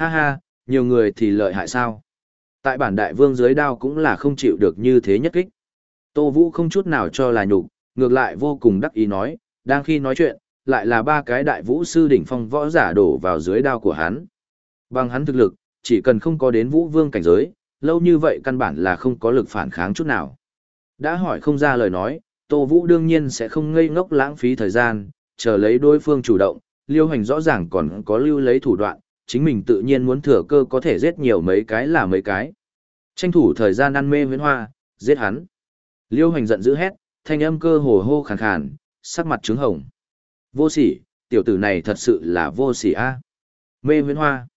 Ha ha, nhiều người thì lợi hại sao? Tại bản đại vương dưới đao cũng là không chịu được như thế nhất kích. Tô Vũ không chút nào cho là nhục, ngược lại vô cùng đắc ý nói, đang khi nói chuyện, lại là ba cái đại vũ sư đỉnh phong võ giả đổ vào dưới đao của hắn. Bằng hắn thực lực, chỉ cần không có đến vũ vương cảnh giới, lâu như vậy căn bản là không có lực phản kháng chút nào. Đã hỏi không ra lời nói, Tô Vũ đương nhiên sẽ không ngây ngốc lãng phí thời gian, chờ lấy đối phương chủ động, liêu hành rõ ràng còn có lưu lấy thủ đoạn, chính mình tự nhiên muốn thừa cơ có thể giết nhiều mấy cái là mấy cái. Tranh thủ thời gian ăn mê huyến hoa, giết hắn. Liêu hành giận dữ hét, thanh âm cơ hồ hô khàn khàn, sắc mặt trứng hồng. Vô sỉ, tiểu tử này thật sự là vô sỉ a. Mê huyến hoa.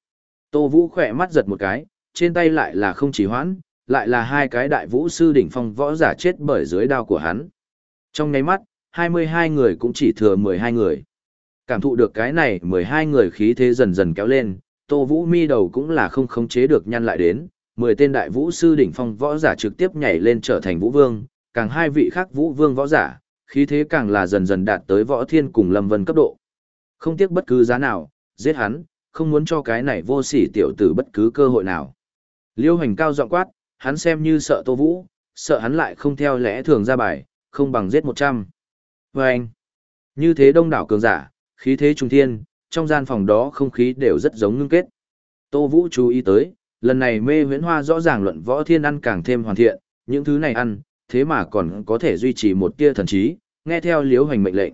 Tô Vũ khỏe mắt giật một cái, trên tay lại là không chỉ hoãn, lại là hai cái đại vũ sư đỉnh phong võ giả chết bởi dưới đao của hắn. Trong nháy mắt, 22 người cũng chỉ thừa 12 người. Cảm thụ được cái này 12 người khí thế dần dần kéo lên, Tô Vũ mi đầu cũng là không khống chế được nhăn lại đến, 10 tên đại vũ sư đỉnh phong võ giả trực tiếp nhảy lên trở thành vũ vương, càng hai vị khác vũ vương võ giả, khí thế càng là dần dần đạt tới võ thiên cùng lâm vân cấp độ. Không tiếc bất cứ giá nào, giết hắn, không muốn cho cái này vô sỉ tiểu tử bất cứ cơ hội nào. Liêu hành cao giọng quát, hắn xem như sợ Tô Vũ, sợ hắn lại không theo lẽ thường ra bài, không bằng giết một trăm vê anh, như thế đông đảo cường giả, khí thế trung thiên, trong gian phòng đó không khí đều rất giống ngưng kết. Tô Vũ chú ý tới, lần này mê huyễn hoa rõ ràng luận võ thiên ăn càng thêm hoàn thiện, những thứ này ăn, thế mà còn có thể duy trì một tia thần trí, nghe theo liếu hành mệnh lệnh.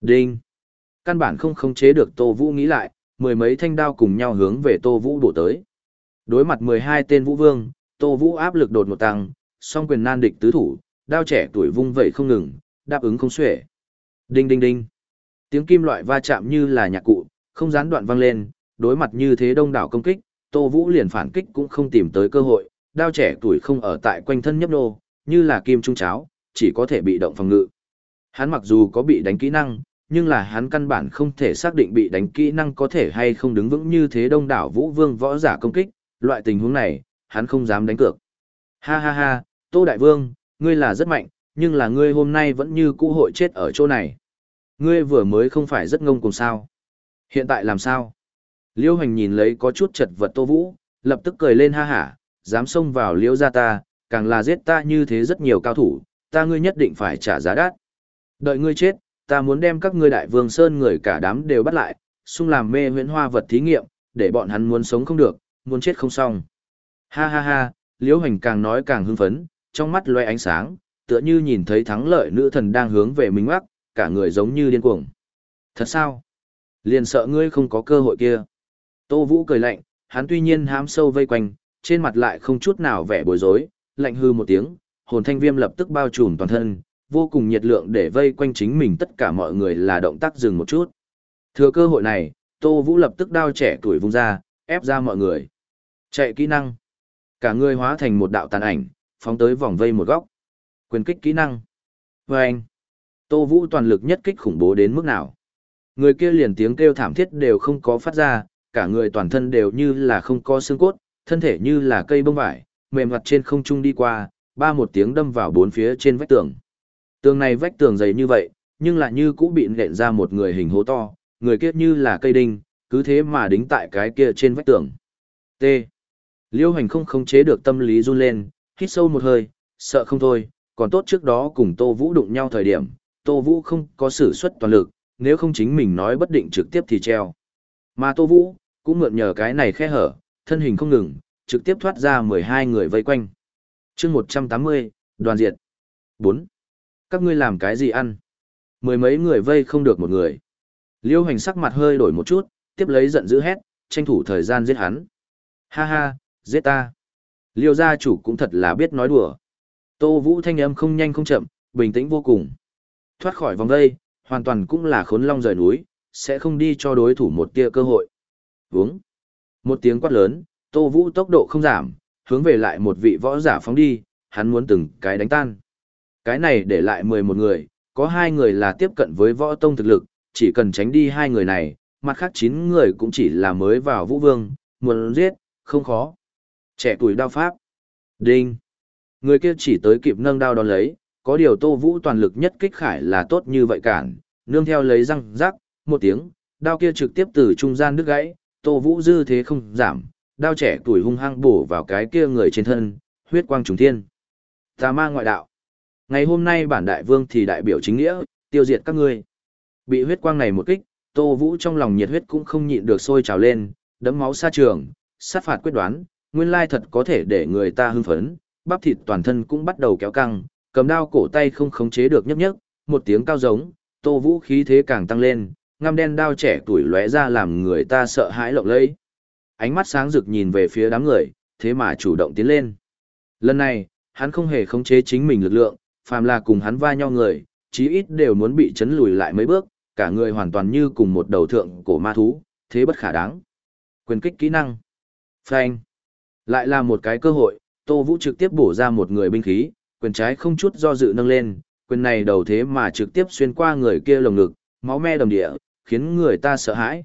Đinh! Căn bản không khống chế được Tô Vũ nghĩ lại, mười mấy thanh đao cùng nhau hướng về Tô Vũ bổ tới. Đối mặt 12 tên vũ vương, Tô Vũ áp lực đột một tăng, song quyền nan địch tứ thủ, đao trẻ tuổi vung vẩy không ngừng, đáp ứng không xuể. Đinh đinh đinh. Tiếng kim loại va chạm như là nhạc cụ, không gián đoạn vang lên, đối mặt như thế đông đảo công kích, Tô Vũ liền phản kích cũng không tìm tới cơ hội, đao trẻ tuổi không ở tại quanh thân nhấp nô, như là kim trung cháo, chỉ có thể bị động phòng ngự. Hắn mặc dù có bị đánh kỹ năng, nhưng là hắn căn bản không thể xác định bị đánh kỹ năng có thể hay không đứng vững như thế đông đảo vũ vương võ giả công kích, loại tình huống này, hắn không dám đánh cược. Ha ha ha, Tô Đại Vương, ngươi là rất mạnh, nhưng là ngươi hôm nay vẫn như cũ hội chết ở chỗ này. Ngươi vừa mới không phải rất ngông cùng sao. Hiện tại làm sao? Liêu hành nhìn lấy có chút chật vật Tô Vũ, lập tức cười lên ha hả, dám xông vào liêu ra ta, càng là giết ta như thế rất nhiều cao thủ, ta ngươi nhất định phải trả giá đắt. Đợi ngươi chết, ta muốn đem các ngươi đại vương sơn người cả đám đều bắt lại, xung làm mê huyễn hoa vật thí nghiệm, để bọn hắn muốn sống không được, muốn chết không xong. Ha ha ha, liễu hành càng nói càng hưng phấn, trong mắt loe ánh sáng, tựa như nhìn thấy thắng lợi nữ thần đang hướng về mình ngoắc, cả người giống như điên cuồng. Thật sao? Liền sợ ngươi không có cơ hội kia. Tô Vũ cười lạnh, hắn tuy nhiên hám sâu vây quanh, trên mặt lại không chút nào vẻ bối rối, lạnh hư một tiếng, hồn thanh viêm lập tức bao trùm toàn thân, vô cùng nhiệt lượng để vây quanh chính mình tất cả mọi người là động tác dừng một chút. Thừa cơ hội này, Tô Vũ lập tức đao trẻ tuổi vung ra, ép ra mọi người. Chạy kỹ năng. Cả người hóa thành một đạo tàn ảnh, phóng tới vòng vây một góc. Quyền kích kỹ năng. Vâng. anh. Tô Vũ toàn lực nhất kích khủng bố đến mức nào. Người kia liền tiếng kêu thảm thiết đều không có phát ra, cả người toàn thân đều như là không có xương cốt, thân thể như là cây bông vải, mềm mặt trên không trung đi qua, ba một tiếng đâm vào bốn phía trên vách tường. Tường này vách tường dày như vậy, nhưng lại như cũ bị nện ra một người hình hố to, người kia như là cây đinh, cứ thế mà đính tại cái kia trên vách tường. T. Liêu hành không khống chế được tâm lý run lên, hít sâu một hơi, sợ không thôi, còn tốt trước đó cùng Tô Vũ đụng nhau thời điểm, Tô Vũ không có sử xuất toàn lực, nếu không chính mình nói bất định trực tiếp thì treo. Mà Tô Vũ, cũng mượn nhờ cái này khe hở, thân hình không ngừng, trực tiếp thoát ra 12 người vây quanh. chương 180, đoàn diệt. 4. Các ngươi làm cái gì ăn? Mười mấy người vây không được một người. Liêu hành sắc mặt hơi đổi một chút, tiếp lấy giận dữ hét, tranh thủ thời gian giết hắn. Ha ha, giết ta. Liêu gia chủ cũng thật là biết nói đùa. Tô Vũ thanh âm không nhanh không chậm, bình tĩnh vô cùng. Thoát khỏi vòng đây, hoàn toàn cũng là khốn long rời núi, sẽ không đi cho đối thủ một tia cơ hội. Vướng. Một tiếng quát lớn, Tô Vũ tốc độ không giảm, hướng về lại một vị võ giả phóng đi, hắn muốn từng cái đánh tan. Cái này để lại 11 người, có hai người là tiếp cận với võ tông thực lực, chỉ cần tránh đi hai người này, mặt khác 9 người cũng chỉ là mới vào vũ vương, muốn giết, không khó. Trẻ tuổi đao pháp. Đinh. Người kia chỉ tới kịp nâng đao đón lấy, có điều Tô Vũ toàn lực nhất kích khải là tốt như vậy cản, nương theo lấy răng rắc, một tiếng, đao kia trực tiếp từ trung gian đứt gãy, Tô Vũ dư thế không giảm, đao trẻ tuổi hung hăng bổ vào cái kia người trên thân, huyết quang trùng thiên. Tà ma ngoại đạo. Ngày hôm nay bản đại vương thì đại biểu chính nghĩa, tiêu diệt các ngươi. Bị huyết quang này một kích, Tô Vũ trong lòng nhiệt huyết cũng không nhịn được sôi trào lên, đấm máu xa trường, sát phạt quyết đoán, nguyên lai thật có thể để người ta hưng phấn, bắp thịt toàn thân cũng bắt đầu kéo căng, cầm đao cổ tay không khống chế được nhấp nhấp, một tiếng cao giống, Tô Vũ khí thế càng tăng lên, ngăm đen đao trẻ tuổi lóe ra làm người ta sợ hãi lộng lẫy. Ánh mắt sáng rực nhìn về phía đám người, thế mà chủ động tiến lên. Lần này, hắn không hề khống chế chính mình lực lượng, phàm là cùng hắn va nhau người, chí ít đều muốn bị chấn lùi lại mấy bước, cả người hoàn toàn như cùng một đầu thượng cổ ma thú, thế bất khả đáng. Quyền kích kỹ năng. Phanh. Lại là một cái cơ hội, Tô Vũ trực tiếp bổ ra một người binh khí, quyền trái không chút do dự nâng lên, quyền này đầu thế mà trực tiếp xuyên qua người kia lồng ngực, máu me đồng địa, khiến người ta sợ hãi.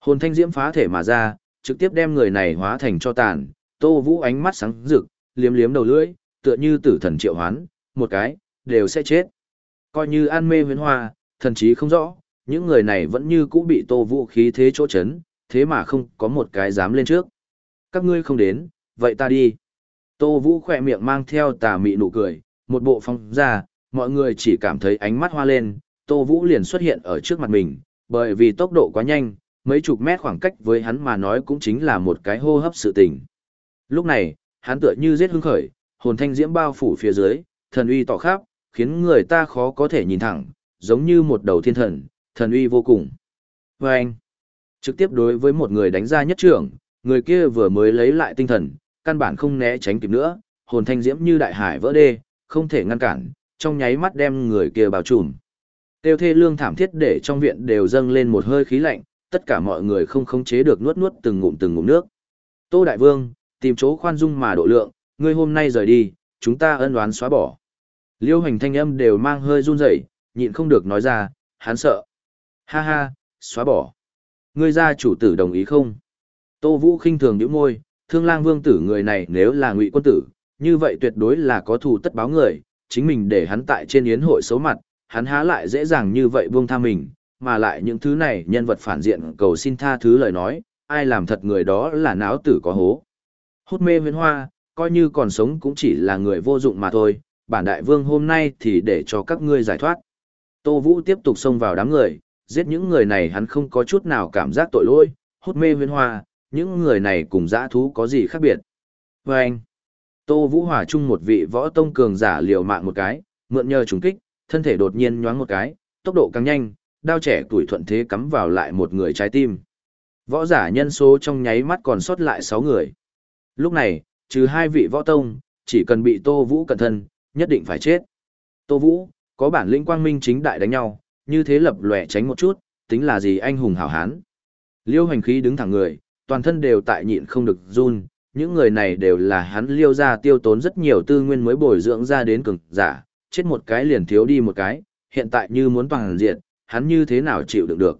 Hồn thanh diễm phá thể mà ra, trực tiếp đem người này hóa thành cho tàn, Tô Vũ ánh mắt sáng rực, liếm liếm đầu lưỡi, tựa như tử thần triệu hoán, một cái, đều sẽ chết. Coi như an mê huyến hoa, thần chí không rõ, những người này vẫn như cũ bị Tô Vũ khí thế chỗ chấn, thế mà không có một cái dám lên trước. Các ngươi không đến, vậy ta đi. Tô Vũ khỏe miệng mang theo tà mị nụ cười, một bộ phong ra, mọi người chỉ cảm thấy ánh mắt hoa lên, Tô Vũ liền xuất hiện ở trước mặt mình, bởi vì tốc độ quá nhanh, mấy chục mét khoảng cách với hắn mà nói cũng chính là một cái hô hấp sự tình. Lúc này, hắn tựa như giết hưng khởi, hồn thanh diễm bao phủ phía dưới, thần uy tỏ khắp, khiến người ta khó có thể nhìn thẳng, giống như một đầu thiên thần, thần uy vô cùng. Và anh, trực tiếp đối với một người đánh ra nhất trưởng, người kia vừa mới lấy lại tinh thần, căn bản không né tránh kịp nữa, hồn thanh diễm như đại hải vỡ đê, không thể ngăn cản, trong nháy mắt đem người kia bao trùm. Tiêu thê lương thảm thiết để trong viện đều dâng lên một hơi khí lạnh, tất cả mọi người không khống chế được nuốt nuốt từng ngụm từng ngụm nước. Tô Đại Vương, tìm chỗ khoan dung mà độ lượng, ngươi hôm nay rời đi, chúng ta ân oán xóa bỏ. Liêu hành thanh âm đều mang hơi run rẩy, nhịn không được nói ra, hắn sợ. Ha ha, xóa bỏ. Ngươi gia chủ tử đồng ý không? Tô Vũ khinh thường nhíu môi, thương lang vương tử người này nếu là ngụy quân tử, như vậy tuyệt đối là có thù tất báo người, chính mình để hắn tại trên yến hội xấu mặt, hắn há lại dễ dàng như vậy buông tha mình, mà lại những thứ này nhân vật phản diện cầu xin tha thứ lời nói, ai làm thật người đó là náo tử có hố. Hút mê huyến hoa, coi như còn sống cũng chỉ là người vô dụng mà thôi, bản đại vương hôm nay thì để cho các ngươi giải thoát. Tô Vũ tiếp tục xông vào đám người, giết những người này hắn không có chút nào cảm giác tội lỗi, hút mê huyến hoa, những người này cùng dã thú có gì khác biệt. Và anh, Tô Vũ Hòa chung một vị võ tông cường giả liều mạng một cái, mượn nhờ trùng kích, thân thể đột nhiên nhoáng một cái, tốc độ càng nhanh, đao trẻ tuổi thuận thế cắm vào lại một người trái tim. Võ giả nhân số trong nháy mắt còn sót lại 6 người. Lúc này, trừ hai vị võ tông, chỉ cần bị Tô Vũ cẩn thân, nhất định phải chết. Tô Vũ, có bản lĩnh quang minh chính đại đánh nhau, như thế lập lòe tránh một chút, tính là gì anh hùng hảo hán. Liêu hành khí đứng thẳng người, toàn thân đều tại nhịn không được run, những người này đều là hắn liêu ra tiêu tốn rất nhiều tư nguyên mới bồi dưỡng ra đến cường giả, chết một cái liền thiếu đi một cái, hiện tại như muốn toàn diện, hắn như thế nào chịu đựng được.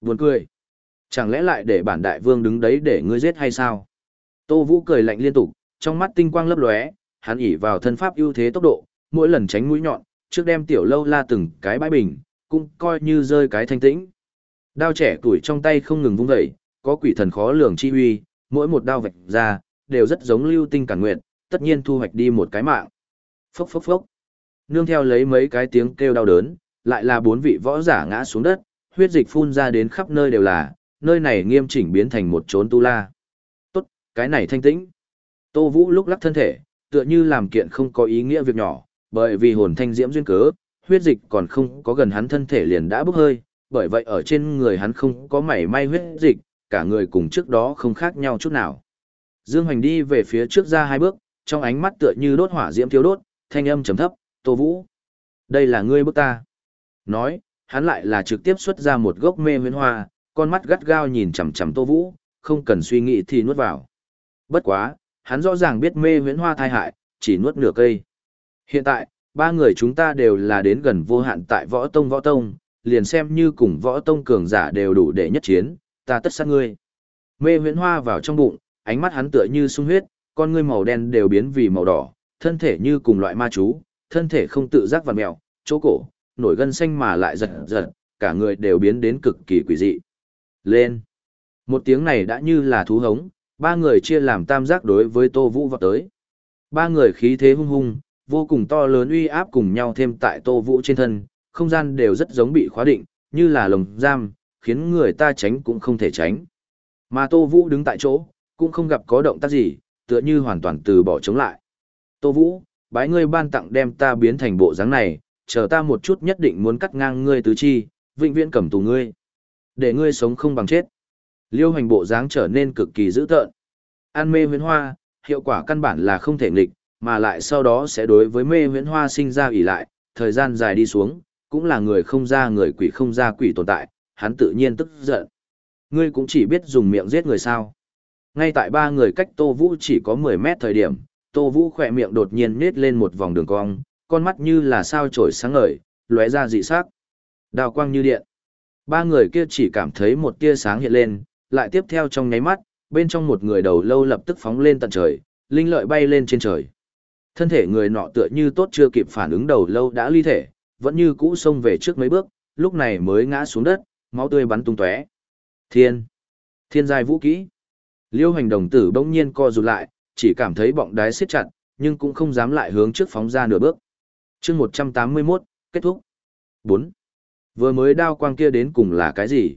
Buồn cười. Chẳng lẽ lại để bản đại vương đứng đấy để ngươi giết hay sao? Tô Vũ cười lạnh liên tục, trong mắt tinh quang lấp lóe, hắn ỉ vào thân pháp ưu thế tốc độ, mỗi lần tránh mũi nhọn, trước đem tiểu lâu la từng cái bãi bình, cũng coi như rơi cái thanh tĩnh. Đao trẻ tuổi trong tay không ngừng vung dậy, có quỷ thần khó lường chi huy, mỗi một đao vạch ra, đều rất giống lưu tinh cản nguyện, tất nhiên thu hoạch đi một cái mạng. Phốc phốc phốc. Nương theo lấy mấy cái tiếng kêu đau đớn, lại là bốn vị võ giả ngã xuống đất, huyết dịch phun ra đến khắp nơi đều là, nơi này nghiêm chỉnh biến thành một chốn tu la. Tốt, cái này thanh tĩnh. Tô Vũ lúc lắc thân thể, tựa như làm kiện không có ý nghĩa việc nhỏ, bởi vì hồn thanh diễm duyên cớ, huyết dịch còn không có gần hắn thân thể liền đã bốc hơi, bởi vậy ở trên người hắn không có mảy may huyết dịch, cả người cùng trước đó không khác nhau chút nào. Dương Hoành đi về phía trước ra hai bước, trong ánh mắt tựa như đốt hỏa diễm thiếu đốt, thanh âm trầm thấp, "Tô Vũ, đây là ngươi bức ta." Nói, hắn lại là trực tiếp xuất ra một gốc mê huyến hoa, con mắt gắt gao nhìn chằm chằm Tô Vũ, không cần suy nghĩ thì nuốt vào. Bất quá, hắn rõ ràng biết mê huyến hoa thai hại, chỉ nuốt nửa cây. Hiện tại, ba người chúng ta đều là đến gần vô hạn tại võ tông võ tông, liền xem như cùng võ tông cường giả đều đủ để nhất chiến, ta tất sát ngươi. Mê huyễn hoa vào trong bụng, ánh mắt hắn tựa như sung huyết, con ngươi màu đen đều biến vì màu đỏ, thân thể như cùng loại ma chú, thân thể không tự giác vặn mèo, chỗ cổ, nổi gân xanh mà lại giật giật, cả người đều biến đến cực kỳ quỷ dị. Lên! Một tiếng này đã như là thú hống, ba người chia làm tam giác đối với Tô Vũ vọt tới. Ba người khí thế hung hung, vô cùng to lớn uy áp cùng nhau thêm tại Tô Vũ trên thân, không gian đều rất giống bị khóa định, như là lồng giam, khiến người ta tránh cũng không thể tránh. Mà Tô Vũ đứng tại chỗ, cũng không gặp có động tác gì, tựa như hoàn toàn từ bỏ chống lại. Tô Vũ, bái ngươi ban tặng đem ta biến thành bộ dáng này, chờ ta một chút nhất định muốn cắt ngang ngươi tứ chi, vĩnh viễn cầm tù ngươi. Để ngươi sống không bằng chết. Liêu hành bộ dáng trở nên cực kỳ dữ tợn. An mê huyễn hoa, hiệu quả căn bản là không thể nghịch, mà lại sau đó sẽ đối với mê huyễn hoa sinh ra ủy lại, thời gian dài đi xuống, cũng là người không ra người quỷ không ra quỷ tồn tại, hắn tự nhiên tức giận. Ngươi cũng chỉ biết dùng miệng giết người sao. Ngay tại ba người cách Tô Vũ chỉ có 10 mét thời điểm, Tô Vũ khỏe miệng đột nhiên nết lên một vòng đường cong, con mắt như là sao trổi sáng ngời, lóe ra dị sắc. Đào quang như điện. Ba người kia chỉ cảm thấy một tia sáng hiện lên, lại tiếp theo trong nháy mắt, bên trong một người đầu lâu lập tức phóng lên tận trời, linh lợi bay lên trên trời. Thân thể người nọ tựa như tốt chưa kịp phản ứng đầu lâu đã ly thể, vẫn như cũ xông về trước mấy bước, lúc này mới ngã xuống đất, máu tươi bắn tung tóe. Thiên, thiên giai vũ kỹ. Liêu hành đồng tử bỗng nhiên co rụt lại, chỉ cảm thấy bọng đái siết chặt, nhưng cũng không dám lại hướng trước phóng ra nửa bước. chương 181, kết thúc. 4. Vừa mới đao quang kia đến cùng là cái gì?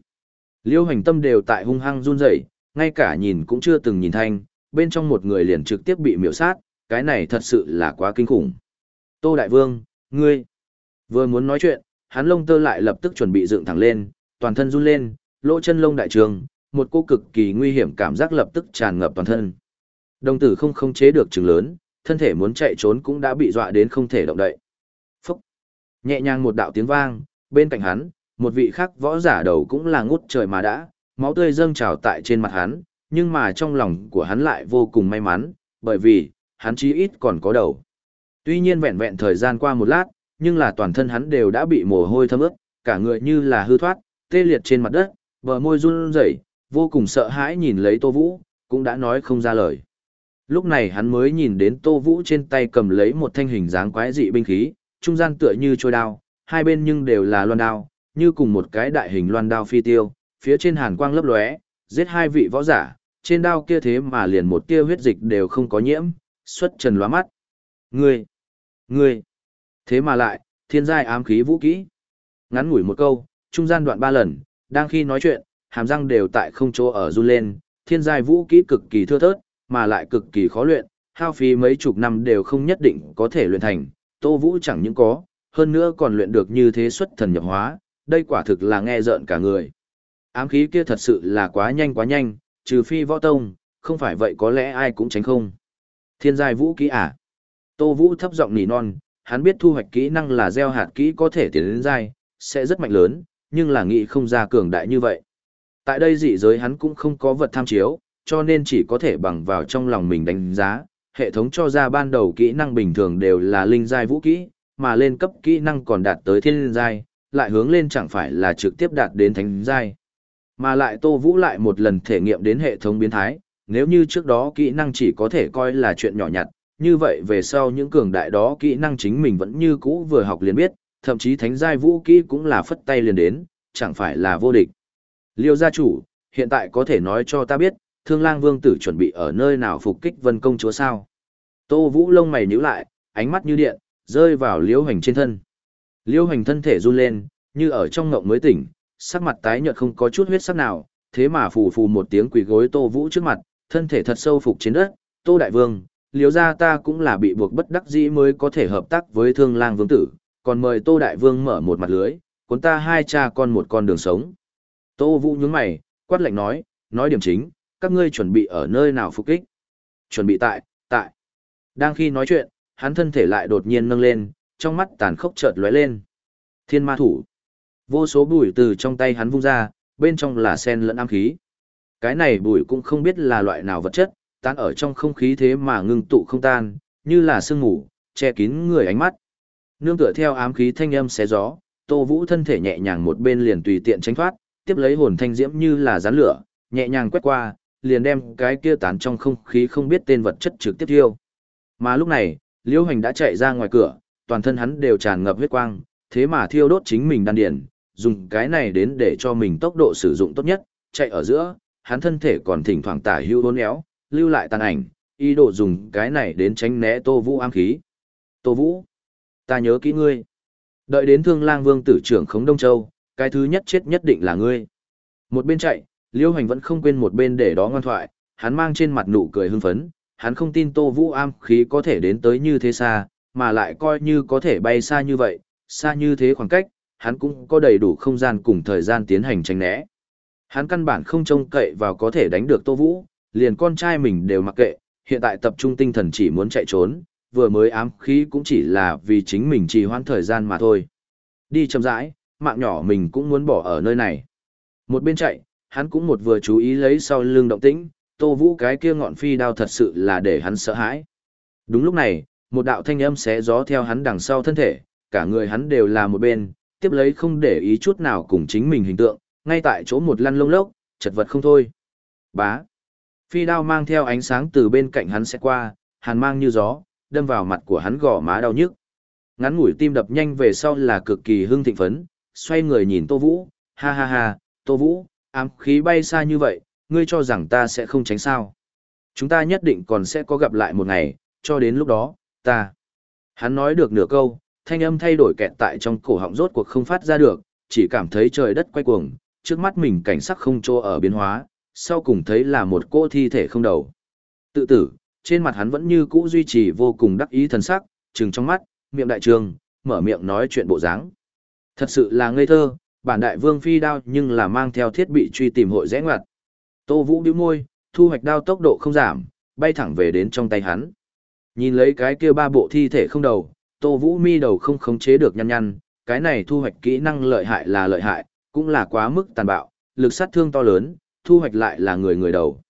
Liêu hành tâm đều tại hung hăng run rẩy, ngay cả nhìn cũng chưa từng nhìn thanh, bên trong một người liền trực tiếp bị miểu sát, cái này thật sự là quá kinh khủng. Tô Đại Vương, ngươi, vừa muốn nói chuyện, hắn lông tơ lại lập tức chuẩn bị dựng thẳng lên, toàn thân run lên, lỗ chân lông đại trường, một cô cực kỳ nguy hiểm cảm giác lập tức tràn ngập toàn thân. Đồng tử không khống chế được trừng lớn, thân thể muốn chạy trốn cũng đã bị dọa đến không thể động đậy. Phúc! Nhẹ nhàng một đạo tiếng vang, bên cạnh hắn, một vị khác võ giả đầu cũng là ngút trời mà đã, máu tươi dâng trào tại trên mặt hắn, nhưng mà trong lòng của hắn lại vô cùng may mắn, bởi vì, hắn chí ít còn có đầu. Tuy nhiên vẹn vẹn thời gian qua một lát, nhưng là toàn thân hắn đều đã bị mồ hôi thấm ướt, cả người như là hư thoát, tê liệt trên mặt đất, bờ môi run rẩy, vô cùng sợ hãi nhìn lấy Tô Vũ, cũng đã nói không ra lời. Lúc này hắn mới nhìn đến Tô Vũ trên tay cầm lấy một thanh hình dáng quái dị binh khí, trung gian tựa như trôi đao, hai bên nhưng đều là loan đao, như cùng một cái đại hình loan đao phi tiêu, phía trên hàn quang lấp lóe, giết hai vị võ giả, trên đao kia thế mà liền một tia huyết dịch đều không có nhiễm, xuất trần lóa mắt. Ngươi, ngươi, thế mà lại, thiên giai ám khí vũ kỹ. Ngắn ngủi một câu, trung gian đoạn ba lần, đang khi nói chuyện, hàm răng đều tại không chỗ ở run lên, thiên giai vũ kỹ cực kỳ thưa thớt, mà lại cực kỳ khó luyện, hao phí mấy chục năm đều không nhất định có thể luyện thành, Tô Vũ chẳng những có, hơn nữa còn luyện được như thế xuất thần nhập hóa, đây quả thực là nghe rợn cả người. Ám khí kia thật sự là quá nhanh quá nhanh, trừ phi võ tông, không phải vậy có lẽ ai cũng tránh không. Thiên giai vũ kỹ à? Tô Vũ thấp giọng nỉ non, hắn biết thu hoạch kỹ năng là gieo hạt kỹ có thể tiến đến giai, sẽ rất mạnh lớn, nhưng là nghĩ không ra cường đại như vậy. Tại đây dị giới hắn cũng không có vật tham chiếu, cho nên chỉ có thể bằng vào trong lòng mình đánh giá, hệ thống cho ra ban đầu kỹ năng bình thường đều là linh giai vũ kỹ, mà lên cấp kỹ năng còn đạt tới thiên giai, lại hướng lên chẳng phải là trực tiếp đạt đến thánh giai. Mà lại Tô Vũ lại một lần thể nghiệm đến hệ thống biến thái, nếu như trước đó kỹ năng chỉ có thể coi là chuyện nhỏ nhặt, như vậy về sau những cường đại đó kỹ năng chính mình vẫn như cũ vừa học liền biết, thậm chí thánh giai vũ kỹ cũng là phất tay liền đến, chẳng phải là vô địch. Liêu gia chủ, hiện tại có thể nói cho ta biết, thương lang vương tử chuẩn bị ở nơi nào phục kích vân công chúa sao? Tô Vũ lông mày nhíu lại, ánh mắt như điện, rơi vào liêu hành trên thân. Liêu hành thân thể run lên, như ở trong ngộng mới tỉnh, sắc mặt tái nhợt không có chút huyết sắc nào, thế mà phù phù một tiếng quỳ gối Tô Vũ trước mặt, thân thể thật sâu phục trên đất, Tô Đại Vương, liếu ra ta cũng là bị buộc bất đắc dĩ mới có thể hợp tác với thương lang vương tử, còn mời Tô Đại Vương mở một mặt lưới, cuốn ta hai cha con một con đường sống. Tô Vũ nhướng mày, quát lạnh nói, nói điểm chính, các ngươi chuẩn bị ở nơi nào phục kích? Chuẩn bị tại, tại. Đang khi nói chuyện, hắn thân thể lại đột nhiên nâng lên, trong mắt tàn khốc chợt lóe lên. Thiên ma thủ. Vô số bụi từ trong tay hắn vung ra, bên trong là sen lẫn am khí. Cái này bụi cũng không biết là loại nào vật chất, tan ở trong không khí thế mà ngưng tụ không tan, như là sương mù, che kín người ánh mắt. Nương tựa theo ám khí thanh âm xé gió, Tô Vũ thân thể nhẹ nhàng một bên liền tùy tiện tránh thoát, tiếp lấy hồn thanh diễm như là gián lửa, nhẹ nhàng quét qua, liền đem cái kia tán trong không khí không biết tên vật chất trực tiếp thiêu. Mà lúc này, Liễu Hành đã chạy ra ngoài cửa, toàn thân hắn đều tràn ngập huyết quang, thế mà thiêu đốt chính mình đan điền, dùng cái này đến để cho mình tốc độ sử dụng tốt nhất, chạy ở giữa, hắn thân thể còn thỉnh thoảng tả hữu uốn éo, lưu lại tàn ảnh, ý đồ dùng cái này đến tránh né Tô Vũ ám khí. Tô Vũ, ta nhớ kỹ ngươi. Đợi đến thương lang vương tử trưởng khống Đông Châu, cái thứ nhất chết nhất định là ngươi. Một bên chạy, Liêu Hoành vẫn không quên một bên để đó ngoan thoại, hắn mang trên mặt nụ cười hưng phấn, hắn không tin Tô Vũ am khí có thể đến tới như thế xa, mà lại coi như có thể bay xa như vậy, xa như thế khoảng cách, hắn cũng có đầy đủ không gian cùng thời gian tiến hành tránh né. Hắn căn bản không trông cậy vào có thể đánh được Tô Vũ, liền con trai mình đều mặc kệ, hiện tại tập trung tinh thần chỉ muốn chạy trốn, vừa mới ám khí cũng chỉ là vì chính mình trì hoãn thời gian mà thôi. Đi chậm rãi, mạng nhỏ mình cũng muốn bỏ ở nơi này. Một bên chạy, hắn cũng một vừa chú ý lấy sau lưng động tĩnh, Tô Vũ cái kia ngọn phi đao thật sự là để hắn sợ hãi. Đúng lúc này, một đạo thanh âm xé gió theo hắn đằng sau thân thể, cả người hắn đều là một bên, tiếp lấy không để ý chút nào cùng chính mình hình tượng, ngay tại chỗ một lăn lông lốc, chật vật không thôi. Bá. Phi đao mang theo ánh sáng từ bên cạnh hắn sẽ qua, hàn mang như gió, đâm vào mặt của hắn gò má đau nhức. Ngắn ngủi tim đập nhanh về sau là cực kỳ hưng thịnh phấn, xoay người nhìn Tô Vũ, ha ha ha, Tô Vũ, ám khí bay xa như vậy, ngươi cho rằng ta sẽ không tránh sao. Chúng ta nhất định còn sẽ có gặp lại một ngày, cho đến lúc đó, ta. Hắn nói được nửa câu, thanh âm thay đổi kẹt tại trong cổ họng rốt cuộc không phát ra được, chỉ cảm thấy trời đất quay cuồng, trước mắt mình cảnh sắc không trô ở biến hóa, sau cùng thấy là một cô thi thể không đầu. Tự tử, trên mặt hắn vẫn như cũ duy trì vô cùng đắc ý thần sắc, trừng trong mắt, miệng đại trường, mở miệng nói chuyện bộ dáng. Thật sự là ngây thơ, bản đại vương phi đao nhưng là mang theo thiết bị truy tìm hội rẽ ngoặt. Tô Vũ bĩu môi, thu hoạch đao tốc độ không giảm, bay thẳng về đến trong tay hắn. Nhìn lấy cái kia ba bộ thi thể không đầu, Tô Vũ mi đầu không khống chế được nhăn nhăn, cái này thu hoạch kỹ năng lợi hại là lợi hại, cũng là quá mức tàn bạo, lực sát thương to lớn, thu hoạch lại là người người đầu.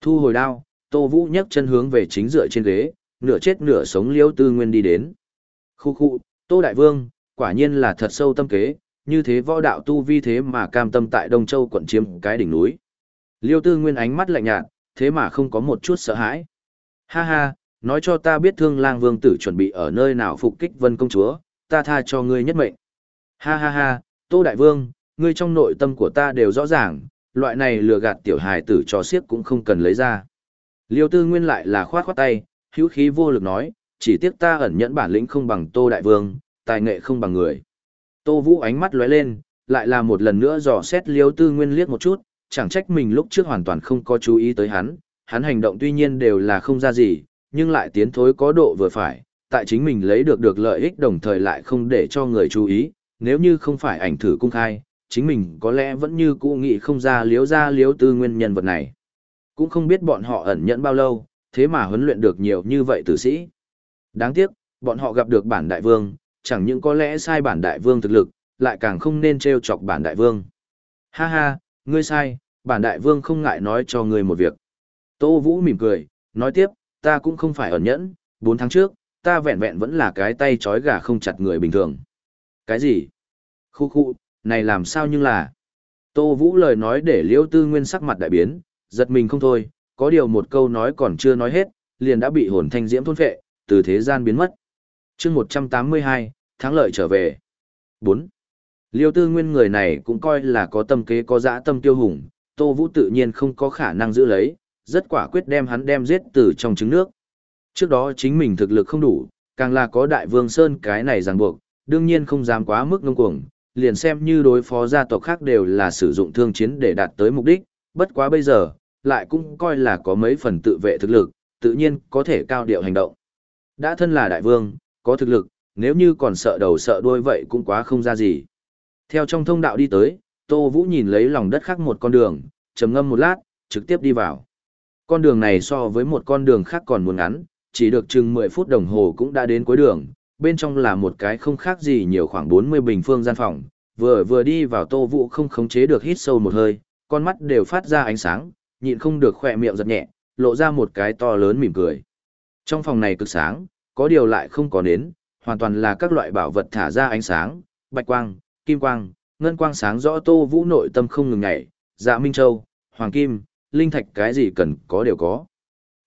Thu hồi đao, Tô Vũ nhấc chân hướng về chính dựa trên ghế, nửa chết nửa sống Liêu Tư Nguyên đi đến. Khu khu, Tô Đại Vương, quả nhiên là thật sâu tâm kế, như thế võ đạo tu vi thế mà cam tâm tại Đông Châu quận chiếm cái đỉnh núi. Liêu Tư Nguyên ánh mắt lạnh nhạt, thế mà không có một chút sợ hãi. Ha ha, nói cho ta biết thương lang vương tử chuẩn bị ở nơi nào phục kích vân công chúa, ta tha cho ngươi nhất mệnh. Ha ha ha, Tô Đại Vương, ngươi trong nội tâm của ta đều rõ ràng, loại này lừa gạt tiểu hài tử cho siếp cũng không cần lấy ra. Liêu Tư Nguyên lại là khoát khoát tay, hữu khí vô lực nói, chỉ tiếc ta ẩn nhẫn bản lĩnh không bằng Tô Đại Vương, tài nghệ không bằng người. Tô Vũ ánh mắt lóe lên, lại là một lần nữa dò xét Liêu Tư Nguyên liếc một chút, chẳng trách mình lúc trước hoàn toàn không có chú ý tới hắn, hắn hành động tuy nhiên đều là không ra gì, nhưng lại tiến thối có độ vừa phải, tại chính mình lấy được được lợi ích đồng thời lại không để cho người chú ý, nếu như không phải ảnh thử cung khai, chính mình có lẽ vẫn như cũ nghĩ không ra liếu ra liếu tư nguyên nhân vật này. Cũng không biết bọn họ ẩn nhẫn bao lâu, thế mà huấn luyện được nhiều như vậy tử sĩ. Đáng tiếc, bọn họ gặp được bản đại vương, chẳng những có lẽ sai bản đại vương thực lực, lại càng không nên trêu chọc bản đại vương. Ha ha, ngươi sai, bản đại vương không ngại nói cho ngươi một việc. Tô Vũ mỉm cười, nói tiếp, ta cũng không phải ẩn nhẫn, 4 tháng trước, ta vẹn vẹn vẫn là cái tay trói gà không chặt người bình thường. Cái gì? Khu khu, này làm sao nhưng là... Tô Vũ lời nói để Liễu Tư Nguyên sắc mặt đại biến, giật mình không thôi, có điều một câu nói còn chưa nói hết, liền đã bị hồn thanh diễm thôn phệ, từ thế gian biến mất. chương 182, thắng lợi trở về. 4. Liêu tư nguyên người này cũng coi là có tâm kế có dã tâm tiêu hùng, Tô Vũ tự nhiên không có khả năng giữ lấy, rất quả quyết đem hắn đem giết từ trong trứng nước. Trước đó chính mình thực lực không đủ, càng là có đại vương Sơn cái này ràng buộc, đương nhiên không dám quá mức ngông cuồng, liền xem như đối phó gia tộc khác đều là sử dụng thương chiến để đạt tới mục đích, bất quá bây giờ, lại cũng coi là có mấy phần tự vệ thực lực, tự nhiên có thể cao điệu hành động. Đã thân là đại vương, có thực lực, nếu như còn sợ đầu sợ đuôi vậy cũng quá không ra gì. Theo trong thông đạo đi tới, Tô Vũ nhìn lấy lòng đất khác một con đường, trầm ngâm một lát, trực tiếp đi vào. Con đường này so với một con đường khác còn muốn ngắn, chỉ được chừng 10 phút đồng hồ cũng đã đến cuối đường, bên trong là một cái không khác gì nhiều khoảng 40 bình phương gian phòng, vừa vừa đi vào Tô Vũ không khống chế được hít sâu một hơi, con mắt đều phát ra ánh sáng, nhịn không được khỏe miệng giật nhẹ, lộ ra một cái to lớn mỉm cười. Trong phòng này cực sáng, có điều lại không có nến, hoàn toàn là các loại bảo vật thả ra ánh sáng, bạch quang, kim quang, ngân quang sáng rõ Tô Vũ nội tâm không ngừng ngảy, dạ minh châu, hoàng kim, linh thạch cái gì cần có đều có.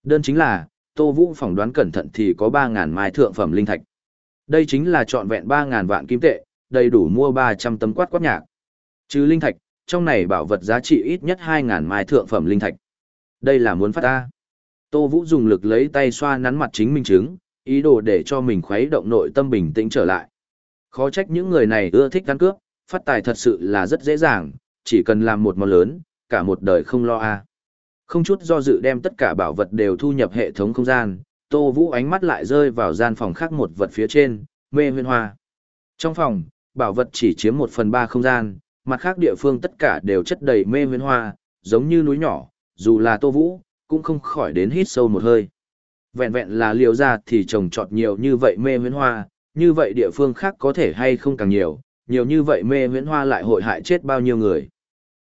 Đơn chính là, Tô Vũ phỏng đoán cẩn thận thì có 3.000 mai thượng phẩm linh thạch. Đây chính là trọn vẹn 3.000 vạn kim tệ, đầy đủ mua 300 tấm quát quát nhạc. chứ linh thạch, trong này bảo vật giá trị ít nhất 2.000 mai thượng phẩm linh thạch. Đây là muốn phát ta. Tô Vũ dùng lực lấy tay xoa nắn mặt chính minh chứng, ý đồ để cho mình khuấy động nội tâm bình tĩnh trở lại. Khó trách những người này ưa thích ăn cướp, phát tài thật sự là rất dễ dàng, chỉ cần làm một món lớn, cả một đời không lo a. Không chút do dự đem tất cả bảo vật đều thu nhập hệ thống không gian, Tô Vũ ánh mắt lại rơi vào gian phòng khác một vật phía trên, mê huyên hoa. Trong phòng, bảo vật chỉ chiếm một phần ba không gian, mặt khác địa phương tất cả đều chất đầy mê huyên hoa, giống như núi nhỏ, dù là Tô Vũ, cũng không khỏi đến hít sâu một hơi. Vẹn vẹn là liều ra thì trồng trọt nhiều như vậy mê huyên hoa, như vậy địa phương khác có thể hay không càng nhiều, nhiều như vậy mê huyễn hoa lại hội hại chết bao nhiêu người.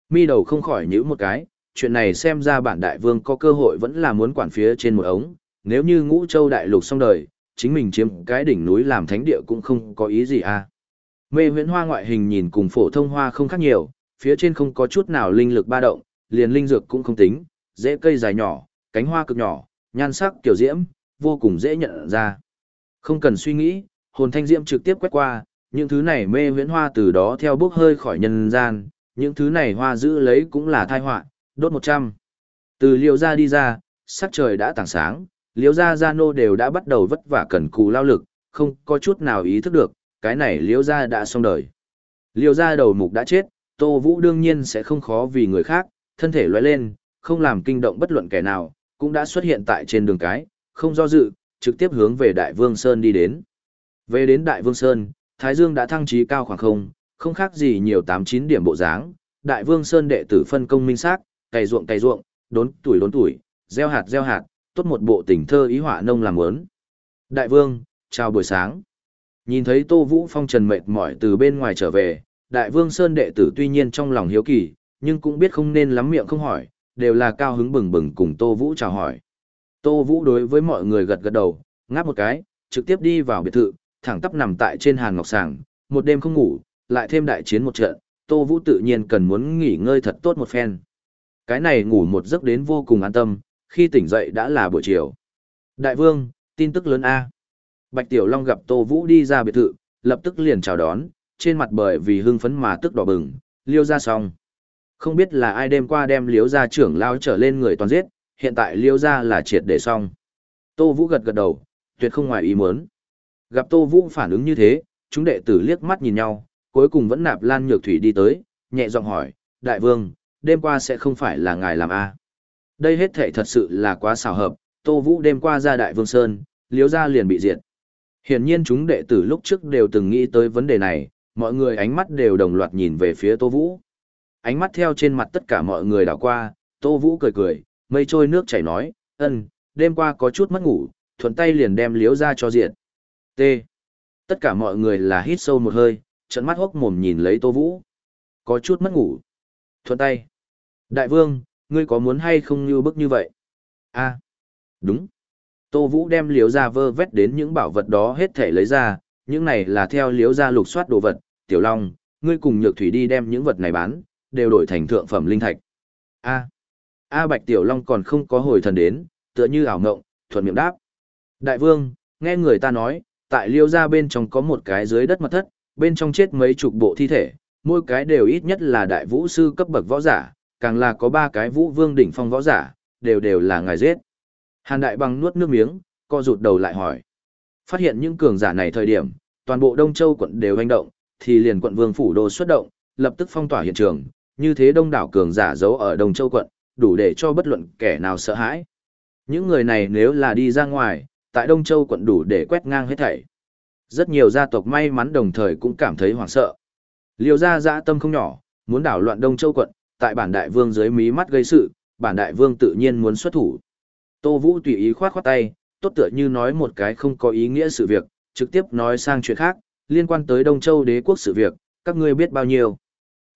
Mi đầu không khỏi nhíu một cái, chuyện này xem ra bản đại vương có cơ hội vẫn là muốn quản phía trên một ống, nếu như ngũ châu đại lục xong đời, chính mình chiếm cái đỉnh núi làm thánh địa cũng không có ý gì à. Mê huyễn hoa ngoại hình nhìn cùng phổ thông hoa không khác nhiều, phía trên không có chút nào linh lực ba động, liền linh dược cũng không tính, dễ cây dài nhỏ, cánh hoa cực nhỏ, nhan sắc kiểu diễm, vô cùng dễ nhận ra. Không cần suy nghĩ, hồn thanh diễm trực tiếp quét qua, những thứ này mê huyễn hoa từ đó theo bước hơi khỏi nhân gian, những thứ này hoa giữ lấy cũng là thai họa đốt một trăm Từ Liễu ra đi ra, sắc trời đã tảng sáng, Liễu ra gia nô đều đã bắt đầu vất vả cần cù lao lực, không có chút nào ý thức được, cái này liễu gia đã xong đời. liễu gia đầu mục đã chết, Tô Vũ đương nhiên sẽ không khó vì người khác, thân thể lóe lên, không làm kinh động bất luận kẻ nào, cũng đã xuất hiện tại trên đường cái, không do dự, trực tiếp hướng về Đại Vương Sơn đi đến. Về đến Đại Vương Sơn, Thái Dương đã thăng trí cao khoảng không, không khác gì nhiều 8-9 điểm bộ dáng. Đại Vương Sơn đệ tử phân công minh xác, cày ruộng cày ruộng, đốn tuổi đốn tuổi, gieo hạt gieo hạt, tốt một bộ tình thơ ý họa nông làm muốn. Đại Vương, chào buổi sáng. Nhìn thấy Tô Vũ Phong trần mệt mỏi từ bên ngoài trở về, Đại Vương Sơn đệ tử tuy nhiên trong lòng hiếu kỳ, nhưng cũng biết không nên lắm miệng không hỏi, đều là cao hứng bừng bừng cùng Tô Vũ chào hỏi. Tô Vũ đối với mọi người gật gật đầu, ngáp một cái, trực tiếp đi vào biệt thự, thẳng tắp nằm tại trên hàn ngọc sàng, một đêm không ngủ, lại thêm đại chiến một trận, Tô Vũ tự nhiên cần muốn nghỉ ngơi thật tốt một phen. Cái này ngủ một giấc đến vô cùng an tâm, khi tỉnh dậy đã là buổi chiều. Đại vương, tin tức lớn A. Bạch Tiểu Long gặp Tô Vũ đi ra biệt thự, lập tức liền chào đón, trên mặt bởi vì hưng phấn mà tức đỏ bừng, liêu ra xong. Không biết là ai đêm qua đem liêu ra trưởng lao trở lên người toàn giết, hiện tại liêu ra là triệt để xong. Tô Vũ gật gật đầu, tuyệt không ngoài ý muốn. Gặp Tô Vũ phản ứng như thế, chúng đệ tử liếc mắt nhìn nhau, cuối cùng vẫn nạp lan nhược thủy đi tới, nhẹ giọng hỏi, đại vương, đêm qua sẽ không phải là ngài làm a Đây hết thể thật sự là quá xào hợp, Tô Vũ đêm qua ra đại vương Sơn, liếu ra liền bị diệt. Hiển nhiên chúng đệ tử lúc trước đều từng nghĩ tới vấn đề này, mọi người ánh mắt đều đồng loạt nhìn về phía Tô Vũ. Ánh mắt theo trên mặt tất cả mọi người đảo qua, Tô Vũ cười cười, mây trôi nước chảy nói, ân, đêm qua có chút mất ngủ, thuận tay liền đem liếu ra cho diện. T. Tất cả mọi người là hít sâu một hơi, trận mắt hốc mồm nhìn lấy Tô Vũ. Có chút mất ngủ. Thuận tay. Đại vương, ngươi có muốn hay không như bức như vậy? a đúng. Tô Vũ đem liếu ra vơ vét đến những bảo vật đó hết thể lấy ra, những này là theo liếu ra lục soát đồ vật. Tiểu Long, ngươi cùng nhược thủy đi đem những vật này bán, đều đổi thành thượng phẩm linh thạch. a a Bạch Tiểu Long còn không có hồi thần đến, tựa như ảo ngộng, thuận miệng đáp. Đại vương, nghe người ta nói, tại liêu ra bên trong có một cái dưới đất mật thất, bên trong chết mấy chục bộ thi thể, mỗi cái đều ít nhất là đại vũ sư cấp bậc võ giả, càng là có ba cái vũ vương đỉnh phong võ giả, đều đều là ngài giết. Hàn đại bằng nuốt nước miếng, co rụt đầu lại hỏi. Phát hiện những cường giả này thời điểm, toàn bộ Đông Châu quận đều hành động, thì liền quận vương phủ đô xuất động, lập tức phong tỏa hiện trường, như thế đông đảo cường giả giấu ở Đông Châu quận, đủ để cho bất luận kẻ nào sợ hãi. Những người này nếu là đi ra ngoài, tại Đông Châu quận đủ để quét ngang hết thảy. Rất nhiều gia tộc may mắn đồng thời cũng cảm thấy hoảng sợ. Liêu gia dã tâm không nhỏ, muốn đảo loạn Đông Châu quận, tại bản đại vương dưới mí mắt gây sự, bản đại vương tự nhiên muốn xuất thủ. Tô Vũ tùy ý khoát khoát tay, tốt tựa như nói một cái không có ý nghĩa sự việc, trực tiếp nói sang chuyện khác, liên quan tới Đông Châu đế quốc sự việc, các ngươi biết bao nhiêu.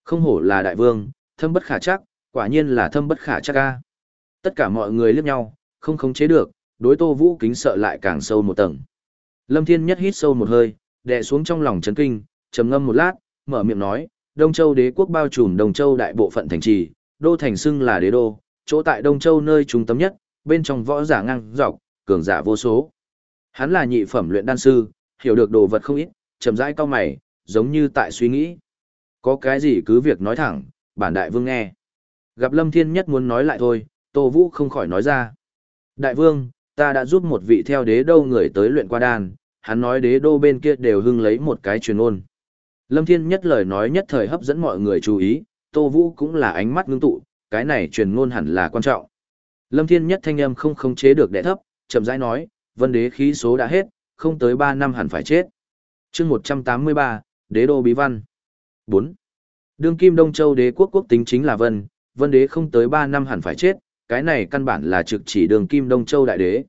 Không hổ là đại vương, thâm bất khả chắc, quả nhiên là thâm bất khả chắc ca. Tất cả mọi người liếc nhau, không khống chế được, đối Tô Vũ kính sợ lại càng sâu một tầng. Lâm Thiên Nhất hít sâu một hơi, đè xuống trong lòng chấn kinh, trầm ngâm một lát, mở miệng nói, Đông Châu đế quốc bao trùm Đông Châu đại bộ phận thành trì, đô thành xưng là đế đô, chỗ tại Đông Châu nơi trung tâm nhất, bên trong võ giả ngang dọc, cường giả vô số. Hắn là nhị phẩm luyện đan sư, hiểu được đồ vật không ít, chậm rãi cao mày, giống như tại suy nghĩ. Có cái gì cứ việc nói thẳng, bản đại vương nghe. Gặp Lâm Thiên Nhất muốn nói lại thôi, Tô Vũ không khỏi nói ra. Đại vương, ta đã giúp một vị theo đế đô người tới luyện qua đan, hắn nói đế đô bên kia đều hưng lấy một cái truyền ôn. Lâm Thiên Nhất lời nói nhất thời hấp dẫn mọi người chú ý, Tô Vũ cũng là ánh mắt ngưng tụ, cái này truyền ngôn hẳn là quan trọng. Lâm Thiên Nhất thanh âm không khống chế được đệ thấp, chậm rãi nói, vân đế khí số đã hết, không tới 3 năm hẳn phải chết. chương 183, Đế đô bí văn. 4. Đương Kim Đông Châu đế quốc quốc tính chính là vân, vân đế không tới 3 năm hẳn phải chết, cái này căn bản là trực chỉ đường Kim Đông Châu đại đế.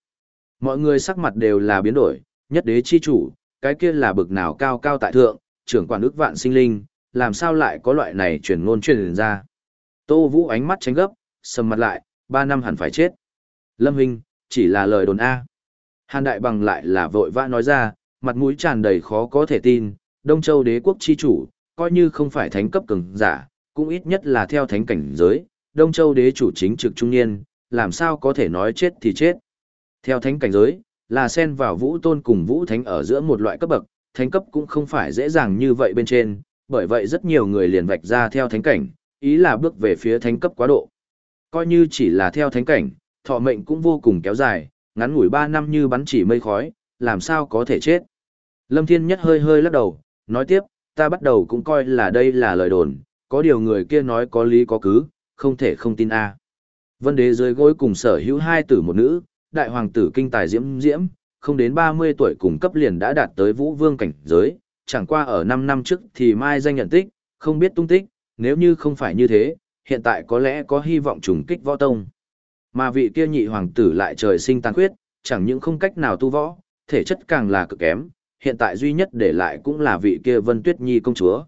Mọi người sắc mặt đều là biến đổi, nhất đế chi chủ, cái kia là bực nào cao cao tại thượng, trưởng quản ước vạn sinh linh, làm sao lại có loại này truyền ngôn truyền ra. Tô Vũ ánh mắt tránh gấp, sầm mặt lại, Ba năm hẳn phải chết. Lâm Hinh chỉ là lời đồn A. Hàn Đại Bằng lại là vội vã nói ra, mặt mũi tràn đầy khó có thể tin, Đông Châu đế quốc chi chủ, coi như không phải thánh cấp cường giả, cũng ít nhất là theo thánh cảnh giới, Đông Châu đế chủ chính trực trung niên, làm sao có thể nói chết thì chết. Theo thánh cảnh giới, là xen vào vũ tôn cùng vũ thánh ở giữa một loại cấp bậc, thánh cấp cũng không phải dễ dàng như vậy bên trên, bởi vậy rất nhiều người liền vạch ra theo thánh cảnh, ý là bước về phía thánh cấp quá độ. Coi như chỉ là theo thánh cảnh, thọ mệnh cũng vô cùng kéo dài, ngắn ngủi 3 năm như bắn chỉ mây khói, làm sao có thể chết. Lâm Thiên Nhất hơi hơi lắc đầu, nói tiếp, ta bắt đầu cũng coi là đây là lời đồn, có điều người kia nói có lý có cứ, không thể không tin a. Vân đế dưới gối cùng sở hữu hai tử một nữ, đại hoàng tử kinh tài diễm diễm, không đến 30 tuổi cùng cấp liền đã đạt tới vũ vương cảnh giới, chẳng qua ở 5 năm trước thì mai danh nhận tích, không biết tung tích, nếu như không phải như thế, hiện tại có lẽ có hy vọng trùng kích võ tông. Mà vị kia nhị hoàng tử lại trời sinh tàn khuyết, chẳng những không cách nào tu võ, thể chất càng là cực kém, hiện tại duy nhất để lại cũng là vị kia Vân Tuyết Nhi công chúa.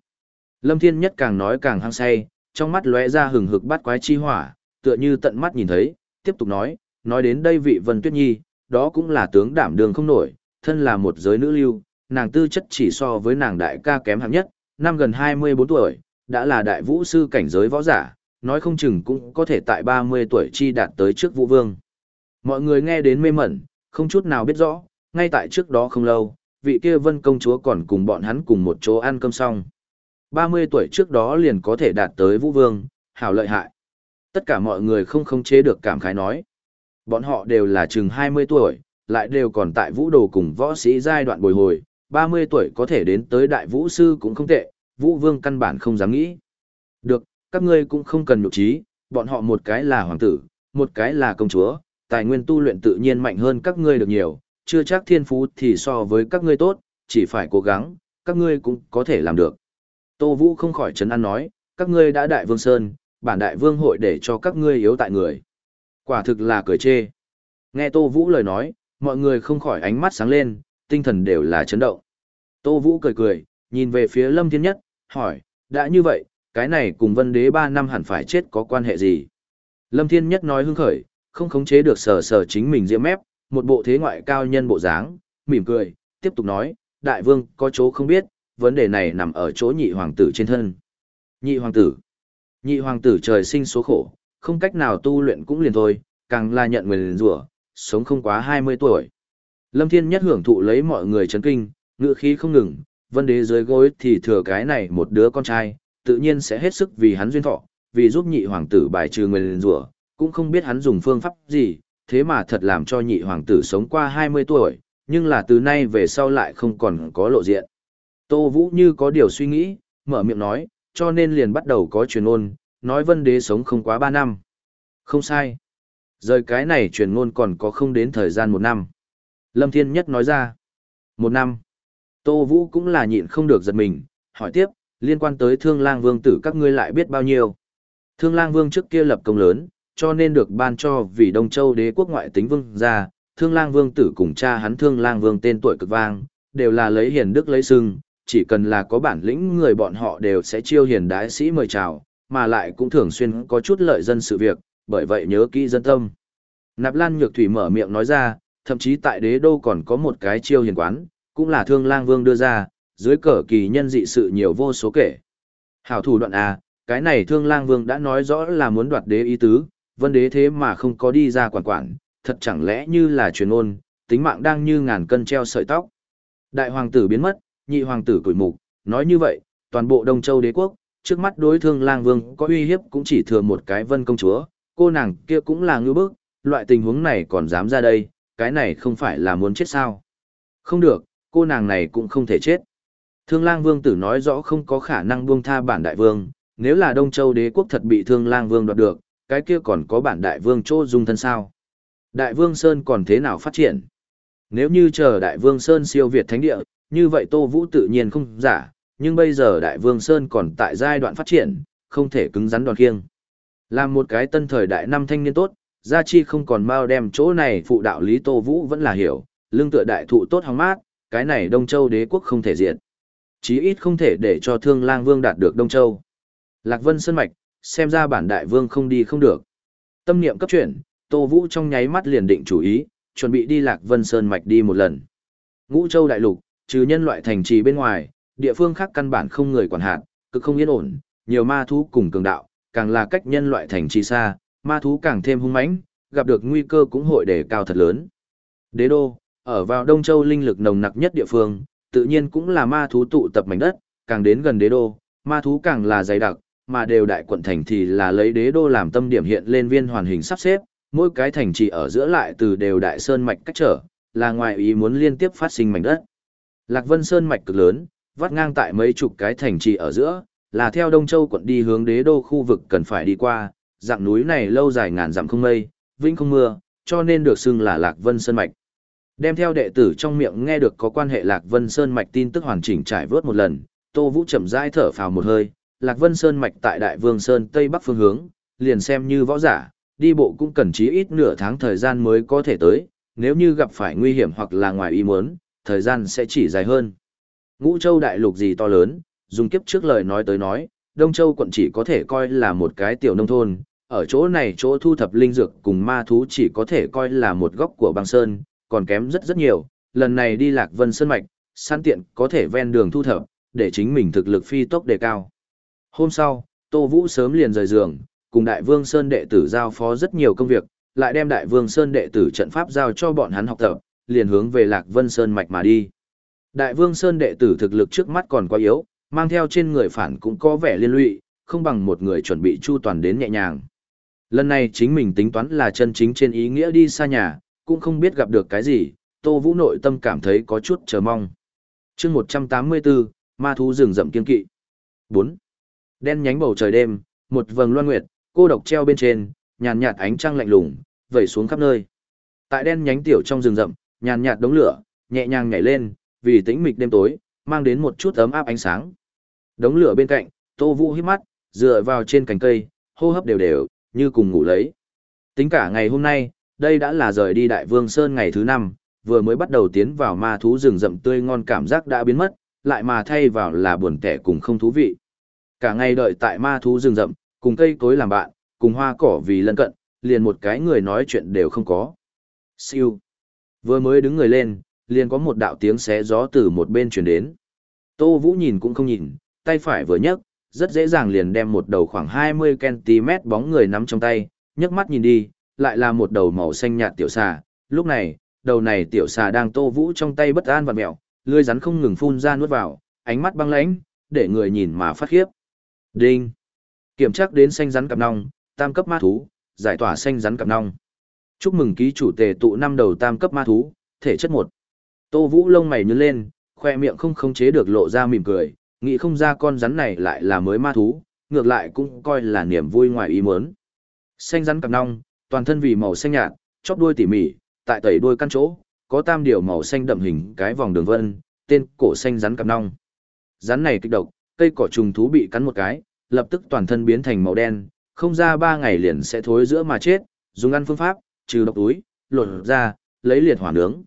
Lâm Thiên Nhất càng nói càng hăng say, trong mắt lóe ra hừng hực bát quái chi hỏa, tựa như tận mắt nhìn thấy, tiếp tục nói, nói đến đây vị Vân Tuyết Nhi, đó cũng là tướng đảm đường không nổi, thân là một giới nữ lưu, nàng tư chất chỉ so với nàng đại ca kém hạng nhất, năm gần 24 tuổi, đã là đại vũ sư cảnh giới võ giả, nói không chừng cũng có thể tại 30 tuổi chi đạt tới trước vũ vương. Mọi người nghe đến mê mẩn, không chút nào biết rõ, ngay tại trước đó không lâu, vị kia vân công chúa còn cùng bọn hắn cùng một chỗ ăn cơm xong. 30 tuổi trước đó liền có thể đạt tới vũ vương, hảo lợi hại. Tất cả mọi người không khống chế được cảm khái nói. Bọn họ đều là chừng 20 tuổi, lại đều còn tại vũ đồ cùng võ sĩ giai đoạn bồi hồi, 30 tuổi có thể đến tới đại vũ sư cũng không tệ, vũ vương căn bản không dám nghĩ. Được, các ngươi cũng không cần nhục trí, bọn họ một cái là hoàng tử, một cái là công chúa, tài nguyên tu luyện tự nhiên mạnh hơn các ngươi được nhiều, chưa chắc thiên phú thì so với các ngươi tốt, chỉ phải cố gắng, các ngươi cũng có thể làm được. Tô Vũ không khỏi chấn an nói, các ngươi đã đại vương sơn, bản đại vương hội để cho các ngươi yếu tại người. Quả thực là cười chê. Nghe Tô Vũ lời nói, mọi người không khỏi ánh mắt sáng lên, tinh thần đều là chấn động. Tô Vũ cười cười, nhìn về phía Lâm Thiên Nhất, hỏi, đã như vậy, cái này cùng vân đế ba năm hẳn phải chết có quan hệ gì? Lâm Thiên Nhất nói hưng khởi, không khống chế được sờ sờ chính mình diễm mép, một bộ thế ngoại cao nhân bộ dáng, mỉm cười, tiếp tục nói, đại vương có chỗ không biết, vấn đề này nằm ở chỗ nhị hoàng tử trên thân. Nhị hoàng tử. Nhị hoàng tử trời sinh số khổ, không cách nào tu luyện cũng liền thôi, càng là nhận nguyền rủa, sống không quá 20 tuổi. Lâm Thiên Nhất hưởng thụ lấy mọi người chấn kinh, ngựa khí không ngừng, vân đế dưới gối thì thừa cái này một đứa con trai, tự nhiên sẽ hết sức vì hắn duyên thọ, vì giúp nhị hoàng tử bài trừ nguyên rủa, cũng không biết hắn dùng phương pháp gì, thế mà thật làm cho nhị hoàng tử sống qua 20 tuổi, nhưng là từ nay về sau lại không còn có lộ diện. Tô Vũ như có điều suy nghĩ, mở miệng nói, cho nên liền bắt đầu có truyền ôn, nói vân đế sống không quá 3 năm. Không sai. Rời cái này truyền ngôn còn có không đến thời gian một năm. Lâm Thiên Nhất nói ra. Một năm. Tô Vũ cũng là nhịn không được giật mình, hỏi tiếp, liên quan tới thương lang vương tử các ngươi lại biết bao nhiêu. Thương lang vương trước kia lập công lớn, cho nên được ban cho vì Đông Châu đế quốc ngoại tính vương gia, thương lang vương tử cùng cha hắn thương lang vương tên tuổi cực vang, đều là lấy hiền đức lấy sưng, chỉ cần là có bản lĩnh người bọn họ đều sẽ chiêu hiền đái sĩ mời chào, mà lại cũng thường xuyên có chút lợi dân sự việc, bởi vậy nhớ kỹ dân tâm. Nạp Lan Nhược Thủy mở miệng nói ra, thậm chí tại đế đô còn có một cái chiêu hiền quán, cũng là thương lang vương đưa ra, dưới cờ kỳ nhân dị sự nhiều vô số kể. Hảo thủ đoạn A, cái này thương lang vương đã nói rõ là muốn đoạt đế ý tứ, vân đế thế mà không có đi ra quản quản, thật chẳng lẽ như là truyền ôn, tính mạng đang như ngàn cân treo sợi tóc. Đại hoàng tử biến mất, nhị hoàng tử cửi mục, nói như vậy, toàn bộ Đông Châu đế quốc, trước mắt đối thương lang vương có uy hiếp cũng chỉ thừa một cái vân công chúa, cô nàng kia cũng là ngư bức, loại tình huống này còn dám ra đây, cái này không phải là muốn chết sao. Không được, cô nàng này cũng không thể chết. Thương lang vương tử nói rõ không có khả năng buông tha bản đại vương, nếu là Đông Châu đế quốc thật bị thương lang vương đoạt được, cái kia còn có bản đại vương chỗ dung thân sao. Đại vương Sơn còn thế nào phát triển? Nếu như chờ đại vương Sơn siêu Việt thánh địa, như vậy Tô Vũ tự nhiên không giả, nhưng bây giờ đại vương Sơn còn tại giai đoạn phát triển, không thể cứng rắn đòn kiêng. Làm một cái tân thời đại năm thanh niên tốt, gia chi không còn mau đem chỗ này phụ đạo lý Tô Vũ vẫn là hiểu, lương tựa đại thụ tốt hóng mát, cái này Đông Châu đế quốc không thể diệt. Chí ít không thể để cho thương lang vương đạt được Đông Châu. Lạc Vân Sơn Mạch, xem ra bản đại vương không đi không được. Tâm niệm cấp chuyển, Tô Vũ trong nháy mắt liền định chủ ý, chuẩn bị đi Lạc Vân Sơn Mạch đi một lần. Ngũ Châu Đại Lục, trừ nhân loại thành trì bên ngoài, địa phương khác căn bản không người quản hạt, cực không yên ổn, nhiều ma thú cùng cường đạo, càng là cách nhân loại thành trì xa, ma thú càng thêm hung mãnh, gặp được nguy cơ cũng hội đề cao thật lớn. Đế đô, ở vào Đông Châu linh lực nồng nặc nhất địa phương, tự nhiên cũng là ma thú tụ tập mảnh đất, càng đến gần đế đô, ma thú càng là dày đặc, mà đều đại quận thành thì là lấy đế đô làm tâm điểm hiện lên viên hoàn hình sắp xếp, mỗi cái thành trì ở giữa lại từ đều đại sơn mạch cách trở, là ngoài ý muốn liên tiếp phát sinh mảnh đất. Lạc Vân Sơn mạch cực lớn, vắt ngang tại mấy chục cái thành trì ở giữa, là theo Đông Châu quận đi hướng đế đô khu vực cần phải đi qua, dạng núi này lâu dài ngàn dặm không mây, vĩnh không mưa, cho nên được xưng là Lạc Vân Sơn mạch. Đem theo đệ tử trong miệng nghe được có quan hệ Lạc Vân Sơn mạch tin tức hoàn chỉnh trải vớt một lần, Tô Vũ chậm rãi thở phào một hơi, Lạc Vân Sơn mạch tại Đại Vương Sơn Tây Bắc phương hướng, liền xem như võ giả, đi bộ cũng cần chí ít nửa tháng thời gian mới có thể tới, nếu như gặp phải nguy hiểm hoặc là ngoài ý muốn, thời gian sẽ chỉ dài hơn. Ngũ Châu đại lục gì to lớn, dùng kiếp trước lời nói tới nói, Đông Châu quận chỉ có thể coi là một cái tiểu nông thôn, ở chỗ này chỗ thu thập linh dược cùng ma thú chỉ có thể coi là một góc của băng sơn, còn kém rất rất nhiều, lần này đi Lạc Vân Sơn Mạch, săn tiện có thể ven đường thu thập, để chính mình thực lực phi tốc đề cao. Hôm sau, Tô Vũ sớm liền rời giường, cùng Đại Vương Sơn đệ tử giao phó rất nhiều công việc, lại đem Đại Vương Sơn đệ tử trận pháp giao cho bọn hắn học tập, liền hướng về Lạc Vân Sơn mạch mà đi. Đại Vương Sơn đệ tử thực lực trước mắt còn quá yếu, mang theo trên người phản cũng có vẻ liên lụy, không bằng một người chuẩn bị chu toàn đến nhẹ nhàng. Lần này chính mình tính toán là chân chính trên ý nghĩa đi xa nhà, cũng không biết gặp được cái gì, Tô Vũ nội tâm cảm thấy có chút chờ mong. chương 184, Ma thú rừng rậm kiên kỵ. 4. Đen nhánh bầu trời đêm, một vầng loan nguyệt, cô độc treo bên trên, nhàn nhạt ánh trăng lạnh lùng, vẩy xuống khắp nơi. Tại đen nhánh tiểu trong rừng rậm, nhàn nhạt đống lửa, nhẹ nhàng nhảy lên, vì tĩnh mịch đêm tối, mang đến một chút ấm áp ánh sáng. Đống lửa bên cạnh, Tô Vũ hít mắt, dựa vào trên cành cây, hô hấp đều đều, như cùng ngủ lấy. Tính cả ngày hôm nay, đây đã là rời đi Đại Vương Sơn ngày thứ năm, vừa mới bắt đầu tiến vào ma thú rừng rậm tươi ngon cảm giác đã biến mất, lại mà thay vào là buồn tẻ cùng không thú vị. Cả ngày đợi tại ma thú rừng rậm, cùng cây cối làm bạn, cùng hoa cỏ vì lân cận, liền một cái người nói chuyện đều không có. Siêu. Vừa mới đứng người lên, liền có một đạo tiếng xé gió từ một bên truyền đến. Tô Vũ nhìn cũng không nhìn, tay phải vừa nhấc, rất dễ dàng liền đem một đầu khoảng 20cm bóng người nắm trong tay, nhấc mắt nhìn đi, lại là một đầu màu xanh nhạt tiểu xà. Lúc này, đầu này tiểu xà đang Tô Vũ trong tay bất an và mẹo, lươi rắn không ngừng phun ra nuốt vào, ánh mắt băng lãnh, để người nhìn mà phát khiếp. Đinh. Kiểm tra đến xanh rắn cặp nong, tam cấp ma thú, giải tỏa xanh rắn cặp nong. Chúc mừng ký chủ tề tụ năm đầu tam cấp ma thú, thể chất một. Tô Vũ lông mày nhướng lên, khoe miệng không khống chế được lộ ra mỉm cười, nghĩ không ra con rắn này lại là mới ma thú, ngược lại cũng coi là niềm vui ngoài ý muốn. Xanh rắn cặp nong, toàn thân vì màu xanh nhạt, chóp đuôi tỉ mỉ, tại tẩy đuôi căn chỗ, có tam điều màu xanh đậm hình cái vòng đường vân, tên cổ xanh rắn cặp nong. Rắn này kích độc, cây cỏ trùng thú bị cắn một cái, lập tức toàn thân biến thành màu đen, không ra ba ngày liền sẽ thối giữa mà chết, dùng ăn phương pháp, trừ độc túi, lột ra, lấy liệt hỏa nướng.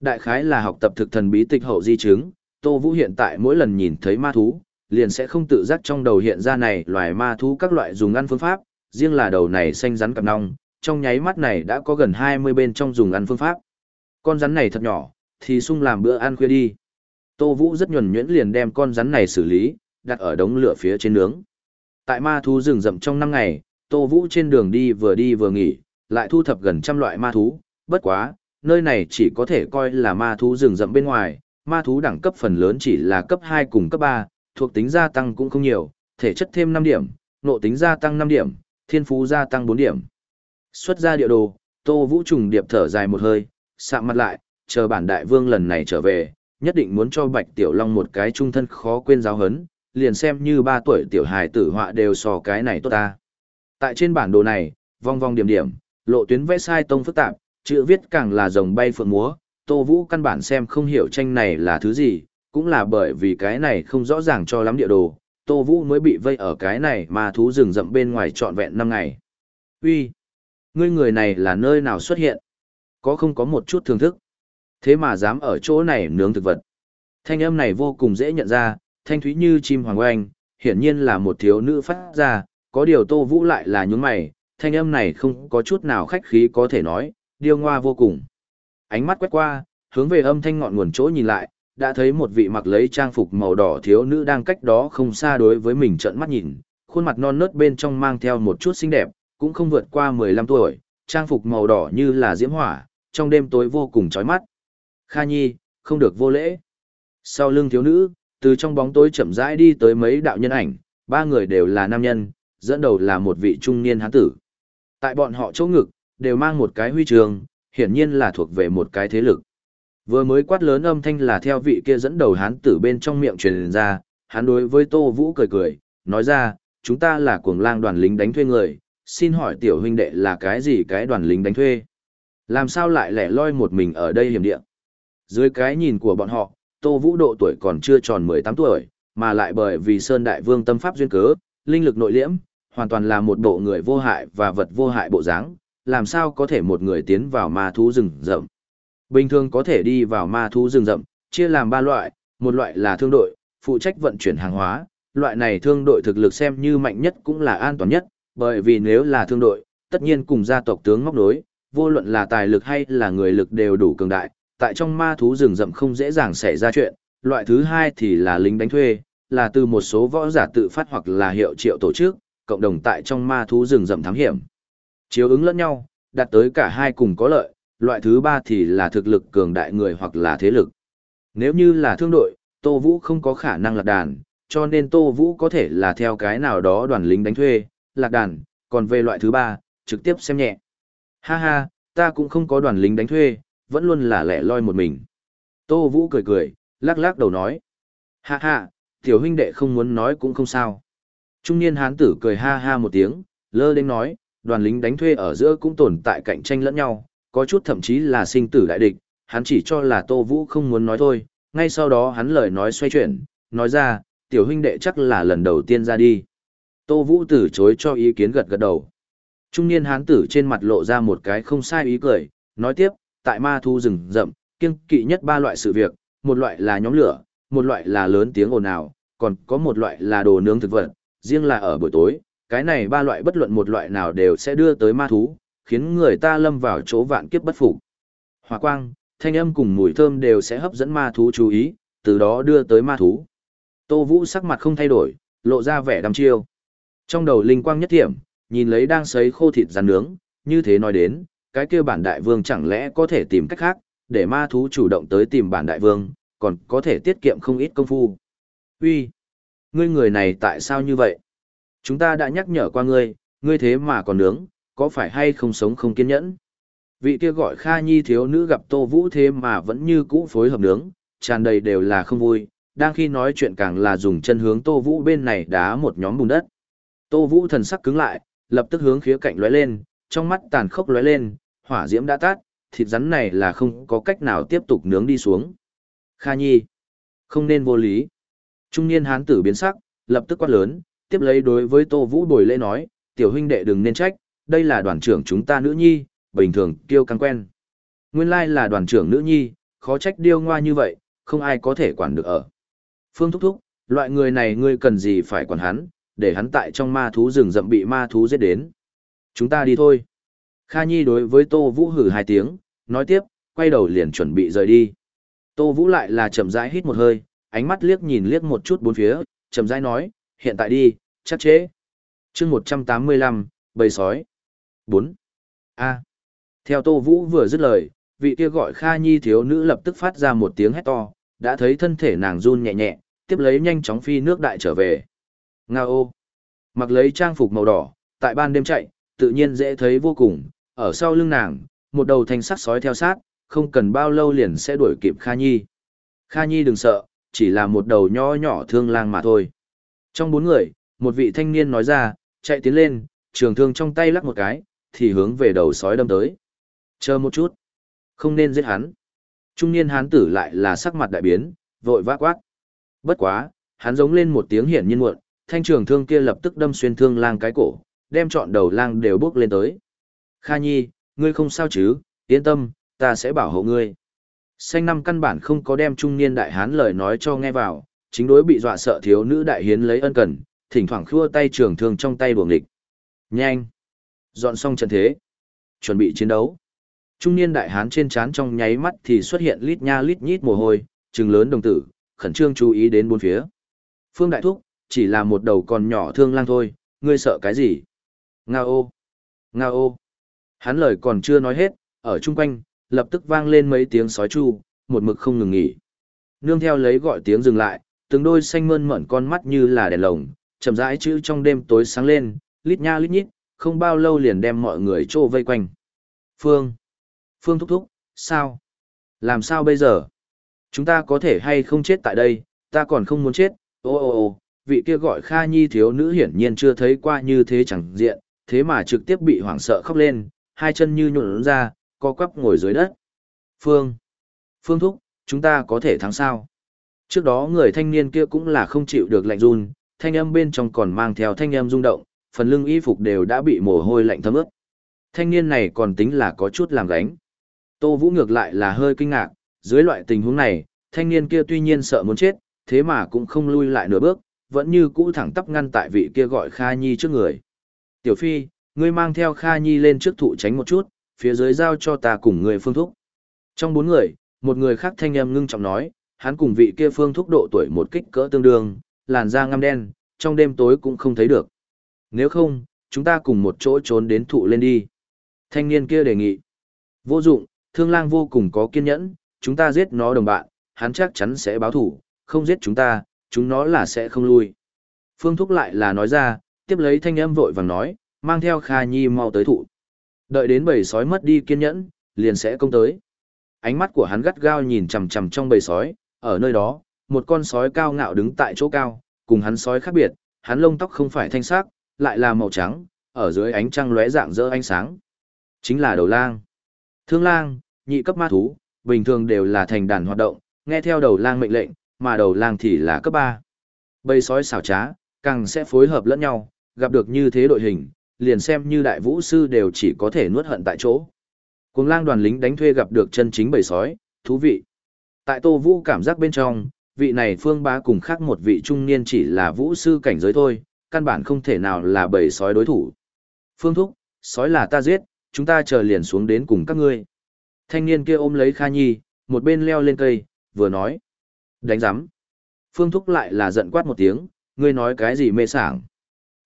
Đại khái là học tập thực thần bí tịch hậu di chứng, Tô Vũ hiện tại mỗi lần nhìn thấy ma thú, liền sẽ không tự giác trong đầu hiện ra này loài ma thú các loại dùng ăn phương pháp, riêng là đầu này xanh rắn cặp nong, trong nháy mắt này đã có gần 20 bên trong dùng ăn phương pháp. Con rắn này thật nhỏ, thì sung làm bữa ăn khuya đi. Tô Vũ rất nhuẩn nhuyễn liền đem con rắn này xử lý, đặt ở đống lửa phía trên nướng. Tại ma thú rừng rậm trong năm ngày, Tô Vũ trên đường đi vừa đi vừa nghỉ, lại thu thập gần trăm loại ma thú, bất quá, nơi này chỉ có thể coi là ma thú rừng rậm bên ngoài, ma thú đẳng cấp phần lớn chỉ là cấp 2 cùng cấp 3, thuộc tính gia tăng cũng không nhiều, thể chất thêm 5 điểm, nộ tính gia tăng 5 điểm, thiên phú gia tăng 4 điểm. Xuất ra địa đồ, Tô Vũ trùng điệp thở dài một hơi, sạm mặt lại, chờ bản đại vương lần này trở về, nhất định muốn cho Bạch Tiểu Long một cái trung thân khó quên giáo hấn, liền xem như ba tuổi tiểu hài tử họa đều so cái này tốt ta. Tại trên bản đồ này, vong vong điểm điểm, lộ tuyến vẽ sai tông phức tạp, chữ viết càng là rồng bay phượng múa, Tô Vũ căn bản xem không hiểu tranh này là thứ gì, cũng là bởi vì cái này không rõ ràng cho lắm địa đồ, Tô Vũ mới bị vây ở cái này mà thú rừng rậm bên ngoài trọn vẹn năm ngày. Uy, Ngươi người này là nơi nào xuất hiện? Có không có một chút thưởng thức? Thế mà dám ở chỗ này nướng thực vật. Thanh âm này vô cùng dễ nhận ra, thanh thúy như chim hoàng oanh, hiển nhiên là một thiếu nữ phát ra, có điều Tô Vũ lại là những mày, thanh âm này không có chút nào khách khí có thể nói, điêu ngoa vô cùng. Ánh mắt quét qua, hướng về âm thanh ngọn nguồn chỗ nhìn lại, đã thấy một vị mặc lấy trang phục màu đỏ thiếu nữ đang cách đó không xa đối với mình trợn mắt nhìn, khuôn mặt non nớt bên trong mang theo một chút xinh đẹp, cũng không vượt qua 15 tuổi, trang phục màu đỏ như là diễm hỏa, trong đêm tối vô cùng chói mắt. Kha Nhi, không được vô lễ. Sau lưng thiếu nữ, từ trong bóng tối chậm rãi đi tới mấy đạo nhân ảnh, ba người đều là nam nhân, dẫn đầu là một vị trung niên hán tử. Tại bọn họ chỗ ngực, đều mang một cái huy trường, hiển nhiên là thuộc về một cái thế lực. Vừa mới quát lớn âm thanh là theo vị kia dẫn đầu hán tử bên trong miệng truyền ra, hắn đối với Tô Vũ cười cười, nói ra, chúng ta là cuồng lang đoàn lính đánh thuê người, xin hỏi tiểu huynh đệ là cái gì cái đoàn lính đánh thuê? Làm sao lại lẻ loi một mình ở đây hiểm địa? Dưới cái nhìn của bọn họ, Tô Vũ độ tuổi còn chưa tròn 18 tuổi, mà lại bởi vì Sơn Đại Vương tâm pháp duyên cớ, linh lực nội liễm, hoàn toàn là một bộ người vô hại và vật vô hại bộ dáng, làm sao có thể một người tiến vào ma thú rừng rậm. Bình thường có thể đi vào ma thú rừng rậm, chia làm ba loại, một loại là thương đội, phụ trách vận chuyển hàng hóa, loại này thương đội thực lực xem như mạnh nhất cũng là an toàn nhất, bởi vì nếu là thương đội, tất nhiên cùng gia tộc tướng móc nối, vô luận là tài lực hay là người lực đều đủ cường đại, tại trong ma thú rừng rậm không dễ dàng xảy ra chuyện, loại thứ hai thì là lính đánh thuê, là từ một số võ giả tự phát hoặc là hiệu triệu tổ chức, cộng đồng tại trong ma thú rừng rậm thám hiểm. Chiếu ứng lẫn nhau, đặt tới cả hai cùng có lợi, loại thứ ba thì là thực lực cường đại người hoặc là thế lực. Nếu như là thương đội, Tô Vũ không có khả năng lạc đàn, cho nên Tô Vũ có thể là theo cái nào đó đoàn lính đánh thuê, lạc đàn, còn về loại thứ ba, trực tiếp xem nhẹ. Ha ha, ta cũng không có đoàn lính đánh thuê, vẫn luôn là lẻ loi một mình. Tô Vũ cười cười, lắc lắc đầu nói. Ha ha, tiểu huynh đệ không muốn nói cũng không sao. Trung niên hán tử cười ha ha một tiếng, lơ đến nói, đoàn lính đánh thuê ở giữa cũng tồn tại cạnh tranh lẫn nhau, có chút thậm chí là sinh tử đại địch, hắn chỉ cho là Tô Vũ không muốn nói thôi, ngay sau đó hắn lời nói xoay chuyển, nói ra, tiểu huynh đệ chắc là lần đầu tiên ra đi. Tô Vũ từ chối cho ý kiến gật gật đầu. Trung niên hán tử trên mặt lộ ra một cái không sai ý cười, nói tiếp, tại ma thu rừng rậm, kiêng kỵ nhất ba loại sự việc, một loại là nhóm lửa, một loại là lớn tiếng ồn ào, còn có một loại là đồ nướng thực vật, riêng là ở buổi tối, cái này ba loại bất luận một loại nào đều sẽ đưa tới ma thú, khiến người ta lâm vào chỗ vạn kiếp bất phục. Hỏa quang, thanh âm cùng mùi thơm đều sẽ hấp dẫn ma thú chú ý, từ đó đưa tới ma thú. Tô Vũ sắc mặt không thay đổi, lộ ra vẻ đăm chiêu. Trong đầu linh quang nhất thiểm, nhìn lấy đang sấy khô thịt rắn nướng, như thế nói đến, cái kia bản đại vương chẳng lẽ có thể tìm cách khác, để ma thú chủ động tới tìm bản đại vương, còn có thể tiết kiệm không ít công phu. Uy, ngươi người này tại sao như vậy? Chúng ta đã nhắc nhở qua ngươi, ngươi thế mà còn nướng, có phải hay không sống không kiên nhẫn? Vị kia gọi Kha Nhi thiếu nữ gặp Tô Vũ thế mà vẫn như cũ phối hợp nướng, tràn đầy đều là không vui, đang khi nói chuyện càng là dùng chân hướng Tô Vũ bên này đá một nhóm bùn đất. Tô Vũ thần sắc cứng lại, lập tức hướng khía cạnh lóe lên, trong mắt tàn khốc lóe lên, hỏa diễm đã tắt, thịt rắn này là không có cách nào tiếp tục nướng đi xuống. Kha Nhi, không nên vô lý. Trung niên hán tử biến sắc, lập tức quát lớn, tiếp lấy đối với Tô Vũ bồi lễ nói, tiểu huynh đệ đừng nên trách, đây là đoàn trưởng chúng ta nữ nhi, bình thường kiêu căng quen. Nguyên lai là đoàn trưởng nữ nhi, khó trách điêu ngoa như vậy, không ai có thể quản được ở. Phương thúc thúc, loại người này ngươi cần gì phải quản hắn, để hắn tại trong ma thú rừng rậm bị ma thú giết đến. Chúng ta đi thôi. Kha Nhi đối với Tô Vũ hử hai tiếng, nói tiếp, quay đầu liền chuẩn bị rời đi. Tô Vũ lại là chậm rãi hít một hơi, ánh mắt liếc nhìn liếc một chút bốn phía, chậm rãi nói, hiện tại đi, chắc chế. chương 185, bầy sói. 4. A. Theo Tô Vũ vừa dứt lời, vị kia gọi Kha Nhi thiếu nữ lập tức phát ra một tiếng hét to, đã thấy thân thể nàng run nhẹ nhẹ, tiếp lấy nhanh chóng phi nước đại trở về. Nga ô. Mặc lấy trang phục màu đỏ, tại ban đêm chạy, tự nhiên dễ thấy vô cùng, ở sau lưng nàng, một đầu thanh sắt sói theo sát, không cần bao lâu liền sẽ đuổi kịp Kha Nhi. Kha Nhi đừng sợ, chỉ là một đầu nho nhỏ thương lang mà thôi. Trong bốn người, một vị thanh niên nói ra, chạy tiến lên, trường thương trong tay lắc một cái, thì hướng về đầu sói đâm tới. Chờ một chút. Không nên giết hắn. Trung niên hán tử lại là sắc mặt đại biến, vội vã quát. Bất quá, hắn giống lên một tiếng hiển nhiên muộn, thanh trường thương kia lập tức đâm xuyên thương lang cái cổ, đem trọn đầu lang đều bước lên tới. Kha Nhi, ngươi không sao chứ, yên tâm, ta sẽ bảo hộ ngươi. Xanh năm căn bản không có đem trung niên đại hán lời nói cho nghe vào, chính đối bị dọa sợ thiếu nữ đại hiến lấy ân cần, thỉnh thoảng khua tay trường thương trong tay buồng địch. Nhanh! Dọn xong trận thế. Chuẩn bị chiến đấu. Trung niên đại hán trên trán trong nháy mắt thì xuất hiện lít nha lít nhít mồ hôi, trừng lớn đồng tử, khẩn trương chú ý đến bốn phía. Phương Đại Thúc, chỉ là một đầu còn nhỏ thương lang thôi, ngươi sợ cái gì? Nga ô! Nga ô! Hắn lời còn chưa nói hết, ở chung quanh, lập tức vang lên mấy tiếng sói chu, một mực không ngừng nghỉ. Nương theo lấy gọi tiếng dừng lại, từng đôi xanh mơn mởn con mắt như là đèn lồng, chậm rãi chữ trong đêm tối sáng lên, lít nha lít nhít, không bao lâu liền đem mọi người trô vây quanh. Phương! Phương thúc thúc, sao? Làm sao bây giờ? Chúng ta có thể hay không chết tại đây, ta còn không muốn chết, ô ô ô, vị kia gọi Kha Nhi thiếu nữ hiển nhiên chưa thấy qua như thế chẳng diện, thế mà trực tiếp bị hoảng sợ khóc lên, hai chân như nhuộn ra, co quắp ngồi dưới đất. Phương! Phương thúc, chúng ta có thể thắng sao? Trước đó người thanh niên kia cũng là không chịu được lạnh run, thanh âm bên trong còn mang theo thanh âm rung động, phần lưng y phục đều đã bị mồ hôi lạnh thấm ướt. Thanh niên này còn tính là có chút làm gánh. Tô Vũ ngược lại là hơi kinh ngạc, dưới loại tình huống này, thanh niên kia tuy nhiên sợ muốn chết, thế mà cũng không lui lại nửa bước, vẫn như cũ thẳng tắp ngăn tại vị kia gọi Kha Nhi trước người. Tiểu Phi, ngươi mang theo Kha Nhi lên trước thụ tránh một chút, phía dưới giao cho ta cùng người phương thúc. Trong bốn người, một người khác thanh âm ngưng trọng nói, hắn cùng vị kia phương thúc độ tuổi một kích cỡ tương đương, làn da ngăm đen, trong đêm tối cũng không thấy được. Nếu không, chúng ta cùng một chỗ trốn đến thụ lên đi. Thanh niên kia đề nghị. Vô dụng, thương lang vô cùng có kiên nhẫn, chúng ta giết nó đồng bạn, hắn chắc chắn sẽ báo thủ, không giết chúng ta, chúng nó là sẽ không lui. Phương Thúc lại là nói ra, tiếp lấy thanh âm vội vàng nói, mang theo Kha Nhi mau tới thụ. Đợi đến bầy sói mất đi kiên nhẫn, liền sẽ công tới. Ánh mắt của hắn gắt gao nhìn chằm chằm trong bầy sói, ở nơi đó, một con sói cao ngạo đứng tại chỗ cao, cùng hắn sói khác biệt, hắn lông tóc không phải thanh sắc, lại là màu trắng, ở dưới ánh trăng lóe dạng dỡ ánh sáng. Chính là đầu lang. Thương lang, nhị cấp ma thú, bình thường đều là thành đàn hoạt động, nghe theo đầu lang mệnh lệnh, mà đầu lang thì là cấp 3. Bầy sói xảo trá, càng sẽ phối hợp lẫn nhau, gặp được như thế đội hình, liền xem như đại vũ sư đều chỉ có thể nuốt hận tại chỗ. Cuồng lang đoàn lính đánh thuê gặp được chân chính bầy sói, thú vị. Tại Tô Vũ cảm giác bên trong, vị này phương bá cùng khác một vị trung niên chỉ là vũ sư cảnh giới thôi, căn bản không thể nào là bầy sói đối thủ. Phương thúc, sói là ta giết, chúng ta chờ liền xuống đến cùng các ngươi. Thanh niên kia ôm lấy Kha Nhi, một bên leo lên cây, vừa nói. Đánh giám. Phương Thúc lại là giận quát một tiếng, ngươi nói cái gì mê sảng.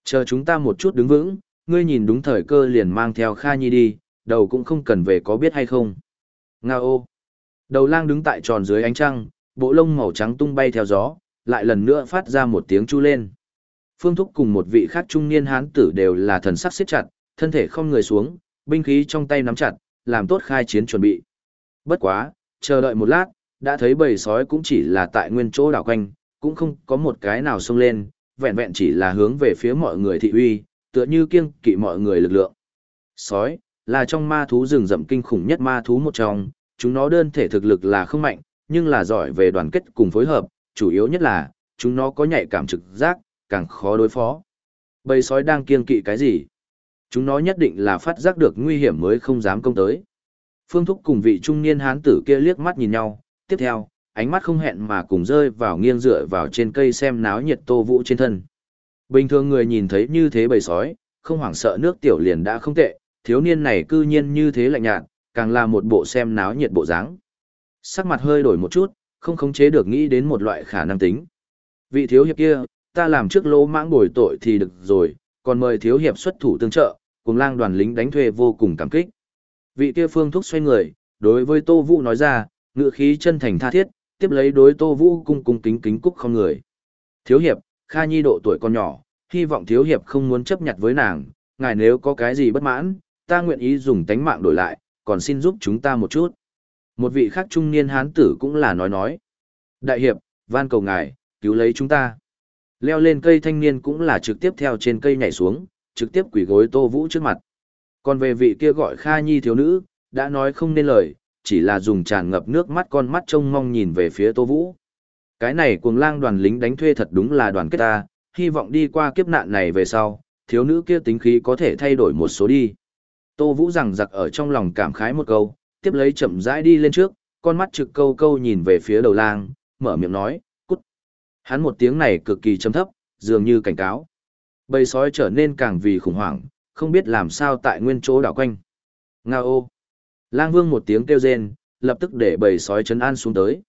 Chờ chúng ta một chút đứng vững, ngươi nhìn đúng thời cơ liền mang theo Kha Nhi đi, đầu cũng không cần về có biết hay không. Nga ô. Đầu lang đứng tại tròn dưới ánh trăng, bộ lông màu trắng tung bay theo gió, lại lần nữa phát ra một tiếng chu lên. Phương Thúc cùng một vị khác trung niên hán tử đều là thần sắc siết chặt, thân thể không người xuống, binh khí trong tay nắm chặt, làm tốt khai chiến chuẩn bị. Bất quá, chờ đợi một lát, đã thấy bầy sói cũng chỉ là tại nguyên chỗ đảo quanh, cũng không có một cái nào xông lên, vẹn vẹn chỉ là hướng về phía mọi người thị uy, tựa như kiêng kỵ mọi người lực lượng. Sói, là trong ma thú rừng rậm kinh khủng nhất ma thú một trong, chúng nó đơn thể thực lực là không mạnh, nhưng là giỏi về đoàn kết cùng phối hợp, chủ yếu nhất là, chúng nó có nhạy cảm trực giác, càng khó đối phó. Bầy sói đang kiêng kỵ cái gì? Chúng nó nhất định là phát giác được nguy hiểm mới không dám công tới. Phương Thúc cùng vị trung niên hán tử kia liếc mắt nhìn nhau, tiếp theo, ánh mắt không hẹn mà cùng rơi vào nghiêng dựa vào trên cây xem náo nhiệt Tô Vũ trên thân. Bình thường người nhìn thấy như thế bầy sói, không hoảng sợ nước tiểu liền đã không tệ, thiếu niên này cư nhiên như thế lạnh nhạt, càng là một bộ xem náo nhiệt bộ dáng. Sắc mặt hơi đổi một chút, không khống chế được nghĩ đến một loại khả năng tính. Vị thiếu hiệp kia, ta làm trước lỗ mãng bồi tội thì được rồi, còn mời thiếu hiệp xuất thủ tương trợ, cùng lang đoàn lính đánh thuê vô cùng cảm kích. Vị kia phương thúc xoay người, đối với Tô Vũ nói ra, ngựa khí chân thành tha thiết, tiếp lấy đối Tô Vũ cung cung kính kính cúc không người. Thiếu hiệp, Kha Nhi độ tuổi còn nhỏ, hy vọng thiếu hiệp không muốn chấp nhận với nàng, ngài nếu có cái gì bất mãn, ta nguyện ý dùng tánh mạng đổi lại, còn xin giúp chúng ta một chút. Một vị khác trung niên hán tử cũng là nói nói. Đại hiệp, van cầu ngài, cứu lấy chúng ta. Leo lên cây thanh niên cũng là trực tiếp theo trên cây nhảy xuống, trực tiếp quỷ gối Tô Vũ trước mặt. Còn về vị kia gọi Kha Nhi thiếu nữ, đã nói không nên lời, chỉ là dùng tràn ngập nước mắt con mắt trông mong nhìn về phía Tô Vũ. Cái này cuồng lang đoàn lính đánh thuê thật đúng là đoàn kết ta, hy vọng đi qua kiếp nạn này về sau, thiếu nữ kia tính khí có thể thay đổi một số đi. Tô Vũ rằng giặc ở trong lòng cảm khái một câu, tiếp lấy chậm rãi đi lên trước, con mắt trực câu câu nhìn về phía đầu lang, mở miệng nói, cút. Hắn một tiếng này cực kỳ trầm thấp, dường như cảnh cáo. Bầy sói trở nên càng vì khủng hoảng, không biết làm sao tại nguyên chỗ đảo quanh. Nga ô. Lang vương một tiếng kêu rên, lập tức để bầy sói chấn an xuống tới.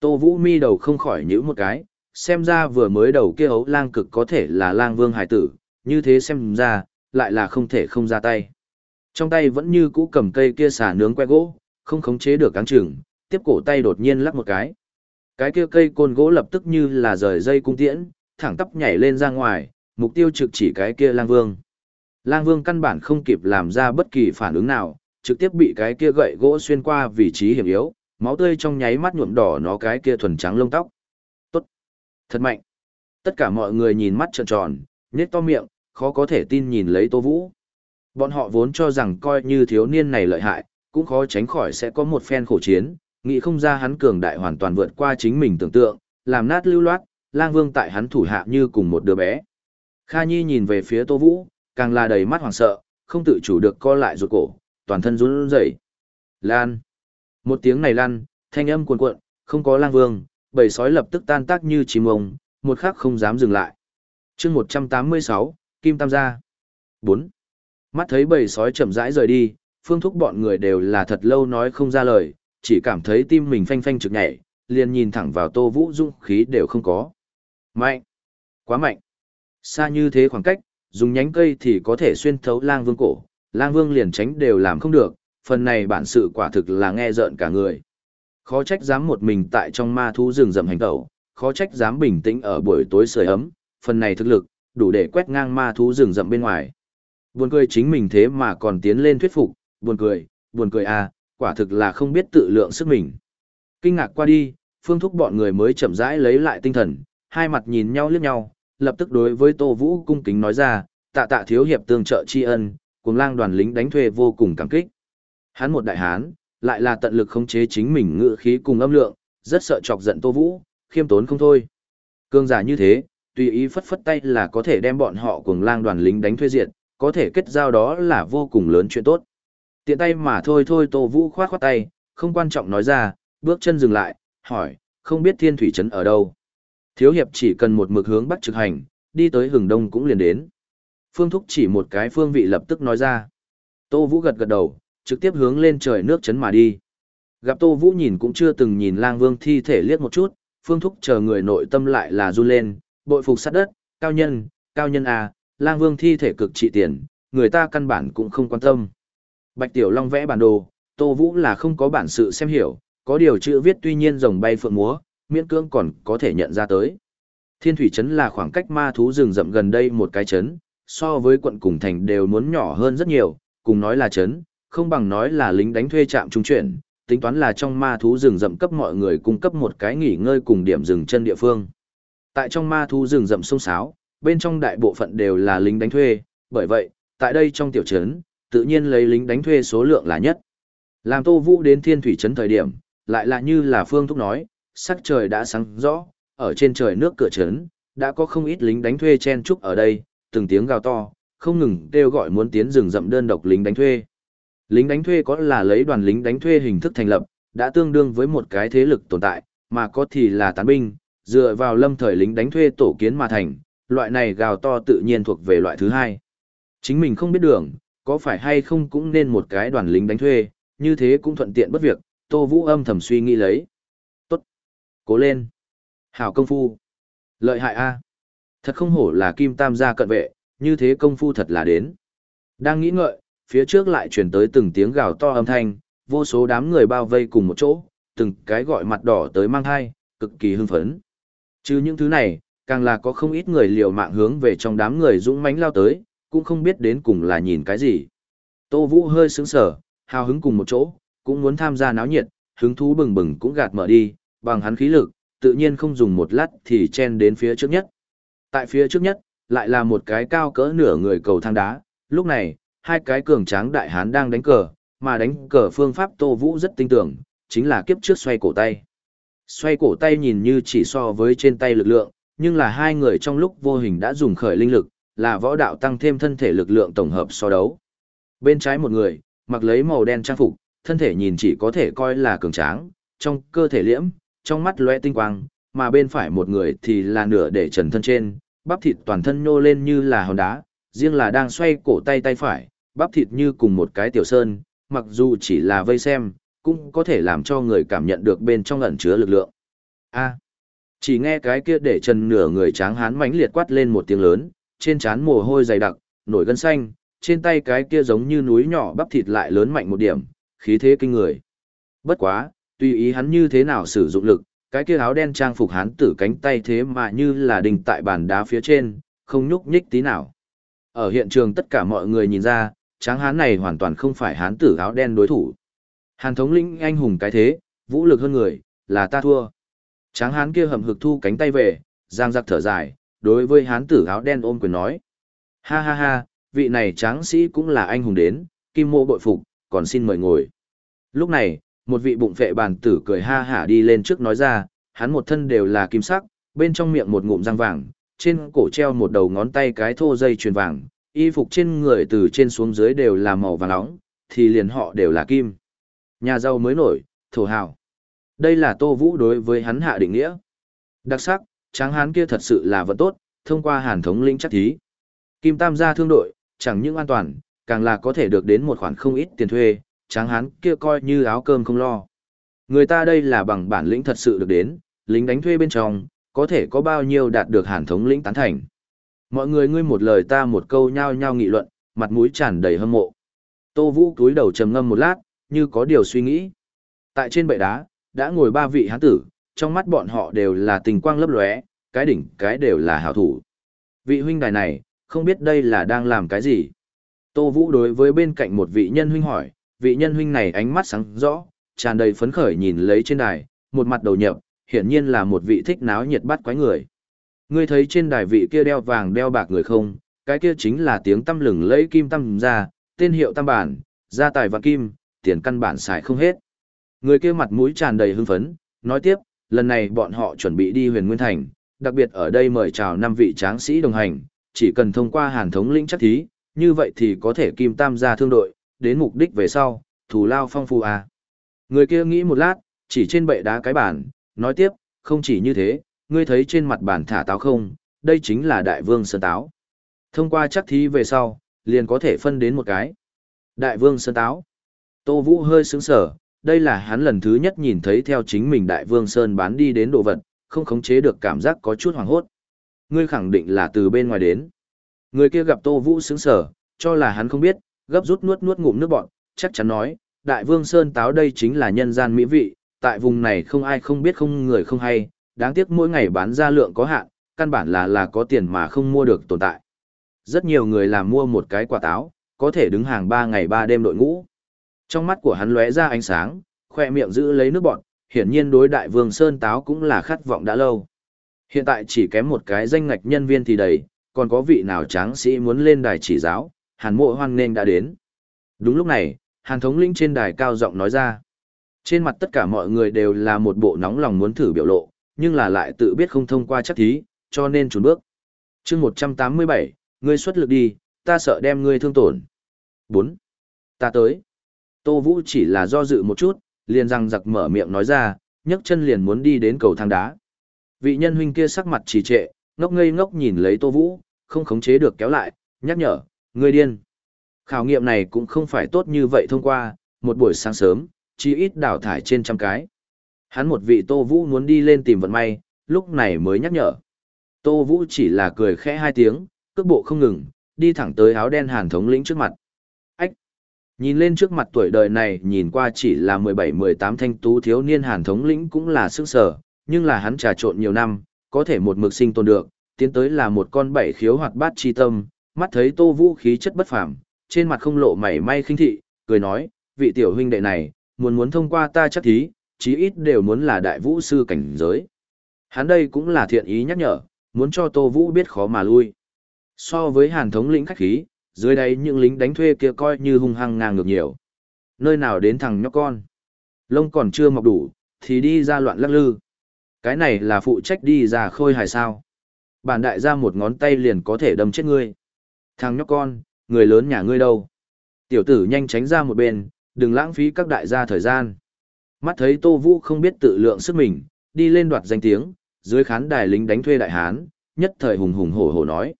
Tô Vũ mi đầu không khỏi nhíu một cái, xem ra vừa mới đầu kia ấu lang cực có thể là lang vương hải tử, như thế xem ra, lại là không thể không ra tay. Trong tay vẫn như cũ cầm cây kia xả nướng que gỗ, không khống chế được cáng chừng, tiếp cổ tay đột nhiên lắc một cái. Cái kia cây côn gỗ lập tức như là rời dây cung tiễn, thẳng tắp nhảy lên ra ngoài, mục tiêu trực chỉ cái kia lang vương. Lang vương căn bản không kịp làm ra bất kỳ phản ứng nào, trực tiếp bị cái kia gậy gỗ xuyên qua vị trí hiểm yếu, máu tươi trong nháy mắt nhuộm đỏ nó cái kia thuần trắng lông tóc. Tốt! Thật mạnh! Tất cả mọi người nhìn mắt trợn tròn, nhếch to miệng, khó có thể tin nhìn lấy Tô Vũ. Bọn họ vốn cho rằng coi như thiếu niên này lợi hại, cũng khó tránh khỏi sẽ có một phen khổ chiến, nghĩ không ra hắn cường đại hoàn toàn vượt qua chính mình tưởng tượng, làm nát lưu loát, lang vương tại hắn thủ hạ như cùng một đứa bé. Kha Nhi nhìn về phía Tô Vũ, càng là đầy mắt hoảng sợ, không tự chủ được co lại ruột cổ, toàn thân run rẩy. Lan. Một tiếng này lan, thanh âm cuồn cuộn, không có lang vương, bầy sói lập tức tan tác như chim ông, một khắc không dám dừng lại. chương 186, Kim Tam gia. 4. Mắt thấy bầy sói chậm rãi rời đi, phương thúc bọn người đều là thật lâu nói không ra lời, chỉ cảm thấy tim mình phanh phanh trực nhảy, liền nhìn thẳng vào tô vũ dũng khí đều không có. Mạnh! Quá mạnh! Xa như thế khoảng cách, dùng nhánh cây thì có thể xuyên thấu lang vương cổ, lang vương liền tránh đều làm không được, phần này bản sự quả thực là nghe rợn cả người. Khó trách dám một mình tại trong ma thú rừng rậm hành tẩu, khó trách dám bình tĩnh ở buổi tối sưởi ấm, phần này thực lực, đủ để quét ngang ma thú rừng rậm bên ngoài. Buồn cười chính mình thế mà còn tiến lên thuyết phục, buồn cười, buồn cười à, quả thực là không biết tự lượng sức mình. Kinh ngạc qua đi, phương thúc bọn người mới chậm rãi lấy lại tinh thần, hai mặt nhìn nhau liếc nhau, lập tức đối với Tô Vũ cung kính nói ra, tạ tạ thiếu hiệp tương trợ tri ân, cùng lang đoàn lính đánh thuê vô cùng cảm kích. Hắn một đại hán, lại là tận lực khống chế chính mình ngự khí cùng âm lượng, rất sợ chọc giận Tô Vũ, khiêm tốn không thôi. Cương giả như thế, tùy ý phất phất tay là có thể đem bọn họ cùng lang đoàn lính đánh thuê diệt, có thể kết giao đó là vô cùng lớn chuyện tốt. Tiện tay mà thôi thôi Tô Vũ khoát khoát tay, không quan trọng nói ra, bước chân dừng lại, hỏi, không biết thiên thủy trấn ở đâu. Thiếu hiệp chỉ cần một mực hướng bắc trực hành, đi tới hừng đông cũng liền đến. Phương Thúc chỉ một cái phương vị lập tức nói ra. Tô Vũ gật gật đầu, trực tiếp hướng lên trời nước chấn mà đi. Gặp Tô Vũ nhìn cũng chưa từng nhìn lang vương thi thể liếc một chút, Phương Thúc chờ người nội tâm lại là run lên, bội phục sát đất, cao nhân, cao nhân à, lang vương thi thể cực trị tiền, người ta căn bản cũng không quan tâm. Bạch Tiểu Long vẽ bản đồ, Tô Vũ là không có bản sự xem hiểu, có điều chữ viết tuy nhiên rồng bay phượng múa, miễn cưỡng còn có thể nhận ra tới. Thiên Thủy Trấn là khoảng cách ma thú rừng rậm gần đây một cái trấn, so với quận cùng thành đều muốn nhỏ hơn rất nhiều, cùng nói là trấn, không bằng nói là lính đánh thuê trạm trung chuyển, tính toán là trong ma thú rừng rậm cấp mọi người cung cấp một cái nghỉ ngơi cùng điểm dừng chân địa phương. Tại trong ma thú rừng rậm sông sáo, bên trong đại bộ phận đều là lính đánh thuê, bởi vậy, tại đây trong tiểu trấn, tự nhiên lấy lính đánh thuê số lượng là nhất. Làm Tô Vũ đến Thiên Thủy trấn thời điểm, lại là như là Phương Thúc nói, sắc trời đã sáng rõ, ở trên trời nước cửa trấn, đã có không ít lính đánh thuê chen trúc ở đây, từng tiếng gào to, không ngừng kêu gọi muốn tiến rừng rậm đơn độc lính đánh thuê. Lính đánh thuê có là lấy đoàn lính đánh thuê hình thức thành lập, đã tương đương với một cái thế lực tồn tại, mà có thì là tán binh, dựa vào lâm thời lính đánh thuê tổ kiến mà thành, loại này gào to tự nhiên thuộc về loại thứ hai. Chính mình không biết đường, có phải hay không cũng nên một cái đoàn lính đánh thuê, như thế cũng thuận tiện bất việc, Tô Vũ âm thầm suy nghĩ lấy. Tốt. Cố lên. Hảo công phu. Lợi hại a Thật không hổ là kim tam gia cận vệ, như thế công phu thật là đến. Đang nghĩ ngợi, phía trước lại chuyển tới từng tiếng gào to âm thanh, vô số đám người bao vây cùng một chỗ, từng cái gọi mặt đỏ tới mang hai, cực kỳ hưng phấn. Chứ những thứ này, Càng là có không ít người liều mạng hướng về trong đám người dũng mãnh lao tới, cũng không biết đến cùng là nhìn cái gì. Tô Vũ hơi sướng sờ, hào hứng cùng một chỗ, cũng muốn tham gia náo nhiệt, hứng thú bừng bừng cũng gạt mở đi, bằng hắn khí lực, tự nhiên không dùng một lát thì chen đến phía trước nhất. Tại phía trước nhất, lại là một cái cao cỡ nửa người cầu thang đá, lúc này, hai cái cường tráng đại hán đang đánh cờ, mà đánh cờ phương pháp Tô Vũ rất tinh tưởng, chính là kiếp trước xoay cổ tay. Xoay cổ tay nhìn như chỉ so với trên tay lực lượng, nhưng là hai người trong lúc vô hình đã dùng khởi linh lực, là võ đạo tăng thêm thân thể lực lượng tổng hợp so đấu. Bên trái một người, mặc lấy màu đen trang phục, thân thể nhìn chỉ có thể coi là cường tráng, trong cơ thể liễm, trong mắt lóe tinh quang, mà bên phải một người thì là nửa để trần thân trên, bắp thịt toàn thân nhô lên như là hòn đá, riêng là đang xoay cổ tay tay phải, bắp thịt như cùng một cái tiểu sơn, mặc dù chỉ là vây xem, cũng có thể làm cho người cảm nhận được bên trong ẩn chứa lực lượng. A. chỉ nghe cái kia để trần nửa người tráng hán mãnh liệt quát lên một tiếng lớn, trên trán mồ hôi dày đặc, nổi gân xanh, trên tay cái kia giống như núi nhỏ bắp thịt lại lớn mạnh một điểm, khí thế kinh người. Bất quá, tùy ý hắn như thế nào sử dụng lực, cái kia áo đen trang phục hán tử cánh tay thế mà như là đình tại bàn đá phía trên, không nhúc nhích tí nào. Ở hiện trường tất cả mọi người nhìn ra, tráng hán này hoàn toàn không phải hán tử áo đen đối thủ. Hàn thống lĩnh anh hùng cái thế, vũ lực hơn người, là ta thua. Tráng hán kia hầm hực thu cánh tay về, giang giặc thở dài, đối với hán tử áo đen ôm quyền nói. Ha ha ha, vị này tráng sĩ cũng là anh hùng đến, kim mô bội phục, còn xin mời ngồi. Lúc này, một vị bụng phệ bàn tử cười ha hả đi lên trước nói ra, hắn một thân đều là kim sắc, bên trong miệng một ngụm răng vàng, trên cổ treo một đầu ngón tay cái thô dây chuyền vàng, y phục trên người từ trên xuống dưới đều là màu vàng nóng, thì liền họ đều là kim. Nhà giàu mới nổi, thổ hào. Đây là Tô Vũ đối với hắn hạ định nghĩa. Đặc sắc, tráng hán kia thật sự là vẫn tốt, thông qua hàn thống linh chắc thí. Kim Tam gia thương đội, chẳng những an toàn, càng là có thể được đến một khoản không ít tiền thuê, tráng hán kia coi như áo cơm không lo. Người ta đây là bằng bản lĩnh thật sự được đến, lính đánh thuê bên trong, có thể có bao nhiêu đạt được hàn thống lĩnh tán thành. Mọi người ngươi một lời ta một câu nhao nhao nghị luận, mặt mũi tràn đầy hâm mộ. Tô Vũ cúi đầu trầm ngâm một lát, như có điều suy nghĩ. Tại trên bệ đá, đã ngồi ba vị hán tử, trong mắt bọn họ đều là tình quang lấp lóe, cái đỉnh cái đều là hảo thủ. Vị huynh đài này, không biết đây là đang làm cái gì. Tô Vũ đối với bên cạnh một vị nhân huynh hỏi, vị nhân huynh này ánh mắt sáng rõ, tràn đầy phấn khởi nhìn lấy trên đài, một mặt đầu nhập, hiển nhiên là một vị thích náo nhiệt bắt quái người. Ngươi thấy trên đài vị kia đeo vàng đeo bạc người không, cái kia chính là tiếng tâm lừng lấy kim tâm ra, tên hiệu tam bản, gia tài và kim, tiền căn bản xài không hết. Người kia mặt mũi tràn đầy hưng phấn, nói tiếp, lần này bọn họ chuẩn bị đi huyền Nguyên Thành, đặc biệt ở đây mời chào năm vị tráng sĩ đồng hành, chỉ cần thông qua hàn thống lĩnh chắc thí, như vậy thì có thể kim tam gia thương đội, đến mục đích về sau, thù lao phong phú à. Người kia nghĩ một lát, chỉ trên bệ đá cái bàn, nói tiếp, không chỉ như thế, ngươi thấy trên mặt bàn thả táo không, đây chính là đại vương sơn táo. Thông qua chắc thí về sau, liền có thể phân đến một cái. Đại vương sơn táo. Tô Vũ hơi sướng sở, đây là hắn lần thứ nhất nhìn thấy theo chính mình đại vương sơn bán đi đến đồ vật, không khống chế được cảm giác có chút hoàng hốt. Ngươi khẳng định là từ bên ngoài đến. Người kia gặp Tô Vũ sướng sở, cho là hắn không biết, gấp rút nuốt nuốt ngụm nước bọn, chắc chắn nói, Đại Vương Sơn táo đây chính là nhân gian mỹ vị, tại vùng này không ai không biết không người không hay, đáng tiếc mỗi ngày bán ra lượng có hạn, căn bản là là có tiền mà không mua được tồn tại. Rất nhiều người làm mua một cái quả táo, có thể đứng hàng 3 ngày 3 đêm đội ngũ. Trong mắt của hắn lóe ra ánh sáng, khoe miệng giữ lấy nước bọn, hiển nhiên đối đại vương Sơn Táo cũng là khát vọng đã lâu. Hiện tại chỉ kém một cái danh ngạch nhân viên thì đầy, còn có vị nào tráng sĩ muốn lên đài chỉ giáo, hàn mộ hoang nên đã đến. Đúng lúc này, hàn thống lĩnh trên đài cao giọng nói ra. Trên mặt tất cả mọi người đều là một bộ nóng lòng muốn thử biểu lộ, nhưng là lại tự biết không thông qua chắc thí, cho nên trốn bước. chương 187, ngươi xuất lực đi, ta sợ đem ngươi thương tổn. 4. Ta tới. Tô Vũ chỉ là do dự một chút, liền răng giặc mở miệng nói ra, nhấc chân liền muốn đi đến cầu thang đá. Vị nhân huynh kia sắc mặt trì trệ, ngốc ngây ngốc nhìn lấy Tô Vũ, không khống chế được kéo lại, nhắc nhở, ngươi điên. Khảo nghiệm này cũng không phải tốt như vậy thông qua, một buổi sáng sớm, chỉ ít đào thải trên trăm cái. Hắn một vị Tô Vũ muốn đi lên tìm vận may, lúc này mới nhắc nhở. Tô Vũ chỉ là cười khẽ hai tiếng, cước bộ không ngừng, đi thẳng tới áo đen hàn thống lĩnh trước mặt. Ách! Nhìn lên trước mặt tuổi đời này nhìn qua chỉ là 17-18 thanh tú thiếu niên hàn thống lĩnh cũng là sức sở, nhưng là hắn trà trộn nhiều năm, có thể một mực sinh tồn được, tiến tới là một con bảy khiếu hoạt bát chi tâm, mắt thấy Tô Vũ khí chất bất phàm, trên mặt không lộ mảy may khinh thị, cười nói, vị tiểu huynh đệ này, muốn muốn thông qua ta chắc thí, chí ít đều muốn là đại vũ sư cảnh giới. Hắn đây cũng là thiện ý nhắc nhở, muốn cho Tô Vũ biết khó mà lui. So với hàn thống lĩnh khách khí, dưới đây những lính đánh thuê kia coi như hung hăng ngang ngược nhiều. Nơi nào đến thằng nhóc con. Lông còn chưa mọc đủ, thì đi ra loạn lắc lư. Cái này là phụ trách đi ra khôi hài sao. Bản đại ra một ngón tay liền có thể đâm chết ngươi. Thằng nhóc con, người lớn nhà ngươi đâu? Tiểu tử nhanh tránh ra một bên, đừng lãng phí các đại gia thời gian. Mắt thấy Tô Vũ không biết tự lượng sức mình, đi lên đoạt danh tiếng, dưới khán đài lính đánh thuê đại hán, nhất thời hùng hùng hổ hổ nói.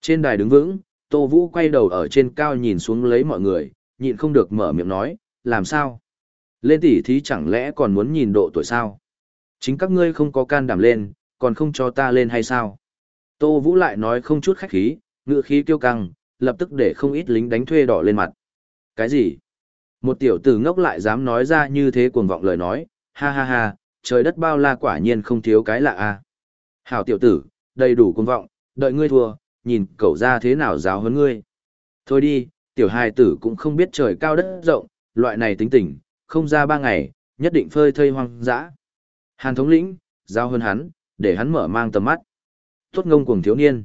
Trên đài đứng vững, Tô Vũ quay đầu ở trên cao nhìn xuống lấy mọi người, nhịn không được mở miệng nói, làm sao? Lên tỉ thí chẳng lẽ còn muốn nhìn độ tuổi sao? Chính các ngươi không có can đảm lên, còn không cho ta lên hay sao? Tô Vũ lại nói không chút khách khí, ngựa khí kiêu căng, lập tức để không ít lính đánh thuê đỏ lên mặt. Cái gì? Một tiểu tử ngốc lại dám nói ra như thế cuồng vọng lời nói, ha ha ha, trời đất bao la quả nhiên không thiếu cái lạ a. À. Hảo tiểu tử, đầy đủ cuồng vọng, đợi ngươi thua, nhìn cậu ra thế nào giáo hơn ngươi. Thôi đi, tiểu hài tử cũng không biết trời cao đất rộng, loại này tính tình, không ra ba ngày, nhất định phơi thây hoang dã. Hàn thống lĩnh, giao hơn hắn, để hắn mở mang tầm mắt. Tốt ngông cuồng thiếu niên.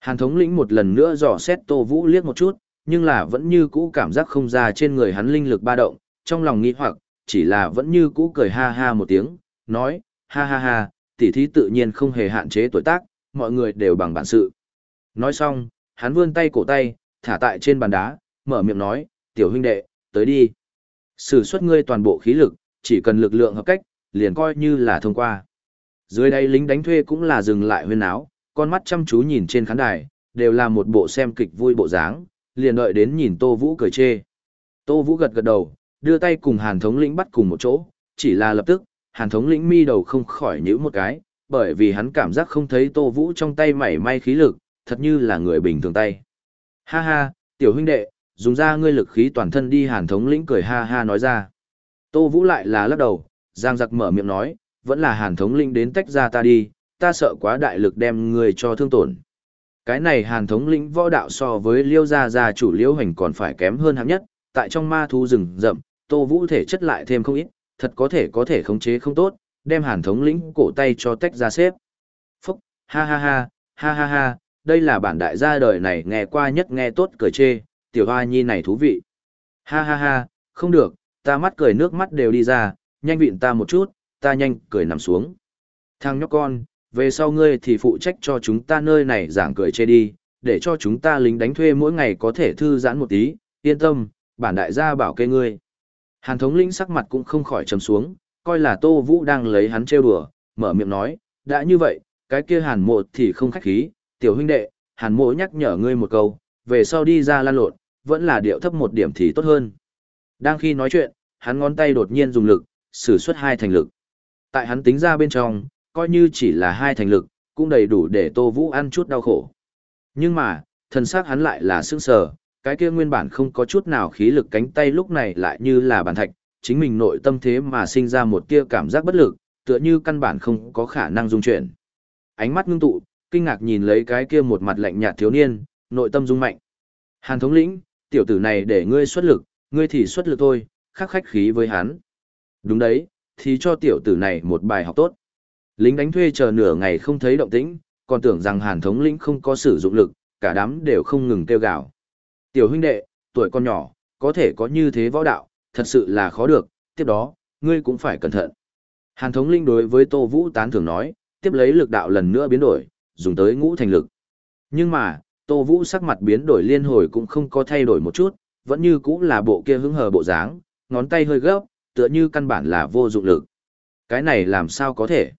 Hàn thống lĩnh một lần nữa dò xét Tô Vũ liếc một chút, nhưng là vẫn như cũ cảm giác không ra trên người hắn linh lực ba động, trong lòng nghĩ hoặc, chỉ là vẫn như cũ cười ha ha một tiếng, nói, ha ha ha, tỉ thí tự nhiên không hề hạn chế tuổi tác, mọi người đều bằng bản sự. Nói xong, hắn vươn tay cổ tay, thả tại trên bàn đá, mở miệng nói, tiểu huynh đệ, tới đi. Sử xuất ngươi toàn bộ khí lực, chỉ cần lực lượng hợp cách, liền coi như là thông qua. Dưới đây lính đánh thuê cũng là dừng lại huyên áo, con mắt chăm chú nhìn trên khán đài, đều là một bộ xem kịch vui bộ dáng, liền đợi đến nhìn Tô Vũ cười chê. Tô Vũ gật gật đầu, đưa tay cùng Hàn thống lĩnh bắt cùng một chỗ, chỉ là lập tức, Hàn thống lĩnh mi đầu không khỏi nhíu một cái, bởi vì hắn cảm giác không thấy Tô Vũ trong tay mảy may khí lực, thật như là người bình thường tay. Ha ha, tiểu huynh đệ, dùng ra ngươi lực khí toàn thân đi Hàn thống lĩnh cười ha ha nói ra. Tô Vũ lại là lắc đầu, Giang giặc mở miệng nói, vẫn là Hàn thống lĩnh đến tách ra ta đi, ta sợ quá đại lực đem người cho thương tổn. Cái này hàn thống lĩnh võ đạo so với liêu gia gia chủ liêu hành còn phải kém hơn hạng nhất, tại trong ma thú rừng rậm, tô vũ thể chất lại thêm không ít, thật có thể có thể khống chế không tốt, đem hàn thống lĩnh cổ tay cho tách ra xếp. Phúc, ha ha ha, ha ha ha, đây là bản đại gia đời này nghe qua nhất nghe tốt cười chê, tiểu hoa nhi này thú vị. Ha ha ha, không được, ta mắt cười nước mắt đều đi ra, nhanh vịn ta một chút, ta nhanh cười nằm xuống. Thằng nhóc con, về sau ngươi thì phụ trách cho chúng ta nơi này giảng cười chê đi, để cho chúng ta lính đánh thuê mỗi ngày có thể thư giãn một tí, yên tâm, bản đại gia bảo kê ngươi. Hàn thống lĩnh sắc mặt cũng không khỏi trầm xuống, coi là Tô Vũ đang lấy hắn trêu đùa, mở miệng nói, đã như vậy, cái kia hàn mộ thì không khách khí, tiểu huynh đệ, hàn mộ nhắc nhở ngươi một câu, về sau đi ra lan lộn, vẫn là điệu thấp một điểm thì tốt hơn. Đang khi nói chuyện, hắn ngón tay đột nhiên dùng lực, sử xuất hai thành lực. Tại hắn tính ra bên trong, coi như chỉ là hai thành lực, cũng đầy đủ để Tô Vũ ăn chút đau khổ. Nhưng mà, thần xác hắn lại là sững sờ, cái kia nguyên bản không có chút nào khí lực cánh tay lúc này lại như là bàn thạch, chính mình nội tâm thế mà sinh ra một tia cảm giác bất lực, tựa như căn bản không có khả năng dung chuyển. Ánh mắt ngưng tụ, kinh ngạc nhìn lấy cái kia một mặt lạnh nhạt thiếu niên, nội tâm rung mạnh. Hàn thống lĩnh, tiểu tử này để ngươi xuất lực, ngươi thì xuất lực thôi, khắc khách khí với hắn. Đúng đấy, thì cho tiểu tử này một bài học tốt. Lính đánh thuê chờ nửa ngày không thấy động tĩnh, còn tưởng rằng hàn thống lĩnh không có sử dụng lực, cả đám đều không ngừng kêu gào. Tiểu huynh đệ, tuổi con nhỏ, có thể có như thế võ đạo, thật sự là khó được, tiếp đó, ngươi cũng phải cẩn thận. Hàn thống linh đối với Tô Vũ tán thưởng nói, tiếp lấy lực đạo lần nữa biến đổi, dùng tới ngũ thành lực. Nhưng mà, Tô Vũ sắc mặt biến đổi liên hồi cũng không có thay đổi một chút, vẫn như cũ là bộ kia hứng hờ bộ dáng, ngón tay hơi gấp, tựa như căn bản là vô dụng lực. Cái này làm sao có thể?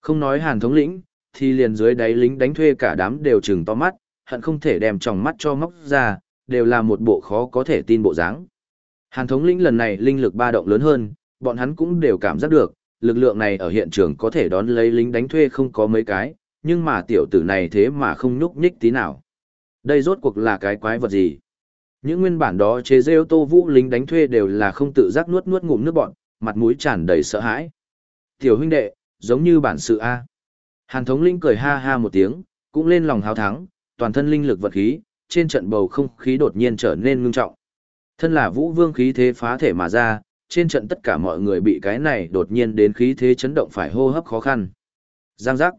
Không nói hàn thống lĩnh, thì liền dưới đáy lính đánh thuê cả đám đều trừng to mắt, hận không thể đem tròng mắt cho móc ra, đều là một bộ khó có thể tin bộ dáng. Hàn thống lĩnh lần này linh lực ba động lớn hơn, bọn hắn cũng đều cảm giác được, lực lượng này ở hiện trường có thể đón lấy lính đánh thuê không có mấy cái, nhưng mà tiểu tử này thế mà không nhúc nhích tí nào. Đây rốt cuộc là cái quái vật gì? Những nguyên bản đó chế rêu tô vũ lính đánh thuê đều là không tự giác nuốt nuốt ngụm nước bọn, mặt mũi tràn đầy sợ hãi. Tiểu huynh đệ, giống như bản sự A. Hàn thống linh cười ha ha một tiếng, cũng lên lòng hào thắng, toàn thân linh lực vật khí, trên trận bầu không khí đột nhiên trở nên ngưng trọng. Thân là vũ vương khí thế phá thể mà ra, trên trận tất cả mọi người bị cái này đột nhiên đến khí thế chấn động phải hô hấp khó khăn. Giang giác.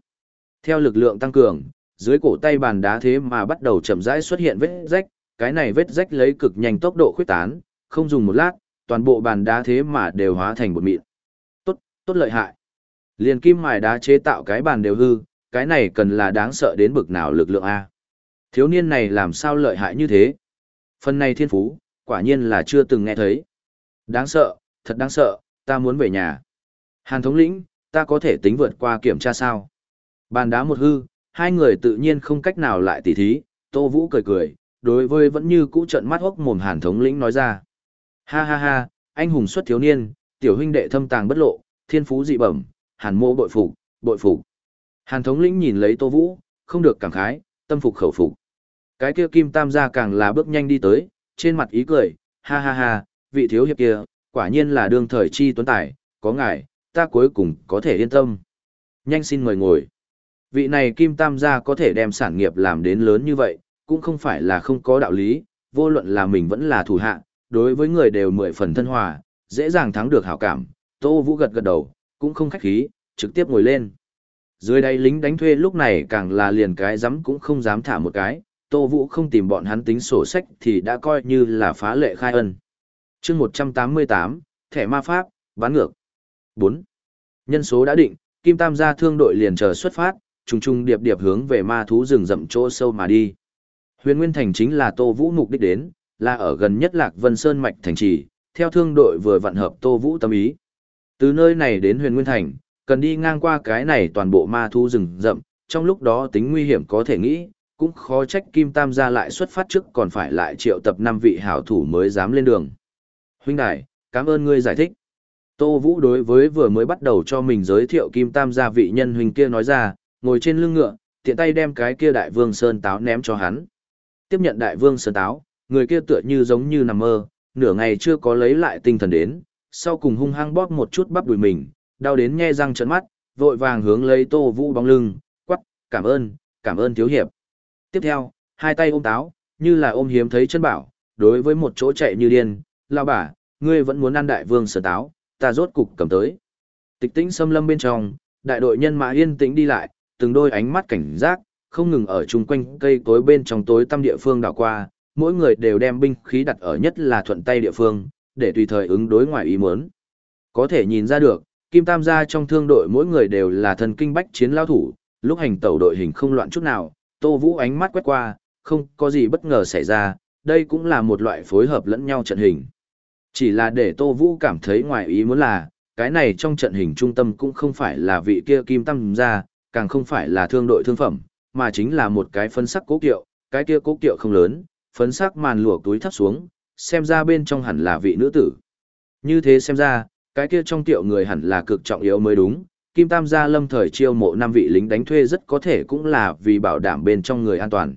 Theo lực lượng tăng cường, dưới cổ tay bàn đá thế mà bắt đầu chậm rãi xuất hiện vết rách, cái này vết rách lấy cực nhanh tốc độ khuyết tán, không dùng một lát, toàn bộ bàn đá thế mà đều hóa thành một mịn. Tốt, tốt lợi hại. Liền kim mài đá chế tạo cái bàn đều hư, cái này cần là đáng sợ đến bực nào lực lượng A. Thiếu niên này làm sao lợi hại như thế? Phần này thiên phú, quả nhiên là chưa từng nghe thấy. Đáng sợ, thật đáng sợ, ta muốn về nhà. Hàn thống lĩnh, ta có thể tính vượt qua kiểm tra sao? Bàn đá một hư, hai người tự nhiên không cách nào lại tỉ thí, Tô Vũ cười cười, đối với vẫn như cũ trận mắt hốc mồm Hàn thống lĩnh nói ra. Ha ha ha, anh hùng xuất thiếu niên, tiểu huynh đệ thâm tàng bất lộ, thiên phú dị bẩm, Hàn mô bội phục, bội phục. Hàn thống lĩnh nhìn lấy Tô Vũ, không được cảm khái, tâm phục khẩu phục. Cái kia Kim Tam gia càng là bước nhanh đi tới, trên mặt ý cười, ha ha ha, vị thiếu hiệp kia, quả nhiên là đương thời chi tuấn tài, có ngài, ta cuối cùng có thể yên tâm. Nhanh xin mời ngồi. Vị này Kim Tam gia có thể đem sản nghiệp làm đến lớn như vậy, cũng không phải là không có đạo lý, vô luận là mình vẫn là thủ hạ, đối với người đều mười phần thân hòa, dễ dàng thắng được hảo cảm. Tô Vũ gật gật đầu, cũng không khách khí, trực tiếp ngồi lên. Dưới đây lính đánh thuê lúc này càng là liền cái dám cũng không dám thả một cái, Tô Vũ không tìm bọn hắn tính sổ sách thì đã coi như là phá lệ khai ân. chương 188, thẻ ma pháp, bán ngược. 4. Nhân số đã định, Kim Tam gia thương đội liền chờ xuất phát, trùng trùng điệp điệp hướng về ma thú rừng rậm chỗ sâu mà đi. Huyền Nguyên Thành chính là Tô Vũ mục đích đến, là ở gần nhất Lạc Vân Sơn mạch thành trì, theo thương đội vừa vận hợp Tô Vũ tâm ý. Từ nơi này đến Huyền Nguyên Thành, cần đi ngang qua cái này toàn bộ ma thu rừng rậm, trong lúc đó tính nguy hiểm có thể nghĩ, cũng khó trách Kim Tam gia lại xuất phát trước còn phải lại triệu tập năm vị hảo thủ mới dám lên đường. Huynh đại, cảm ơn ngươi giải thích. Tô Vũ đối với vừa mới bắt đầu cho mình giới thiệu Kim Tam gia vị nhân huynh kia nói ra, ngồi trên lưng ngựa, tiện tay đem cái kia đại vương sơn táo ném cho hắn. Tiếp nhận đại vương sơn táo, người kia tựa như giống như nằm mơ, nửa ngày chưa có lấy lại tinh thần đến, sau cùng hung hăng bóp một chút bắp đùi mình, đau đến nhe răng trợn mắt, vội vàng hướng lấy Tô Vũ bóng lưng, quắc, cảm ơn, cảm ơn thiếu hiệp. Tiếp theo, hai tay ôm táo, như là ôm hiếm thấy chân bảo, đối với một chỗ chạy như điên, lao bả, ngươi vẫn muốn ăn đại vương sở táo, ta rốt cục cầm tới. Tịch tĩnh xâm lâm bên trong, đại đội nhân mã yên tĩnh đi lại, từng đôi ánh mắt cảnh giác, không ngừng ở chung quanh cây tối bên trong tối tăm địa phương đảo qua, mỗi người đều đem binh khí đặt ở nhất là thuận tay địa phương, để tùy thời ứng đối ngoài ý muốn. Có thể nhìn ra được, Kim Tam gia trong thương đội mỗi người đều là thần kinh bách chiến lao thủ, lúc hành tẩu đội hình không loạn chút nào, Tô Vũ ánh mắt quét qua, không có gì bất ngờ xảy ra, đây cũng là một loại phối hợp lẫn nhau trận hình. Chỉ là để Tô Vũ cảm thấy ngoài ý muốn là, cái này trong trận hình trung tâm cũng không phải là vị kia Kim Tam gia, càng không phải là thương đội thương phẩm, mà chính là một cái phân sắc cố kiệu, cái kia cố kiệu không lớn, phấn sắc màn lụa túi thấp xuống, xem ra bên trong hẳn là vị nữ tử. Như thế xem ra, cái kia trong tiệu người hẳn là cực trọng yếu mới đúng, Kim Tam gia lâm thời chiêu mộ năm vị lính đánh thuê rất có thể cũng là vì bảo đảm bên trong người an toàn.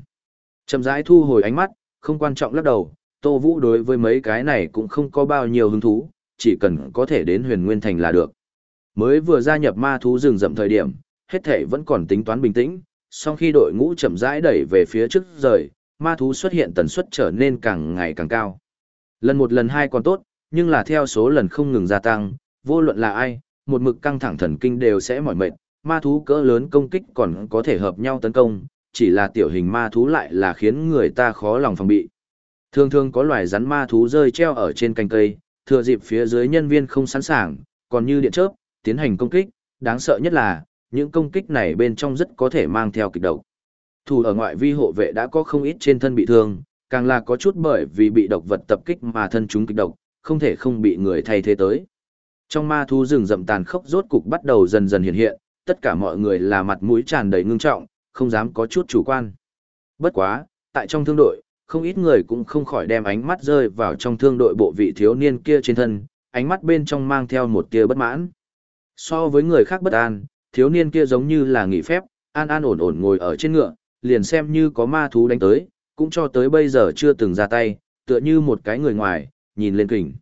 Chậm rãi thu hồi ánh mắt, không quan trọng lắc đầu, Tô Vũ đối với mấy cái này cũng không có bao nhiêu hứng thú, chỉ cần có thể đến huyền nguyên thành là được. Mới vừa gia nhập ma thú rừng rậm thời điểm, hết thể vẫn còn tính toán bình tĩnh, sau khi đội ngũ chậm rãi đẩy về phía trước rời, ma thú xuất hiện tần suất trở nên càng ngày càng cao. Lần một lần hai còn tốt, nhưng là theo số lần không ngừng gia tăng, vô luận là ai, một mực căng thẳng thần kinh đều sẽ mỏi mệt, ma thú cỡ lớn công kích còn có thể hợp nhau tấn công, chỉ là tiểu hình ma thú lại là khiến người ta khó lòng phòng bị. Thường thường có loài rắn ma thú rơi treo ở trên cành cây, thừa dịp phía dưới nhân viên không sẵn sàng, còn như điện chớp, tiến hành công kích, đáng sợ nhất là, những công kích này bên trong rất có thể mang theo kịch độc. Thủ ở ngoại vi hộ vệ đã có không ít trên thân bị thương, càng là có chút bởi vì bị độc vật tập kích mà thân chúng kịch độc, không thể không bị người thay thế tới. Trong ma thú rừng rậm tàn khốc rốt cục bắt đầu dần dần hiện hiện, tất cả mọi người là mặt mũi tràn đầy ngưng trọng, không dám có chút chủ quan. Bất quá, tại trong thương đội, không ít người cũng không khỏi đem ánh mắt rơi vào trong thương đội bộ vị thiếu niên kia trên thân, ánh mắt bên trong mang theo một tia bất mãn. So với người khác bất an, thiếu niên kia giống như là nghỉ phép, an an ổn ổn ngồi ở trên ngựa, liền xem như có ma thú đánh tới, cũng cho tới bây giờ chưa từng ra tay, tựa như một cái người ngoài, nhìn lên kình.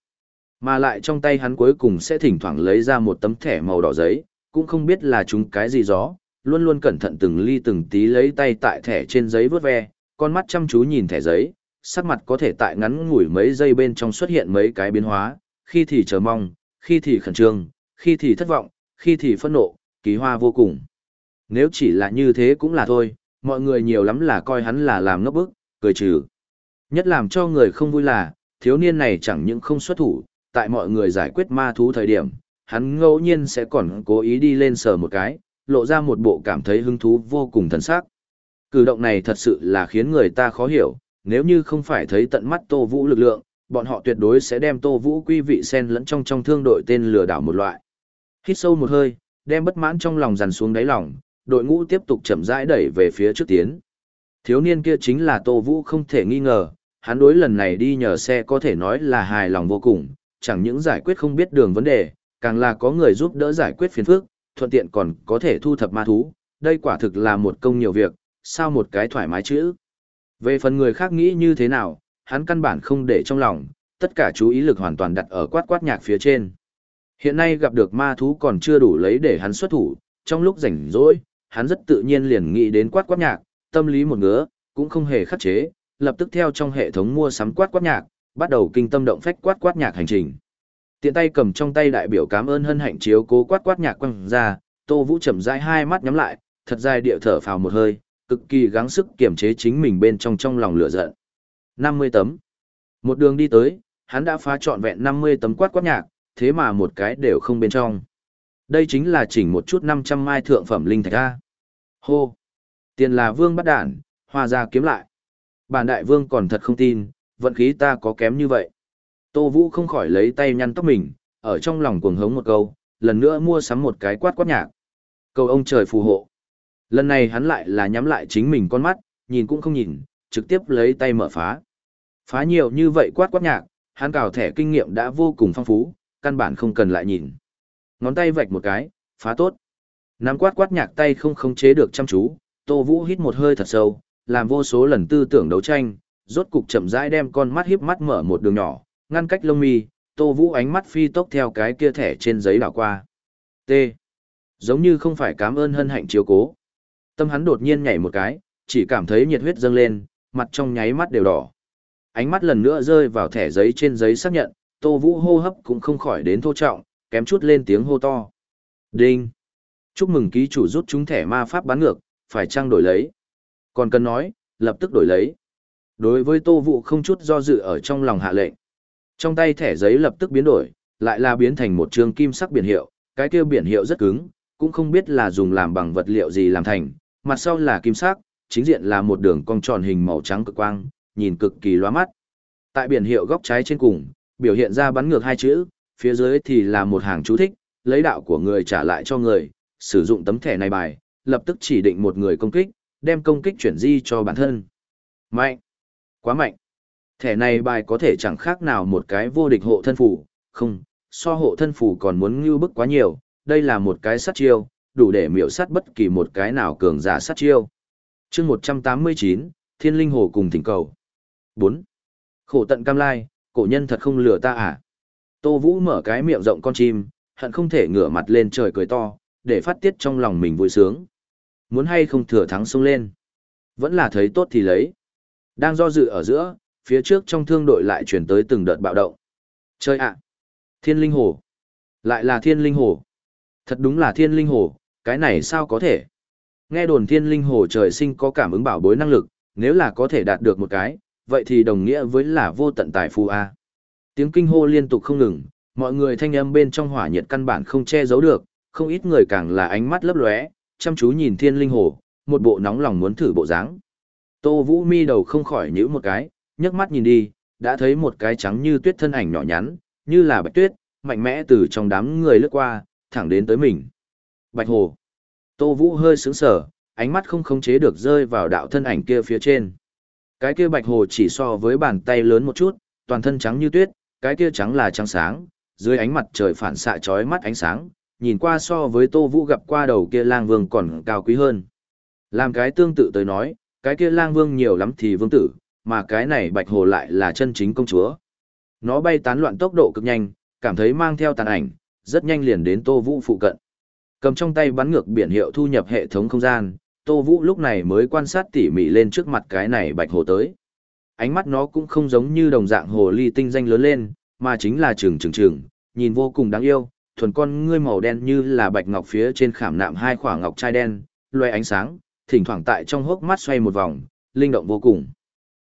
Mà lại trong tay hắn cuối cùng sẽ thỉnh thoảng lấy ra một tấm thẻ màu đỏ giấy, cũng không biết là chúng cái gì gió, luôn luôn cẩn thận từng ly từng tí lấy tay tại thẻ trên giấy vớt ve, con mắt chăm chú nhìn thẻ giấy, sắc mặt có thể tại ngắn ngủi mấy giây bên trong xuất hiện mấy cái biến hóa, khi thì chờ mong, khi thì khẩn trương, khi thì thất vọng, khi thì phẫn nộ, kỳ hoa vô cùng. Nếu chỉ là như thế cũng là thôi, mọi người nhiều lắm là coi hắn là làm ngốc bức, cười trừ. Nhất làm cho người không vui là, thiếu niên này chẳng những không xuất thủ, tại mọi người giải quyết ma thú thời điểm, hắn ngẫu nhiên sẽ còn cố ý đi lên sờ một cái, lộ ra một bộ cảm thấy hứng thú vô cùng thần sắc. Cử động này thật sự là khiến người ta khó hiểu, nếu như không phải thấy tận mắt Tô Vũ lực lượng, bọn họ tuyệt đối sẽ đem Tô Vũ quy vị sen lẫn trong trong thương đội tên lừa đảo một loại. Hít sâu một hơi, đem bất mãn trong lòng dằn xuống đáy lòng, đội ngũ tiếp tục chậm rãi đẩy về phía trước tiến. Thiếu niên kia chính là Tô Vũ không thể nghi ngờ, hắn đối lần này đi nhờ xe có thể nói là hài lòng vô cùng, chẳng những giải quyết không biết đường vấn đề, càng là có người giúp đỡ giải quyết phiền phức, thuận tiện còn có thể thu thập ma thú, đây quả thực là một công nhiều việc, sao một cái thoải mái chữ. Về phần người khác nghĩ như thế nào, hắn căn bản không để trong lòng, tất cả chú ý lực hoàn toàn đặt ở quát quát nhạc phía trên. Hiện nay gặp được ma thú còn chưa đủ lấy để hắn xuất thủ, trong lúc rảnh rỗi, hắn rất tự nhiên liền nghĩ đến quát quát nhạc, tâm lý một ngứa, cũng không hề khắc chế, lập tức theo trong hệ thống mua sắm quát quát nhạc, bắt đầu kinh tâm động phách quát quát nhạc hành trình. Tiện tay cầm trong tay đại biểu cảm ơn hân hạnh chiếu cố quát quát nhạc quăng ra, Tô Vũ chậm rãi hai mắt nhắm lại, thật dài điệu thở phào một hơi, cực kỳ gắng sức kiềm chế chính mình bên trong trong lòng lửa giận. 50 tấm. Một đường đi tới, hắn đã phá trọn vẹn 50 tấm quát quát nhạc, thế mà một cái đều không bên trong. Đây chính là chỉnh một chút 500 mai thượng phẩm linh thạch a. Hô. Tiền là vương bắt đản, hoa ra kiếm lại. Bản đại vương còn thật không tin, vận khí ta có kém như vậy. Tô Vũ không khỏi lấy tay nhăn tóc mình, ở trong lòng cuồng hống một câu, lần nữa mua sắm một cái quát quát nhạc. Cầu ông trời phù hộ. Lần này hắn lại là nhắm lại chính mình con mắt, nhìn cũng không nhìn, trực tiếp lấy tay mở phá. Phá nhiều như vậy quát quát nhạc, hắn cào thẻ kinh nghiệm đã vô cùng phong phú, căn bản không cần lại nhìn. Ngón tay vạch một cái, phá tốt. Nắm quát quát nhạc tay không khống chế được chăm chú, Tô Vũ hít một hơi thật sâu, làm vô số lần tư tưởng đấu tranh, rốt cục chậm rãi đem con mắt híp mắt mở một đường nhỏ, ngăn cách lông mi, Tô Vũ ánh mắt phi tốc theo cái kia thẻ trên giấy đảo qua. T. Giống như không phải cảm ơn hân hạnh chiếu cố. Tâm hắn đột nhiên nhảy một cái, chỉ cảm thấy nhiệt huyết dâng lên, mặt trong nháy mắt đều đỏ. Ánh mắt lần nữa rơi vào thẻ giấy trên giấy xác nhận, Tô Vũ hô hấp cũng không khỏi đến thô trọng, kém chút lên tiếng hô to. Đinh! Chúc mừng ký chủ rút chúng thẻ ma pháp bán ngược, phải trang đổi lấy. Còn cần nói, lập tức đổi lấy. Đối với Tô Vũ không chút do dự ở trong lòng hạ lệnh. Trong tay thẻ giấy lập tức biến đổi, lại là biến thành một trường kim sắc biển hiệu, cái kia biển hiệu rất cứng, cũng không biết là dùng làm bằng vật liệu gì làm thành, mặt sau là kim sắc, chính diện là một đường cong tròn hình màu trắng cực quang, nhìn cực kỳ loa mắt. Tại biển hiệu góc trái trên cùng, biểu hiện ra bắn ngược hai chữ, phía dưới thì là một hàng chú thích, lấy đạo của người trả lại cho người, sử dụng tấm thẻ này bài, lập tức chỉ định một người công kích, đem công kích chuyển di cho bản thân. Mạnh! Quá mạnh! Thẻ này bài có thể chẳng khác nào một cái vô địch hộ thân phủ, không, so hộ thân phủ còn muốn ngưu bức quá nhiều, đây là một cái sát chiêu, đủ để miểu sát bất kỳ một cái nào cường giả sát chiêu. chương 189, Thiên Linh Hồ cùng thỉnh cầu. 4. Khổ tận cam lai, cổ nhân thật không lừa ta à? Tô Vũ mở cái miệng rộng con chim, hận không thể ngửa mặt lên trời cười to, để phát tiết trong lòng mình vui sướng. Muốn hay không thừa thắng xông lên. Vẫn là thấy tốt thì lấy. Đang do dự ở giữa, phía trước trong thương đội lại chuyển tới từng đợt bạo động. Chơi ạ! Thiên linh hồ! Lại là thiên linh hồ! Thật đúng là thiên linh hồ, cái này sao có thể? Nghe đồn thiên linh hồ trời sinh có cảm ứng bảo bối năng lực, nếu là có thể đạt được một cái, vậy thì đồng nghĩa với là vô tận tài phù A. Tiếng kinh hô liên tục không ngừng, mọi người thanh âm bên trong hỏa nhiệt căn bản không che giấu được, không ít người càng là ánh mắt lấp lóe, chăm chú nhìn thiên linh hồ, một bộ nóng lòng muốn thử bộ dáng. Tô Vũ mi đầu không khỏi nhíu một cái, nhấc mắt nhìn đi, đã thấy một cái trắng như tuyết thân ảnh nhỏ nhắn, như là bạch tuyết, mạnh mẽ từ trong đám người lướt qua, thẳng đến tới mình. Bạch hồ. Tô Vũ hơi sướng sở, ánh mắt không khống chế được rơi vào đạo thân ảnh kia phía trên. Cái kia bạch hồ chỉ so với bàn tay lớn một chút, toàn thân trắng như tuyết, cái kia trắng là trắng sáng, dưới ánh mặt trời phản xạ chói mắt ánh sáng, nhìn qua so với Tô Vũ gặp qua đầu kia lang vương còn cao quý hơn. Làm cái tương tự tới nói, cái kia lang vương nhiều lắm thì vương tử, mà cái này bạch hồ lại là chân chính công chúa. Nó bay tán loạn tốc độ cực nhanh, cảm thấy mang theo tàn ảnh, rất nhanh liền đến Tô Vũ phụ cận. Cầm trong tay bắn ngược biển hiệu thu nhập hệ thống không gian, Tô Vũ lúc này mới quan sát tỉ mỉ lên trước mặt cái này bạch hồ tới. Ánh mắt nó cũng không giống như đồng dạng hồ ly tinh danh lớn lên, mà chính là trừng trừng trừng, nhìn vô cùng đáng yêu, thuần con ngươi màu đen như là bạch ngọc phía trên khảm nạm hai khoảng ngọc trai đen, loe ánh sáng, thỉnh thoảng tại trong hốc mắt xoay một vòng, linh động vô cùng.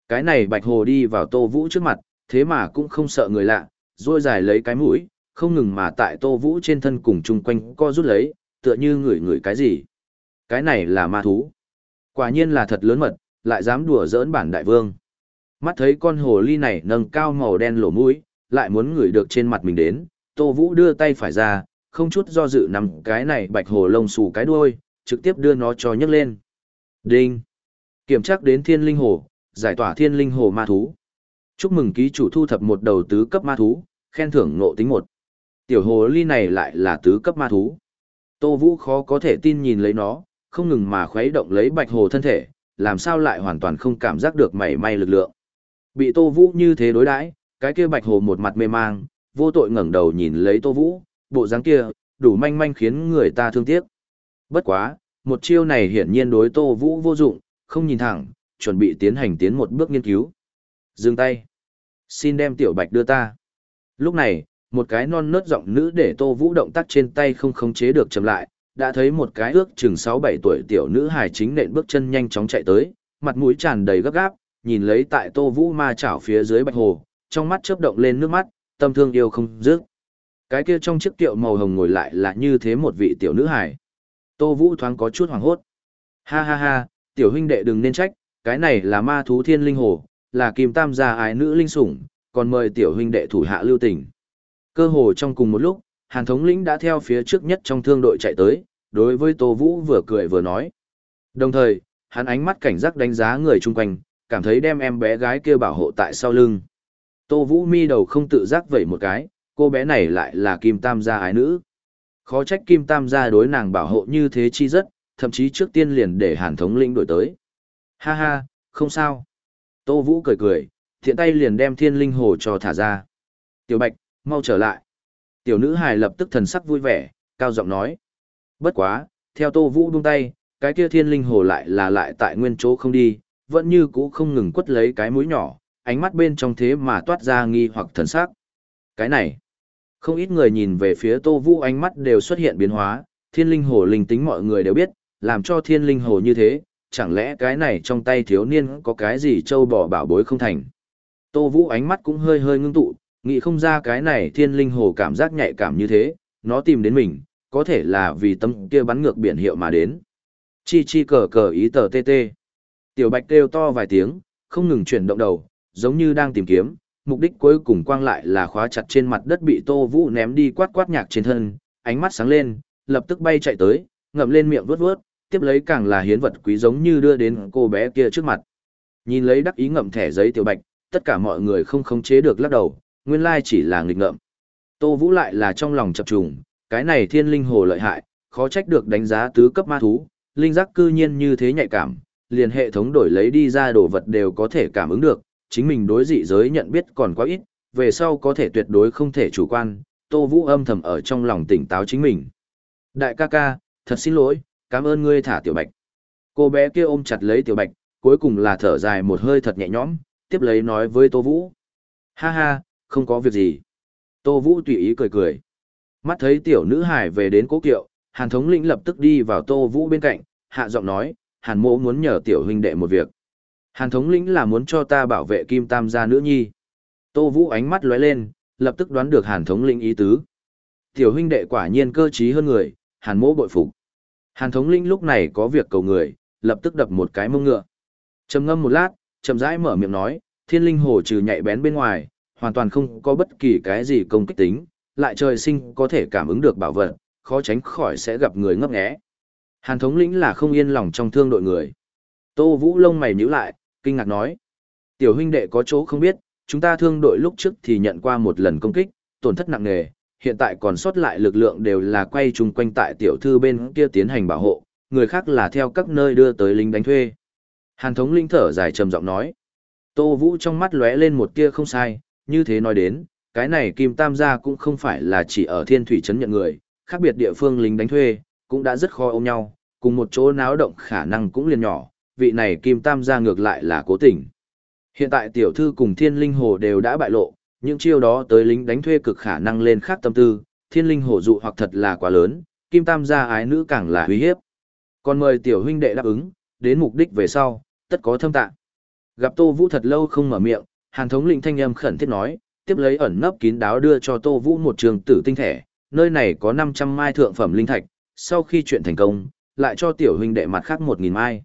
Cái này bạch hồ đi vào Tô Vũ trước mặt, thế mà cũng không sợ người lạ, rôi dài lấy cái mũi, không ngừng mà tại Tô Vũ trên thân cùng chung quanh co rút lấy, tựa như ngửi ngửi cái gì. Cái này là ma thú. Quả nhiên là thật lớn mật, lại dám đùa giỡn bản đại vương. Mắt thấy con hồ ly này nâng cao màu đen lỗ mũi, lại muốn ngửi được trên mặt mình đến, Tô Vũ đưa tay phải ra, không chút do dự nằm cái này bạch hồ lông xù cái đuôi, trực tiếp đưa nó cho nhấc lên. Đinh! Kiểm tra đến thiên linh hồ, giải tỏa thiên linh hồ ma thú. Chúc mừng ký chủ thu thập một đầu tứ cấp ma thú, khen thưởng ngộ tính một. Tiểu hồ ly này lại là tứ cấp ma thú. Tô Vũ khó có thể tin nhìn lấy nó, không ngừng mà khuấy động lấy bạch hồ thân thể, làm sao lại hoàn toàn không cảm giác được mảy may lực lượng. Bị Tô Vũ như thế đối đãi, cái kia bạch hồ một mặt mê mang, vô tội ngẩng đầu nhìn lấy Tô Vũ, bộ dáng kia, đủ manh manh khiến người ta thương tiếc. Bất quá, một chiêu này hiển nhiên đối Tô Vũ vô dụng, không nhìn thẳng, chuẩn bị tiến hành tiến một bước nghiên cứu. Dừng tay. Xin đem tiểu bạch đưa ta. Lúc này, một cái non nớt giọng nữ để Tô Vũ động tác trên tay không khống chế được chậm lại, đã thấy một cái ước chừng 6-7 tuổi tiểu nữ hài chính nện bước chân nhanh chóng chạy tới, mặt mũi tràn đầy gấp gáp, nhìn lấy tại Tô Vũ ma chảo phía dưới bạch hồ, trong mắt chớp động lên nước mắt, tâm thương yêu không dứt. Cái kia trong chiếc tiệu màu hồng ngồi lại là như thế một vị tiểu nữ hài. Tô Vũ thoáng có chút hoảng hốt. Ha ha ha, tiểu huynh đệ đừng nên trách, cái này là ma thú thiên linh hồ, là kim tam gia ái nữ linh sủng, còn mời tiểu huynh đệ thủ hạ lưu tình. Cơ hồ trong cùng một lúc, Hàn thống lĩnh đã theo phía trước nhất trong thương đội chạy tới, đối với Tô Vũ vừa cười vừa nói. Đồng thời, hắn ánh mắt cảnh giác đánh giá người chung quanh, cảm thấy đem em bé gái kia bảo hộ tại sau lưng. Tô Vũ mi đầu không tự giác vẩy một cái, cô bé này lại là Kim Tam gia ái nữ. Khó trách Kim Tam gia đối nàng bảo hộ như thế chi rất, thậm chí trước tiên liền để Hàn thống lĩnh đổi tới. Ha ha, không sao. Tô Vũ cười cười, thiện tay liền đem thiên linh hồ cho thả ra. Tiểu Bạch, mau trở lại. Tiểu nữ hài lập tức thần sắc vui vẻ, cao giọng nói. Bất quá, theo Tô Vũ buông tay, cái kia thiên linh hồ lại là lại tại nguyên chỗ không đi, vẫn như cũ không ngừng quất lấy cái mũi nhỏ, ánh mắt bên trong thế mà toát ra nghi hoặc thần sắc. Cái này, không ít người nhìn về phía Tô Vũ ánh mắt đều xuất hiện biến hóa, thiên linh hồ linh tính mọi người đều biết, làm cho thiên linh hồ như thế, chẳng lẽ cái này trong tay thiếu niên có cái gì trâu bò bảo bối không thành. Tô Vũ ánh mắt cũng hơi hơi ngưng tụ, nghĩ không ra cái này thiên linh hồ cảm giác nhạy cảm như thế, nó tìm đến mình, có thể là vì tâm kia bắn ngược biển hiệu mà đến. Chi chi cờ cờ ý tờ tê tê. Tiểu bạch kêu to vài tiếng, không ngừng chuyển động đầu, giống như đang tìm kiếm, mục đích cuối cùng quang lại là khóa chặt trên mặt đất bị Tô Vũ ném đi quát quát nhạc trên thân, ánh mắt sáng lên, lập tức bay chạy tới, ngậm lên miệng vướt vướt, tiếp lấy càng là hiến vật quý giống như đưa đến cô bé kia trước mặt. Nhìn lấy đắc ý ngậm thẻ giấy tiểu bạch, tất cả mọi người không khống chế được lắc đầu, nguyên lai chỉ là nghịch ngợm. Tô Vũ lại là trong lòng chập trùng, cái này thiên linh hồ lợi hại, khó trách được đánh giá tứ cấp ma thú, linh giác cư nhiên như thế nhạy cảm, liền hệ thống đổi lấy đi ra đồ vật đều có thể cảm ứng được, chính mình đối dị giới nhận biết còn quá ít, về sau có thể tuyệt đối không thể chủ quan, Tô Vũ âm thầm ở trong lòng tỉnh táo chính mình. Đại ca ca, thật xin lỗi, cảm ơn ngươi thả tiểu bạch. Cô bé kia ôm chặt lấy tiểu bạch, cuối cùng là thở dài một hơi thật nhẹ nhõm, tiếp lấy nói với Tô Vũ. Ha ha, không có việc gì. Tô Vũ tùy ý cười cười. Mắt thấy tiểu nữ hải về đến cố kiệu, Hàn thống lĩnh lập tức đi vào Tô Vũ bên cạnh, hạ giọng nói, Hàn mộ muốn nhờ tiểu huynh đệ một việc. Hàn thống lĩnh là muốn cho ta bảo vệ Kim Tam gia nữ nhi. Tô Vũ ánh mắt lóe lên, lập tức đoán được Hàn thống lĩnh ý tứ. Tiểu huynh đệ quả nhiên cơ trí hơn người, Hàn Mỗ bội phục. Hàn thống lĩnh lúc này có việc cầu người, lập tức đập một cái mông ngựa. Trầm ngâm một lát, chậm rãi mở miệng nói, thiên linh hồ trừ nhạy bén bên ngoài, hoàn toàn không có bất kỳ cái gì công kích tính, lại trời sinh có thể cảm ứng được bảo vật, khó tránh khỏi sẽ gặp người ngấp nghé. Hàn thống lĩnh là không yên lòng trong thương đội người. Tô Vũ lông mày nhíu lại, kinh ngạc nói. Tiểu huynh đệ có chỗ không biết, chúng ta thương đội lúc trước thì nhận qua một lần công kích, tổn thất nặng nề, hiện tại còn sót lại lực lượng đều là quay chung quanh tại tiểu thư bên kia tiến hành bảo hộ, người khác là theo các nơi đưa tới lính đánh thuê. Hàn thống linh thở dài trầm giọng nói. Tô Vũ trong mắt lóe lên một tia không sai, như thế nói đến, cái này Kim Tam gia cũng không phải là chỉ ở Thiên Thủy trấn nhận người, khác biệt địa phương lính đánh thuê, cũng đã rất khó ôm nhau, cùng một chỗ náo động khả năng cũng liền nhỏ, vị này Kim Tam gia ngược lại là cố tình. Hiện tại tiểu thư cùng thiên linh hồ đều đã bại lộ, những chiêu đó tới lính đánh thuê cực khả năng lên khác tâm tư, thiên linh hồ dụ hoặc thật là quá lớn, Kim Tam gia ái nữ càng là uy hiếp. Còn mời tiểu huynh đệ đáp ứng, đến mục đích về sau, tất có thâm tạng. Gặp Tô Vũ thật lâu không mở miệng, Hàn thống lĩnh thanh âm khẩn thiết nói, tiếp lấy ẩn nấp kín đáo đưa cho Tô Vũ một trường tử tinh thể, nơi này có 500 mai thượng phẩm linh thạch, sau khi chuyện thành công, lại cho tiểu huynh đệ mặt khác 1000 mai.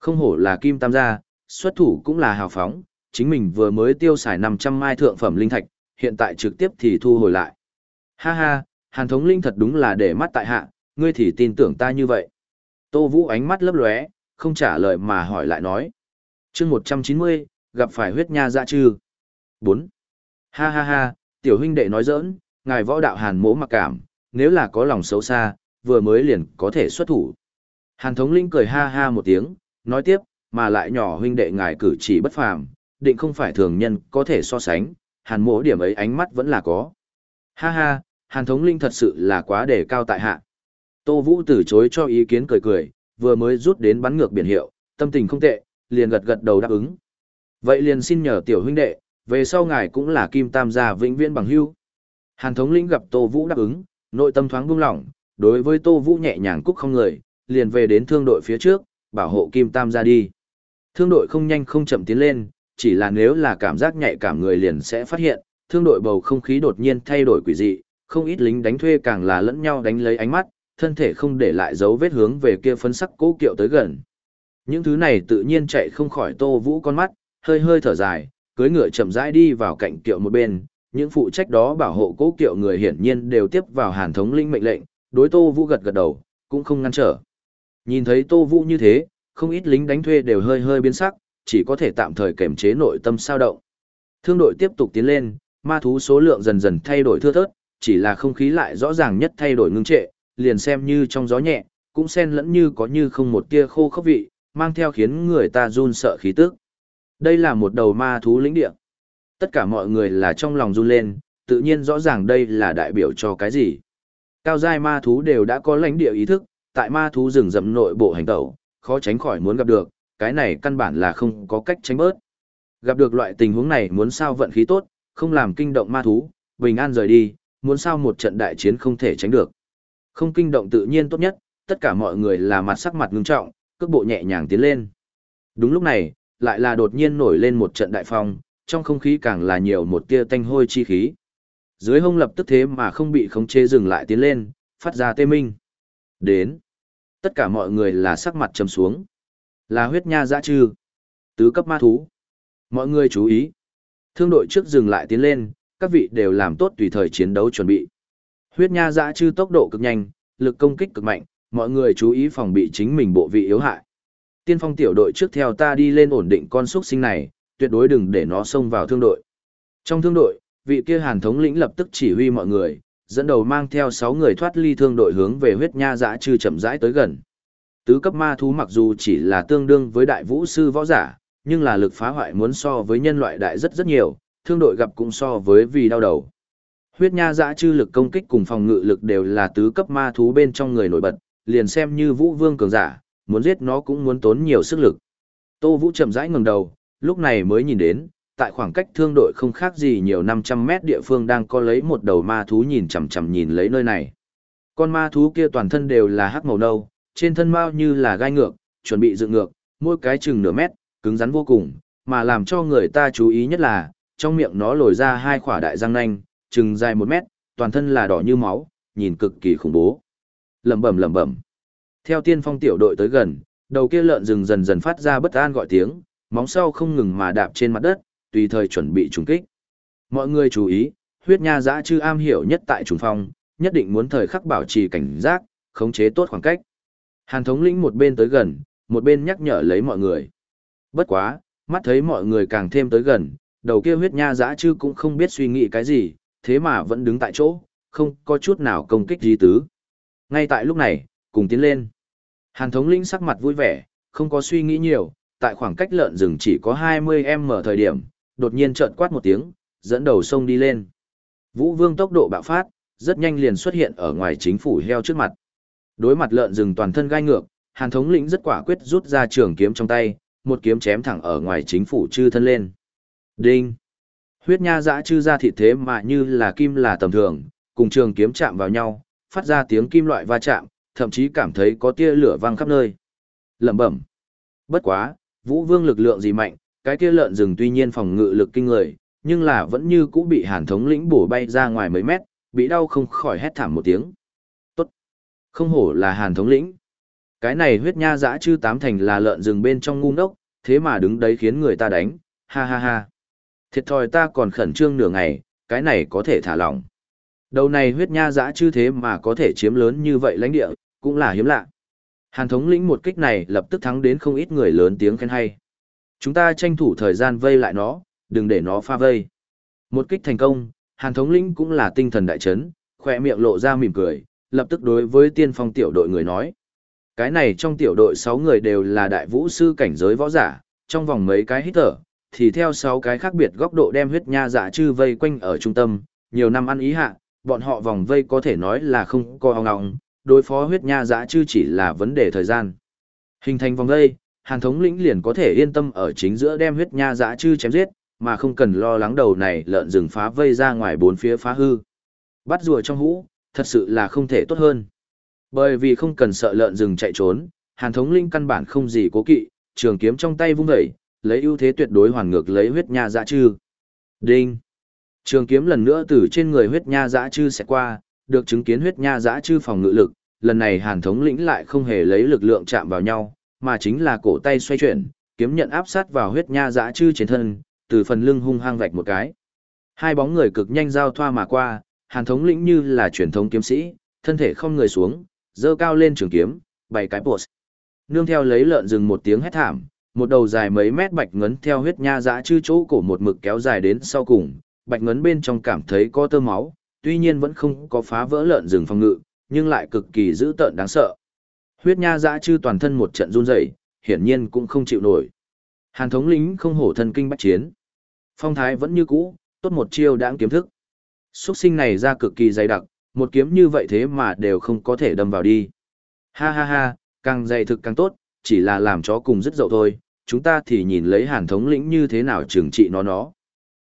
Không hổ là Kim Tam gia, xuất thủ cũng là hào phóng, chính mình vừa mới tiêu xài 500 mai thượng phẩm linh thạch, hiện tại trực tiếp thì thu hồi lại. Ha ha, Hàn thống linh thật đúng là để mắt tại hạ, ngươi thì tin tưởng ta như vậy. Tô Vũ ánh mắt lấp lóe, không trả lời mà hỏi lại nói. chương 190, gặp phải huyết nha dạ trư. 4. Ha ha ha, tiểu huynh đệ nói giỡn, ngài võ đạo hàn mỗ mặc cảm, nếu là có lòng xấu xa, vừa mới liền có thể xuất thủ. Hàn thống linh cười ha ha một tiếng, nói tiếp, mà lại nhỏ huynh đệ ngài cử chỉ bất phàm, định không phải thường nhân có thể so sánh, hàn mỗ điểm ấy ánh mắt vẫn là có. Ha ha, hàn thống linh thật sự là quá đề cao tại hạ. Tô Vũ từ chối cho ý kiến cười cười, vừa mới rút đến bắn ngược biển hiệu, tâm tình không tệ, liền gật gật đầu đáp ứng. Vậy liền xin nhờ tiểu huynh đệ, về sau ngài cũng là kim tam gia vĩnh viễn bằng hưu. Hàn thống lĩnh gặp Tô Vũ đáp ứng, nội tâm thoáng buông lỏng, đối với Tô Vũ nhẹ nhàng cúc không người, liền về đến thương đội phía trước, bảo hộ kim tam ra đi. Thương đội không nhanh không chậm tiến lên, chỉ là nếu là cảm giác nhạy cảm người liền sẽ phát hiện, thương đội bầu không khí đột nhiên thay đổi quỷ dị, không ít lính đánh thuê càng là lẫn nhau đánh lấy ánh mắt, thân thể không để lại dấu vết hướng về kia phấn sắc cố kiệu tới gần. Những thứ này tự nhiên chạy không khỏi Tô Vũ con mắt, hơi hơi thở dài, cưới ngựa chậm rãi đi vào cạnh kiệu một bên, những phụ trách đó bảo hộ cố kiệu người hiển nhiên đều tiếp vào Hàn thống linh mệnh lệnh, đối Tô Vũ gật gật đầu, cũng không ngăn trở. Nhìn thấy Tô Vũ như thế, không ít lính đánh thuê đều hơi hơi biến sắc, chỉ có thể tạm thời kềm chế nội tâm sao động. Thương đội tiếp tục tiến lên, ma thú số lượng dần dần thay đổi thưa thớt, chỉ là không khí lại rõ ràng nhất thay đổi ngưng trệ, liền xem như trong gió nhẹ, cũng xen lẫn như có như không một tia khô khốc vị, mang theo khiến người ta run sợ khí tức. Đây là một đầu ma thú lĩnh địa. Tất cả mọi người là trong lòng run lên, tự nhiên rõ ràng đây là đại biểu cho cái gì. Cao giai ma thú đều đã có lãnh địa ý thức, tại ma thú rừng rậm nội bộ hành tẩu, khó tránh khỏi muốn gặp được, cái này căn bản là không có cách tránh bớt. Gặp được loại tình huống này muốn sao vận khí tốt, không làm kinh động ma thú, bình an rời đi, muốn sao một trận đại chiến không thể tránh được. Không kinh động tự nhiên tốt nhất, tất cả mọi người là mặt sắc mặt ngưng trọng, cước bộ nhẹ nhàng tiến lên. Đúng lúc này, lại là đột nhiên nổi lên một trận đại phong, trong không khí càng là nhiều một tia tanh hôi chi khí. Dưới hông lập tức thế mà không bị khống chế dừng lại tiến lên, phát ra tê minh. Đến. Tất cả mọi người là sắc mặt trầm xuống. Là huyết nha dã trư. Tứ cấp ma thú. Mọi người chú ý. Thương đội trước dừng lại tiến lên, các vị đều làm tốt tùy thời chiến đấu chuẩn bị. Huyết nha dã chư tốc độ cực nhanh, lực công kích cực mạnh, mọi người chú ý phòng bị chính mình bộ vị yếu hại. Tiên phong tiểu đội trước theo ta đi lên ổn định con xúc sinh này, tuyệt đối đừng để nó xông vào thương đội. Trong thương đội, vị kia hàn thống lĩnh lập tức chỉ huy mọi người, dẫn đầu mang theo 6 người thoát ly thương đội hướng về huyết nha dã chư chậm rãi tới gần. Tứ cấp ma thú mặc dù chỉ là tương đương với đại vũ sư võ giả, nhưng là lực phá hoại muốn so với nhân loại đại rất rất nhiều, thương đội gặp cũng so với vì đau đầu. Huyết nha dã chư lực công kích cùng phòng ngự lực đều là tứ cấp ma thú bên trong người nổi bật, liền xem như vũ vương cường giả, muốn giết nó cũng muốn tốn nhiều sức lực. Tô Vũ chậm rãi ngẩng đầu, lúc này mới nhìn đến, tại khoảng cách thương đội không khác gì nhiều 500 mét địa phương đang có lấy một đầu ma thú nhìn chằm chằm nhìn lấy nơi này. Con ma thú kia toàn thân đều là hắc màu nâu, trên thân mao như là gai ngược, chuẩn bị dựng ngược, mỗi cái chừng nửa mét, cứng rắn vô cùng, mà làm cho người ta chú ý nhất là, trong miệng nó lồi ra hai khỏa đại răng nanh, chừng dài một mét, toàn thân là đỏ như máu, nhìn cực kỳ khủng bố. Lẩm bẩm lẩm bẩm. Theo tiên phong tiểu đội tới gần, đầu kia lợn rừng dần dần phát ra bất an gọi tiếng, móng sau không ngừng mà đạp trên mặt đất, tùy thời chuẩn bị trùng kích. Mọi người chú ý, huyết nha dã chư am hiểu nhất tại trùng phong, nhất định muốn thời khắc bảo trì cảnh giác, khống chế tốt khoảng cách. Hàn thống lĩnh một bên tới gần, một bên nhắc nhở lấy mọi người. Bất quá, mắt thấy mọi người càng thêm tới gần, đầu kia huyết nha dã chư cũng không biết suy nghĩ cái gì, thế mà vẫn đứng tại chỗ, không có chút nào công kích gì tứ. Ngay tại lúc này, cùng tiến lên. Hàn thống lĩnh sắc mặt vui vẻ, không có suy nghĩ nhiều, tại khoảng cách lợn rừng chỉ có 20m thời điểm, đột nhiên trợn quát một tiếng, dẫn đầu sông đi lên. Vũ vương tốc độ bạo phát, rất nhanh liền xuất hiện ở ngoài chính phủ heo trước mặt. Đối mặt lợn rừng toàn thân gai ngược, Hàn thống lĩnh rất quả quyết rút ra trường kiếm trong tay, một kiếm chém thẳng ở ngoài chính phủ chư thân lên. Đinh! Huyết nha dã chư ra thịt thế mà như là kim là tầm thường, cùng trường kiếm chạm vào nhau, phát ra tiếng kim loại va chạm, thậm chí cảm thấy có tia lửa văng khắp nơi. Lẩm bẩm. Bất quá, Vũ Vương lực lượng gì mạnh, cái kia lợn rừng tuy nhiên phòng ngự lực kinh người, nhưng là vẫn như cũ bị Hàn thống lĩnh bổ bay ra ngoài mấy mét, bị đau không khỏi hét thảm một tiếng. Tốt. Không hổ là Hàn thống lĩnh. Cái này huyết nha dã chư tám thành là lợn rừng bên trong ngu ngốc, thế mà đứng đấy khiến người ta đánh, ha ha ha. Thiệt thòi ta còn khẩn trương nửa ngày, cái này có thể thả lỏng. Đầu này huyết nha dã chư thế mà có thể chiếm lớn như vậy lãnh địa, cũng là hiếm lạ. Hàn thống lĩnh một kích này lập tức thắng đến không ít người lớn tiếng khen hay. Chúng ta tranh thủ thời gian vây lại nó, đừng để nó pha vây. Một kích thành công, hàn thống lĩnh cũng là tinh thần đại chấn, khỏe miệng lộ ra mỉm cười, lập tức đối với tiên phong tiểu đội người nói. Cái này trong tiểu đội 6 người đều là đại vũ sư cảnh giới võ giả, trong vòng mấy cái hít thở, thì theo 6 cái khác biệt góc độ đem huyết nha dạ chư vây quanh ở trung tâm, nhiều năm ăn ý hạ, bọn họ vòng vây có thể nói là không co hong ngọng, đối phó huyết nha dạ chư chỉ là vấn đề thời gian. Hình thành vòng vây, Hàn thống lĩnh liền có thể yên tâm ở chính giữa đem huyết nha dã chư chém giết, mà không cần lo lắng đầu này lợn rừng phá vây ra ngoài bốn phía phá hư. Bắt rùa trong hũ, thật sự là không thể tốt hơn. Bởi vì không cần sợ lợn rừng chạy trốn, Hàn thống linh căn bản không gì cố kỵ, trường kiếm trong tay vung dậy, lấy ưu thế tuyệt đối hoàn ngược lấy huyết nha dã chư. Đinh! Trường kiếm lần nữa từ trên người huyết nha dã chư sẽ qua, được chứng kiến huyết nha dã chư phòng ngự lực, lần này Hàn thống lĩnh lại không hề lấy lực lượng chạm vào nhau, mà chính là cổ tay xoay chuyển, kiếm nhận áp sát vào huyết nha dã chư trên thân, từ phần lưng hung hăng vạch một cái. Hai bóng người cực nhanh giao thoa mà qua, Hàn thống lĩnh như là truyền thống kiếm sĩ, thân thể không người xuống, dơ cao lên trường kiếm, bảy cái bột. Nương theo lấy lợn rừng một tiếng hét thảm, một đầu dài mấy mét bạch ngấn theo huyết nha dã chư chỗ cổ một mực kéo dài đến sau cùng, bạch ngấn bên trong cảm thấy có tơ máu, tuy nhiên vẫn không có phá vỡ lợn rừng phòng ngự, nhưng lại cực kỳ dữ tợn đáng sợ. Huyết nha dã chư toàn thân một trận run rẩy, hiển nhiên cũng không chịu nổi. Hàn thống lính không hổ thân kinh bách chiến. Phong thái vẫn như cũ, tốt một chiêu đãng kiếm thức. Xuất sinh này ra cực kỳ dày đặc, một kiếm như vậy thế mà đều không có thể đâm vào đi. Ha ha ha, càng dày thực càng tốt, chỉ là làm chó cùng rất dậu thôi, chúng ta thì nhìn lấy hàn thống lĩnh như thế nào trừng trị nó nó.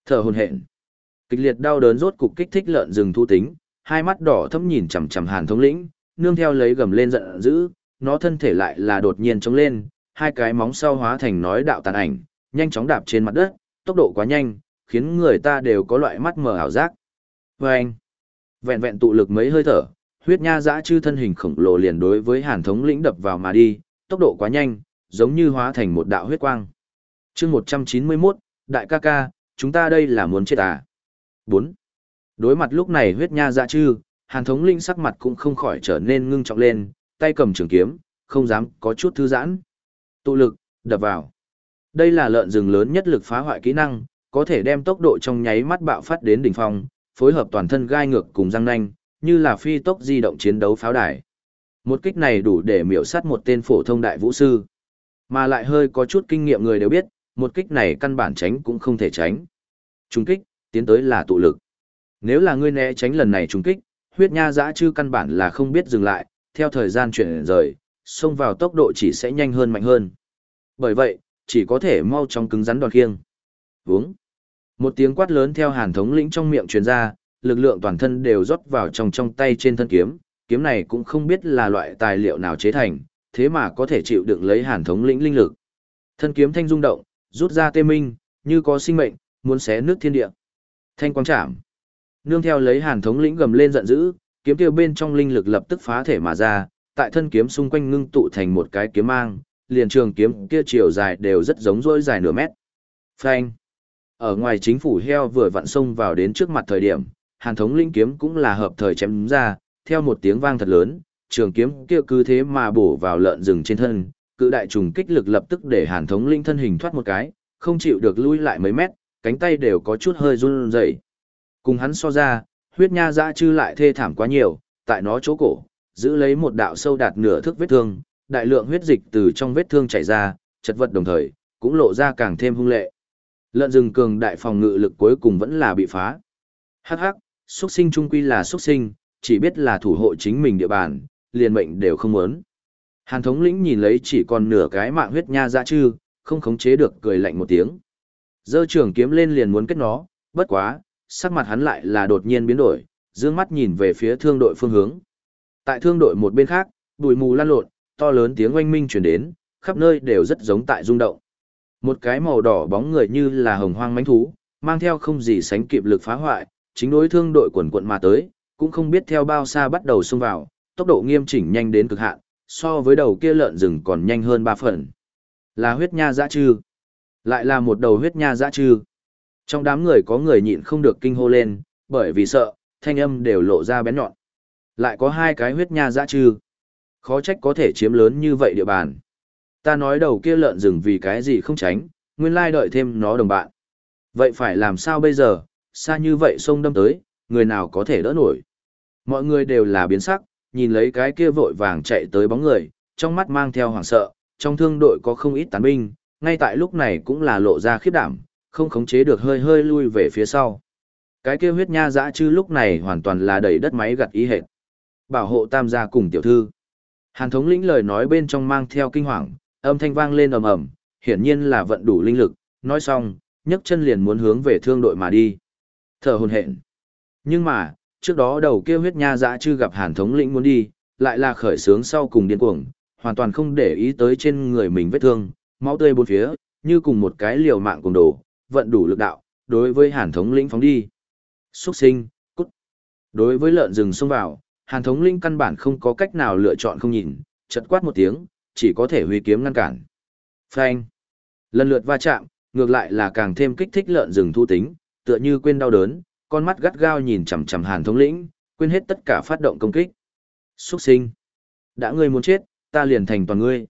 Thở hồn hện. Kịch liệt đau đớn rốt cục kích thích lợn rừng thu tính, hai mắt đỏ thâm nhìn chằm chằm Hàn thống lĩnh, nương theo lấy gầm lên giận dữ, nó thân thể lại là đột nhiên trống lên, hai cái móng sau hóa thành nói đạo tàn ảnh, nhanh chóng đạp trên mặt đất, tốc độ quá nhanh, khiến người ta đều có loại mắt mờ ảo giác. Vâng! Vẹn vẹn tụ lực mấy hơi thở, huyết nha dã chư thân hình khổng lồ liền đối với Hàn thống lĩnh đập vào mà đi, tốc độ quá nhanh, giống như hóa thành một đạo huyết quang. chương 191, đại ca ca, chúng ta đây là muốn chết à? 4. Đối mặt lúc này huyết nha dã chư, hàn thống linh sắc mặt cũng không khỏi trở nên ngưng trọng lên, tay cầm trường kiếm, không dám có chút thư giãn. Tụ lực, đập vào. Đây là lợn rừng lớn nhất lực phá hoại kỹ năng, có thể đem tốc độ trong nháy mắt bạo phát đến đỉnh phong, phối hợp toàn thân gai ngược cùng răng nanh, như là phi tốc di động chiến đấu pháo đài. Một kích này đủ để miểu sát một tên phổ thông đại vũ sư. Mà lại hơi có chút kinh nghiệm người đều biết, một kích này căn bản tránh cũng không thể tránh. Trung kích, tiến tới là tụ lực. Nếu là ngươi né tránh lần này trung kích, huyết nha dã chư căn bản là không biết dừng lại, theo thời gian chuyển rời, xông vào tốc độ chỉ sẽ nhanh hơn mạnh hơn. Bởi vậy, chỉ có thể mau chóng cứng rắn đòn khiêng. Vướng. Một tiếng quát lớn theo hàn thống lĩnh trong miệng truyền ra, lực lượng toàn thân đều rót vào trong trong tay trên thân kiếm, kiếm này cũng không biết là loại tài liệu nào chế thành, thế mà có thể chịu đựng lấy hàn thống lĩnh linh lực. Thân kiếm thanh rung động, rút ra tê minh, như có sinh mệnh, muốn xé nước thiên địa. Thanh quang chạm. Nương theo lấy hàn thống lĩnh gầm lên giận dữ, kiếm kia bên trong linh lực lập tức phá thể mà ra, tại thân kiếm xung quanh ngưng tụ thành một cái kiếm mang, liền trường kiếm kia chiều dài đều rất giống rỗi dài nửa mét. Phanh. Ở ngoài chính phủ heo vừa vặn xông vào đến trước mặt thời điểm, hàn thống linh kiếm cũng là hợp thời chém ra, theo một tiếng vang thật lớn, trường kiếm kia cứ thế mà bổ vào lợn rừng trên thân, cự đại trùng kích lực lập tức để hàn thống linh thân hình thoát một cái, không chịu được lui lại mấy mét, cánh tay đều có chút hơi run rẩy. Cùng hắn so ra, huyết nha dã chư lại thê thảm quá nhiều, tại nó chỗ cổ, giữ lấy một đạo sâu đạt nửa thước vết thương, đại lượng huyết dịch từ trong vết thương chảy ra, chật vật đồng thời, cũng lộ ra càng thêm hung lệ. Lợn rừng cường đại phòng ngự lực cuối cùng vẫn là bị phá. Hắc hắc, xuất sinh trung quy là xuất sinh, chỉ biết là thủ hộ chính mình địa bàn, liền mệnh đều không muốn. Hàn thống lĩnh nhìn lấy chỉ còn nửa cái mạng huyết nha dã chư, không khống chế được cười lạnh một tiếng. Dơ trưởng kiếm lên liền muốn kết nó, bất quá, sắc mặt hắn lại là đột nhiên biến đổi, dương mắt nhìn về phía thương đội phương hướng. Tại thương đội một bên khác, bụi mù lan lộn, to lớn tiếng oanh minh truyền đến, khắp nơi đều rất giống tại rung động. Một cái màu đỏ bóng người như là hồng hoang mãnh thú, mang theo không gì sánh kịp lực phá hoại, chính đối thương đội quần quận mà tới, cũng không biết theo bao xa bắt đầu xông vào, tốc độ nghiêm chỉnh nhanh đến cực hạn, so với đầu kia lợn rừng còn nhanh hơn ba phần. Là huyết nha dã trư. Lại là một đầu huyết nha dã trư. Trong đám người có người nhịn không được kinh hô lên, bởi vì sợ, thanh âm đều lộ ra bén nhọn. Lại có hai cái huyết nha dã trư. Khó trách có thể chiếm lớn như vậy địa bàn. Ta nói đầu kia lợn rừng vì cái gì không tránh, nguyên lai đợi thêm nó đồng bạn. Vậy phải làm sao bây giờ, xa như vậy sông đâm tới, người nào có thể đỡ nổi. Mọi người đều là biến sắc, nhìn lấy cái kia vội vàng chạy tới bóng người, trong mắt mang theo hoảng sợ, trong thương đội có không ít tán binh, ngay tại lúc này cũng là lộ ra khiếp đảm, không khống chế được hơi hơi lui về phía sau. Cái kia huyết nha dã chư lúc này hoàn toàn là đẩy đất máy gặt ý hệt. Bảo hộ tam gia cùng tiểu thư. Hàn thống lĩnh lời nói bên trong mang theo kinh hoàng, âm thanh vang lên ầm ầm, hiển nhiên là vận đủ linh lực, nói xong, nhấc chân liền muốn hướng về thương đội mà đi. Thở hồn hện. Nhưng mà, trước đó đầu kia huyết nha dã chư gặp hàn thống lĩnh muốn đi, lại là khởi sướng sau cùng điên cuồng, hoàn toàn không để ý tới trên người mình vết thương, máu tươi bốn phía, như cùng một cái liều mạng cùng đổ vận đủ lực đạo, đối với hàn thống lĩnh phóng đi. Xuất sinh, cút. Đối với lợn rừng xông vào, hàn thống lĩnh căn bản không có cách nào lựa chọn không nhìn, chật quát một tiếng, chỉ có thể huy kiếm ngăn cản. Phanh. Lần lượt va chạm, ngược lại là càng thêm kích thích lợn rừng thu tính, tựa như quên đau đớn, con mắt gắt gao nhìn chằm chằm Hàn thống lĩnh, quên hết tất cả phát động công kích. Xuất sinh. Đã ngươi muốn chết, ta liền thành toàn ngươi.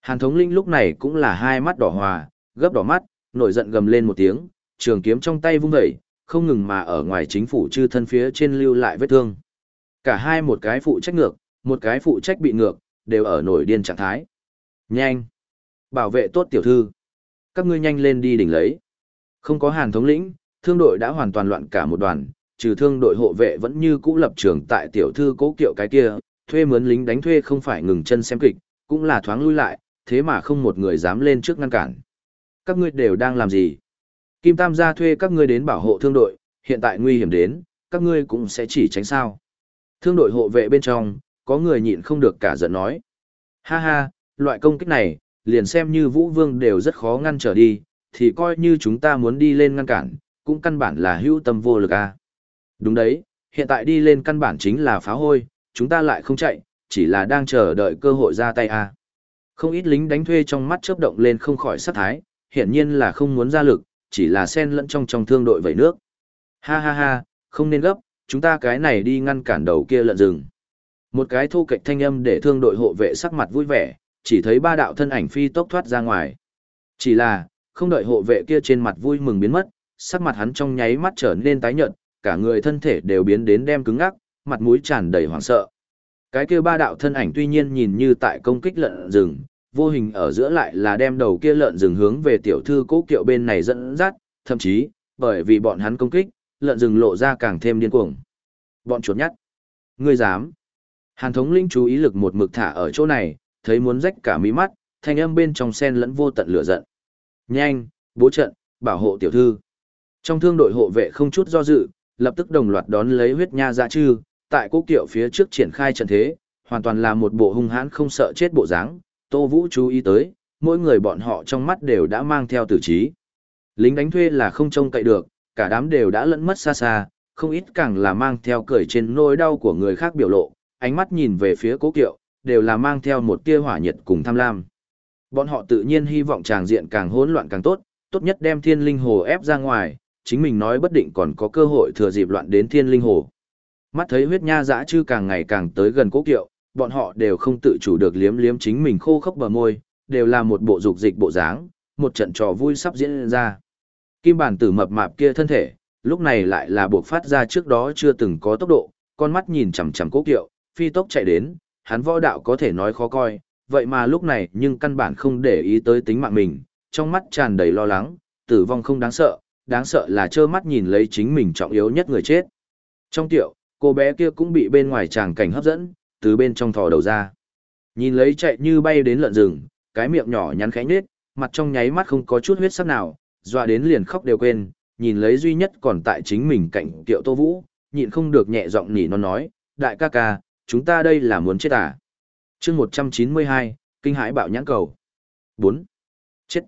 Hàn thống lĩnh lúc này cũng là hai mắt đỏ hòa, gấp đỏ mắt, nổi giận gầm lên một tiếng, trường kiếm trong tay vung dậy, không ngừng mà ở ngoài chính phủ chư thân phía trên lưu lại vết thương. Cả hai một cái phụ trách ngược, một cái phụ trách bị ngược, đều ở nổi điên trạng thái. Nhanh! Bảo vệ tốt tiểu thư! Các ngươi nhanh lên đi đỉnh lấy. Không có hàn thống lĩnh, thương đội đã hoàn toàn loạn cả một đoàn, trừ thương đội hộ vệ vẫn như cũ lập trường tại tiểu thư cố kiệu cái kia, thuê mướn lính đánh thuê không phải ngừng chân xem kịch, cũng là thoáng lui lại, thế mà không một người dám lên trước ngăn cản. Các ngươi đều đang làm gì? Kim Tam gia thuê các ngươi đến bảo hộ thương đội, hiện tại nguy hiểm đến, các ngươi cũng sẽ chỉ tránh sao. Thương đội hộ vệ bên trong, có người nhịn không được cả giận nói. Ha ha, loại công kích này, liền xem như Vũ Vương đều rất khó ngăn trở đi, thì coi như chúng ta muốn đi lên ngăn cản, cũng căn bản là hữu tâm vô lực. À. Đúng đấy, hiện tại đi lên căn bản chính là phá hôi, chúng ta lại không chạy, chỉ là đang chờ đợi cơ hội ra tay. À. Không ít lính đánh thuê trong mắt chớp động lên không khỏi sát thái, hiển nhiên là không muốn ra lực, chỉ là xen lẫn trong trong thương đội vẩy nước. Ha ha ha, không nên gấp, chúng ta cái này đi ngăn cản đầu kia lợn rừng. Một cái thu kịch thanh âm để thương đội hộ vệ sắc mặt vui vẻ, chỉ thấy ba đạo thân ảnh phi tốc thoát ra ngoài. Chỉ là, không đợi hộ vệ kia trên mặt vui mừng biến mất, sắc mặt hắn trong nháy mắt trở nên tái nhợt, cả người thân thể đều biến đến đem cứng ngắc, mặt mũi tràn đầy hoảng sợ. Cái kia ba đạo thân ảnh tuy nhiên nhìn như tại công kích lợn rừng, vô hình ở giữa lại là đem đầu kia lợn rừng hướng về tiểu thư cố kiệu bên này dẫn dắt, thậm chí, bởi vì bọn hắn công kích, lợn rừng lộ ra càng thêm điên cuồng. Bọn chuột nhắt. Ngươi dám. Hàn thống linh chú ý lực một mực thả ở chỗ này, thấy muốn rách cả mí mắt, thanh âm bên trong sen lẫn vô tận lửa giận. Nhanh, bố trận, bảo hộ tiểu thư. Trong thương đội hộ vệ không chút do dự, lập tức đồng loạt đón lấy huyết nha ra chư, tại cố kiệu phía trước triển khai trận thế, hoàn toàn là một bộ hung hãn không sợ chết bộ dáng. Tô Vũ chú ý tới, mỗi người bọn họ trong mắt đều đã mang theo tử trí. Lính đánh thuê là không trông cậy được, cả đám đều đã lẫn mất xa xa, không ít càng là mang theo cười trên nỗi đau của người khác biểu lộ, ánh mắt nhìn về phía cố kiệu, đều là mang theo một tia hỏa nhiệt cùng tham lam. Bọn họ tự nhiên hy vọng tràng diện càng hỗn loạn càng tốt, tốt nhất đem thiên linh hồ ép ra ngoài, chính mình nói bất định còn có cơ hội thừa dịp loạn đến thiên linh hồ. Mắt thấy huyết nha dã chư càng ngày càng tới gần cố kiệu, bọn họ đều không tự chủ được liếm liếm chính mình khô khốc bờ môi, đều là một bộ dục dịch bộ dáng, một trận trò vui sắp diễn ra. Kim bản tử mập mạp kia thân thể, lúc này lại là buộc phát ra trước đó chưa từng có tốc độ, con mắt nhìn chằm chằm cố kiệu, phi tốc chạy đến, hắn võ đạo có thể nói khó coi, vậy mà lúc này nhưng căn bản không để ý tới tính mạng mình, trong mắt tràn đầy lo lắng, tử vong không đáng sợ, đáng sợ là trơ mắt nhìn lấy chính mình trọng yếu nhất người chết. Trong tiệu, cô bé kia cũng bị bên ngoài tràng cảnh hấp dẫn, từ bên trong thò đầu ra. Nhìn lấy chạy như bay đến lợn rừng, cái miệng nhỏ nhắn khẽ nhếch, mặt trong nháy mắt không có chút huyết sắc nào, dọa đến liền khóc đều quên, nhìn lấy duy nhất còn tại chính mình cạnh Kiệu Tô Vũ, nhịn không được nhẹ giọng nỉ nó nói, đại ca ca, chúng ta đây là muốn chết à? chương 192, kinh hãi bạo nhãn cầu. 4. Chết.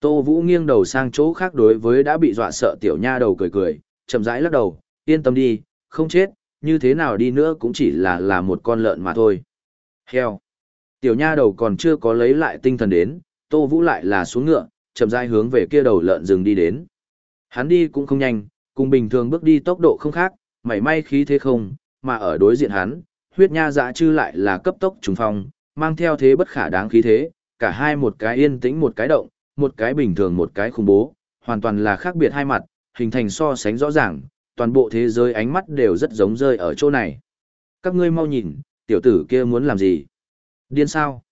Tô Vũ nghiêng đầu sang chỗ khác đối với đã bị dọa sợ tiểu nha đầu cười cười, chậm rãi lắc đầu, yên tâm đi, không chết, như thế nào đi nữa cũng chỉ là là một con lợn mà thôi. Heo. Tiểu nha đầu còn chưa có lấy lại tinh thần đến, Tô Vũ lại là xuống ngựa, chậm rãi hướng về kia đầu lợn rừng đi đến. Hắn đi cũng không nhanh, cùng bình thường bước đi tốc độ không khác, mảy may khí thế không, mà ở đối diện hắn, huyết nha dã chư lại là cấp tốc trùng phong, mang theo thế bất khả đáng khí thế, cả hai một cái yên tĩnh một cái động, một cái bình thường một cái khủng bố, hoàn toàn là khác biệt hai mặt, hình thành so sánh rõ ràng, toàn bộ thế giới ánh mắt đều rất giống rơi ở chỗ này. Các ngươi mau nhìn, tiểu tử kia muốn làm gì? Điên sao?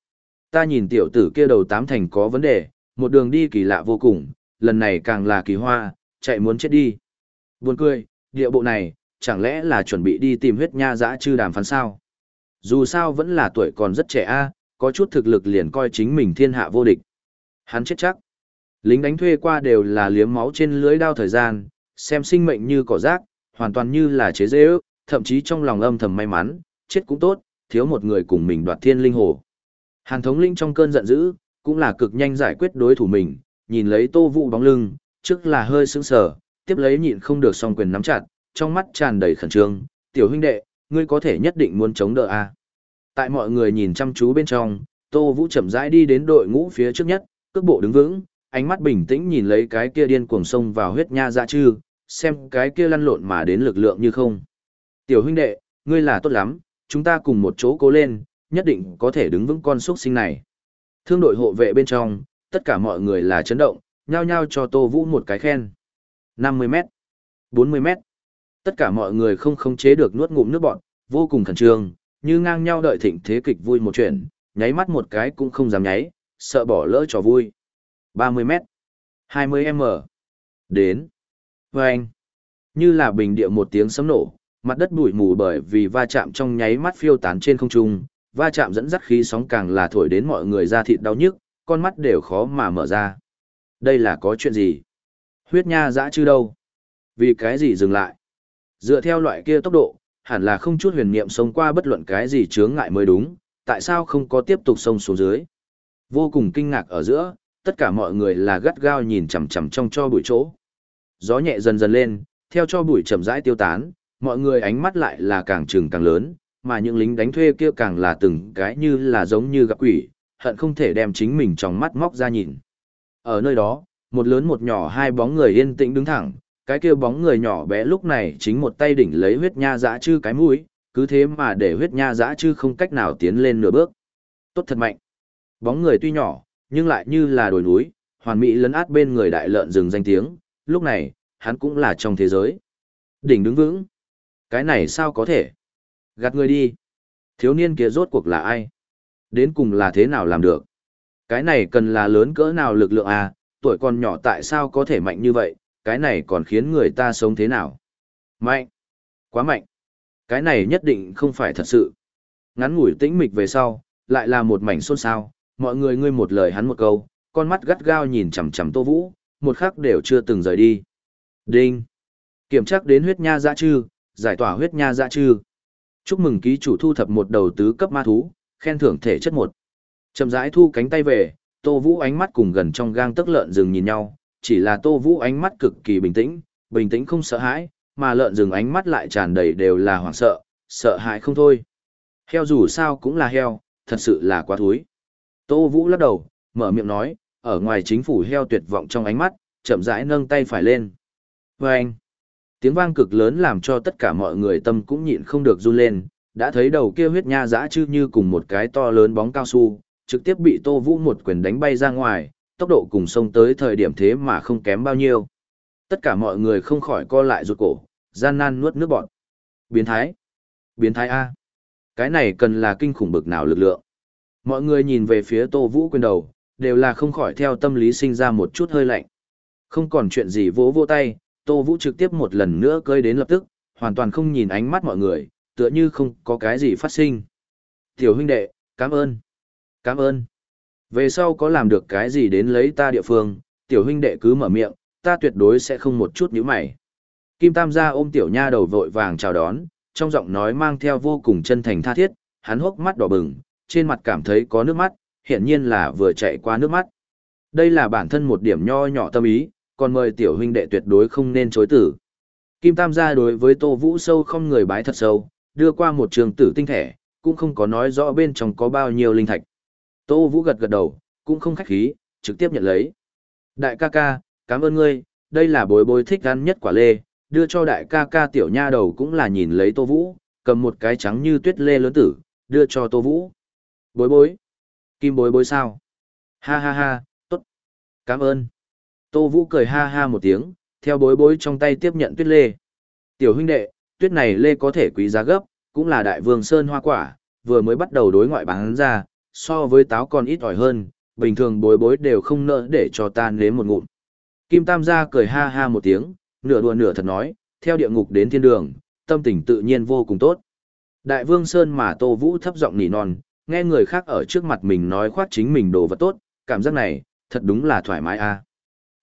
Ta nhìn tiểu tử kia đầu tám thành có vấn đề, một đường đi kỳ lạ vô cùng, lần này càng là kỳ hoa, chạy muốn chết đi. Buồn cười, địa bộ này, chẳng lẽ là chuẩn bị đi tìm huyết nha dã chư đàm phán sao? Dù sao vẫn là tuổi còn rất trẻ a, có chút thực lực liền coi chính mình thiên hạ vô địch. Hắn chết chắc. Lính đánh thuê qua đều là liếm máu trên lưới đao thời gian, xem sinh mệnh như cỏ rác, hoàn toàn như là chế dễ ước, thậm chí trong lòng âm thầm may mắn, chết cũng tốt, thiếu một người cùng mình đoạt thiên linh hồ. Hàn thống linh trong cơn giận dữ, cũng là cực nhanh giải quyết đối thủ mình, nhìn lấy tô vụ bóng lưng, trước là hơi sững sờ, tiếp lấy nhịn không được song quyền nắm chặt, trong mắt tràn đầy khẩn trương, tiểu huynh đệ, ngươi có thể nhất định muốn chống đỡ a. À? Tại mọi người nhìn chăm chú bên trong, Tô Vũ chậm rãi đi đến đội ngũ phía trước nhất, cước bộ đứng vững, ánh mắt bình tĩnh nhìn lấy cái kia điên cuồng sông vào huyết nha dạ chư, xem cái kia lăn lộn mà đến lực lượng như không. Tiểu huynh đệ, ngươi là tốt lắm, chúng ta cùng một chỗ cố lên, nhất định có thể đứng vững con xuất sinh này. Thương đội hộ vệ bên trong, tất cả mọi người là chấn động, nhao nhao cho Tô Vũ một cái khen. 50m, 40m. Tất cả mọi người không khống chế được nuốt ngụm nước bọn, vô cùng khẩn trương, như ngang nhau đợi thịnh thế kịch vui một chuyện, nháy mắt một cái cũng không dám nháy, sợ bỏ lỡ trò vui. 30m, 20m. Đến. Vâng. Như là bình địa một tiếng sấm nổ, mặt đất bụi mù bởi vì va chạm trong nháy mắt phiêu tán trên không trung, va chạm dẫn dắt khí sóng càng là thổi đến mọi người ra thịt đau nhức, con mắt đều khó mà mở ra. Đây là có chuyện gì? Huyết nha dã chứ đâu? Vì cái gì dừng lại? Dựa theo loại kia tốc độ, hẳn là không chút huyền niệm sống qua bất luận cái gì chướng ngại mới đúng, tại sao không có tiếp tục sông xuống dưới? Vô cùng kinh ngạc ở giữa, tất cả mọi người là gắt gao nhìn chằm chằm trong cho bụi chỗ. Gió nhẹ dần dần lên, theo cho bụi chậm rãi tiêu tán, mọi người ánh mắt lại là càng trừng càng lớn, mà những lính đánh thuê kia càng là từng cái như là giống như gặp quỷ, hận không thể đem chính mình trong mắt móc ra nhìn. Ở nơi đó, một lớn một nhỏ hai bóng người yên tĩnh đứng thẳng, cái kia bóng người nhỏ bé lúc này chính một tay đỉnh lấy huyết nha dã chư cái mũi, cứ thế mà để huyết nha dã chư không cách nào tiến lên nửa bước. Tốt thật mạnh. Bóng người tuy nhỏ, nhưng lại như là đồi núi, hoàn mỹ lấn át bên người đại lợn rừng danh tiếng, lúc này, hắn cũng là trong thế giới. Đỉnh đứng vững. Cái này sao có thể? Gạt người đi. Thiếu niên kia rốt cuộc là ai? Đến cùng là thế nào làm được? Cái này cần là lớn cỡ nào lực lượng à, tuổi còn nhỏ tại sao có thể mạnh như vậy, cái này còn khiến người ta sống thế nào? Mạnh! Quá mạnh! Cái này nhất định không phải thật sự. Ngắn ngủi tĩnh mịch về sau, lại là một mảnh xôn xao, mọi người ngươi một lời hắn một câu, con mắt gắt gao nhìn chằm chằm Tô Vũ, một khắc đều chưa từng rời đi. Đinh! Kiểm tra đến huyết nha dã chư, giải tỏa huyết nha dã chư. Chúc mừng ký chủ thu thập một đầu tứ cấp ma thú, khen thưởng thể chất một. Chậm rãi thu cánh tay về, Tô Vũ ánh mắt cùng gần trong gang tức lợn rừng nhìn nhau, chỉ là Tô Vũ ánh mắt cực kỳ bình tĩnh, bình tĩnh không sợ hãi, mà lợn rừng ánh mắt lại tràn đầy đều là hoảng sợ, sợ hãi không thôi. Heo dù sao cũng là heo, thật sự là quá thúi. Tô Vũ lắc đầu, mở miệng nói, ở ngoài chính phủ heo tuyệt vọng trong ánh mắt, chậm rãi nâng tay phải lên. Vâng! tiếng vang cực lớn làm cho tất cả mọi người tâm cũng nhịn không được run lên, đã thấy đầu kia huyết nha dã chư như cùng một cái to lớn bóng cao su, trực tiếp bị Tô Vũ một quyền đánh bay ra ngoài, tốc độ cùng sông tới thời điểm thế mà không kém bao nhiêu. Tất cả mọi người không khỏi co lại ruột cổ, gian nan nuốt nước bọt. Biến thái. Biến thái A. Cái này cần là kinh khủng bực nào lực lượng. Mọi người nhìn về phía Tô Vũ quyền đầu, đều là không khỏi theo tâm lý sinh ra một chút hơi lạnh. Không còn chuyện gì vỗ vỗ tay, Tô Vũ trực tiếp một lần nữa cơi đến lập tức, hoàn toàn không nhìn ánh mắt mọi người, tựa như không có cái gì phát sinh. Tiểu huynh đệ, cảm ơn. Cảm ơn. Về sau có làm được cái gì đến lấy ta địa phương, tiểu huynh đệ cứ mở miệng, ta tuyệt đối sẽ không một chút nhíu mày. Kim Tam gia ôm tiểu nha đầu vội vàng chào đón, trong giọng nói mang theo vô cùng chân thành tha thiết, hắn hốc mắt đỏ bừng, trên mặt cảm thấy có nước mắt, hiển nhiên là vừa chạy qua nước mắt. Đây là bản thân một điểm nho nhỏ tâm ý, còn mời tiểu huynh đệ tuyệt đối không nên chối tử. Kim Tam gia đối với Tô Vũ sâu không người bái thật sâu, đưa qua một trường tử tinh thể, cũng không có nói rõ bên trong có bao nhiêu linh thạch. Tô Vũ gật gật đầu, cũng không khách khí, trực tiếp nhận lấy. Đại ca ca, cảm ơn ngươi, đây là bối bối thích ăn nhất quả lê, đưa cho đại ca ca tiểu nha đầu cũng là nhìn lấy Tô Vũ, cầm một cái trắng như tuyết lê lớn tử, đưa cho Tô Vũ. Bối bối. Kim bối bối sao? Ha ha ha, tốt. Cảm ơn. Tô Vũ cười ha ha một tiếng, theo bối bối trong tay tiếp nhận tuyết lê. Tiểu huynh đệ, tuyết này lê có thể quý giá gấp, cũng là đại vương sơn hoa quả, vừa mới bắt đầu đối ngoại bán ra, so với táo còn ít ỏi hơn, bình thường bối bối đều không nỡ để cho ta nếm một ngụm. Kim Tam gia cười ha ha một tiếng, nửa đùa nửa thật nói, theo địa ngục đến thiên đường, tâm tình tự nhiên vô cùng tốt. Đại vương Sơn mà Tô Vũ thấp giọng nỉ non, nghe người khác ở trước mặt mình nói khoát chính mình đồ vật tốt, cảm giác này, thật đúng là thoải mái a.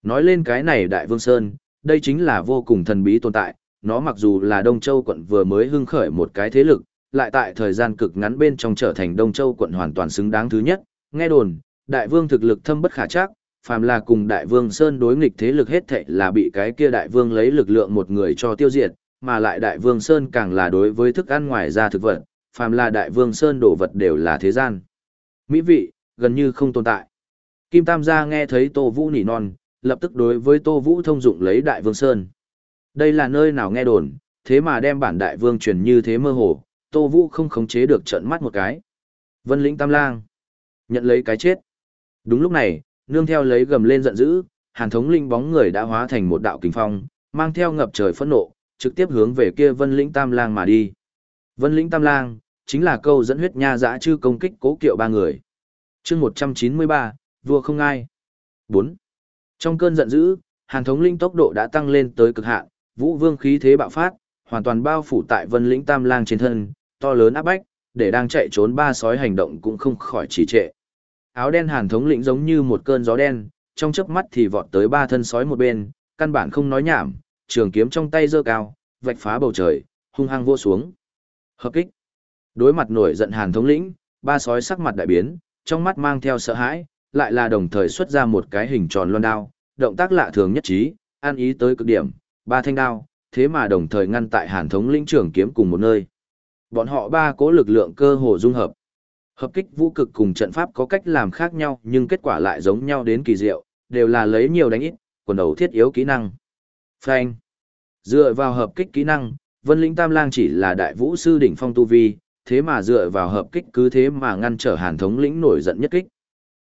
Nói lên cái này Đại vương Sơn, đây chính là vô cùng thần bí tồn tại, nó mặc dù là Đông Châu quận vừa mới hưng khởi một cái thế lực, lại tại thời gian cực ngắn bên trong trở thành Đông Châu quận hoàn toàn xứng đáng thứ nhất. Nghe đồn, đại vương thực lực thâm bất khả chắc, phàm là cùng đại vương Sơn đối nghịch thế lực hết thệ là bị cái kia đại vương lấy lực lượng một người cho tiêu diệt, mà lại đại vương Sơn càng là đối với thức ăn ngoài ra thực vật, phàm là đại vương Sơn đổ vật đều là thế gian. Mỹ vị, gần như không tồn tại. Kim Tam gia nghe thấy Tô Vũ nỉ non, lập tức đối với Tô Vũ thông dụng lấy đại vương Sơn. Đây là nơi nào nghe đồn, thế mà đem bản đại vương truyền như thế mơ hồ, Tô Vũ không khống chế được trận mắt một cái. Vân lĩnh tam lang. Nhận lấy cái chết. Đúng lúc này, nương theo lấy gầm lên giận dữ, hàn thống linh bóng người đã hóa thành một đạo kinh phong, mang theo ngập trời phẫn nộ, trực tiếp hướng về kia vân lĩnh tam lang mà đi. Vân lĩnh tam lang, chính là câu dẫn huyết nha dã chư công kích cố kiệu ba người. chương 193, vua không ai. 4. Trong cơn giận dữ, hàn thống linh tốc độ đã tăng lên tới cực hạn, vũ vương khí thế bạo phát, hoàn toàn bao phủ tại vân lĩnh tam lang trên thân, to lớn áp bách, để đang chạy trốn ba sói hành động cũng không khỏi trì trệ. Áo đen hàn thống lĩnh giống như một cơn gió đen, trong chớp mắt thì vọt tới ba thân sói một bên, căn bản không nói nhảm, trường kiếm trong tay giơ cao, vạch phá bầu trời, hung hăng vô xuống. Hợp kích. Đối mặt nổi giận hàn thống lĩnh, ba sói sắc mặt đại biến, trong mắt mang theo sợ hãi, lại là đồng thời xuất ra một cái hình tròn loan đao, động tác lạ thường nhất trí, an ý tới cực điểm, ba thanh đao, thế mà đồng thời ngăn tại hàn thống lĩnh trường kiếm cùng một nơi. Bọn họ ba cố lực lượng cơ hồ dung hợp. Hợp kích vũ cực cùng trận pháp có cách làm khác nhau nhưng kết quả lại giống nhau đến kỳ diệu, đều là lấy nhiều đánh ít, quần đầu thiết yếu kỹ năng. Phanh. Dựa vào hợp kích kỹ năng, Vân Linh Tam Lang chỉ là đại vũ sư đỉnh phong tu vi, thế mà dựa vào hợp kích cứ thế mà ngăn trở Hàn thống lĩnh nổi giận nhất kích.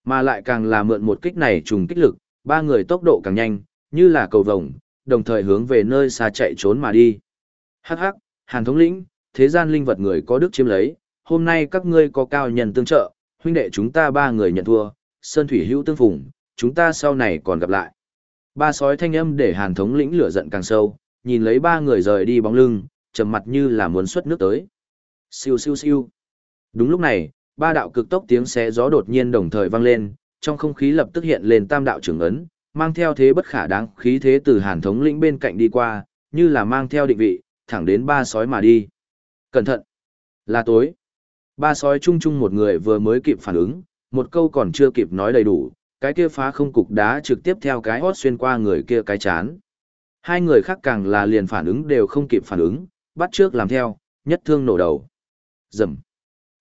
Mà lại càng là mượn một kích này trùng kích lực, ba người tốc độ càng nhanh, như là cầu vồng, đồng thời hướng về nơi xa chạy trốn mà đi. Hắc hắc, Hàn thống lĩnh, thế gian linh vật người có đức chiếm lấy, hôm nay các ngươi có cao nhân tương trợ, huynh đệ chúng ta ba người nhận thua, sơn thủy hữu tương phùng, chúng ta sau này còn gặp lại. Ba sói thanh âm để hàn thống lĩnh lửa giận càng sâu, nhìn lấy ba người rời đi bóng lưng, trầm mặt như là muốn xuất nước tới. Siêu siêu siêu. Đúng lúc này, ba đạo cực tốc tiếng xé gió đột nhiên đồng thời vang lên, trong không khí lập tức hiện lên tam đạo trưởng ấn, mang theo thế bất khả đáng khí thế từ hàn thống lĩnh bên cạnh đi qua, như là mang theo định vị, thẳng đến ba sói mà đi. Cẩn thận! Là tối. Ba sói chung chung một người vừa mới kịp phản ứng, một câu còn chưa kịp nói đầy đủ, cái kia phá không cục đá trực tiếp theo cái hót xuyên qua người kia cái chán. Hai người khác càng là liền phản ứng đều không kịp phản ứng, bắt trước làm theo, nhất thương nổ đầu. Dầm.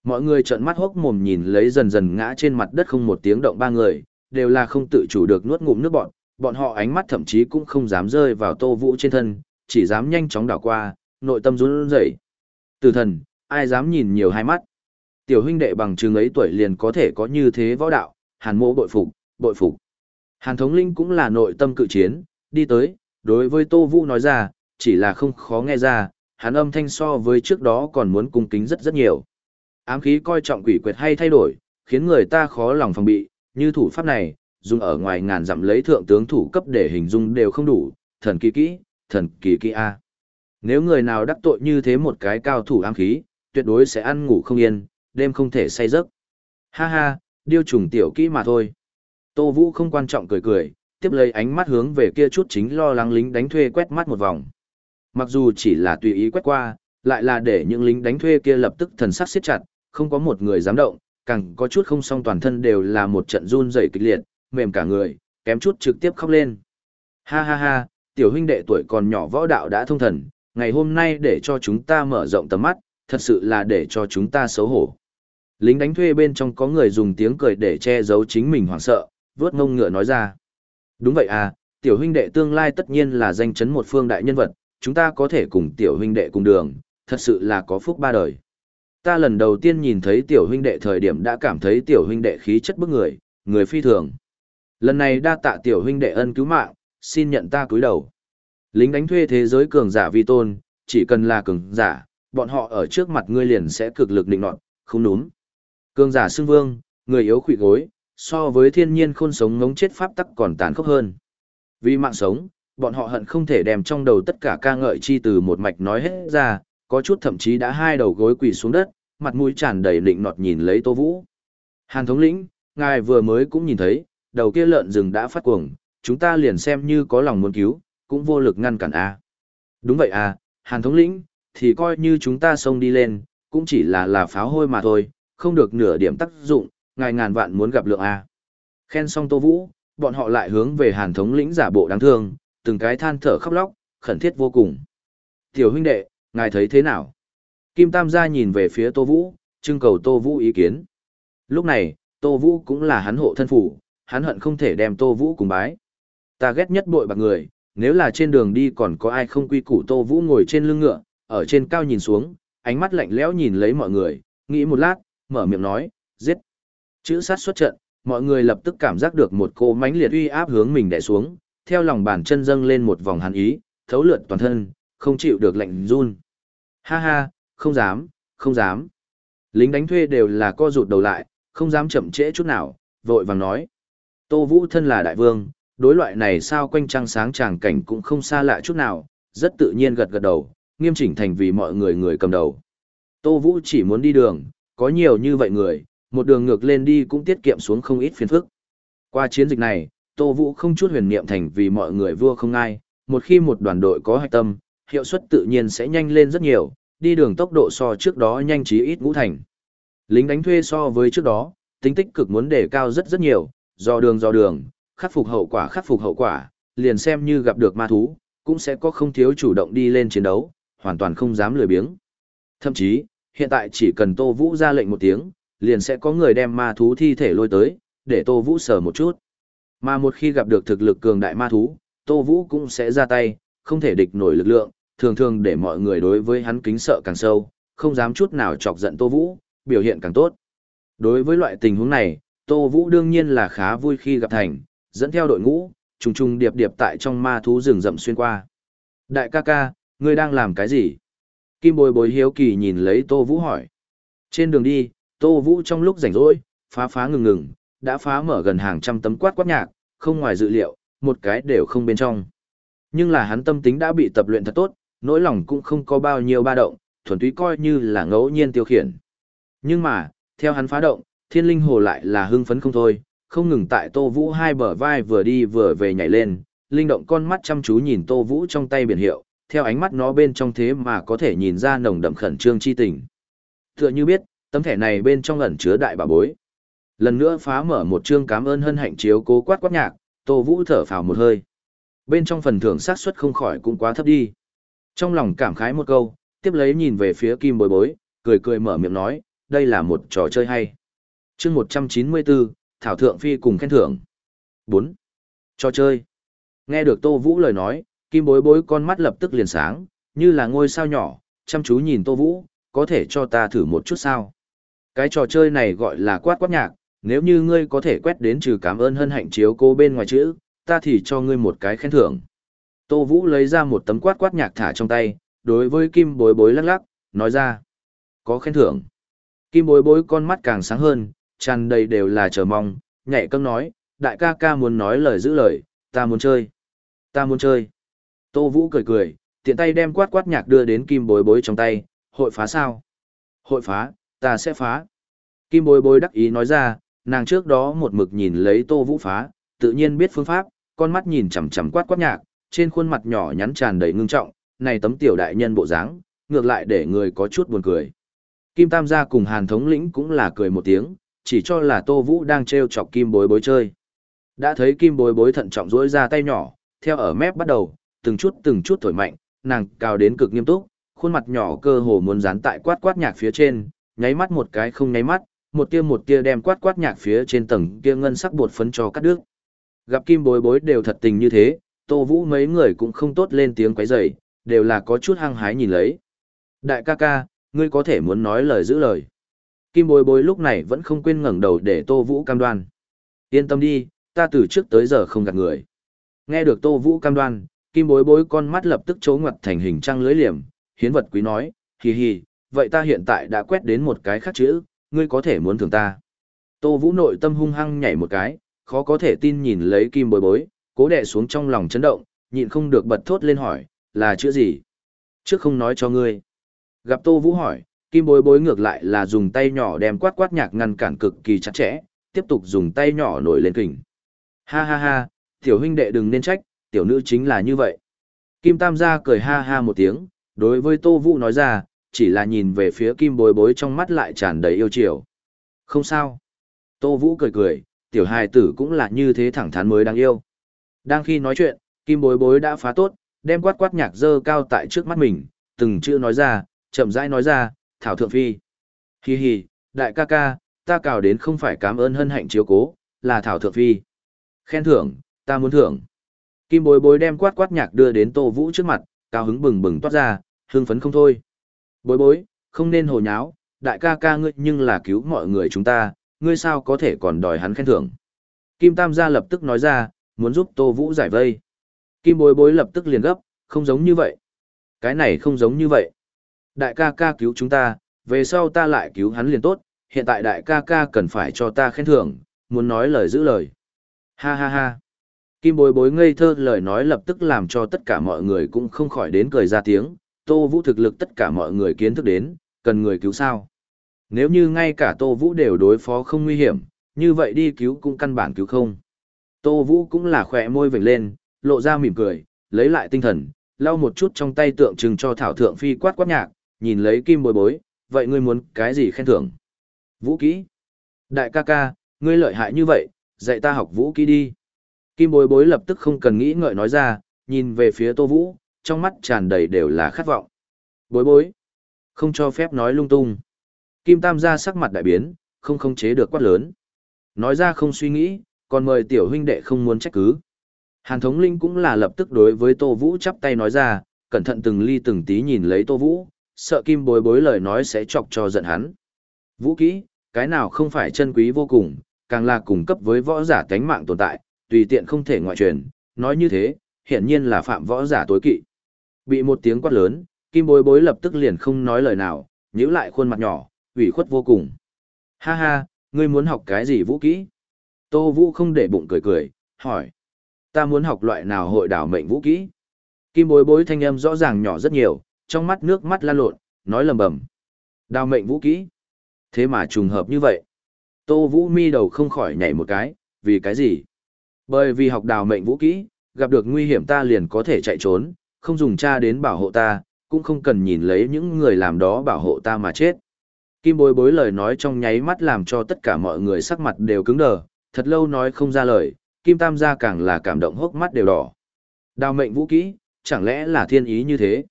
Mọi người trợn mắt hốc mồm nhìn lấy dần dần ngã trên mặt đất không một tiếng động ba người, đều là không tự chủ được nuốt ngụm nước bọn, bọn họ ánh mắt thậm chí cũng không dám rơi vào tô vũ trên thân, chỉ dám nhanh chóng đảo qua, nội tâm run rẩy. từ thần, ai dám nhìn nhiều hai mắt. Tiểu huynh đệ bằng trường ấy tuổi liền có thể có như thế võ đạo, hàn mộ bội phục, bội phục. Hàn thống linh cũng là nội tâm cự chiến, đi tới, đối với Tô Vũ nói ra, chỉ là không khó nghe ra, hàn âm thanh so với trước đó còn muốn cung kính rất rất nhiều. Ám khí coi trọng quỷ quyệt hay thay đổi, khiến người ta khó lòng phòng bị, như thủ pháp này, dùng ở ngoài ngàn dặm lấy thượng tướng thủ cấp để hình dung đều không đủ, thần kỳ kỹ, thần kỳ kỹ A. Nếu người nào đắc tội như thế một cái cao thủ ám khí, tuyệt đối sẽ ăn ngủ không yên, đêm không thể say giấc. Ha ha, điêu trùng tiểu kỹ mà thôi. Tô Vũ không quan trọng cười cười, tiếp lấy ánh mắt hướng về kia chút chính lo lắng lính đánh thuê quét mắt một vòng. Mặc dù chỉ là tùy ý quét qua, lại là để những lính đánh thuê kia lập tức thần sắc siết chặt, không có một người dám động, càng có chút không song toàn thân đều là một trận run rẩy kịch liệt, mềm cả người, kém chút trực tiếp khóc lên. Ha ha ha, tiểu huynh đệ tuổi còn nhỏ võ đạo đã thông thần, ngày hôm nay để cho chúng ta mở rộng tầm mắt, thật sự là để cho chúng ta xấu hổ. Lính đánh thuê bên trong có người dùng tiếng cười để che giấu chính mình hoảng sợ, vớt ngông ngựa nói ra. Đúng vậy à, tiểu huynh đệ tương lai tất nhiên là danh chấn một phương đại nhân vật, chúng ta có thể cùng tiểu huynh đệ cùng đường, thật sự là có phúc ba đời. Ta lần đầu tiên nhìn thấy tiểu huynh đệ thời điểm đã cảm thấy tiểu huynh đệ khí chất bức người, người phi thường. Lần này đa tạ tiểu huynh đệ ân cứu mạng, xin nhận ta cúi đầu. Lính đánh thuê thế giới cường giả vi tôn, chỉ cần là cường giả, bọn họ ở trước mặt ngươi liền sẽ cực lực định nọt, không núm. Cường giả xưng vương, người yếu khủy gối, so với thiên nhiên khôn sống ngống chết pháp tắc còn tàn khốc hơn. Vì mạng sống, bọn họ hận không thể đem trong đầu tất cả ca ngợi chi từ một mạch nói hết ra, có chút thậm chí đã hai đầu gối quỳ xuống đất, mặt mũi tràn đầy định nọt nhìn lấy Tô Vũ. Hàn thống lĩnh, ngài vừa mới cũng nhìn thấy, đầu kia lợn rừng đã phát cuồng, chúng ta liền xem như có lòng muốn cứu, cũng vô lực ngăn cản a. Đúng vậy à, Hàn thống lĩnh, thì coi như chúng ta xông đi lên, cũng chỉ là là pháo hôi mà thôi, không được nửa điểm tác dụng, ngài ngàn vạn muốn gặp lượng a. Khen xong Tô Vũ, bọn họ lại hướng về Hàn thống lĩnh giả bộ đáng thương, từng cái than thở khóc lóc, khẩn thiết vô cùng. Tiểu huynh đệ, ngài thấy thế nào? Kim Tam gia nhìn về phía Tô Vũ, trưng cầu Tô Vũ ý kiến. Lúc này, Tô Vũ cũng là hắn hộ thân phủ, hắn hận không thể đem Tô Vũ cùng bái. Ta ghét nhất bội bạc người, nếu là trên đường đi còn có ai không quy củ Tô Vũ ngồi trên lưng ngựa, ở trên cao nhìn xuống, ánh mắt lạnh lẽo nhìn lấy mọi người, nghĩ một lát, mở miệng nói, giết. Chữ sát xuất trận, mọi người lập tức cảm giác được một cô mãnh liệt uy áp hướng mình đè xuống, theo lòng bàn chân dâng lên một vòng hàn ý, thấu lượt toàn thân, không chịu được lạnh run. Ha ha, không dám, không dám. Lính đánh thuê đều là co rụt đầu lại, không dám chậm trễ chút nào, vội vàng nói. Tô Vũ thân là đại vương, đối loại này sao quanh trăng sáng tràng cảnh cũng không xa lạ chút nào, rất tự nhiên gật gật đầu, nghiêm chỉnh thành vì mọi người người cầm đầu. Tô Vũ chỉ muốn đi đường, có nhiều như vậy người, một đường ngược lên đi cũng tiết kiệm xuống không ít phiền phức. Qua chiến dịch này, Tô Vũ không chút huyền niệm thành vì mọi người vua không ai, một khi một đoàn đội có hạch tâm, hiệu suất tự nhiên sẽ nhanh lên rất nhiều, đi đường tốc độ so trước đó nhanh chí ít ngũ thành. Lính đánh thuê so với trước đó, tính tích cực muốn đề cao rất rất nhiều, do đường do đường, khắc phục hậu quả khắc phục hậu quả, liền xem như gặp được ma thú, cũng sẽ có không thiếu chủ động đi lên chiến đấu, hoàn toàn không dám lười biếng. Thậm chí, hiện tại chỉ cần Tô Vũ ra lệnh một tiếng, liền sẽ có người đem ma thú thi thể lôi tới, để Tô Vũ sờ một chút. Mà một khi gặp được thực lực cường đại ma thú, Tô Vũ cũng sẽ ra tay, không thể địch nổi lực lượng, thường thường để mọi người đối với hắn kính sợ càng sâu, không dám chút nào chọc giận Tô Vũ, biểu hiện càng tốt. Đối với loại tình huống này, Tô Vũ đương nhiên là khá vui khi gặp thành, dẫn theo đội ngũ, trùng trùng điệp điệp tại trong ma thú rừng rậm xuyên qua. Đại ca ca, ngươi đang làm cái gì? Kim bồi bồi hiếu kỳ nhìn lấy Tô Vũ hỏi. Trên đường đi, Tô Vũ trong lúc rảnh rỗi, phá phá ngừng ngừng, đã phá mở gần hàng trăm tấm quát quát nhạc, không ngoài dự liệu, một cái đều không bên trong. Nhưng là hắn tâm tính đã bị tập luyện thật tốt, nỗi lòng cũng không có bao nhiêu ba động, thuần túy coi như là ngẫu nhiên tiêu khiển. Nhưng mà, theo hắn phá động, thiên linh hồ lại là hưng phấn không thôi, không ngừng tại Tô Vũ hai bờ vai vừa đi vừa về nhảy lên, linh động con mắt chăm chú nhìn Tô Vũ trong tay biển hiệu, theo ánh mắt nó bên trong thế mà có thể nhìn ra nồng đậm khẩn trương chi tình. Tựa như biết, tấm thẻ này bên trong ẩn chứa đại bà bối. Lần nữa phá mở một chương cảm ơn hân hạnh chiếu cố quát quát nhạc, Tô Vũ thở phào một hơi. Bên trong phần thưởng xác suất không khỏi cũng quá thấp đi. Trong lòng cảm khái một câu, tiếp lấy nhìn về phía Kim Bối Bối, cười cười mở miệng nói, đây là một trò chơi hay. chương 194, Thảo Thượng Phi cùng khen thưởng. 4. Trò chơi. Nghe được Tô Vũ lời nói, Kim Bối Bối con mắt lập tức liền sáng, như là ngôi sao nhỏ, chăm chú nhìn Tô Vũ, có thể cho ta thử một chút sao. Cái trò chơi này gọi là quát quát nhạc, nếu như ngươi có thể quét đến trừ cảm ơn hân hạnh chiếu cô bên ngoài chữ, ta thì cho ngươi một cái khen thưởng. Tô Vũ lấy ra một tấm quát quát nhạc thả trong tay, đối với kim bối bối lắc lắc, nói ra. Có khen thưởng. Kim bối bối con mắt càng sáng hơn, tràn đầy đều là chờ mong, nhạy cơm nói, đại ca ca muốn nói lời giữ lời, ta muốn chơi. Ta muốn chơi. Tô Vũ cười cười, tiện tay đem quát quát nhạc đưa đến kim bối bối trong tay, hội phá sao? Hội phá, ta sẽ phá. Kim bối bối đắc ý nói ra, nàng trước đó một mực nhìn lấy tô vũ phá, tự nhiên biết phương pháp, con mắt nhìn chằm chằm quát quát nhạc, trên khuôn mặt nhỏ nhắn tràn đầy ngưng trọng, này tấm tiểu đại nhân bộ dáng, ngược lại để người có chút buồn cười. Kim Tam gia cùng Hàn thống lĩnh cũng là cười một tiếng, chỉ cho là Tô Vũ đang trêu chọc Kim Bối Bối chơi. Đã thấy Kim Bối Bối thận trọng rỗi ra tay nhỏ, theo ở mép bắt đầu, từng chút từng chút thổi mạnh, nàng cao đến cực nghiêm túc, khuôn mặt nhỏ cơ hồ muốn dán tại quát quát nhạc phía trên, nháy mắt một cái không nháy mắt, một tia một tia đem quát quát nhạc phía trên tầng kia ngân sắc bột phấn cho cắt đứt. Gặp Kim Bối Bối đều thật tình như thế, Tô Vũ mấy người cũng không tốt lên tiếng quấy rầy, đều là có chút hăng hái nhìn lấy. Đại ca ca, ngươi có thể muốn nói lời giữ lời. Kim bối bối lúc này vẫn không quên ngẩng đầu để Tô Vũ cam đoan. Yên tâm đi, ta từ trước tới giờ không gạt người. Nghe được Tô Vũ cam đoan, Kim bối bối con mắt lập tức trố ngoặt thành hình trăng lưới liềm, hiến vật quý nói, hì hì, vậy ta hiện tại đã quét đến một cái khác chữ, ngươi có thể muốn thưởng ta. Tô Vũ nội tâm hung hăng nhảy một cái, khó có thể tin nhìn lấy Kim bối bối, cố đè xuống trong lòng chấn động, nhịn không được bật thốt lên hỏi, là chữ gì? Trước không nói cho ngươi. Gặp Tô Vũ hỏi, Kim bối bối ngược lại là dùng tay nhỏ đem quát quát nhạc ngăn cản cực kỳ chặt chẽ, tiếp tục dùng tay nhỏ nổi lên kình. Ha ha ha, tiểu huynh đệ đừng nên trách, tiểu nữ chính là như vậy. Kim Tam gia cười ha ha một tiếng, đối với Tô Vũ nói ra, chỉ là nhìn về phía Kim bối bối trong mắt lại tràn đầy yêu chiều. Không sao. Tô Vũ cười cười, tiểu hài tử cũng là như thế thẳng thắn mới đáng yêu. Đang khi nói chuyện, Kim bối bối đã phá tốt, đem quát quát nhạc dơ cao tại trước mắt mình, từng chữ nói ra, chậm rãi nói ra, Thảo Thượng Phi. Hi hi, đại ca ca, ta cào đến không phải cảm ơn hân hạnh chiếu cố, là Thảo Thượng Phi. Khen thưởng, ta muốn thưởng. Kim bối bối đem quát quát nhạc đưa đến Tô Vũ trước mặt, cao hứng bừng bừng toát ra, hưng phấn không thôi. Bối bối, không nên hồ nháo, đại ca ca ngươi nhưng là cứu mọi người chúng ta, ngươi sao có thể còn đòi hắn khen thưởng. Kim Tam gia lập tức nói ra, muốn giúp Tô Vũ giải vây. Kim bối bối lập tức liền gấp, không giống như vậy. Cái này không giống như vậy. Đại ca ca cứu chúng ta, về sau ta lại cứu hắn liền tốt, hiện tại đại ca ca cần phải cho ta khen thưởng, muốn nói lời giữ lời. Ha ha ha. Kim bối bối ngây thơ lời nói lập tức làm cho tất cả mọi người cũng không khỏi đến cười ra tiếng, Tô Vũ thực lực tất cả mọi người kiến thức đến, cần người cứu sao. Nếu như ngay cả Tô Vũ đều đối phó không nguy hiểm, như vậy đi cứu cũng căn bản cứu không. Tô Vũ cũng là khỏe môi vểnh lên, lộ ra mỉm cười, lấy lại tinh thần, lau một chút trong tay tượng trưng cho Thảo Thượng Phi quát quát nhạc, nhìn lấy kim bối bối, vậy ngươi muốn cái gì khen thưởng? Vũ kỹ. Đại ca ca, ngươi lợi hại như vậy, dạy ta học vũ kỹ đi. Kim bối bối lập tức không cần nghĩ ngợi nói ra, nhìn về phía tô vũ, trong mắt tràn đầy đều là khát vọng. Bối bối. Không cho phép nói lung tung. Kim tam gia sắc mặt đại biến, không khống chế được quát lớn. Nói ra không suy nghĩ, còn mời tiểu huynh đệ không muốn trách cứ. Hàn thống linh cũng là lập tức đối với tô vũ chắp tay nói ra, cẩn thận từng ly từng tí nhìn lấy tô vũ, sợ kim bối bối lời nói sẽ chọc cho giận hắn. Vũ kỹ, cái nào không phải chân quý vô cùng, càng là cùng cấp với võ giả tánh mạng tồn tại, tùy tiện không thể ngoại truyền, nói như thế, hiển nhiên là phạm võ giả tối kỵ. Bị một tiếng quát lớn, kim bối bối lập tức liền không nói lời nào, nhíu lại khuôn mặt nhỏ, ủy khuất vô cùng. Ha ha, ngươi muốn học cái gì vũ kỹ? Tô Vũ không để bụng cười cười, hỏi. Ta muốn học loại nào hội đảo mệnh vũ kỹ? Kim bối bối thanh âm rõ ràng nhỏ rất nhiều, trong mắt nước mắt lan lộn, nói lầm bầm. Đào mệnh vũ kỹ. Thế mà trùng hợp như vậy. Tô Vũ mi đầu không khỏi nhảy một cái, vì cái gì? Bởi vì học đào mệnh vũ kỹ, gặp được nguy hiểm ta liền có thể chạy trốn, không dùng cha đến bảo hộ ta, cũng không cần nhìn lấy những người làm đó bảo hộ ta mà chết. Kim bối bối lời nói trong nháy mắt làm cho tất cả mọi người sắc mặt đều cứng đờ, thật lâu nói không ra lời, Kim Tam gia càng là cảm động hốc mắt đều đỏ. Đào mệnh vũ kỹ, chẳng lẽ là thiên ý như thế?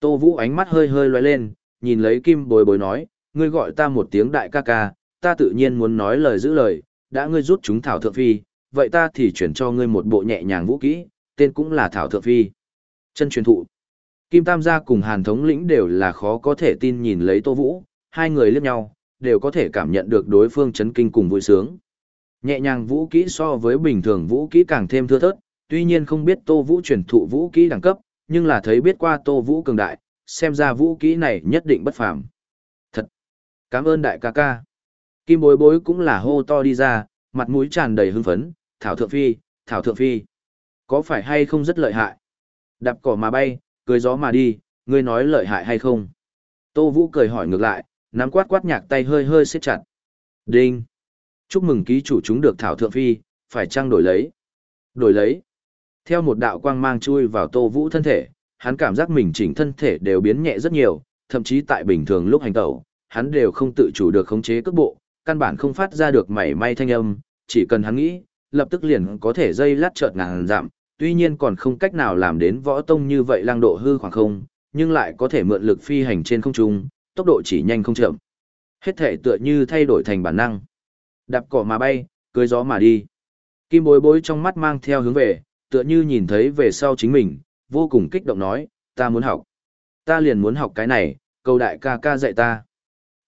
Tô Vũ ánh mắt hơi hơi loay lên, nhìn lấy kim bối bối nói, ngươi gọi ta một tiếng đại ca ca, ta tự nhiên muốn nói lời giữ lời, đã ngươi rút chúng Thảo Thượng Phi, vậy ta thì chuyển cho ngươi một bộ nhẹ nhàng vũ kỹ, tên cũng là Thảo Thượng Phi. Chân truyền thụ. Kim Tam gia cùng Hàn Thống lĩnh đều là khó có thể tin nhìn lấy Tô Vũ, hai người liếc nhau, đều có thể cảm nhận được đối phương chấn kinh cùng vui sướng. Nhẹ nhàng vũ kỹ so với bình thường vũ kỹ càng thêm thưa thớt, tuy nhiên không biết Tô Vũ truyền thụ vũ kỹ đẳng cấp, nhưng là thấy biết qua Tô Vũ cường đại, xem ra vũ kỹ này nhất định bất phàm. Thật! Cảm ơn đại ca ca. Kim bối bối cũng là hô to đi ra, mặt mũi tràn đầy hưng phấn, Thảo Thượng Phi, Thảo Thượng Phi. Có phải hay không rất lợi hại? Đạp cỏ mà bay, cười gió mà đi, ngươi nói lợi hại hay không? Tô Vũ cười hỏi ngược lại, nắm quát quát nhạc tay hơi hơi siết chặt. Đinh. Chúc mừng ký chủ chúng được thảo thượng phi, phải trang đổi lấy. Đổi lấy. Theo một đạo quang mang chui vào Tô Vũ thân thể, hắn cảm giác mình chỉnh thân thể đều biến nhẹ rất nhiều, thậm chí tại bình thường lúc hành tẩu, hắn đều không tự chủ được khống chế cước bộ, căn bản không phát ra được mảy may thanh âm, chỉ cần hắn nghĩ, lập tức liền có thể dây lát chợt ngàn giảm, tuy nhiên còn không cách nào làm đến võ tông như vậy lang độ hư khoảng không, nhưng lại có thể mượn lực phi hành trên không trung, tốc độ chỉ nhanh không chậm. Hết thể tựa như thay đổi thành bản năng. Đạp cỏ mà bay, cưới gió mà đi. Kim bối bối trong mắt mang theo hướng về, tựa như nhìn thấy về sau chính mình, vô cùng kích động nói, ta muốn học. Ta liền muốn học cái này, cầu đại ca ca dạy ta.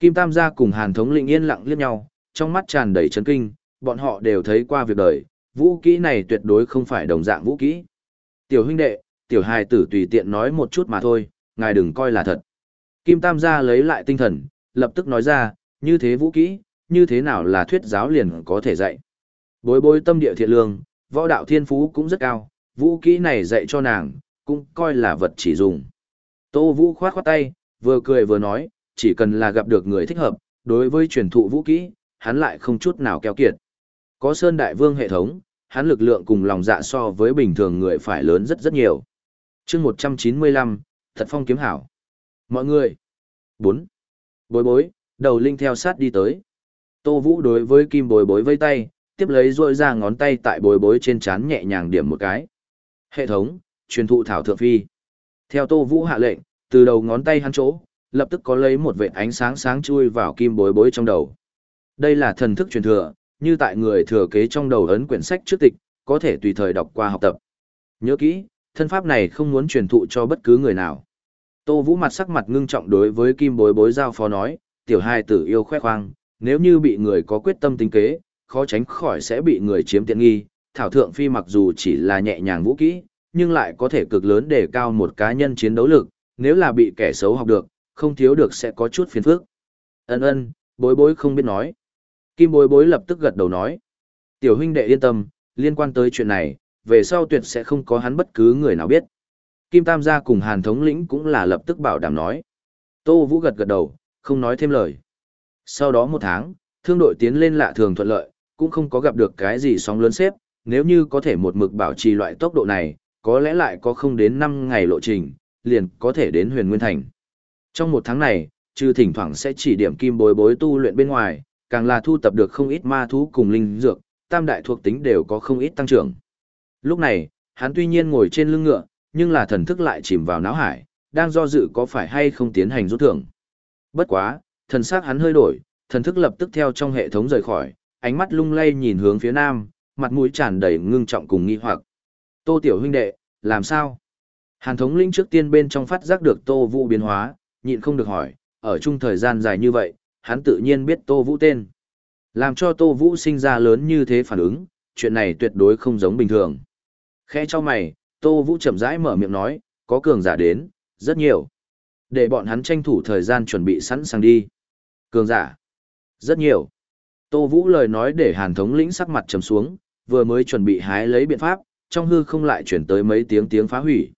Kim Tam gia cùng Hàn Thống Lĩnh yên lặng liếc nhau, trong mắt tràn đầy chấn kinh, bọn họ đều thấy qua việc đời, vũ kỹ này tuyệt đối không phải đồng dạng vũ kỹ. Tiểu huynh đệ, tiểu hài tử tùy tiện nói một chút mà thôi, ngài đừng coi là thật. Kim Tam gia lấy lại tinh thần, lập tức nói ra, như thế vũ kỹ, như thế nào là thuyết giáo liền có thể dạy. Bối bối tâm địa thiện lương, võ đạo thiên phú cũng rất cao, vũ kỹ này dạy cho nàng, cũng coi là vật chỉ dùng. Tô Vũ khoát khoát tay, vừa cười vừa nói, chỉ cần là gặp được người thích hợp, đối với truyền thụ vũ kỹ, hắn lại không chút nào keo kiệt. Có Sơn Đại Vương hệ thống, hắn lực lượng cùng lòng dạ so với bình thường người phải lớn rất rất nhiều. chương 195, Thật Phong Kiếm Hảo. Mọi người. 4. Bối bối, đầu linh theo sát đi tới. Tô Vũ đối với kim bối bối vây tay, tiếp lấy rôi ra ngón tay tại bối bối trên chán nhẹ nhàng điểm một cái. Hệ thống, truyền thụ thảo thượng phi. Theo Tô Vũ hạ lệnh, từ đầu ngón tay hắn chỗ, lập tức có lấy một vệt ánh sáng sáng chui vào kim bối bối trong đầu. Đây là thần thức truyền thừa, như tại người thừa kế trong đầu ấn quyển sách trước tịch, có thể tùy thời đọc qua học tập. Nhớ kỹ, thân pháp này không muốn truyền thụ cho bất cứ người nào. Tô Vũ mặt sắc mặt ngưng trọng đối với kim bối bối giao phó nói, tiểu hai tử yêu khoe khoang, nếu như bị người có quyết tâm tính kế, khó tránh khỏi sẽ bị người chiếm tiện nghi. Thảo thượng phi mặc dù chỉ là nhẹ nhàng vũ kỹ, nhưng lại có thể cực lớn để cao một cá nhân chiến đấu lực, nếu là bị kẻ xấu học được, không thiếu được sẽ có chút phiền phức. Ân ân, bối bối không biết nói. Kim bối bối lập tức gật đầu nói. Tiểu huynh đệ yên tâm, liên quan tới chuyện này, về sau tuyệt sẽ không có hắn bất cứ người nào biết. Kim Tam gia cùng Hàn thống lĩnh cũng là lập tức bảo đảm nói. Tô Vũ gật gật đầu, không nói thêm lời. Sau đó một tháng, thương đội tiến lên lạ thường thuận lợi, cũng không có gặp được cái gì sóng lớn xếp, nếu như có thể một mực bảo trì loại tốc độ này, có lẽ lại có không đến 5 ngày lộ trình, liền có thể đến huyền Nguyên Thành. Trong một tháng này, trừ thỉnh thoảng sẽ chỉ điểm kim bối bối tu luyện bên ngoài, càng là thu tập được không ít ma thú cùng linh dược, tam đại thuộc tính đều có không ít tăng trưởng. Lúc này, hắn tuy nhiên ngồi trên lưng ngựa, nhưng là thần thức lại chìm vào não hải, đang do dự có phải hay không tiến hành rút thưởng. Bất quá, thần sắc hắn hơi đổi, thần thức lập tức theo trong hệ thống rời khỏi, ánh mắt lung lay nhìn hướng phía nam, mặt mũi tràn đầy ngưng trọng cùng nghi hoặc. Tô tiểu huynh đệ, làm sao? Hàn thống linh trước tiên bên trong phát giác được Tô Vũ biến hóa, nhịn không được hỏi, ở chung thời gian dài như vậy, hắn tự nhiên biết Tô Vũ tên. Làm cho Tô Vũ sinh ra lớn như thế phản ứng, chuyện này tuyệt đối không giống bình thường. Khẽ cho mày, Tô Vũ chậm rãi mở miệng nói, có cường giả đến, rất nhiều. Để bọn hắn tranh thủ thời gian chuẩn bị sẵn sàng đi. Cường giả, rất nhiều. Tô Vũ lời nói để Hàn thống lĩnh sắc mặt trầm xuống, vừa mới chuẩn bị hái lấy biện pháp, trong hư không lại chuyển tới mấy tiếng tiếng phá hủy.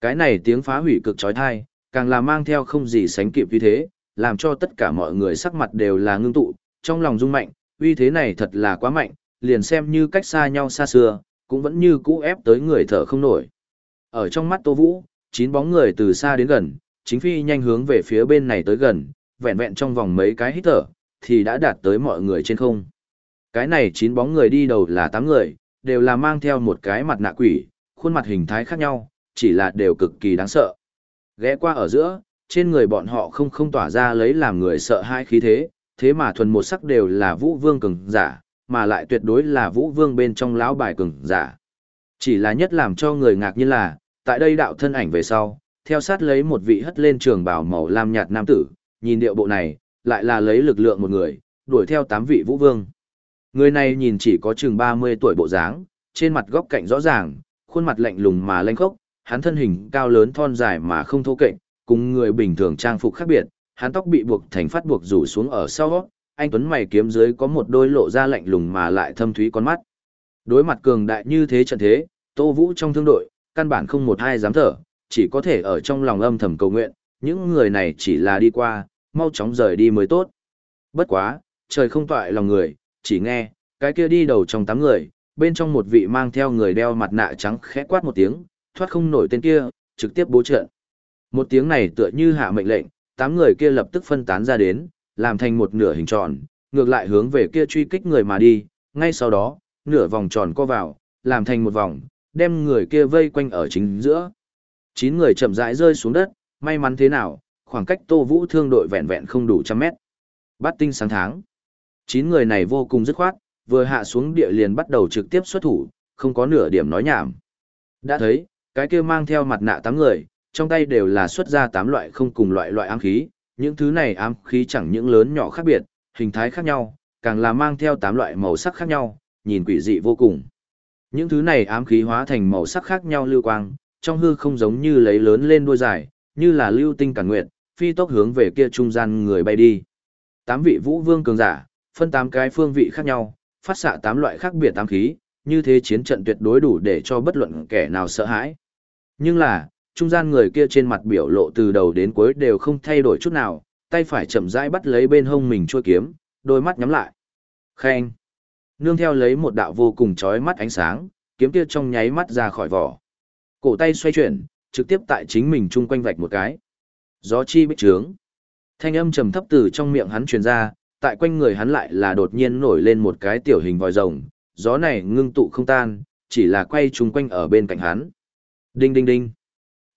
Cái này tiếng phá hủy cực trói thai, càng là mang theo không gì sánh kịp như thế, làm cho tất cả mọi người sắc mặt đều là ngưng tụ, trong lòng rung mạnh, uy thế này thật là quá mạnh, liền xem như cách xa nhau xa xưa, cũng vẫn như cũ ép tới người thở không nổi. Ở trong mắt Tô Vũ, chín bóng người từ xa đến gần, chính phi nhanh hướng về phía bên này tới gần, vẹn vẹn trong vòng mấy cái hít thở, thì đã đạt tới mọi người trên không. Cái này chín bóng người đi đầu là tám người, đều là mang theo một cái mặt nạ quỷ, khuôn mặt hình thái khác nhau, chỉ là đều cực kỳ đáng sợ. Ghé qua ở giữa, trên người bọn họ không không tỏa ra lấy làm người sợ hai khí thế, thế mà thuần một sắc đều là vũ vương cường giả, mà lại tuyệt đối là vũ vương bên trong lão bài cường giả. Chỉ là nhất làm cho người ngạc nhiên là, tại đây đạo thân ảnh về sau, theo sát lấy một vị hất lên trường bào màu lam nhạt nam tử, nhìn điệu bộ này, lại là lấy lực lượng một người, đuổi theo tám vị vũ vương. Người này nhìn chỉ có chừng 30 tuổi bộ dáng, trên mặt góc cạnh rõ ràng, khuôn mặt lạnh lùng mà lanh khốc, hắn thân hình cao lớn thon dài mà không thô kệch, cùng người bình thường trang phục khác biệt, hắn tóc bị buộc thành phát buộc rủ xuống ở sau, anh tuấn mày kiếm dưới có một đôi lộ ra lạnh lùng mà lại thâm thúy con mắt. Đối mặt cường đại như thế trận thế, Tô Vũ trong thương đội, căn bản không một ai dám thở, chỉ có thể ở trong lòng âm thầm cầu nguyện, những người này chỉ là đi qua, mau chóng rời đi mới tốt. Bất quá, trời không toại lòng người, chỉ nghe, cái kia đi đầu trong tám người, bên trong một vị mang theo người đeo mặt nạ trắng khẽ quát một tiếng, thoát không nổi tên kia, trực tiếp bố trận. Một tiếng này tựa như hạ mệnh lệnh, tám người kia lập tức phân tán ra đến, làm thành một nửa hình tròn, ngược lại hướng về kia truy kích người mà đi, ngay sau đó, nửa vòng tròn co vào, làm thành một vòng, đem người kia vây quanh ở chính giữa. Chín người chậm rãi rơi xuống đất, may mắn thế nào, khoảng cách Tô Vũ thương đội vẹn vẹn không đủ trăm mét. Bắt tinh sáng tháng. Chín người này vô cùng dứt khoát, vừa hạ xuống địa liền bắt đầu trực tiếp xuất thủ, không có nửa điểm nói nhảm. Đã thấy, cái kia mang theo mặt nạ tám người, trong tay đều là xuất ra tám loại không cùng loại loại ám khí, những thứ này ám khí chẳng những lớn nhỏ khác biệt, hình thái khác nhau, càng là mang theo tám loại màu sắc khác nhau, nhìn quỷ dị vô cùng. Những thứ này ám khí hóa thành màu sắc khác nhau lưu quang, trong hư không giống như lấy lớn lên đuôi dài, như là lưu tinh cản nguyện, phi tốc hướng về kia trung gian người bay đi. Tám vị vũ vương cường giả, phân tám cái phương vị khác nhau, phát xạ tám loại khác biệt ám khí, như thế chiến trận tuyệt đối đủ để cho bất luận kẻ nào sợ hãi. Nhưng là, trung gian người kia trên mặt biểu lộ từ đầu đến cuối đều không thay đổi chút nào, tay phải chậm rãi bắt lấy bên hông mình chua kiếm, đôi mắt nhắm lại. Khen! Nương theo lấy một đạo vô cùng chói mắt ánh sáng, kiếm kia trong nháy mắt ra khỏi vỏ. Cổ tay xoay chuyển, trực tiếp tại chính mình chung quanh vạch một cái. Gió chi bích trướng. Thanh âm trầm thấp từ trong miệng hắn truyền ra, tại quanh người hắn lại là đột nhiên nổi lên một cái tiểu hình vòi rồng, gió này ngưng tụ không tan, chỉ là quay chung quanh ở bên cạnh hắn. Đinh đinh đinh.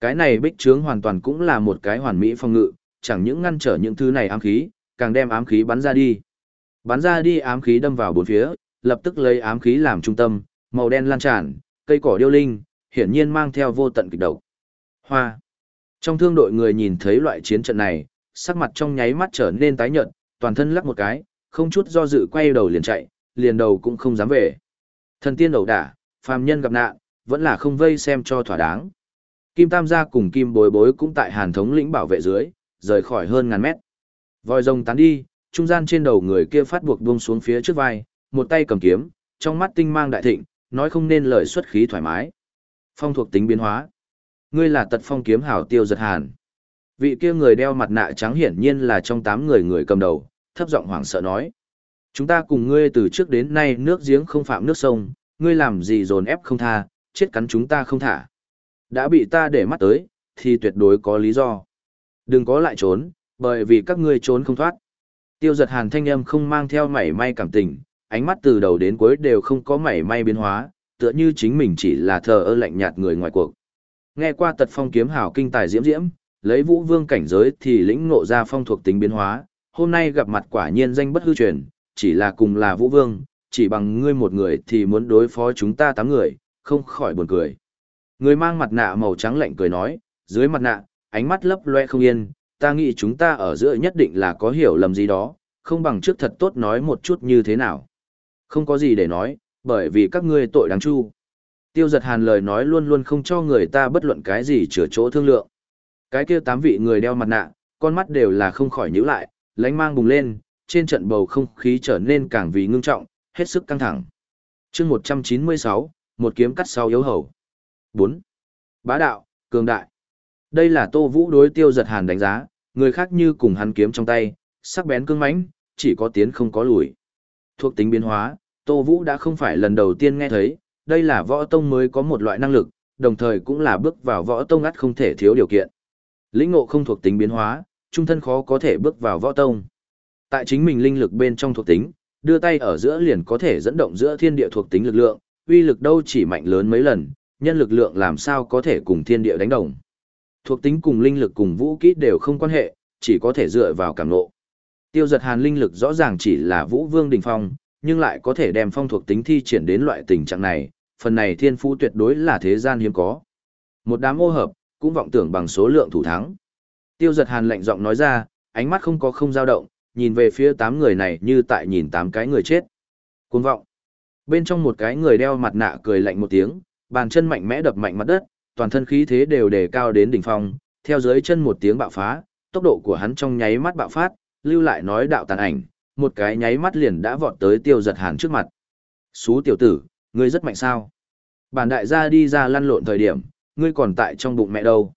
Cái này bích trướng hoàn toàn cũng là một cái hoàn mỹ phong ngự, chẳng những ngăn trở những thứ này ám khí, càng đem ám khí bắn ra đi. Bắn ra đi ám khí đâm vào bốn phía, lập tức lấy ám khí làm trung tâm, màu đen lan tràn, cây cỏ điêu linh, hiển nhiên mang theo vô tận kịch độc. Hoa. Trong thương đội người nhìn thấy loại chiến trận này, sắc mặt trong nháy mắt trở nên tái nhợt, toàn thân lắc một cái, không chút do dự quay đầu liền chạy, liền đầu cũng không dám về. Thần tiên đầu đả, phàm nhân gặp nạn, vẫn là không vây xem cho thỏa đáng. Kim Tam gia cùng Kim Bối Bối cũng tại Hàn Thống lĩnh bảo vệ dưới, rời khỏi hơn ngàn mét. Vòi rồng tán đi, trung gian trên đầu người kia phát buộc buông xuống phía trước vai, một tay cầm kiếm, trong mắt tinh mang đại thịnh, nói không nên lời xuất khí thoải mái. Phong thuộc tính biến hóa. Ngươi là tật phong kiếm hảo tiêu giật hàn. Vị kia người đeo mặt nạ trắng hiển nhiên là trong tám người người cầm đầu, thấp giọng hoảng sợ nói. Chúng ta cùng ngươi từ trước đến nay nước giếng không phạm nước sông, ngươi làm gì dồn ép không tha, chết cắn chúng ta không thả. Đã bị ta để mắt tới, thì tuyệt đối có lý do. Đừng có lại trốn, bởi vì các ngươi trốn không thoát. Tiêu giật hàn thanh âm không mang theo mảy may cảm tình, ánh mắt từ đầu đến cuối đều không có mảy may biến hóa, tựa như chính mình chỉ là thờ ơ lạnh nhạt người ngoài cuộc. Nghe qua tật phong kiếm hảo kinh tài diễm diễm, lấy vũ vương cảnh giới thì lĩnh ngộ ra phong thuộc tính biến hóa, hôm nay gặp mặt quả nhiên danh bất hư truyền, chỉ là cùng là vũ vương, chỉ bằng ngươi một người thì muốn đối phó chúng ta tám người, không khỏi buồn cười. Người mang mặt nạ màu trắng lạnh cười nói, dưới mặt nạ, ánh mắt lấp loe không yên, ta nghĩ chúng ta ở giữa nhất định là có hiểu lầm gì đó, không bằng trước thật tốt nói một chút như thế nào. Không có gì để nói, bởi vì các ngươi tội đáng chu. Tiêu giật hàn lời nói luôn luôn không cho người ta bất luận cái gì chữa chỗ thương lượng. Cái kia tám vị người đeo mặt nạ, con mắt đều là không khỏi nhíu lại, lánh mang bùng lên, trên trận bầu không khí trở nên càng vì ngưng trọng, hết sức căng thẳng. chương 196, một kiếm cắt sau yếu hầu. 4. Bá đạo, cường đại. Đây là Tô Vũ đối tiêu giật hàn đánh giá, người khác như cùng hắn kiếm trong tay, sắc bén cứng mãnh, chỉ có tiến không có lùi. Thuộc tính biến hóa, Tô Vũ đã không phải lần đầu tiên nghe thấy, đây là võ tông mới có một loại năng lực, đồng thời cũng là bước vào võ tông ắt không thể thiếu điều kiện. Lĩnh ngộ không thuộc tính biến hóa, trung thân khó có thể bước vào võ tông. Tại chính mình linh lực bên trong thuộc tính, đưa tay ở giữa liền có thể dẫn động giữa thiên địa thuộc tính lực lượng, uy lực đâu chỉ mạnh lớn mấy lần, nhân lực lượng làm sao có thể cùng thiên địa đánh đồng. Thuộc tính cùng linh lực cùng vũ kỹ đều không quan hệ, chỉ có thể dựa vào cảm ngộ. Tiêu giật hàn linh lực rõ ràng chỉ là vũ vương đỉnh phong, nhưng lại có thể đem phong thuộc tính thi triển đến loại tình trạng này, phần này thiên phú tuyệt đối là thế gian hiếm có. Một đám ô hợp, cũng vọng tưởng bằng số lượng thủ thắng. Tiêu giật hàn lạnh giọng nói ra, ánh mắt không có không dao động, nhìn về phía tám người này như tại nhìn tám cái người chết. Cuồng vọng. Bên trong một cái người đeo mặt nạ cười lạnh một tiếng, bàn chân mạnh mẽ đập mạnh mặt đất, toàn thân khí thế đều đề cao đến đỉnh phong, theo dưới chân một tiếng bạo phá, tốc độ của hắn trong nháy mắt bạo phát, lưu lại nói đạo tàn ảnh, một cái nháy mắt liền đã vọt tới tiêu giật hàn trước mặt. Xú tiểu tử, ngươi rất mạnh sao? Bản đại gia đi ra lăn lộn thời điểm, ngươi còn tại trong bụng mẹ đâu?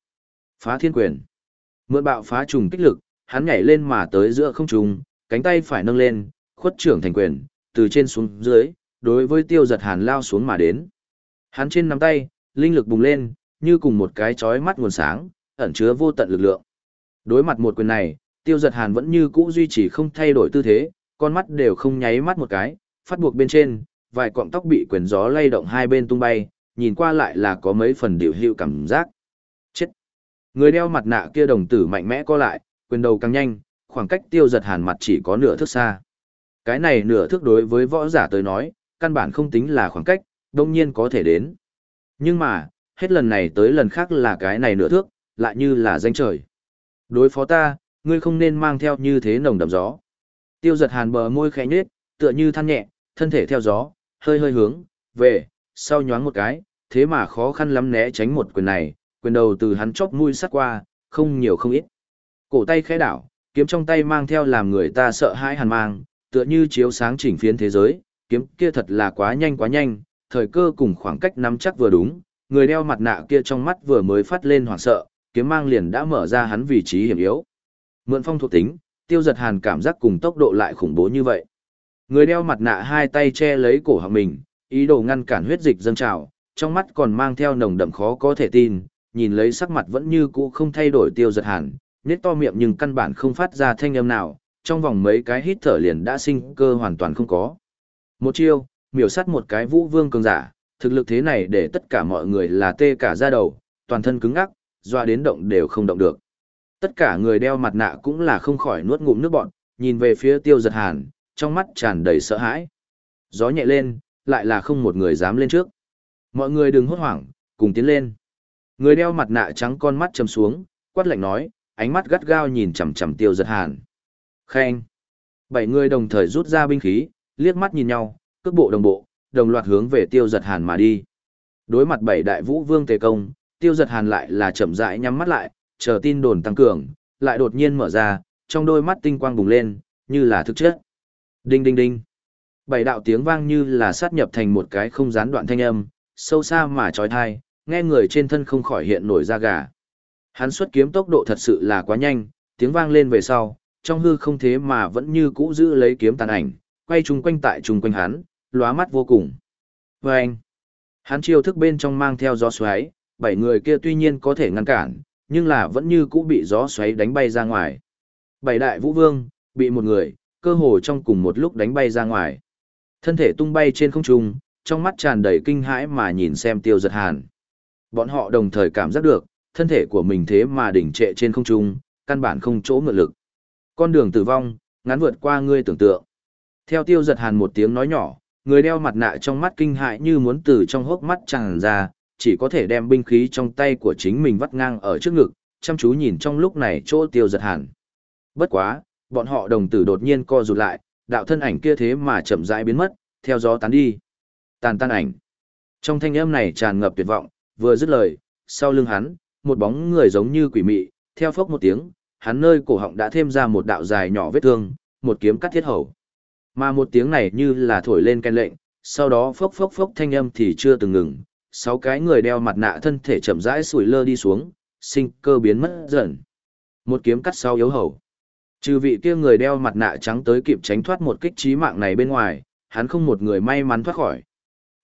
Phá thiên quyền. Mượn bạo phá trùng kích lực, hắn nhảy lên mà tới giữa không trung, cánh tay phải nâng lên, khuất trưởng thành quyền, từ trên xuống dưới, đối với tiêu giật hàn lao xuống mà đến. Hắn trên nắm tay, linh lực bùng lên, như cùng một cái chói mắt nguồn sáng, ẩn chứa vô tận lực lượng. Đối mặt một quyền này, tiêu giật hàn vẫn như cũ duy trì không thay đổi tư thế, con mắt đều không nháy mắt một cái, phát buộc bên trên, vài cọng tóc bị quyền gió lay động hai bên tung bay, nhìn qua lại là có mấy phần điều hiệu cảm giác. Chết! Người đeo mặt nạ kia đồng tử mạnh mẽ co lại, quyền đầu càng nhanh, khoảng cách tiêu giật hàn mặt chỉ có nửa thước xa. Cái này nửa thước đối với võ giả tới nói, căn bản không tính là khoảng cách, đông nhiên có thể đến. Nhưng mà, hết lần này tới lần khác là cái này nửa thước, lại như là danh trời. Đối phó ta, ngươi không nên mang theo như thế nồng đậm gió. Tiêu giật hàn bờ môi khẽ nhếch, tựa như than nhẹ, thân thể theo gió, hơi hơi hướng, về, sau nhoáng một cái, thế mà khó khăn lắm né tránh một quyền này, quyền đầu từ hắn chóp mũi sắt qua, không nhiều không ít. Cổ tay khẽ đảo, kiếm trong tay mang theo làm người ta sợ hãi hàn mang, tựa như chiếu sáng chỉnh phiến thế giới, kiếm kia thật là quá nhanh quá nhanh, thời cơ cùng khoảng cách nắm chắc vừa đúng, người đeo mặt nạ kia trong mắt vừa mới phát lên hoảng sợ, kiếm mang liền đã mở ra hắn vị trí hiểm yếu. Mượn phong thuộc tính, tiêu giật hàn cảm giác cùng tốc độ lại khủng bố như vậy. Người đeo mặt nạ hai tay che lấy cổ họng mình, ý đồ ngăn cản huyết dịch dâng trào, trong mắt còn mang theo nồng đậm khó có thể tin, nhìn lấy sắc mặt vẫn như cũ không thay đổi tiêu giật hàn, nét to miệng nhưng căn bản không phát ra thanh âm nào, trong vòng mấy cái hít thở liền đã sinh cơ hoàn toàn không có. Một chiêu, miểu sát một cái vũ vương cường giả, thực lực thế này để tất cả mọi người là tê cả da đầu, toàn thân cứng ngắc, doa đến động đều không động được. Tất cả người đeo mặt nạ cũng là không khỏi nuốt ngụm nước bọn, nhìn về phía tiêu giật hàn, trong mắt tràn đầy sợ hãi. Gió nhẹ lên, lại là không một người dám lên trước. Mọi người đừng hốt hoảng, cùng tiến lên. Người đeo mặt nạ trắng con mắt chầm xuống, quát lạnh nói, ánh mắt gắt gao nhìn chằm chằm tiêu giật hàn. Khen. Bảy người đồng thời rút ra binh khí, liếc mắt nhìn nhau, cước bộ đồng bộ, đồng loạt hướng về tiêu giật hàn mà đi. Đối mặt bảy đại vũ vương tề công, tiêu giật hàn lại là chậm rãi nhắm mắt lại, chờ tin đồn tăng cường, lại đột nhiên mở ra, trong đôi mắt tinh quang bùng lên, như là thực chất. Đinh đinh đinh. Bảy đạo tiếng vang như là sát nhập thành một cái không gián đoạn thanh âm, sâu xa mà trói thai, nghe người trên thân không khỏi hiện nổi da gà. Hắn xuất kiếm tốc độ thật sự là quá nhanh, tiếng vang lên về sau, trong hư không thế mà vẫn như cũ giữ lấy kiếm tàn ảnh, quay chung quanh tại chung quanh hắn, lóa mắt vô cùng. Và anh, hắn chiêu thức bên trong mang theo gió xoáy, bảy người kia tuy nhiên có thể ngăn cản, nhưng là vẫn như cũ bị gió xoáy đánh bay ra ngoài. Bảy đại vũ vương, bị một người, cơ hồ trong cùng một lúc đánh bay ra ngoài. Thân thể tung bay trên không trung, trong mắt tràn đầy kinh hãi mà nhìn xem tiêu giật hàn. Bọn họ đồng thời cảm giác được, thân thể của mình thế mà đỉnh trệ trên không trung, căn bản không chỗ ngựa lực. Con đường tử vong, ngắn vượt qua ngươi tưởng tượng. Theo tiêu giật hàn một tiếng nói nhỏ, người đeo mặt nạ trong mắt kinh hãi như muốn từ trong hốc mắt tràn ra, chỉ có thể đem binh khí trong tay của chính mình vắt ngang ở trước ngực, chăm chú nhìn trong lúc này chỗ tiêu giật hàn. Bất quá, bọn họ đồng tử đột nhiên co rụt lại, đạo thân ảnh kia thế mà chậm rãi biến mất, theo gió tán đi. Tàn tan ảnh. Trong thanh âm này tràn ngập tuyệt vọng, vừa dứt lời, sau lưng hắn, một bóng người giống như quỷ mị, theo phốc một tiếng, hắn nơi cổ họng đã thêm ra một đạo dài nhỏ vết thương, một kiếm cắt thiết hầu. Mà một tiếng này như là thổi lên ken lệnh, sau đó phốc phốc phốc thanh âm thì chưa từng ngừng, sáu cái người đeo mặt nạ thân thể chậm rãi sủi lơ đi xuống, sinh cơ biến mất dần. Một kiếm cắt sau yếu hầu. Trừ vị kia người đeo mặt nạ trắng tới kịp tránh thoát một kích trí mạng này bên ngoài, hắn không một người may mắn thoát khỏi.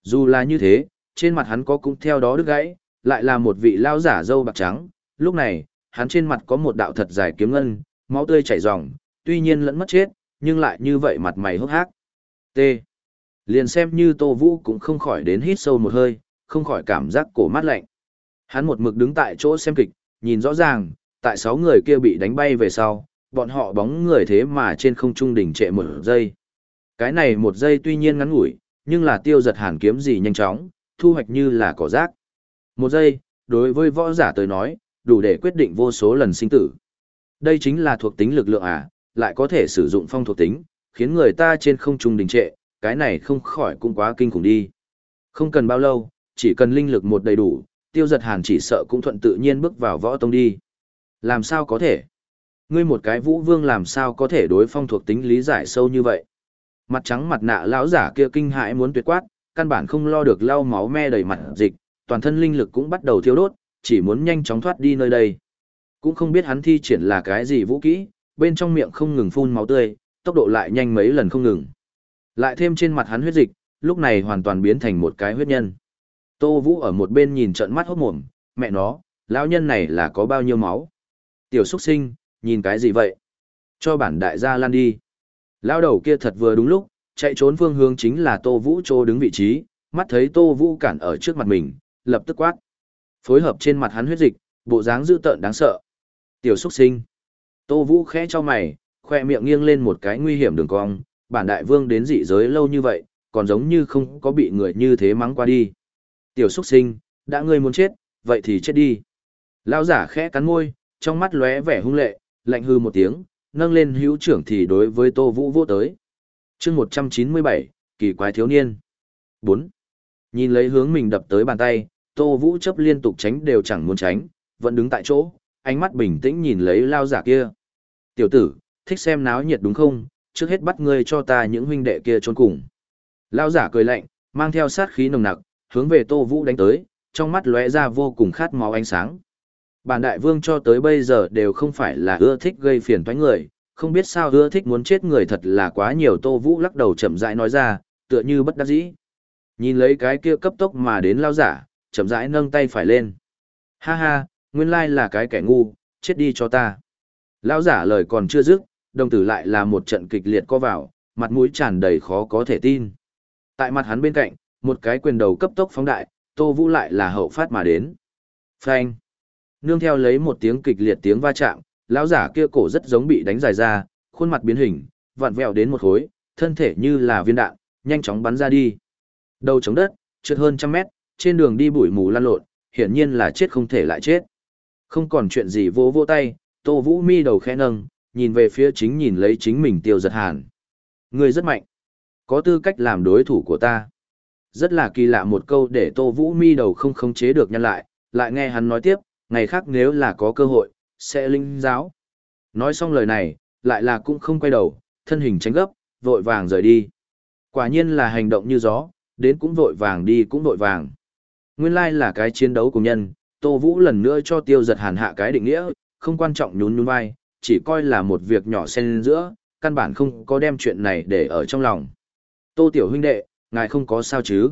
Dù là như thế, trên mặt hắn có cũng theo đó đứt gãy, lại là một vị lao giả dâu bạc trắng, lúc này, hắn trên mặt có một đạo thật dài kiếm ngân, máu tươi chảy ròng, tuy nhiên lẫn mất chết, nhưng lại như vậy mặt mày hốc hác. T. Liền xem như Tô Vũ cũng không khỏi đến hít sâu một hơi, không khỏi cảm giác cổ mát lạnh. Hắn một mực đứng tại chỗ xem kịch, nhìn rõ ràng, tại sáu người kia bị đánh bay về sau, bọn họ bóng người thế mà trên không trung đỉnh trệ một giây. Cái này một giây tuy nhiên ngắn ngủi, nhưng là tiêu giật hàn kiếm gì nhanh chóng, thu hoạch như là cỏ rác. Một giây, đối với võ giả tới nói, đủ để quyết định vô số lần sinh tử. Đây chính là thuộc tính lực lượng à, lại có thể sử dụng phong thuộc tính, khiến người ta trên không trung đình trệ, cái này không khỏi cũng quá kinh khủng đi. Không cần bao lâu, chỉ cần linh lực một đầy đủ, tiêu giật hàn chỉ sợ cũng thuận tự nhiên bước vào võ tông đi. Làm sao có thể? Ngươi một cái vũ vương làm sao có thể đối phong thuộc tính lý giải sâu như vậy? Mặt trắng mặt nạ lão giả kia kinh hãi muốn tuyệt quát, căn bản không lo được lau máu me đầy mặt dịch, toàn thân linh lực cũng bắt đầu thiêu đốt, chỉ muốn nhanh chóng thoát đi nơi đây. Cũng không biết hắn thi triển là cái gì vũ kỹ, bên trong miệng không ngừng phun máu tươi, tốc độ lại nhanh mấy lần không ngừng. Lại thêm trên mặt hắn huyết dịch, lúc này hoàn toàn biến thành một cái huyết nhân. Tô Vũ ở một bên nhìn trận mắt hốt mồm, mẹ nó, lão nhân này là có bao nhiêu máu. Tiểu xuất sinh, nhìn cái gì vậy? Cho bản đại gia lan đi. Lão đầu kia thật vừa đúng lúc, chạy trốn phương hướng chính là Tô Vũ trô đứng vị trí, mắt thấy Tô Vũ cản ở trước mặt mình, lập tức quát. Phối hợp trên mặt hắn huyết dịch, bộ dáng dữ tợn đáng sợ. Tiểu xuất sinh. Tô Vũ khẽ cho mày, khoe miệng nghiêng lên một cái nguy hiểm đường cong, bản đại vương đến dị giới lâu như vậy, còn giống như không có bị người như thế mắng qua đi. Tiểu xuất sinh, đã ngươi muốn chết, vậy thì chết đi. Lão giả khẽ cắn môi, trong mắt lóe vẻ hung lệ, lạnh hư một tiếng, nâng lên hữu trưởng thì đối với Tô Vũ vô tới. chương 197, kỳ quái thiếu niên. 4. Nhìn lấy hướng mình đập tới bàn tay, Tô Vũ chấp liên tục tránh đều chẳng muốn tránh, vẫn đứng tại chỗ, ánh mắt bình tĩnh nhìn lấy lao giả kia. Tiểu tử, thích xem náo nhiệt đúng không? Trước hết bắt ngươi cho ta những huynh đệ kia trốn cùng. Lao giả cười lạnh, mang theo sát khí nồng nặc, hướng về Tô Vũ đánh tới, trong mắt lóe ra vô cùng khát máu ánh sáng. Bản đại vương cho tới bây giờ đều không phải là ưa thích gây phiền toái người, không biết sao ưa thích muốn chết người thật là quá nhiều Tô Vũ lắc đầu chậm rãi nói ra, tựa như bất đắc dĩ. Nhìn lấy cái kia cấp tốc mà đến lao giả, chậm rãi nâng tay phải lên. Ha ha, nguyên lai là cái kẻ ngu, chết đi cho ta lão giả lời còn chưa dứt, đồng tử lại là một trận kịch liệt co vào, mặt mũi tràn đầy khó có thể tin. Tại mặt hắn bên cạnh, một cái quyền đầu cấp tốc phóng đại, Tô Vũ lại là hậu phát mà đến. Phanh. Nương theo lấy một tiếng kịch liệt tiếng va chạm, lão giả kia cổ rất giống bị đánh dài ra, khuôn mặt biến hình, vặn vẹo đến một khối, thân thể như là viên đạn, nhanh chóng bắn ra đi. Đầu chống đất, trượt hơn trăm mét, trên đường đi bụi mù lăn lộn, hiển nhiên là chết không thể lại chết. Không còn chuyện gì vô vô tay, Tô Vũ mi đầu khẽ nâng, nhìn về phía chính nhìn lấy chính mình tiêu giật hàn. Người rất mạnh. Có tư cách làm đối thủ của ta. Rất là kỳ lạ một câu để Tô Vũ mi đầu không khống chế được nhân lại, lại nghe hắn nói tiếp, ngày khác nếu là có cơ hội, sẽ linh giáo. Nói xong lời này, lại là cũng không quay đầu, thân hình tránh gấp, vội vàng rời đi. Quả nhiên là hành động như gió, đến cũng vội vàng đi cũng vội vàng. Nguyên lai là cái chiến đấu của nhân, Tô Vũ lần nữa cho tiêu giật hàn hạ cái định nghĩa, không quan trọng nhún nhún vai, chỉ coi là một việc nhỏ xen giữa, căn bản không có đem chuyện này để ở trong lòng. Tô Tiểu huynh đệ, ngài không có sao chứ?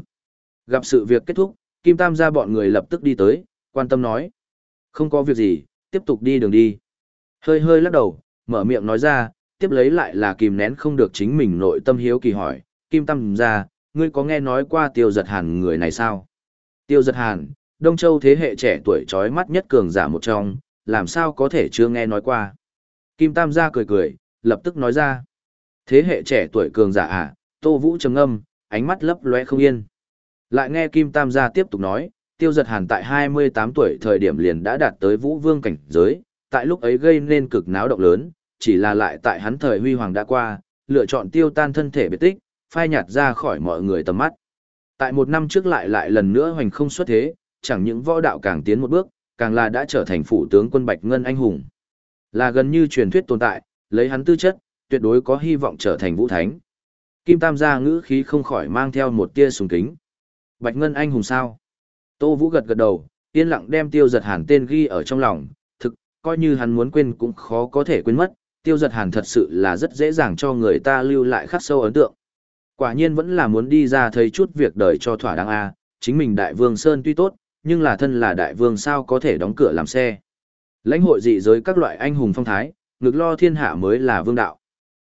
Gặp sự việc kết thúc, Kim Tam gia bọn người lập tức đi tới, quan tâm nói. Không có việc gì, tiếp tục đi đường đi. Hơi hơi lắc đầu, mở miệng nói ra, tiếp lấy lại là kìm nén không được chính mình nội tâm hiếu kỳ hỏi. Kim Tam gia, ngươi có nghe nói qua tiêu giật hàn người này sao? Tiêu giật hàn, Đông Châu thế hệ trẻ tuổi trói mắt nhất cường giả một trong, làm sao có thể chưa nghe nói qua. Kim Tam gia cười cười, lập tức nói ra. Thế hệ trẻ tuổi cường giả à, Tô Vũ trầm ngâm, ánh mắt lấp lóe không yên. Lại nghe Kim Tam gia tiếp tục nói, Tiêu Giật Hàn tại 28 tuổi thời điểm liền đã đạt tới Vũ Vương cảnh giới, tại lúc ấy gây nên cực náo động lớn, chỉ là lại tại hắn thời huy hoàng đã qua, lựa chọn tiêu tan thân thể biệt tích, phai nhạt ra khỏi mọi người tầm mắt. Tại một năm trước lại lại lần nữa hoành không xuất thế, chẳng những võ đạo càng tiến một bước, càng là đã trở thành phủ tướng quân Bạch Ngân anh hùng. Là gần như truyền thuyết tồn tại, lấy hắn tư chất, tuyệt đối có hy vọng trở thành vũ thánh. Kim Tam gia ngữ khí không khỏi mang theo một tia sùng kính. Bạch Ngân anh hùng sao? Tô Vũ gật gật đầu, yên lặng đem tiêu giật hàn tên ghi ở trong lòng, thực, coi như hắn muốn quên cũng khó có thể quên mất, tiêu giật hàn thật sự là rất dễ dàng cho người ta lưu lại khắc sâu ấn tượng. Quả nhiên vẫn là muốn đi ra thấy chút việc đời cho thỏa đáng a chính mình đại vương Sơn tuy tốt, nhưng là thân là đại vương sao có thể đóng cửa làm xe. Lãnh hội dị giới các loại anh hùng phong thái, ngực lo thiên hạ mới là vương đạo.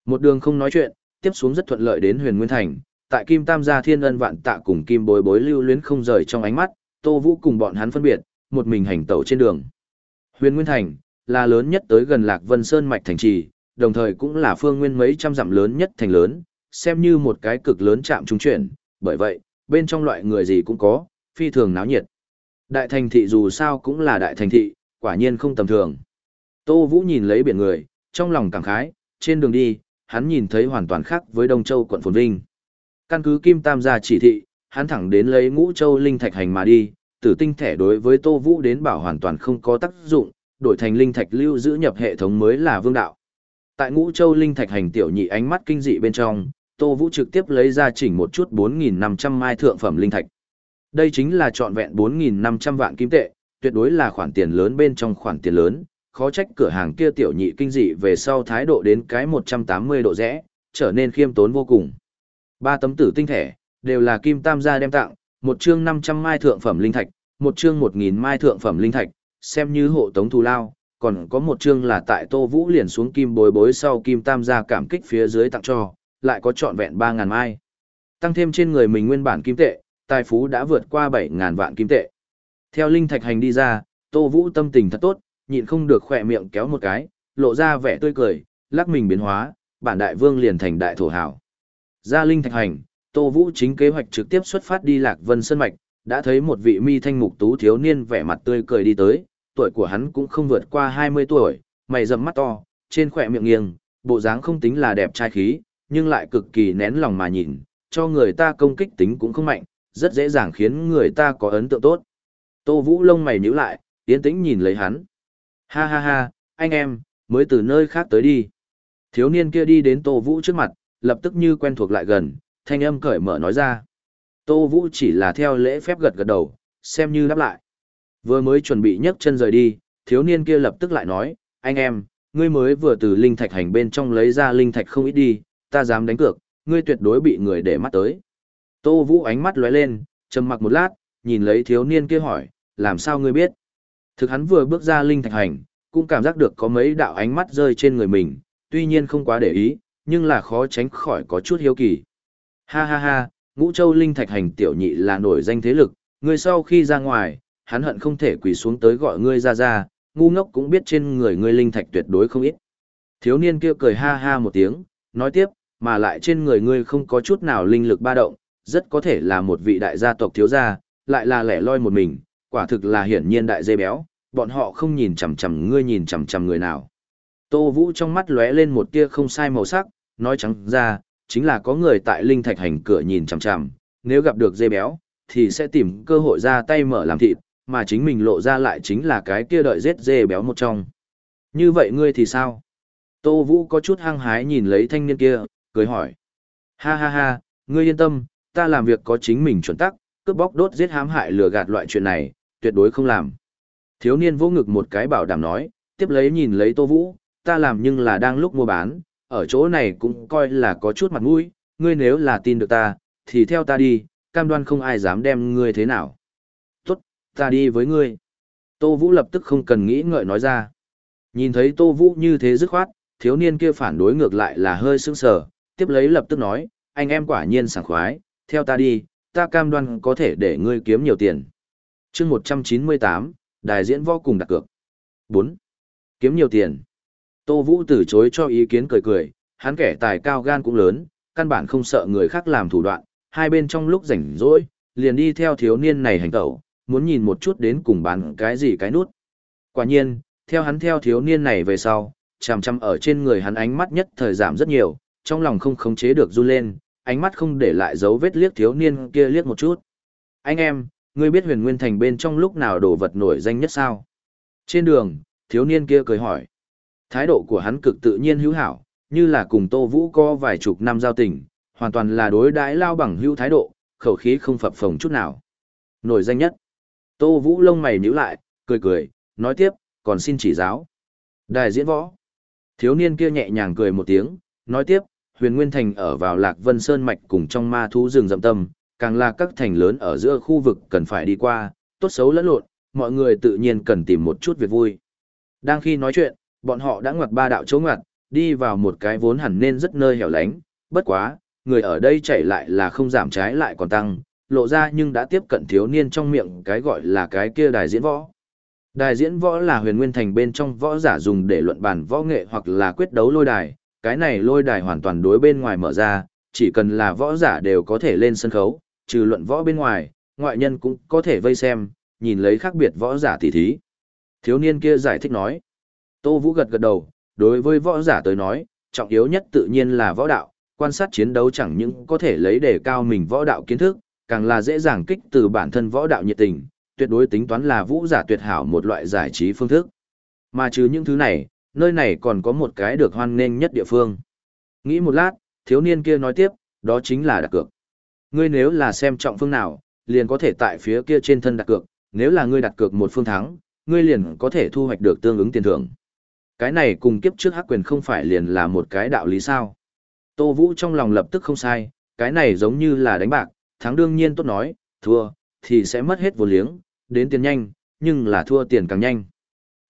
Một đường không nói chuyện, tiếp xuống rất thuận lợi đến huyền Nguyên Thành, tại Kim Tam gia thiên ân vạn tạ cùng Kim bối bối lưu luyến không rời trong ánh mắt, Tô Vũ cùng bọn hắn phân biệt, một mình hành tẩu trên đường. Huyền Nguyên Thành, là lớn nhất tới gần Lạc Vân Sơn Mạch Thành Trì, đồng thời cũng là phương nguyên mấy trăm dặm lớn nhất thành lớn, xem như một cái cực lớn chạm trung chuyển, bởi vậy, bên trong loại người gì cũng có, phi thường náo nhiệt. Đại thành thị dù sao cũng là đại thành thị, quả nhiên không tầm thường. Tô Vũ nhìn lấy biển người, trong lòng cảm khái, trên đường đi, hắn nhìn thấy hoàn toàn khác với Đông Châu quận Phồn Vinh. Căn cứ Kim Tam gia chỉ thị, hắn thẳng đến lấy Ngũ Châu linh thạch hành mà đi, tử tinh thẻ đối với Tô Vũ đến bảo hoàn toàn không có tác dụng, đổi thành linh thạch lưu giữ nhập hệ thống mới là vương đạo. Tại Ngũ Châu linh thạch hành tiểu nhị ánh mắt kinh dị bên trong, Tô Vũ trực tiếp lấy ra chỉnh một chút 4.500 mai thượng phẩm linh thạch. Đây chính là trọn vẹn 4.500 vạn kim tệ, tuyệt đối là khoản tiền lớn bên trong khoản tiền lớn, khó trách cửa hàng kia tiểu nhị kinh dị về sau thái độ đến cái 180 độ rẽ, trở nên khiêm tốn vô cùng. Ba tấm tử tinh thể, đều là kim tam gia đem tặng, một chương 500 mai thượng phẩm linh thạch, một chương 1000 mai thượng phẩm linh thạch, xem như hộ tống thù lao, còn có một chương là tại Tô Vũ liền xuống kim bối bối sau kim tam gia cảm kích phía dưới tặng cho, lại có trọn vẹn 3000 mai. Tăng thêm trên người mình nguyên bản kim tệ, tài phú đã vượt qua 7000 vạn kim tệ. Theo linh thạch hành đi ra, Tô Vũ tâm tình thật tốt, nhịn không được khỏe miệng kéo một cái, lộ ra vẻ tươi cười, lắc mình biến hóa, bản đại vương liền thành đại thổ hảo. Ra linh thạch hành, Tô Vũ chính kế hoạch trực tiếp xuất phát đi Lạc Vân Sơn Mạch, đã thấy một vị mi thanh mục tú thiếu niên vẻ mặt tươi cười đi tới, tuổi của hắn cũng không vượt qua 20 tuổi, mày rậm mắt to, trên khỏe miệng nghiêng, bộ dáng không tính là đẹp trai khí, nhưng lại cực kỳ nén lòng mà nhìn, cho người ta công kích tính cũng không mạnh, rất dễ dàng khiến người ta có ấn tượng tốt. Tô Vũ lông mày nhíu lại, tiến tĩnh nhìn lấy hắn. Ha ha ha, anh em, mới từ nơi khác tới đi. Thiếu niên kia đi đến Tô Vũ trước mặt, lập tức như quen thuộc lại gần, thanh âm cởi mở nói ra. Tô Vũ chỉ là theo lễ phép gật gật đầu, xem như đáp lại. Vừa mới chuẩn bị nhấc chân rời đi, thiếu niên kia lập tức lại nói, anh em, ngươi mới vừa từ linh thạch hành bên trong lấy ra linh thạch không ít đi, ta dám đánh cược, ngươi tuyệt đối bị người để mắt tới. Tô Vũ ánh mắt lóe lên, trầm mặc một lát, nhìn lấy thiếu niên kia hỏi, làm sao ngươi biết? Thực hắn vừa bước ra linh thạch hành, cũng cảm giác được có mấy đạo ánh mắt rơi trên người mình, tuy nhiên không quá để ý, nhưng là khó tránh khỏi có chút hiếu kỳ. Ha ha ha, ngũ châu linh thạch hành tiểu nhị là nổi danh thế lực, người sau khi ra ngoài, hắn hận không thể quỳ xuống tới gọi ngươi ra ra, ngu ngốc cũng biết trên người ngươi linh thạch tuyệt đối không ít. Thiếu niên kia cười ha ha một tiếng, nói tiếp, mà lại trên người ngươi không có chút nào linh lực ba động, rất có thể là một vị đại gia tộc thiếu gia, lại là lẻ loi một mình, quả thực là hiển nhiên đại dê béo, bọn họ không nhìn chằm chằm ngươi nhìn chằm chằm người nào. Tô Vũ trong mắt lóe lên một tia không sai màu sắc, nói trắng ra, chính là có người tại linh thạch hành cửa nhìn chằm chằm, nếu gặp được dê béo, thì sẽ tìm cơ hội ra tay mở làm thịt, mà chính mình lộ ra lại chính là cái kia đợi giết dê béo một trong. Như vậy ngươi thì sao? Tô Vũ có chút hăng hái nhìn lấy thanh niên kia, cười hỏi. Ha ha ha, ngươi yên tâm, ta làm việc có chính mình chuẩn tắc, cướp bóc đốt giết hãm hại lừa gạt loại chuyện này, tuyệt đối không làm. Thiếu niên vỗ ngực một cái bảo đảm nói, tiếp lấy nhìn lấy Tô Vũ, ta làm nhưng là đang lúc mua bán, ở chỗ này cũng coi là có chút mặt mũi, ngươi nếu là tin được ta, thì theo ta đi, cam đoan không ai dám đem ngươi thế nào. Tốt, ta đi với ngươi. Tô Vũ lập tức không cần nghĩ ngợi nói ra. Nhìn thấy Tô Vũ như thế dứt khoát, thiếu niên kia phản đối ngược lại là hơi sững sờ, tiếp lấy lập tức nói, anh em quả nhiên sảng khoái, theo ta đi, ta cam đoan có thể để ngươi kiếm nhiều tiền. chương 198, Đài diễn vô cùng đặt cược. 4. Kiếm nhiều tiền. Tô Vũ từ chối cho ý kiến cười cười, hắn kẻ tài cao gan cũng lớn, căn bản không sợ người khác làm thủ đoạn, hai bên trong lúc rảnh rỗi, liền đi theo thiếu niên này hành tẩu, muốn nhìn một chút đến cùng bán cái gì cái nút. Quả nhiên, theo hắn theo thiếu niên này về sau, chằm chằm ở trên người hắn ánh mắt nhất thời giảm rất nhiều, trong lòng không khống chế được run lên, ánh mắt không để lại dấu vết liếc thiếu niên kia liếc một chút. Anh em, ngươi biết huyền nguyên thành bên trong lúc nào đồ vật nổi danh nhất sao? Trên đường, thiếu niên kia cười hỏi. Thái độ của hắn cực tự nhiên hữu hảo, như là cùng Tô Vũ có vài chục năm giao tình, hoàn toàn là đối đãi lao bằng hữu thái độ, khẩu khí không phập phồng chút nào. Nổi danh nhất. Tô Vũ lông mày nhíu lại, cười cười, nói tiếp, còn xin chỉ giáo. Đài diễn võ. Thiếu niên kia nhẹ nhàng cười một tiếng, nói tiếp, huyền nguyên thành ở vào lạc vân sơn mạch cùng trong ma thú rừng rậm tâm, càng là các thành lớn ở giữa khu vực cần phải đi qua, tốt xấu lẫn lộn, mọi người tự nhiên cần tìm một chút việc vui. Đang khi nói chuyện, bọn họ đã ngoặt ba đạo chỗ ngoặt, đi vào một cái vốn hẳn nên rất nơi hẻo lánh, bất quá, người ở đây chạy lại là không giảm trái lại còn tăng, lộ ra nhưng đã tiếp cận thiếu niên trong miệng cái gọi là cái kia đài diễn võ. Đài diễn võ là huyền nguyên thành bên trong võ giả dùng để luận bàn võ nghệ hoặc là quyết đấu lôi đài, cái này lôi đài hoàn toàn đối bên ngoài mở ra, chỉ cần là võ giả đều có thể lên sân khấu, trừ luận võ bên ngoài, ngoại nhân cũng có thể vây xem, nhìn lấy khác biệt võ giả tỉ thí. Thiếu niên kia giải thích nói. Tô Vũ gật gật đầu, đối với võ giả tới nói, trọng yếu nhất tự nhiên là võ đạo, quan sát chiến đấu chẳng những có thể lấy để cao mình võ đạo kiến thức, càng là dễ dàng kích từ bản thân võ đạo nhiệt tình, tuyệt đối tính toán là vũ giả tuyệt hảo một loại giải trí phương thức. Mà trừ những thứ này, nơi này còn có một cái được hoan nghênh nhất địa phương. Nghĩ một lát, thiếu niên kia nói tiếp, đó chính là đặt cược. Ngươi nếu là xem trọng phương nào, liền có thể tại phía kia trên thân đặt cược, nếu là ngươi đặt cược một phương thắng, ngươi liền có thể thu hoạch được tương ứng tiền thưởng. Cái này cùng kiếp trước hắc quyền không phải liền là một cái đạo lý sao. Tô Vũ trong lòng lập tức không sai, cái này giống như là đánh bạc, thắng đương nhiên tốt nói, thua, thì sẽ mất hết vô liếng, đến tiền nhanh, nhưng là thua tiền càng nhanh.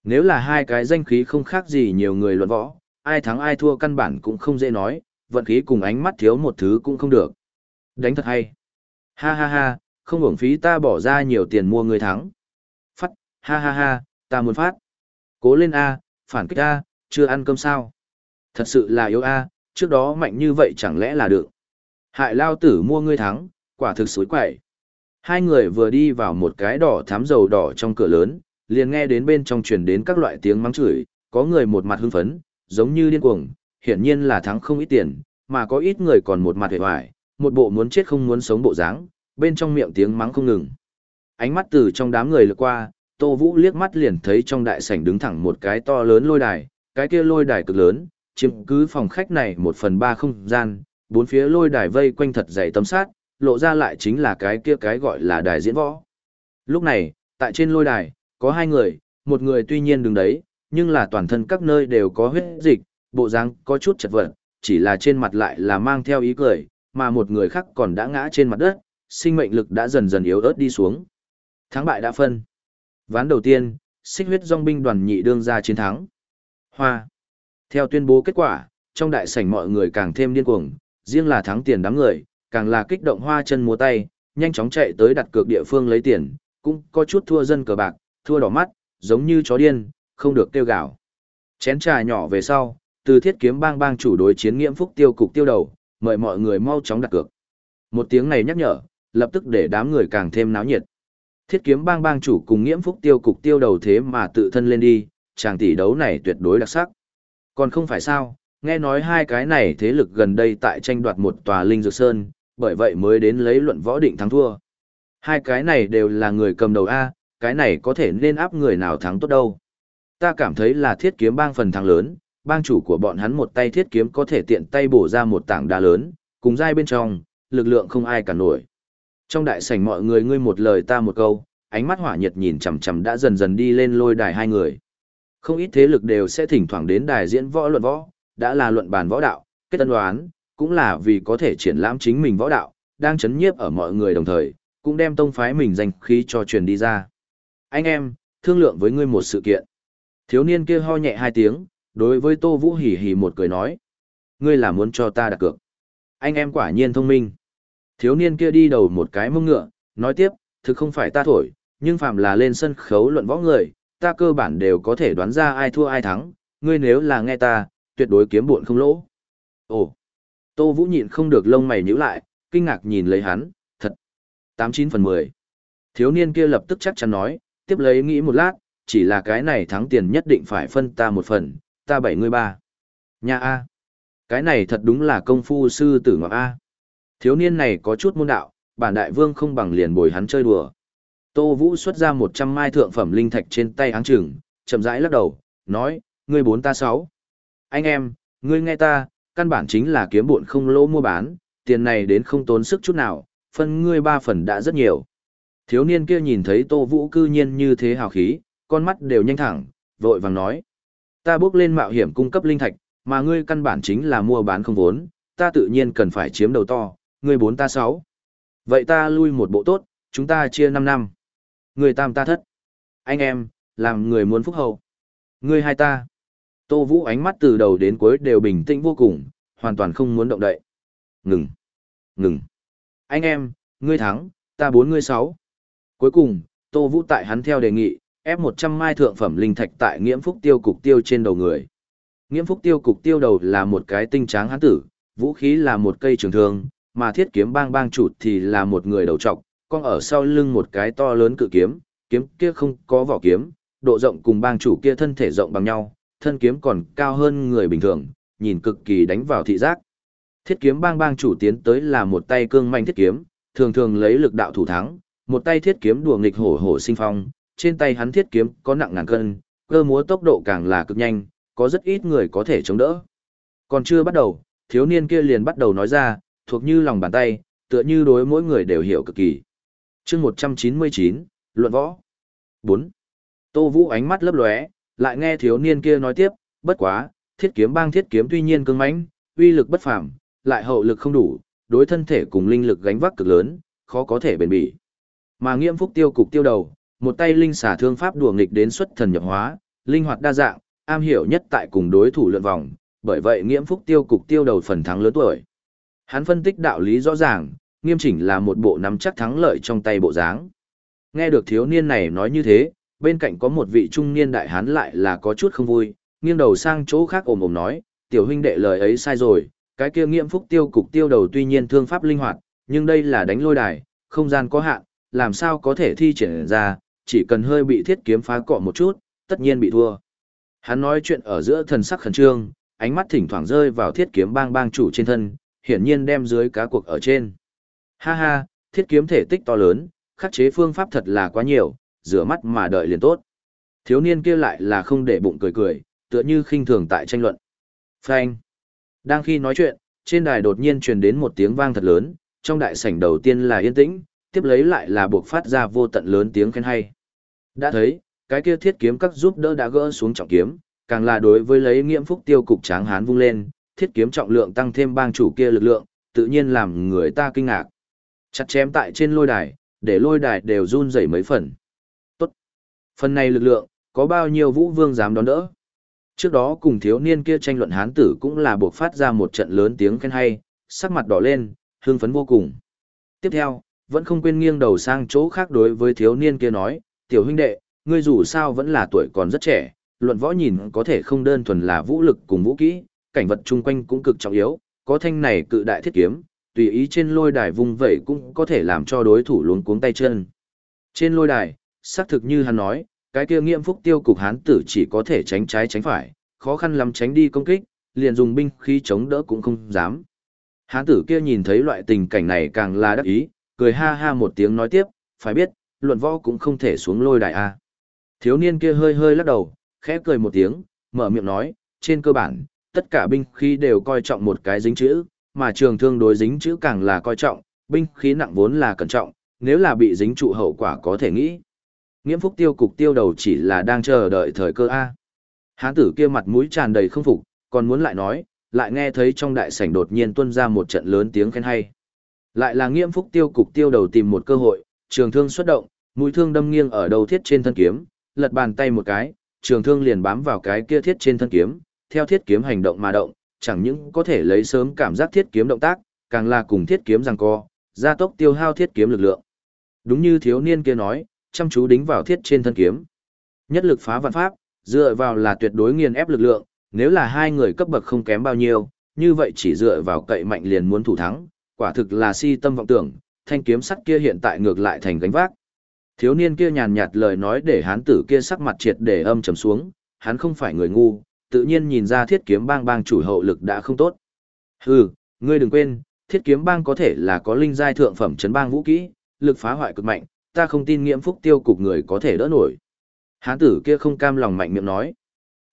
Nếu là hai cái danh khí không khác gì nhiều người luận võ, ai thắng ai thua căn bản cũng không dễ nói, vận khí cùng ánh mắt thiếu một thứ cũng không được. Đánh thật hay. Ha ha ha, không hưởng phí ta bỏ ra nhiều tiền mua người thắng. Phát, ha ha ha, ta muốn phát. Cố lên A, phản kích A, chưa ăn cơm sao. Thật sự là yếu A, trước đó mạnh như vậy chẳng lẽ là được. Hại lao tử mua ngươi thắng, quả thực suối quậy. Hai người vừa đi vào một cái đỏ thám dầu đỏ trong cửa lớn, liền nghe đến bên trong truyền đến các loại tiếng mắng chửi, có người một mặt hưng phấn, giống như điên cuồng, hiển nhiên là thắng không ít tiền, mà có ít người còn một mặt hề hoài, một bộ muốn chết không muốn sống bộ dáng, bên trong miệng tiếng mắng không ngừng. Ánh mắt từ trong đám người lướt qua, Tô Vũ liếc mắt liền thấy trong đại sảnh đứng thẳng một cái to lớn lôi đài, cái kia lôi đài cực lớn, chiếm cứ phòng khách này một phần ba không gian, bốn phía lôi đài vây quanh thật dày tấm sát, lộ ra lại chính là cái kia cái gọi là đài diễn võ. Lúc này, tại trên lôi đài, có hai người, một người tuy nhiên đứng đấy, nhưng là toàn thân các nơi đều có huyết dịch, bộ dáng có chút chật vật, chỉ là trên mặt lại là mang theo ý cười, mà một người khác còn đã ngã trên mặt đất, sinh mệnh lực đã dần dần yếu ớt đi xuống. Thắng bại đã phân. Ván đầu tiên, xích huyết dòng binh đoàn nhị đương ra chiến thắng. Hoa. Theo tuyên bố kết quả, trong đại sảnh mọi người càng thêm điên cuồng, riêng là thắng tiền đám người, càng là kích động hoa chân múa tay, nhanh chóng chạy tới đặt cược địa phương lấy tiền, cũng có chút thua dân cờ bạc, thua đỏ mắt, giống như chó điên, không được tiêu gạo. Chén trà nhỏ về sau, từ thiết kiếm bang bang chủ đối chiến nghiễm phúc tiêu cục tiêu đầu, mời mọi người mau chóng đặt cược. Một tiếng này nhắc nhở, lập tức để đám người càng thêm náo nhiệt. Thiết kiếm bang bang chủ cùng nghiễm phúc tiêu cục tiêu đầu thế mà tự thân lên đi, chàng tỷ đấu này tuyệt đối đặc sắc. Còn không phải sao, nghe nói hai cái này thế lực gần đây tại tranh đoạt một tòa linh dược sơn, bởi vậy mới đến lấy luận võ định thắng thua. Hai cái này đều là người cầm đầu A, cái này có thể nên áp người nào thắng tốt đâu. Ta cảm thấy là thiết kiếm bang phần thắng lớn, bang chủ của bọn hắn một tay thiết kiếm có thể tiện tay bổ ra một tảng đá lớn, cùng dai bên trong, lực lượng không ai cả nổi. Trong đại sảnh mọi người ngươi một lời ta một câu, ánh mắt hỏa nhiệt nhìn chằm chằm đã dần dần đi lên lôi đài hai người. Không ít thế lực đều sẽ thỉnh thoảng đến đài diễn võ luận võ, đã là luận bàn võ đạo, kết tân đoán, cũng là vì có thể triển lãm chính mình võ đạo, đang chấn nhiếp ở mọi người đồng thời, cũng đem tông phái mình danh khí cho truyền đi ra. Anh em, thương lượng với ngươi một sự kiện. Thiếu niên kia ho nhẹ hai tiếng, đối với Tô Vũ hỉ hỉ một cười nói. Ngươi là muốn cho ta đặt cược. Anh em quả nhiên thông minh. Thiếu niên kia đi đầu một cái mông ngựa, nói tiếp, thực không phải ta thổi, nhưng phạm là lên sân khấu luận võ người, ta cơ bản đều có thể đoán ra ai thua ai thắng, ngươi nếu là nghe ta, tuyệt đối kiếm buồn không lỗ. Ồ, Tô Vũ nhịn không được lông mày nhíu lại, kinh ngạc nhìn lấy hắn, thật. 89 phần 10. Thiếu niên kia lập tức chắc chắn nói, tiếp lấy nghĩ một lát, chỉ là cái này thắng tiền nhất định phải phân ta một phần, ta bảy người ba. Nhà A. Cái này thật đúng là công phu sư tử ngọc A. Thiếu niên này có chút môn đạo, bản đại vương không bằng liền bồi hắn chơi đùa. Tô Vũ xuất ra 100 mai thượng phẩm linh thạch trên tay áng trừng, chậm rãi lắc đầu, nói, ngươi bốn ta sáu. Anh em, ngươi nghe ta, căn bản chính là kiếm buồn không lỗ mua bán, tiền này đến không tốn sức chút nào, phân ngươi ba phần đã rất nhiều. Thiếu niên kia nhìn thấy Tô Vũ cư nhiên như thế hào khí, con mắt đều nhanh thẳng, vội vàng nói. Ta bước lên mạo hiểm cung cấp linh thạch, mà ngươi căn bản chính là mua bán không vốn, ta tự nhiên cần phải chiếm đầu to, ngươi bốn ta sáu. Vậy ta lui một bộ tốt, chúng ta chia 5 năm. Người tam ta thất. Anh em, làm người muốn phúc hậu. Ngươi hai ta. Tô Vũ ánh mắt từ đầu đến cuối đều bình tĩnh vô cùng, hoàn toàn không muốn động đậy. Ngừng. Ngừng. Anh em, ngươi thắng, ta bốn ngươi sáu. Cuối cùng, Tô Vũ tại hắn theo đề nghị, ép 100 mai thượng phẩm linh thạch tại nghiễm phúc tiêu cục tiêu trên đầu người. Nghiễm phúc tiêu cục tiêu đầu là một cái tinh tráng hắn tử, vũ khí là một cây trường thương, mà thiết kiếm bang bang chủ thì là một người đầu trọc, con ở sau lưng một cái to lớn cự kiếm, kiếm kia không có vỏ kiếm, độ rộng cùng bang chủ kia thân thể rộng bằng nhau, thân kiếm còn cao hơn người bình thường, nhìn cực kỳ đánh vào thị giác. Thiết kiếm bang bang chủ tiến tới là một tay cương manh thiết kiếm, thường thường lấy lực đạo thủ thắng, một tay thiết kiếm đùa nghịch hổ hổ sinh phong, trên tay hắn thiết kiếm có nặng ngàn cân, cơ múa tốc độ càng là cực nhanh, có rất ít người có thể chống đỡ. Còn chưa bắt đầu, thiếu niên kia liền bắt đầu nói ra, thuộc như lòng bàn tay, tựa như đối mỗi người đều hiểu cực kỳ. chương 199, Luận Võ 4. Tô Vũ ánh mắt lấp lóe, lại nghe thiếu niên kia nói tiếp, Bất quá, thiết kiếm bang thiết kiếm tuy nhiên cứng mãnh, uy lực bất phàm, lại hậu lực không đủ, đối thân thể cùng linh lực gánh vác cực lớn, khó có thể bền bỉ. Mà Nghiêm Phúc tiêu cục tiêu đầu, một tay linh xả thương pháp đùa nghịch đến xuất thần nhập hóa, linh hoạt đa dạng, am hiểu nhất tại cùng đối thủ lượn vòng, bởi vậy Nghiêm Phúc tiêu cục tiêu đầu phần thắng lớn tuổi. Hắn phân tích đạo lý rõ ràng, nghiêm chỉnh là một bộ nắm chắc thắng lợi trong tay bộ dáng. Nghe được thiếu niên này nói như thế, bên cạnh có một vị trung niên đại hán lại là có chút không vui, nghiêng đầu sang chỗ khác ồm ồm nói, tiểu huynh đệ lời ấy sai rồi, cái kia nghiệm phúc tiêu cục tiêu đầu tuy nhiên thương pháp linh hoạt, nhưng đây là đánh lôi đài, không gian có hạn, làm sao có thể thi triển ra, chỉ cần hơi bị thiết kiếm phá cọ một chút, tất nhiên bị thua. Hắn nói chuyện ở giữa thần sắc khẩn trương, ánh mắt thỉnh thoảng rơi vào thiết kiếm bang bang chủ trên thân, hiển nhiên đem dưới cá cuộc ở trên. Ha ha, thiết kiếm thể tích to lớn, khắc chế phương pháp thật là quá nhiều, rửa mắt mà đợi liền tốt. Thiếu niên kia lại là không để bụng cười cười, tựa như khinh thường tại tranh luận. Phanh. Đang khi nói chuyện, trên đài đột nhiên truyền đến một tiếng vang thật lớn, trong đại sảnh đầu tiên là yên tĩnh, tiếp lấy lại là buộc phát ra vô tận lớn tiếng khen hay. Đã thấy, cái kia thiết kiếm các giúp đỡ đã gỡ xuống trọng kiếm, càng là đối với lấy nghiễm phúc tiêu cục tráng hán vung lên, thiết kiếm trọng lượng tăng thêm bang chủ kia lực lượng, tự nhiên làm người ta kinh ngạc. Chặt chém tại trên lôi đài, để lôi đài đều run rẩy mấy phần. Tốt. Phần này lực lượng, có bao nhiêu vũ vương dám đón đỡ? Trước đó cùng thiếu niên kia tranh luận hán tử cũng là buộc phát ra một trận lớn tiếng khen hay, sắc mặt đỏ lên, hương phấn vô cùng. Tiếp theo, vẫn không quên nghiêng đầu sang chỗ khác đối với thiếu niên kia nói, tiểu huynh đệ, ngươi dù sao vẫn là tuổi còn rất trẻ, luận võ nhìn có thể không đơn thuần là vũ lực cùng vũ kỹ, cảnh vật chung quanh cũng cực trọng yếu, có thanh này cự đại thiết kiếm, tùy ý trên lôi đài vung vẩy cũng có thể làm cho đối thủ luống cuống tay chân. Trên lôi đài, xác thực như hắn nói, cái kia nghiệm phúc tiêu cục hán tử chỉ có thể tránh trái tránh phải, khó khăn lắm tránh đi công kích, liền dùng binh khí chống đỡ cũng không dám. Hán tử kia nhìn thấy loại tình cảnh này càng là đắc ý, cười ha ha một tiếng nói tiếp, phải biết, luận võ cũng không thể xuống lôi đài a. Thiếu niên kia hơi hơi lắc đầu, khẽ cười một tiếng, mở miệng nói, trên cơ bản, tất cả binh khí đều coi trọng một cái dính chữ, mà trường thương đối dính chữ càng là coi trọng, binh khí nặng vốn là cẩn trọng, nếu là bị dính trụ hậu quả có thể nghĩ. Nghiễm phúc tiêu cục tiêu đầu chỉ là đang chờ đợi thời cơ A. Hán tử kia mặt mũi tràn đầy không phục, còn muốn lại nói, lại nghe thấy trong đại sảnh đột nhiên tuôn ra một trận lớn tiếng khen hay. Lại là nghiễm phúc tiêu cục tiêu đầu tìm một cơ hội, trường thương xuất động, mũi thương đâm nghiêng ở đầu thiết trên thân kiếm, lật bàn tay một cái, trường thương liền bám vào cái kia thiết trên thân kiếm, theo thiết kiếm hành động mà động, chẳng những có thể lấy sớm cảm giác thiết kiếm động tác, càng là cùng thiết kiếm giằng co, gia tốc tiêu hao thiết kiếm lực lượng. Đúng như thiếu niên kia nói, chăm chú đính vào thiết trên thân kiếm. Nhất lực phá vạn pháp, dựa vào là tuyệt đối nghiền ép lực lượng, nếu là hai người cấp bậc không kém bao nhiêu, như vậy chỉ dựa vào cậy mạnh liền muốn thủ thắng, quả thực là si tâm vọng tưởng, thanh kiếm sắt kia hiện tại ngược lại thành gánh vác. Thiếu niên kia nhàn nhạt lời nói để hán tử kia sắc mặt triệt để âm trầm xuống, hắn không phải người ngu, tự nhiên nhìn ra thiết kiếm bang bang chủ hậu lực đã không tốt. Hừ, ngươi đừng quên, thiết kiếm bang có thể là có linh giai thượng phẩm chấn bang vũ kỹ, lực phá hoại cực mạnh, ta không tin nghiễm phúc tiêu cục người có thể đỡ nổi. Hán tử kia không cam lòng mạnh miệng nói.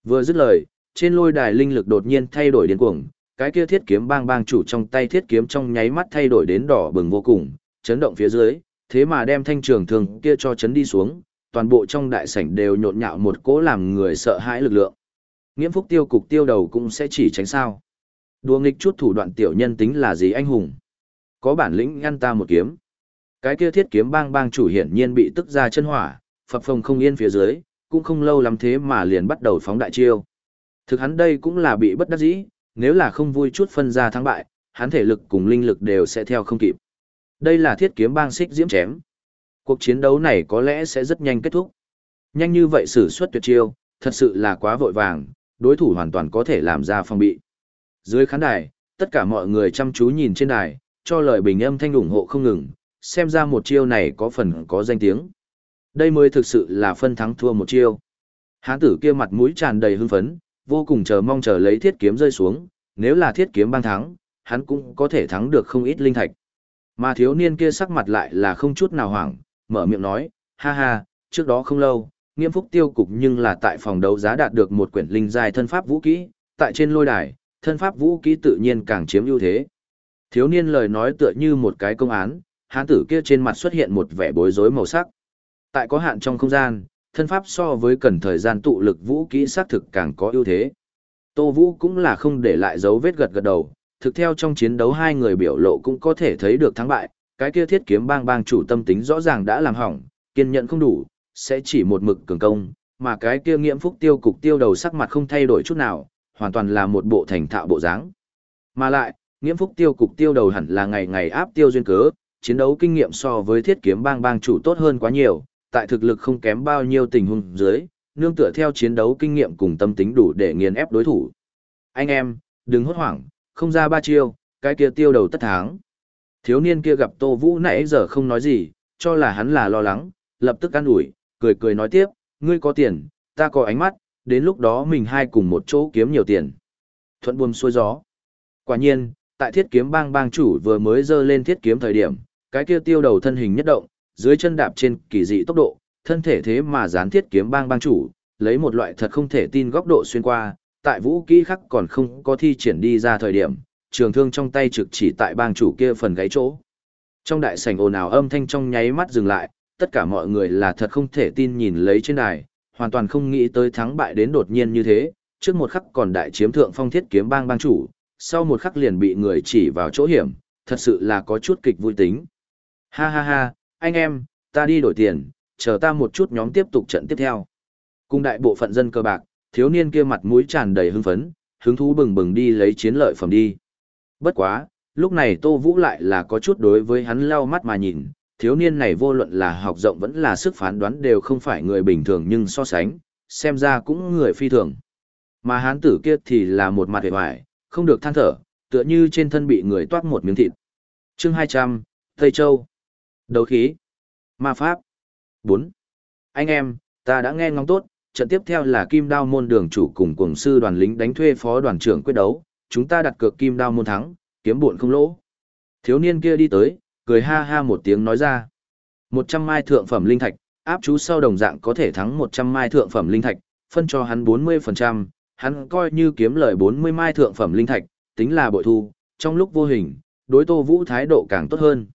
Vừa dứt lời, trên lôi đài linh lực đột nhiên thay đổi điên cuồng, cái kia thiết kiếm bang bang chủ trong tay thiết kiếm trong nháy mắt thay đổi đến đỏ bừng vô cùng, chấn động phía dưới, thế mà đem thanh trường thường kia cho chấn đi xuống, toàn bộ trong đại sảnh đều nhộn nhạo một cỗ làm người sợ hãi lực lượng. Nghiễm phúc tiêu cục tiêu đầu cũng sẽ chỉ tránh sao. Đùa nghịch chút thủ đoạn tiểu nhân tính là gì anh hùng. Có bản lĩnh ngăn ta một kiếm. Cái kia thiết kiếm bang bang chủ hiển nhiên bị tức ra chân hỏa, phập phồng không yên phía dưới, cũng không lâu lắm thế mà liền bắt đầu phóng đại chiêu. Thực hắn đây cũng là bị bất đắc dĩ, nếu là không vui chút phân ra thắng bại, hắn thể lực cùng linh lực đều sẽ theo không kịp. Đây là thiết kiếm bang xích diễm chém. Cuộc chiến đấu này có lẽ sẽ rất nhanh kết thúc. Nhanh như vậy sử xuất tuyệt chiêu, thật sự là quá vội vàng, đối thủ hoàn toàn có thể làm ra phòng bị. Dưới khán đài, tất cả mọi người chăm chú nhìn trên đài, cho lời bình âm thanh ủng hộ không ngừng, xem ra một chiêu này có phần có danh tiếng. Đây mới thực sự là phân thắng thua một chiêu. Hán tử kia mặt mũi tràn đầy hưng phấn, vô cùng chờ mong chờ lấy thiết kiếm rơi xuống, nếu là thiết kiếm băng thắng, hắn cũng có thể thắng được không ít linh thạch. Mà thiếu niên kia sắc mặt lại là không chút nào hoảng, mở miệng nói, ha ha, trước đó không lâu, nghiêm phúc tiêu cục nhưng là tại phòng đấu giá đạt được một quyển linh giai thân pháp vũ kỹ, tại trên lôi đài, thân pháp vũ kỹ tự nhiên càng chiếm ưu thế. Thiếu niên lời nói tựa như một cái công án, hán tử kia trên mặt xuất hiện một vẻ bối rối màu sắc. Tại có hạn trong không gian, thân pháp so với cần thời gian tụ lực vũ kỹ xác thực càng có ưu thế. Tô Vũ cũng là không để lại dấu vết gật gật đầu, thực theo trong chiến đấu hai người biểu lộ cũng có thể thấy được thắng bại, cái kia thiết kiếm bang bang chủ tâm tính rõ ràng đã làm hỏng, kiên nhẫn không đủ, sẽ chỉ một mực cường công, mà cái kia nghiễm phúc tiêu cục tiêu đầu sắc mặt không thay đổi chút nào, hoàn toàn là một bộ thành thạo bộ dáng. Mà lại, nghiễm phúc tiêu cục tiêu đầu hẳn là ngày ngày áp tiêu duyên cớ, chiến đấu kinh nghiệm so với thiết kiếm bang bang chủ tốt hơn quá nhiều, tại thực lực không kém bao nhiêu tình huống dưới, nương tựa theo chiến đấu kinh nghiệm cùng tâm tính đủ để nghiền ép đối thủ. Anh em, đừng hốt hoảng, không ra ba chiêu, cái kia tiêu đầu tất thắng. Thiếu niên kia gặp Tô Vũ nãy giờ không nói gì, cho là hắn là lo lắng, lập tức an ủi, cười cười nói tiếp, ngươi có tiền, ta có ánh mắt, đến lúc đó mình hai cùng một chỗ kiếm nhiều tiền. Thuận buồm xuôi gió. Quả nhiên, tại thiết kiếm bang bang chủ vừa mới dơ lên thiết kiếm thời điểm, cái kia tiêu đầu thân hình nhất động, dưới chân đạp trên kỳ dị tốc độ, thân thể thế mà dán thiết kiếm bang bang chủ, lấy một loại thật không thể tin góc độ xuyên qua, tại vũ kỹ khắc còn không có thi triển đi ra thời điểm, trường thương trong tay trực chỉ tại bang chủ kia phần gáy chỗ. Trong đại sảnh ồn ào âm thanh trong nháy mắt dừng lại, tất cả mọi người là thật không thể tin nhìn lấy trên đài, hoàn toàn không nghĩ tới thắng bại đến đột nhiên như thế, trước một khắc còn đại chiếm thượng phong thiết kiếm bang bang chủ, sau một khắc liền bị người chỉ vào chỗ hiểm, thật sự là có chút kịch vui tính. Ha ha ha, anh em, ta đi đổi tiền, chờ ta một chút nhóm tiếp tục trận tiếp theo. Cùng đại bộ phận dân cơ bạc, thiếu niên kia mặt mũi tràn đầy hưng phấn, hứng thú bừng bừng đi lấy chiến lợi phẩm đi. Bất quá, lúc này Tô Vũ lại là có chút đối với hắn lau mắt mà nhìn, thiếu niên này vô luận là học rộng vẫn là sức phán đoán đều không phải người bình thường nhưng so sánh, xem ra cũng người phi thường. Mà hán tử kia thì là một mặt hề hoài, không được than thở, tựa như trên thân bị người toát một miếng thịt. chương 200, Tây Châu. Đấu khí. Ma Pháp. 4. Anh em, ta đã nghe ngóng tốt, trận tiếp theo là Kim Đao môn đường chủ cùng cùng sư đoàn lính đánh thuê phó đoàn trưởng quyết đấu, chúng ta đặt cược Kim Đao môn thắng, kiếm buồn không lỗ. Thiếu niên kia đi tới, cười ha ha một tiếng nói ra. 100 mai thượng phẩm linh thạch, áp chú sau đồng dạng có thể thắng 100 mai thượng phẩm linh thạch, phân cho hắn 40%, hắn coi như kiếm lời 40 mai thượng phẩm linh thạch, tính là bội thu, trong lúc vô hình, đối Tô Vũ thái độ càng tốt hơn.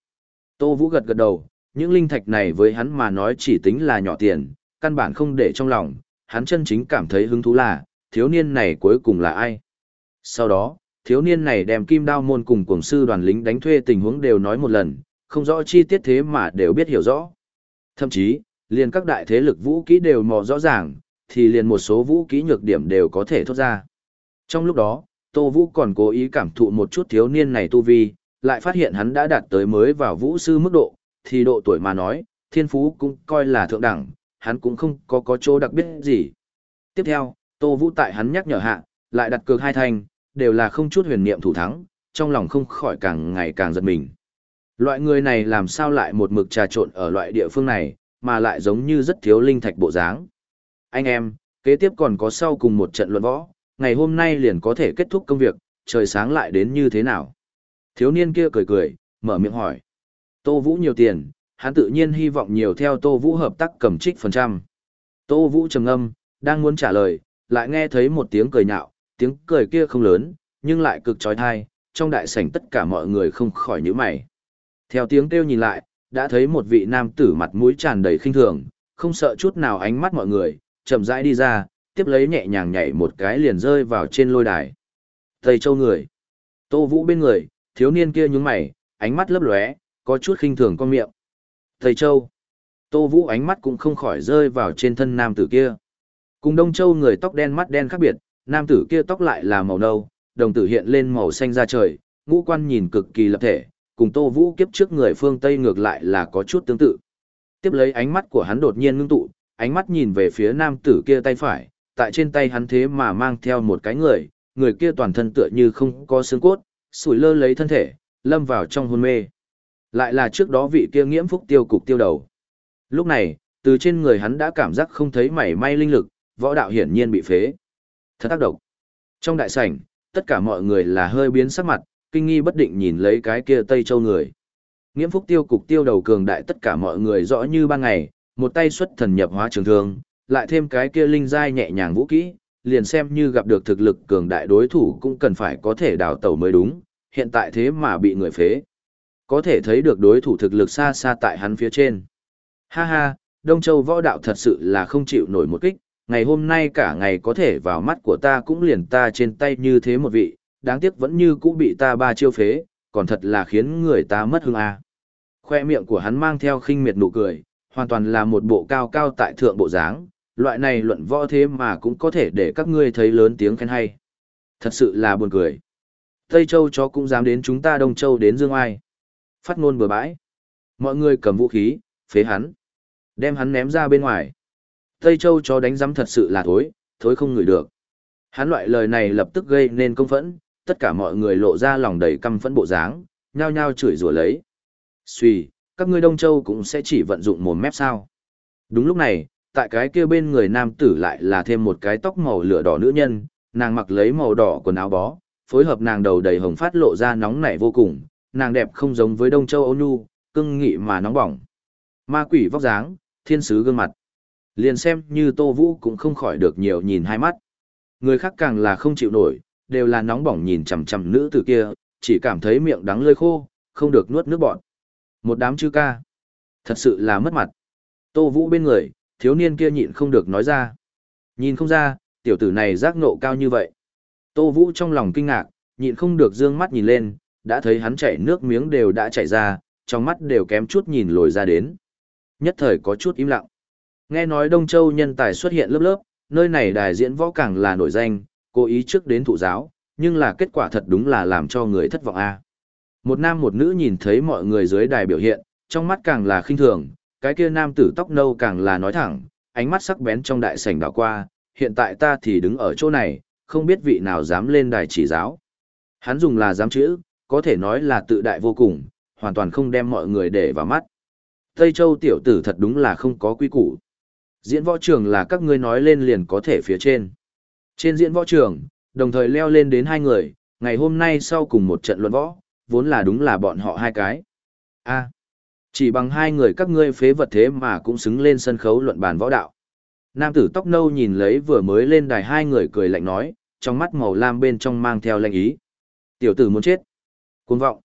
Tô Vũ gật gật đầu, những linh thạch này với hắn mà nói chỉ tính là nhỏ tiền, căn bản không để trong lòng, hắn chân chính cảm thấy hứng thú là, thiếu niên này cuối cùng là ai. Sau đó, thiếu niên này đem kim đao môn cùng cùng sư đoàn lính đánh thuê tình huống đều nói một lần, không rõ chi tiết thế mà đều biết hiểu rõ. Thậm chí, liền các đại thế lực vũ kỹ đều mò rõ ràng, thì liền một số vũ kỹ nhược điểm đều có thể thốt ra. Trong lúc đó, Tô Vũ còn cố ý cảm thụ một chút thiếu niên này tu vi, lại phát hiện hắn đã đạt tới mới vào vũ sư mức độ, thì độ tuổi mà nói, thiên phú cũng coi là thượng đẳng, hắn cũng không có có chỗ đặc biệt gì. Tiếp theo, Tô Vũ tại hắn nhắc nhở hạ, lại đặt cược hai thành, đều là không chút huyền niệm thủ thắng, trong lòng không khỏi càng ngày càng giật mình. Loại người này làm sao lại một mực trà trộn ở loại địa phương này, mà lại giống như rất thiếu linh thạch bộ dáng. Anh em, kế tiếp còn có sau cùng một trận luận võ, ngày hôm nay liền có thể kết thúc công việc, trời sáng lại đến như thế nào. Thiếu niên kia cười cười, mở miệng hỏi. Tô Vũ nhiều tiền, hắn tự nhiên hy vọng nhiều theo Tô Vũ hợp tác cầm trích phần trăm. Tô Vũ trầm ngâm, đang muốn trả lời, lại nghe thấy một tiếng cười nhạo, tiếng cười kia không lớn, nhưng lại cực trói thai, trong đại sảnh tất cả mọi người không khỏi nhíu mày. Theo tiếng kêu nhìn lại, đã thấy một vị nam tử mặt mũi tràn đầy khinh thường, không sợ chút nào ánh mắt mọi người, chậm rãi đi ra, tiếp lấy nhẹ nhàng nhảy một cái liền rơi vào trên lôi đài. Tây Châu người. Tô Vũ bên người, thiếu niên kia nhún mày, ánh mắt lấp lóe, có chút khinh thường con miệng. thầy Châu. Tô Vũ ánh mắt cũng không khỏi rơi vào trên thân nam tử kia. Cùng Đông Châu người tóc đen mắt đen khác biệt, nam tử kia tóc lại là màu nâu, đồng tử hiện lên màu xanh da trời, ngũ quan nhìn cực kỳ lập thể, cùng Tô Vũ kiếp trước người phương Tây ngược lại là có chút tương tự. Tiếp lấy ánh mắt của hắn đột nhiên ngưng tụ, ánh mắt nhìn về phía nam tử kia tay phải, tại trên tay hắn thế mà mang theo một cái người, người kia toàn thân tựa như không có xương cốt, sủi lơ lấy thân thể, lâm vào trong hôn mê. Lại là trước đó vị kia nghiễm phúc tiêu cục tiêu đầu. Lúc này, từ trên người hắn đã cảm giác không thấy mảy may linh lực, võ đạo hiển nhiên bị phế. Thật tác động. Trong đại sảnh, tất cả mọi người là hơi biến sắc mặt, kinh nghi bất định nhìn lấy cái kia Tây Châu người. Nghiễm phúc tiêu cục tiêu đầu cường đại tất cả mọi người rõ như ban ngày, một tay xuất thần nhập hóa trường thương, lại thêm cái kia linh giai nhẹ nhàng vũ kỹ, liền xem như gặp được thực lực cường đại đối thủ cũng cần phải có thể đào tẩu mới đúng, hiện tại thế mà bị người phế. Có thể thấy được đối thủ thực lực xa xa tại hắn phía trên. Ha ha, Đông Châu võ đạo thật sự là không chịu nổi một kích, ngày hôm nay cả ngày có thể vào mắt của ta cũng liền ta trên tay như thế một vị, đáng tiếc vẫn như cũ bị ta ba chiêu phế, còn thật là khiến người ta mất hương à. Khoe miệng của hắn mang theo khinh miệt nụ cười, hoàn toàn là một bộ cao cao tại thượng bộ dáng, loại này luận võ thế mà cũng có thể để các ngươi thấy lớn tiếng khen hay. Thật sự là buồn cười. Tây Châu chó cũng dám đến chúng ta Đông Châu đến Dương Ai. Phát ngôn bừa bãi. Mọi người cầm vũ khí, phế hắn. Đem hắn ném ra bên ngoài. Tây Châu chó đánh dám thật sự là thối, thối không ngửi được. Hắn loại lời này lập tức gây nên công phẫn, tất cả mọi người lộ ra lòng đầy căm phẫn bộ dáng, nhao nhao chửi rủa lấy. Suy, các ngươi Đông Châu cũng sẽ chỉ vận dụng mồm mép sao. Đúng lúc này, tại cái kia bên người nam tử lại là thêm một cái tóc màu lửa đỏ nữ nhân, nàng mặc lấy màu đỏ quần áo bó, phối hợp nàng đầu đầy hồng phát lộ ra nóng nảy vô cùng, nàng đẹp không giống với Đông Châu Âu Nhu, cưng nghị mà nóng bỏng. Ma quỷ vóc dáng, thiên sứ gương mặt. Liền xem như Tô Vũ cũng không khỏi được nhiều nhìn hai mắt. Người khác càng là không chịu nổi, đều là nóng bỏng nhìn chằm chằm nữ tử kia, chỉ cảm thấy miệng đắng lơi khô, không được nuốt nước bọt. Một đám chư ca. Thật sự là mất mặt. Tô Vũ bên người, thiếu niên kia nhịn không được nói ra. Nhìn không ra, tiểu tử này giác nộ cao như vậy. Tô Vũ trong lòng kinh ngạc, nhịn không được dương mắt nhìn lên, đã thấy hắn chảy nước miếng đều đã chảy ra, trong mắt đều kém chút nhìn lồi ra đến. Nhất thời có chút im lặng. Nghe nói Đông Châu nhân tài xuất hiện lớp lớp, nơi này đài diễn võ càng là nổi danh, cố ý trước đến thụ giáo, nhưng là kết quả thật đúng là làm cho người thất vọng a. Một nam một nữ nhìn thấy mọi người dưới đài biểu hiện, trong mắt càng là khinh thường, cái kia nam tử tóc nâu càng là nói thẳng, ánh mắt sắc bén trong đại sảnh đảo qua, hiện tại ta thì đứng ở chỗ này, không biết vị nào dám lên đài chỉ giáo. Hắn dùng là dám chữ, có thể nói là tự đại vô cùng, hoàn toàn không đem mọi người để vào mắt. Tây Châu tiểu tử thật đúng là không có quy củ. Diễn võ trường là các ngươi nói lên liền có thể phía trên. Trên diễn võ trường, đồng thời leo lên đến hai người, ngày hôm nay sau cùng một trận luận võ, vốn là đúng là bọn họ hai cái. a chỉ bằng hai người các ngươi phế vật thế mà cũng xứng lên sân khấu luận bàn võ đạo. Nam tử tóc nâu nhìn lấy vừa mới lên đài hai người cười lạnh nói, trong mắt màu lam bên trong mang theo lạnh ý. Tiểu tử muốn chết. Cuồng vọng.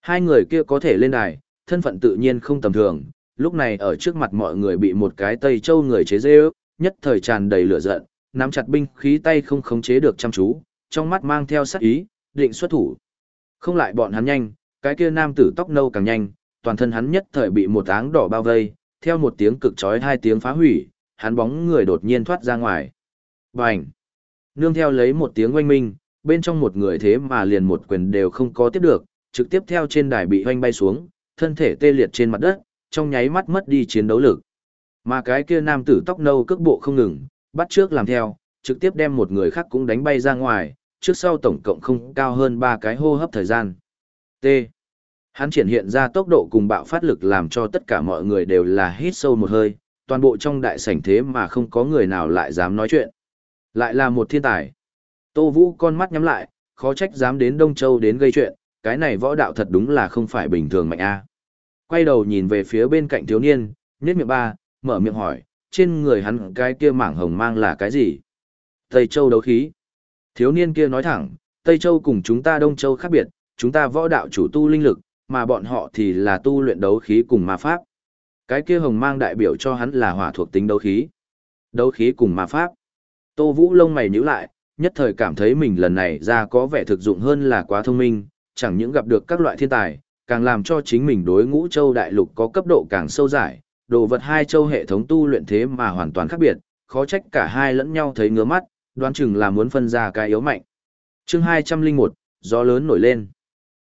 Hai người kia có thể lên đài, thân phận tự nhiên không tầm thường, lúc này ở trước mặt mọi người bị một cái Tây Châu người chế dê ước, nhất thời tràn đầy lửa giận, nắm chặt binh khí tay không khống chế được chăm chú, trong mắt mang theo sát ý, định xuất thủ. Không lại bọn hắn nhanh, cái kia nam tử tóc nâu càng nhanh, toàn thân hắn nhất thời bị một áng đỏ bao vây, theo một tiếng cực chói hai tiếng phá hủy, hắn bóng người đột nhiên thoát ra ngoài. Bành! Nương theo lấy một tiếng oanh minh, bên trong một người thế mà liền một quyền đều không có tiếp được, trực tiếp theo trên đài bị hoanh bay xuống, thân thể tê liệt trên mặt đất, trong nháy mắt mất đi chiến đấu lực. Mà cái kia nam tử tóc nâu cước bộ không ngừng, bắt trước làm theo, trực tiếp đem một người khác cũng đánh bay ra ngoài, trước sau tổng cộng không cao hơn ba cái hô hấp thời gian. T. Hắn triển hiện ra tốc độ cùng bạo phát lực làm cho tất cả mọi người đều là hít sâu một hơi, toàn bộ trong đại sảnh thế mà không có người nào lại dám nói chuyện. Lại là một thiên tài. Tô Vũ con mắt nhắm lại, khó trách dám đến Đông Châu đến gây chuyện, cái này võ đạo thật đúng là không phải bình thường mạnh a. Quay đầu nhìn về phía bên cạnh thiếu niên, nhếch miệng ba, mở miệng hỏi, trên người hắn cái kia mảng hồng mang là cái gì? Tây Châu đấu khí. Thiếu niên kia nói thẳng, Tây Châu cùng chúng ta Đông Châu khác biệt, chúng ta võ đạo chủ tu linh lực, mà bọn họ thì là tu luyện đấu khí cùng ma pháp. Cái kia hồng mang đại biểu cho hắn là hỏa thuộc tính đấu khí. Đấu khí cùng ma pháp. Tô Vũ lông mày nhíu lại, nhất thời cảm thấy mình lần này ra có vẻ thực dụng hơn là quá thông minh, chẳng những gặp được các loại thiên tài, càng làm cho chính mình đối ngũ châu đại lục có cấp độ càng sâu dài, đồ vật hai châu hệ thống tu luyện thế mà hoàn toàn khác biệt, khó trách cả hai lẫn nhau thấy ngứa mắt, đoán chừng là muốn phân ra cái yếu mạnh. Chương 201, gió lớn nổi lên.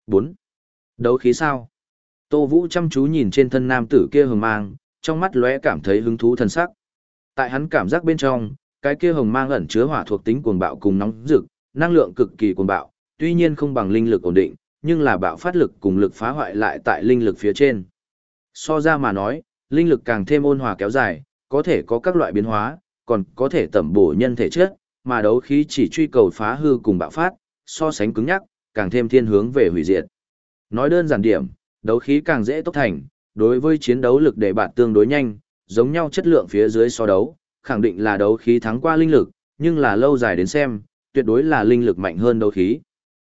4. Đấu khí sao? Tô Vũ chăm chú nhìn trên thân nam tử kia hồng mang, trong mắt lóe cảm thấy hứng thú thần sắc. Tại hắn cảm giác bên trong, cái kia hồng mang ẩn chứa hỏa thuộc tính cuồng bạo cùng nóng rực, năng lượng cực kỳ cuồng bạo, tuy nhiên không bằng linh lực ổn định, nhưng là bạo phát lực cùng lực phá hoại lại tại linh lực phía trên. So ra mà nói, linh lực càng thêm ôn hòa kéo dài, có thể có các loại biến hóa, còn có thể tẩm bổ nhân thể chất, mà đấu khí chỉ truy cầu phá hư cùng bạo phát, so sánh cứng nhắc, càng thêm thiên hướng về hủy diệt. Nói đơn giản điểm, đấu khí càng dễ tốc thành, đối với chiến đấu lực để bạn tương đối nhanh, giống nhau chất lượng phía dưới so đấu, khẳng định là đấu khí thắng qua linh lực, nhưng là lâu dài đến xem, tuyệt đối là linh lực mạnh hơn đấu khí.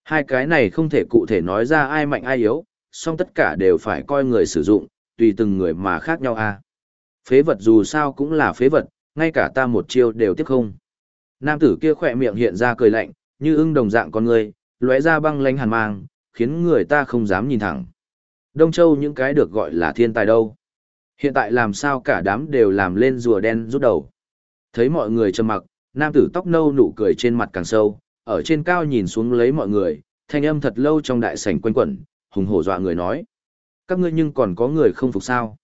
Hai cái này không thể cụ thể nói ra ai mạnh ai yếu, song tất cả đều phải coi người sử dụng, tùy từng người mà khác nhau a. Phế vật dù sao cũng là phế vật, ngay cả ta một chiêu đều tiếp không. Nam tử kia khỏe miệng hiện ra cười lạnh, như ưng đồng dạng con người, lóe ra băng lánh hàn mang, khiến người ta không dám nhìn thẳng. Đông Châu những cái được gọi là thiên tài đâu. Hiện tại làm sao cả đám đều làm lên rùa đen rút đầu. Thấy mọi người trầm mặc, nam tử tóc nâu nụ cười trên mặt càng sâu, ở trên cao nhìn xuống lấy mọi người, thanh âm thật lâu trong đại sảnh quanh quẩn, hùng hổ dọa người nói. Các ngươi nhưng còn có người không phục sao.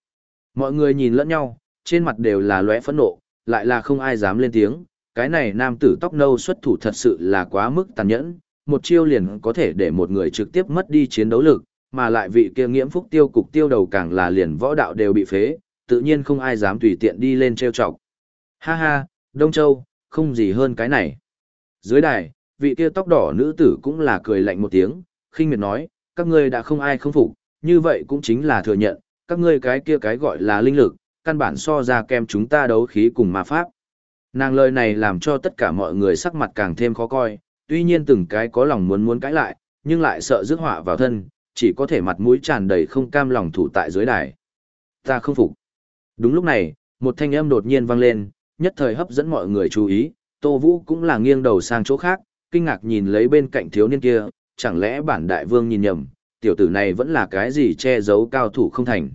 Mọi người nhìn lẫn nhau, trên mặt đều là lóe phẫn nộ, lại là không ai dám lên tiếng. Cái này nam tử tóc nâu xuất thủ thật sự là quá mức tàn nhẫn, một chiêu liền có thể để một người trực tiếp mất đi chiến đấu lực, mà lại vị kia nghiễm phúc tiêu cục tiêu đầu càng là liền võ đạo đều bị phế, tự nhiên không ai dám tùy tiện đi lên trêu chọc. Ha ha, Đông Châu, không gì hơn cái này. Dưới đài, vị kia tóc đỏ nữ tử cũng là cười lạnh một tiếng, khinh miệt nói, các ngươi đã không ai không phục, như vậy cũng chính là thừa nhận, các ngươi cái kia cái gọi là linh lực, căn bản so ra kem chúng ta đấu khí cùng ma pháp. Nàng lời này làm cho tất cả mọi người sắc mặt càng thêm khó coi, tuy nhiên từng cái có lòng muốn muốn cãi lại, nhưng lại sợ rước họa vào thân, chỉ có thể mặt mũi tràn đầy không cam lòng thủ tại dưới đài. Ta không phục. Đúng lúc này, một thanh âm đột nhiên vang lên, nhất thời hấp dẫn mọi người chú ý, Tô Vũ cũng là nghiêng đầu sang chỗ khác, kinh ngạc nhìn lấy bên cạnh thiếu niên kia, chẳng lẽ bản đại vương nhìn nhầm, tiểu tử này vẫn là cái gì che giấu cao thủ không thành.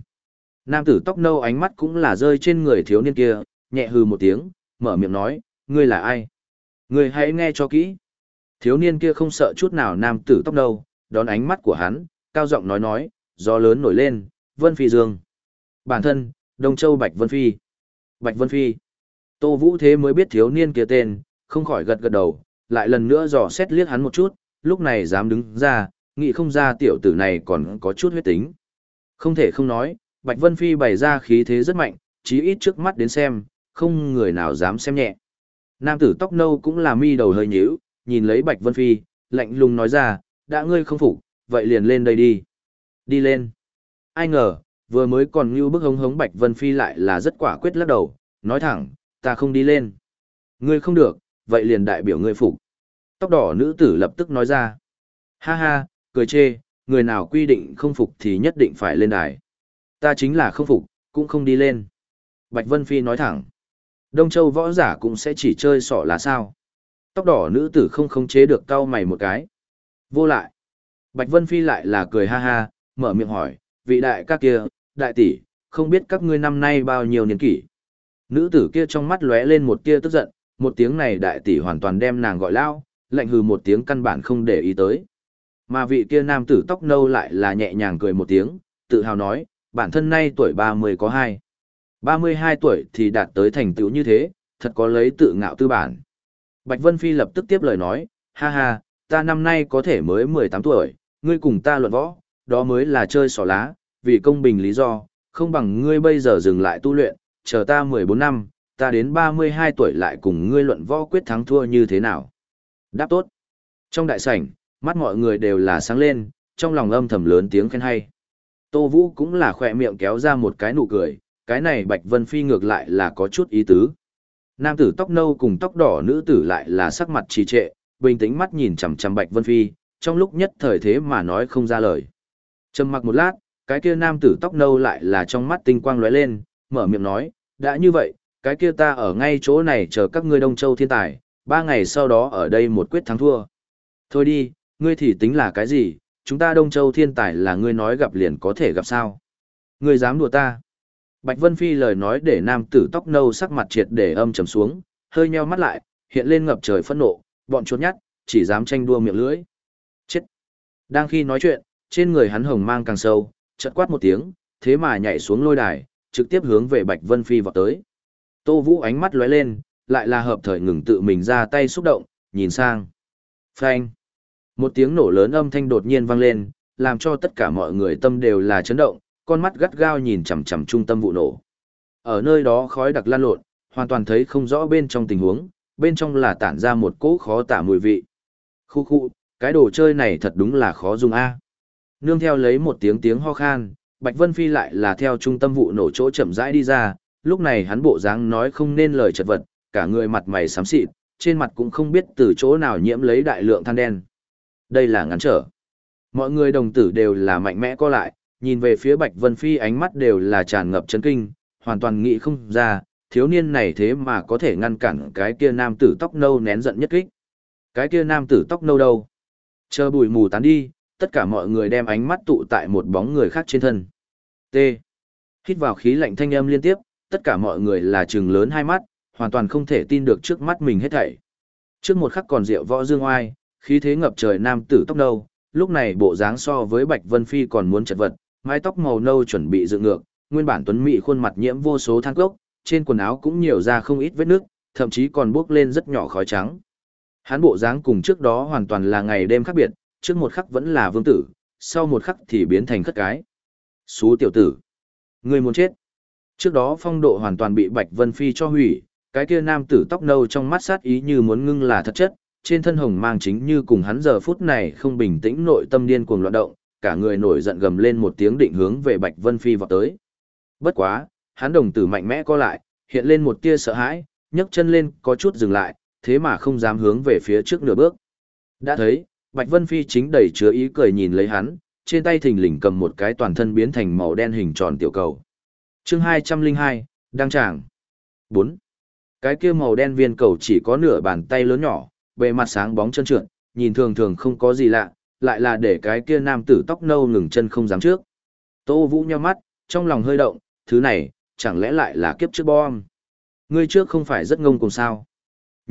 Nam tử tóc nâu ánh mắt cũng là rơi trên người thiếu niên kia, nhẹ hư một tiếng, mở miệng nói, ngươi là ai? Ngươi hãy nghe cho kỹ. Thiếu niên kia không sợ chút nào nam tử tóc nâu, đón ánh mắt của hắn, cao giọng nói nói, gió lớn nổi lên, Vân Phi Dương. Bản thân, Đông Châu Bạch Vân Phi. Bạch Vân Phi. Tô Vũ thế mới biết thiếu niên kia tên, không khỏi gật gật đầu, lại lần nữa dò xét liếc hắn một chút, lúc này dám đứng ra, nghĩ không ra tiểu tử này còn có chút huyết tính. Không thể không nói, Bạch Vân Phi bày ra khí thế rất mạnh, chí ít trước mắt đến xem, không người nào dám xem nhẹ. Nam tử tóc nâu cũng là mi đầu hơi nhíu, nhìn lấy Bạch Vân Phi, lạnh lùng nói ra, đã ngươi không phục, vậy liền lên đây đi. Đi lên. Ai ngờ, vừa mới còn như bức hống hống Bạch Vân Phi lại là rất quả quyết lắc đầu, nói thẳng, ta không đi lên. Ngươi không được, vậy liền đại biểu ngươi phục. Tóc đỏ nữ tử lập tức nói ra. Ha ha, cười chê, người nào quy định không phục thì nhất định phải lên đài. Ta chính là không phục, cũng không đi lên. Bạch Vân Phi nói thẳng. Đông Châu võ giả cũng sẽ chỉ chơi sỏ lá sao. Tóc đỏ nữ tử không khống chế được cau mày một cái. Vô lại. Bạch Vân Phi lại là cười ha ha, mở miệng hỏi, vị đại ca kia, đại tỷ, không biết các ngươi năm nay bao nhiêu niên kỷ. Nữ tử kia trong mắt lóe lên một tia tức giận, một tiếng này đại tỷ hoàn toàn đem nàng gọi lao, lạnh hừ một tiếng căn bản không để ý tới. Mà vị kia nam tử tóc nâu lại là nhẹ nhàng cười một tiếng, tự hào nói, bản thân nay tuổi 30 có 2. 32 tuổi thì đạt tới thành tựu như thế, thật có lấy tự ngạo tư bản. Bạch Vân Phi lập tức tiếp lời nói, ha ha, ta năm nay có thể mới 18 tuổi, ngươi cùng ta luận võ, đó mới là chơi xỏ lá, vì công bình lý do, không bằng ngươi bây giờ dừng lại tu luyện, chờ ta 14 năm, ta đến 32 tuổi lại cùng ngươi luận võ quyết thắng thua như thế nào. Đáp tốt. Trong đại sảnh, mắt mọi người đều là sáng lên, trong lòng âm thầm lớn tiếng khen hay. Tô Vũ cũng là khỏe miệng kéo ra một cái nụ cười, cái này Bạch Vân Phi ngược lại là có chút ý tứ. Nam tử tóc nâu cùng tóc đỏ nữ tử lại là sắc mặt trì trệ, bình tĩnh mắt nhìn chằm chằm Bạch Vân Phi, trong lúc nhất thời thế mà nói không ra lời. Trầm mặc một lát, cái kia nam tử tóc nâu lại là trong mắt tinh quang lóe lên, mở miệng nói, đã như vậy, cái kia ta ở ngay chỗ này chờ các ngươi Đông Châu thiên tài, ba ngày sau đó ở đây một quyết thắng thua. Thôi đi, ngươi thì tính là cái gì, chúng ta Đông Châu thiên tài là ngươi nói gặp liền có thể gặp sao. Ngươi dám đùa ta. Bạch Vân Phi lời nói để nam tử tóc nâu sắc mặt triệt để âm trầm xuống, hơi nheo mắt lại, hiện lên ngập trời phẫn nộ, bọn chuột nhắt, chỉ dám tranh đua miệng lưỡi. Đang khi nói chuyện, trên người hắn hồng mang càng sâu, chợt quát một tiếng, thế mà nhảy xuống lôi đài, trực tiếp hướng về Bạch Vân Phi vọt tới. Tô Vũ ánh mắt lóe lên, lại là hợp thời ngừng tự mình ra tay xúc động, nhìn sang. Phanh. Một tiếng nổ lớn âm thanh đột nhiên vang lên, làm cho tất cả mọi người tâm đều là chấn động, con mắt gắt gao nhìn chằm chằm trung tâm vụ nổ. Ở nơi đó khói đặc lan lộn, hoàn toàn thấy không rõ bên trong tình huống, bên trong là tản ra một cỗ khó tả mùi vị. Khu khu, cái đồ chơi này thật đúng là khó dùng a. Nương theo lấy một tiếng tiếng ho khan, Bạch Vân Phi lại là theo trung tâm vụ nổ chỗ chậm rãi đi ra, lúc này hắn bộ dáng nói không nên lời chật vật, cả người mặt mày xám xịt, trên mặt cũng không biết từ chỗ nào nhiễm lấy đại lượng than đen. Đây là ngắn trở. Mọi người đồng tử đều là mạnh mẽ co lại, nhìn về phía Bạch Vân Phi ánh mắt đều là tràn ngập chấn kinh, hoàn toàn nghĩ không ra, thiếu niên này thế mà có thể ngăn cản cái kia nam tử tóc nâu nén giận nhất kích. Cái kia nam tử tóc nâu đâu? Chờ bụi mù tán đi, tất cả mọi người đem ánh mắt tụ tại một bóng người khác trên thân. T. Hít vào khí lạnh thanh âm liên tiếp, tất cả mọi người là trừng lớn hai mắt, hoàn toàn không thể tin được trước mắt mình hết thảy. Trước một khắc còn rượu võ dương oai, khí thế ngập trời nam tử tóc nâu, lúc này bộ dáng so với Bạch Vân Phi còn muốn chật vật, mái tóc màu nâu chuẩn bị dựng ngược, nguyên bản tuấn mỹ khuôn mặt nhiễm vô số than cốc, trên quần áo cũng nhiều ra không ít vết nước, thậm chí còn bốc lên rất nhỏ khói trắng. Hắn bộ dáng cùng trước đó hoàn toàn là ngày đêm khác biệt, trước một khắc vẫn là vương tử, sau một khắc thì biến thành khất cái. Xú tiểu tử. Người muốn chết. Trước đó phong độ hoàn toàn bị Bạch Vân Phi cho hủy, cái kia nam tử tóc nâu trong mắt sát ý như muốn ngưng là thật chất, trên thân hồng mang chính như cùng hắn giờ phút này không bình tĩnh nội tâm điên cuồng loạn động, cả người nổi giận gầm lên một tiếng định hướng về Bạch Vân Phi vọt tới. Bất quá, hắn đồng tử mạnh mẽ co lại, hiện lên một tia sợ hãi, nhấc chân lên có chút dừng lại, thế mà không dám hướng về phía trước nửa bước. Đã thấy, Bạch Vân Phi chính đầy chứa ý cười nhìn lấy hắn, trên tay thình lình cầm một cái toàn thân biến thành màu đen hình tròn tiểu cầu. Chương 202, đăng tràng. 4. Cái kia màu đen viên cầu chỉ có nửa bàn tay lớn nhỏ, bề mặt sáng bóng chân trượt, nhìn thường thường không có gì lạ, lại là để cái kia nam tử tóc nâu ngừng chân không dám trước. Tô Vũ nheo mắt, trong lòng hơi động, thứ này, chẳng lẽ lại là kiếp trước bom. Ngươi trước không phải rất ngông cùng sao.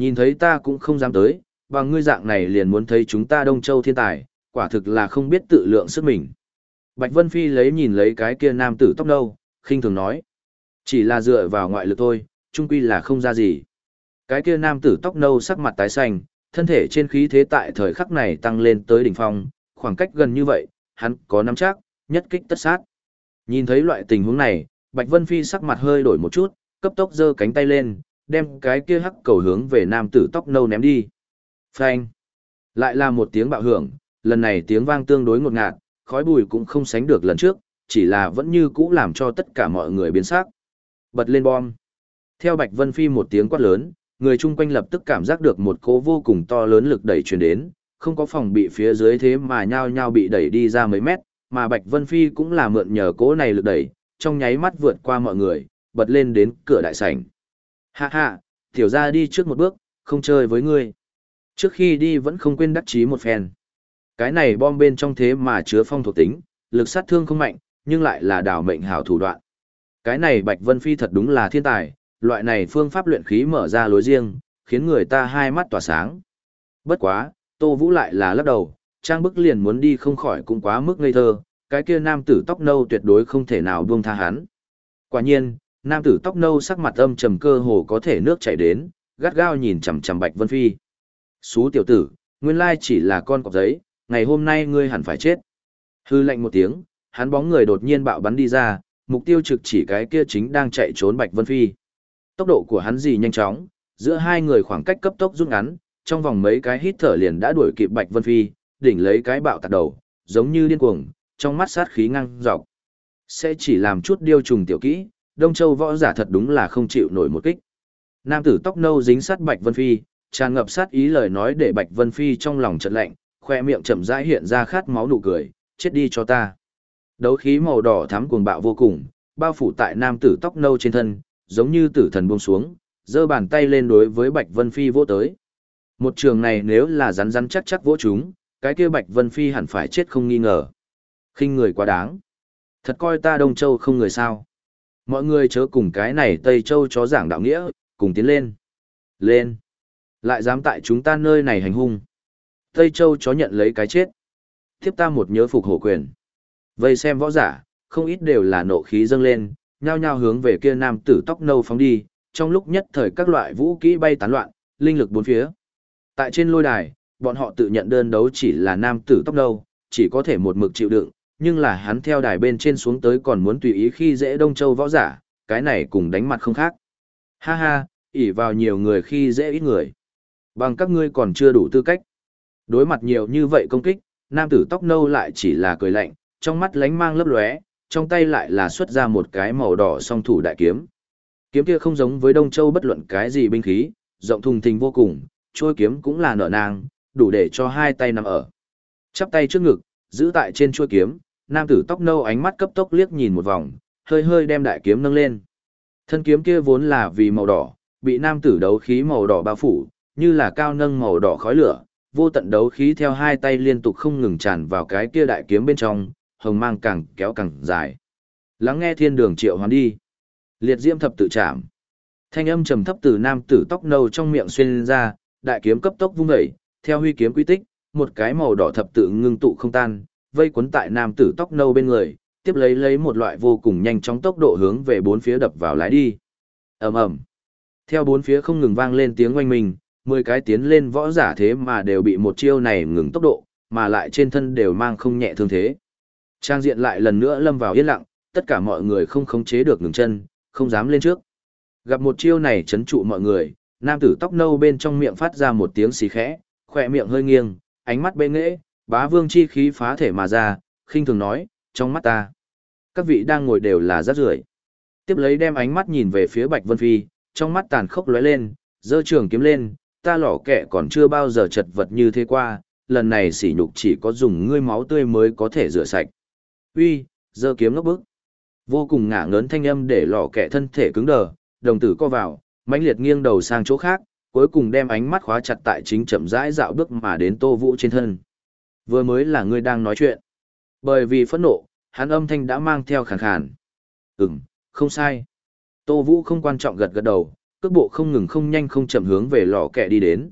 Nhìn thấy ta cũng không dám tới, và ngươi dạng này liền muốn thấy chúng ta Đông Châu thiên tài, quả thực là không biết tự lượng sức mình. Bạch Vân Phi lấy nhìn lấy cái kia nam tử tóc nâu, khinh thường nói. Chỉ là dựa vào ngoại lực thôi, chung quy là không ra gì. Cái kia nam tử tóc nâu sắc mặt tái xanh, thân thể trên khí thế tại thời khắc này tăng lên tới đỉnh phong, khoảng cách gần như vậy, hắn có nắm chắc, nhất kích tất sát. Nhìn thấy loại tình huống này, Bạch Vân Phi sắc mặt hơi đổi một chút, cấp tốc giơ cánh tay lên, đem cái kia hắc cầu hướng về nam tử tóc nâu ném đi. Phanh! Lại là một tiếng bạo hưởng, lần này tiếng vang tương đối ngột ngạt, khói bụi cũng không sánh được lần trước, chỉ là vẫn như cũ làm cho tất cả mọi người biến sắc. Bật lên bom. Theo Bạch Vân Phi một tiếng quát lớn, người chung quanh lập tức cảm giác được một cỗ vô cùng to lớn lực đẩy truyền đến, không có phòng bị phía dưới thế mà nhao nhao bị đẩy đi ra mấy mét, mà Bạch Vân Phi cũng là mượn nhờ cỗ này lực đẩy, trong nháy mắt vượt qua mọi người, bật lên đến cửa đại sảnh. Hạ hạ, tiểu ra đi trước một bước, không chơi với ngươi. Trước khi đi vẫn không quên đắc chí một phen. Cái này bom bên trong thế mà chứa phong thuộc tính, lực sát thương không mạnh, nhưng lại là đảo mệnh hảo thủ đoạn. Cái này Bạch Vân Phi thật đúng là thiên tài, loại này phương pháp luyện khí mở ra lối riêng, khiến người ta hai mắt tỏa sáng. Bất quá, Tô Vũ lại là lắc đầu, trang bức liền muốn đi không khỏi cũng quá mức ngây thơ, cái kia nam tử tóc nâu tuyệt đối không thể nào buông tha hắn. Quả nhiên, nam tử tóc nâu sắc mặt âm trầm cơ hồ có thể nước chảy đến, gắt gao nhìn chằm chằm Bạch Vân Phi. "Xú tiểu tử, nguyên lai chỉ là con cọp giấy, ngày hôm nay ngươi hẳn phải chết." Hư lạnh một tiếng, hắn bóng người đột nhiên bạo bắn đi ra, mục tiêu trực chỉ cái kia chính đang chạy trốn Bạch Vân Phi. Tốc độ của hắn gì nhanh chóng, giữa hai người khoảng cách cấp tốc rút ngắn, trong vòng mấy cái hít thở liền đã đuổi kịp Bạch Vân Phi, đỉnh lấy cái bạo tạt đầu, giống như điên cuồng, trong mắt sát khí ngăng dọc. Sẽ chỉ làm chút điêu trùng tiểu kỹ, Đông Châu võ giả thật đúng là không chịu nổi một kích. Nam tử tóc nâu dính sát Bạch Vân Phi, tràn ngập sát ý lời nói để Bạch Vân Phi trong lòng chợt lạnh, khoe miệng chậm rãi hiện ra khát máu nụ cười, chết đi cho ta. Đấu khí màu đỏ thắm cuồng bạo vô cùng, bao phủ tại nam tử tóc nâu trên thân, giống như tử thần buông xuống, giơ bàn tay lên đối với Bạch Vân Phi vỗ tới. Một trường này nếu là rắn rắn chắc chắc vỗ chúng, cái kia Bạch Vân Phi hẳn phải chết không nghi ngờ. khinh người quá đáng. Thật coi ta Đông Châu không người sao. Mọi người chớ cùng cái này Tây Châu chó giảng đạo nghĩa, cùng tiến lên. Lên. Lại dám tại chúng ta nơi này hành hung. Tây Châu chó nhận lấy cái chết. Tiếp ta một nhớ phục hổ quyền. Vây xem võ giả, không ít đều là nộ khí dâng lên, nhao nhao hướng về kia nam tử tóc nâu phóng đi, trong lúc nhất thời các loại vũ kỹ bay tán loạn, linh lực bốn phía. Tại trên lôi đài, bọn họ tự nhận đơn đấu chỉ là nam tử tóc nâu, chỉ có thể một mực chịu đựng, nhưng là hắn theo đài bên trên xuống tới còn muốn tùy ý khi dễ Đông Châu võ giả, cái này cùng đánh mặt không khác. Ha ha, ỉ vào nhiều người khi dễ ít người. Bằng các ngươi còn chưa đủ tư cách. Đối mặt nhiều như vậy công kích, nam tử tóc nâu lại chỉ là cười lạnh, trong mắt lánh mang lấp lóe, trong tay lại là xuất ra một cái màu đỏ song thủ đại kiếm. Kiếm kia không giống với Đông Châu bất luận cái gì binh khí, rộng thùng thình vô cùng, trôi kiếm cũng là nở nang, đủ để cho hai tay nằm ở. Chắp tay trước ngực, giữ tại trên chuôi kiếm, nam tử tóc nâu ánh mắt cấp tốc liếc nhìn một vòng, hơi hơi đem đại kiếm nâng lên. Thân kiếm kia vốn là vì màu đỏ, bị nam tử đấu khí màu đỏ bao phủ, như là cao nâng màu đỏ khói lửa, vô tận đấu khí theo hai tay liên tục không ngừng tràn vào cái kia đại kiếm bên trong, hồng mang càng kéo càng dài. Lắng nghe thiên đường triệu hoán đi. Liệt diễm thập tự chạm. Thanh âm trầm thấp từ nam tử tóc nâu trong miệng xuyên ra, đại kiếm cấp tốc vung dậy, theo huy kiếm quy tích, một cái màu đỏ thập tự ngưng tụ không tan, vây cuốn tại nam tử tóc nâu bên người, tiếp lấy lấy một loại vô cùng nhanh chóng tốc độ hướng về bốn phía đập vào lái đi. Ầm ầm. Theo bốn phía không ngừng vang lên tiếng oanh minh, mười cái tiến lên võ giả thế mà đều bị một chiêu này ngừng tốc độ, mà lại trên thân đều mang không nhẹ thương thế. Trang diện lại lần nữa lâm vào yên lặng, tất cả mọi người không khống chế được ngừng chân, không dám lên trước. Gặp một chiêu này chấn trụ mọi người, nam tử tóc nâu bên trong miệng phát ra một tiếng xì khẽ, khỏe miệng hơi nghiêng, ánh mắt bê nghễ, bá vương chi khí phá thể mà ra, khinh thường nói, trong mắt ta. Các vị đang ngồi đều là rác rưởi. Tiếp lấy đem ánh mắt nhìn về phía Bạch Vân Phi, trong mắt tàn khốc lóe lên, giơ trường kiếm lên, ta lỏ kẻ còn chưa bao giờ chật vật như thế qua, lần này sỉ nhục chỉ có dùng ngươi máu tươi mới có thể rửa sạch. Uy, giơ kiếm ngốc bức. Vô cùng ngả ngớn thanh âm để lỏ kẻ thân thể cứng đờ, đồng tử co vào, mãnh liệt nghiêng đầu sang chỗ khác, cuối cùng đem ánh mắt khóa chặt tại chính chậm rãi dạo bước mà đến Tô Vũ trên thân. Vừa mới là ngươi đang nói chuyện. Bởi vì phẫn nộ, hắn âm thanh đã mang theo khàn khàn. Ừm, không sai. Tô Vũ không quan trọng gật gật đầu, cước bộ không ngừng không nhanh không chậm hướng về lò kẹ đi đến.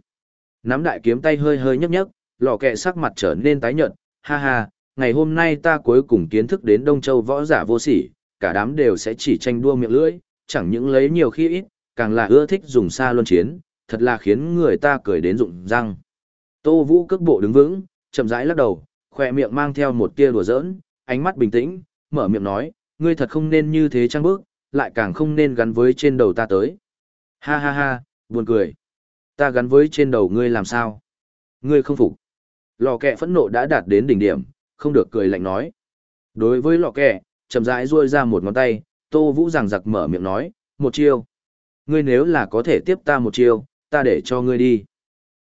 Nắm đại kiếm tay hơi hơi nhấc nhấc, lò kẹ sắc mặt trở nên tái nhợt, ha ha, ngày hôm nay ta cuối cùng kiến thức đến Đông Châu võ giả vô sỉ, cả đám đều sẽ chỉ tranh đua miệng lưỡi, chẳng những lấy nhiều khi ít, càng là ưa thích dùng xa luân chiến, thật là khiến người ta cười đến rụng răng. Tô Vũ cước bộ đứng vững, chậm rãi lắc đầu, khỏe miệng mang theo một tia đùa giỡn, ánh mắt bình tĩnh, mở miệng nói, ngươi thật không nên như thế trăng bước, lại càng không nên gắn với trên đầu ta tới. Ha ha ha, buồn cười. Ta gắn với trên đầu ngươi làm sao? Ngươi không phục. Lò kẹ phẫn nộ đã đạt đến đỉnh điểm, không được cười lạnh nói. Đối với lò kẹ, chậm rãi ruôi ra một ngón tay, Tô Vũ giằng giặc mở miệng nói, một chiêu. Ngươi nếu là có thể tiếp ta một chiêu, ta để cho ngươi đi.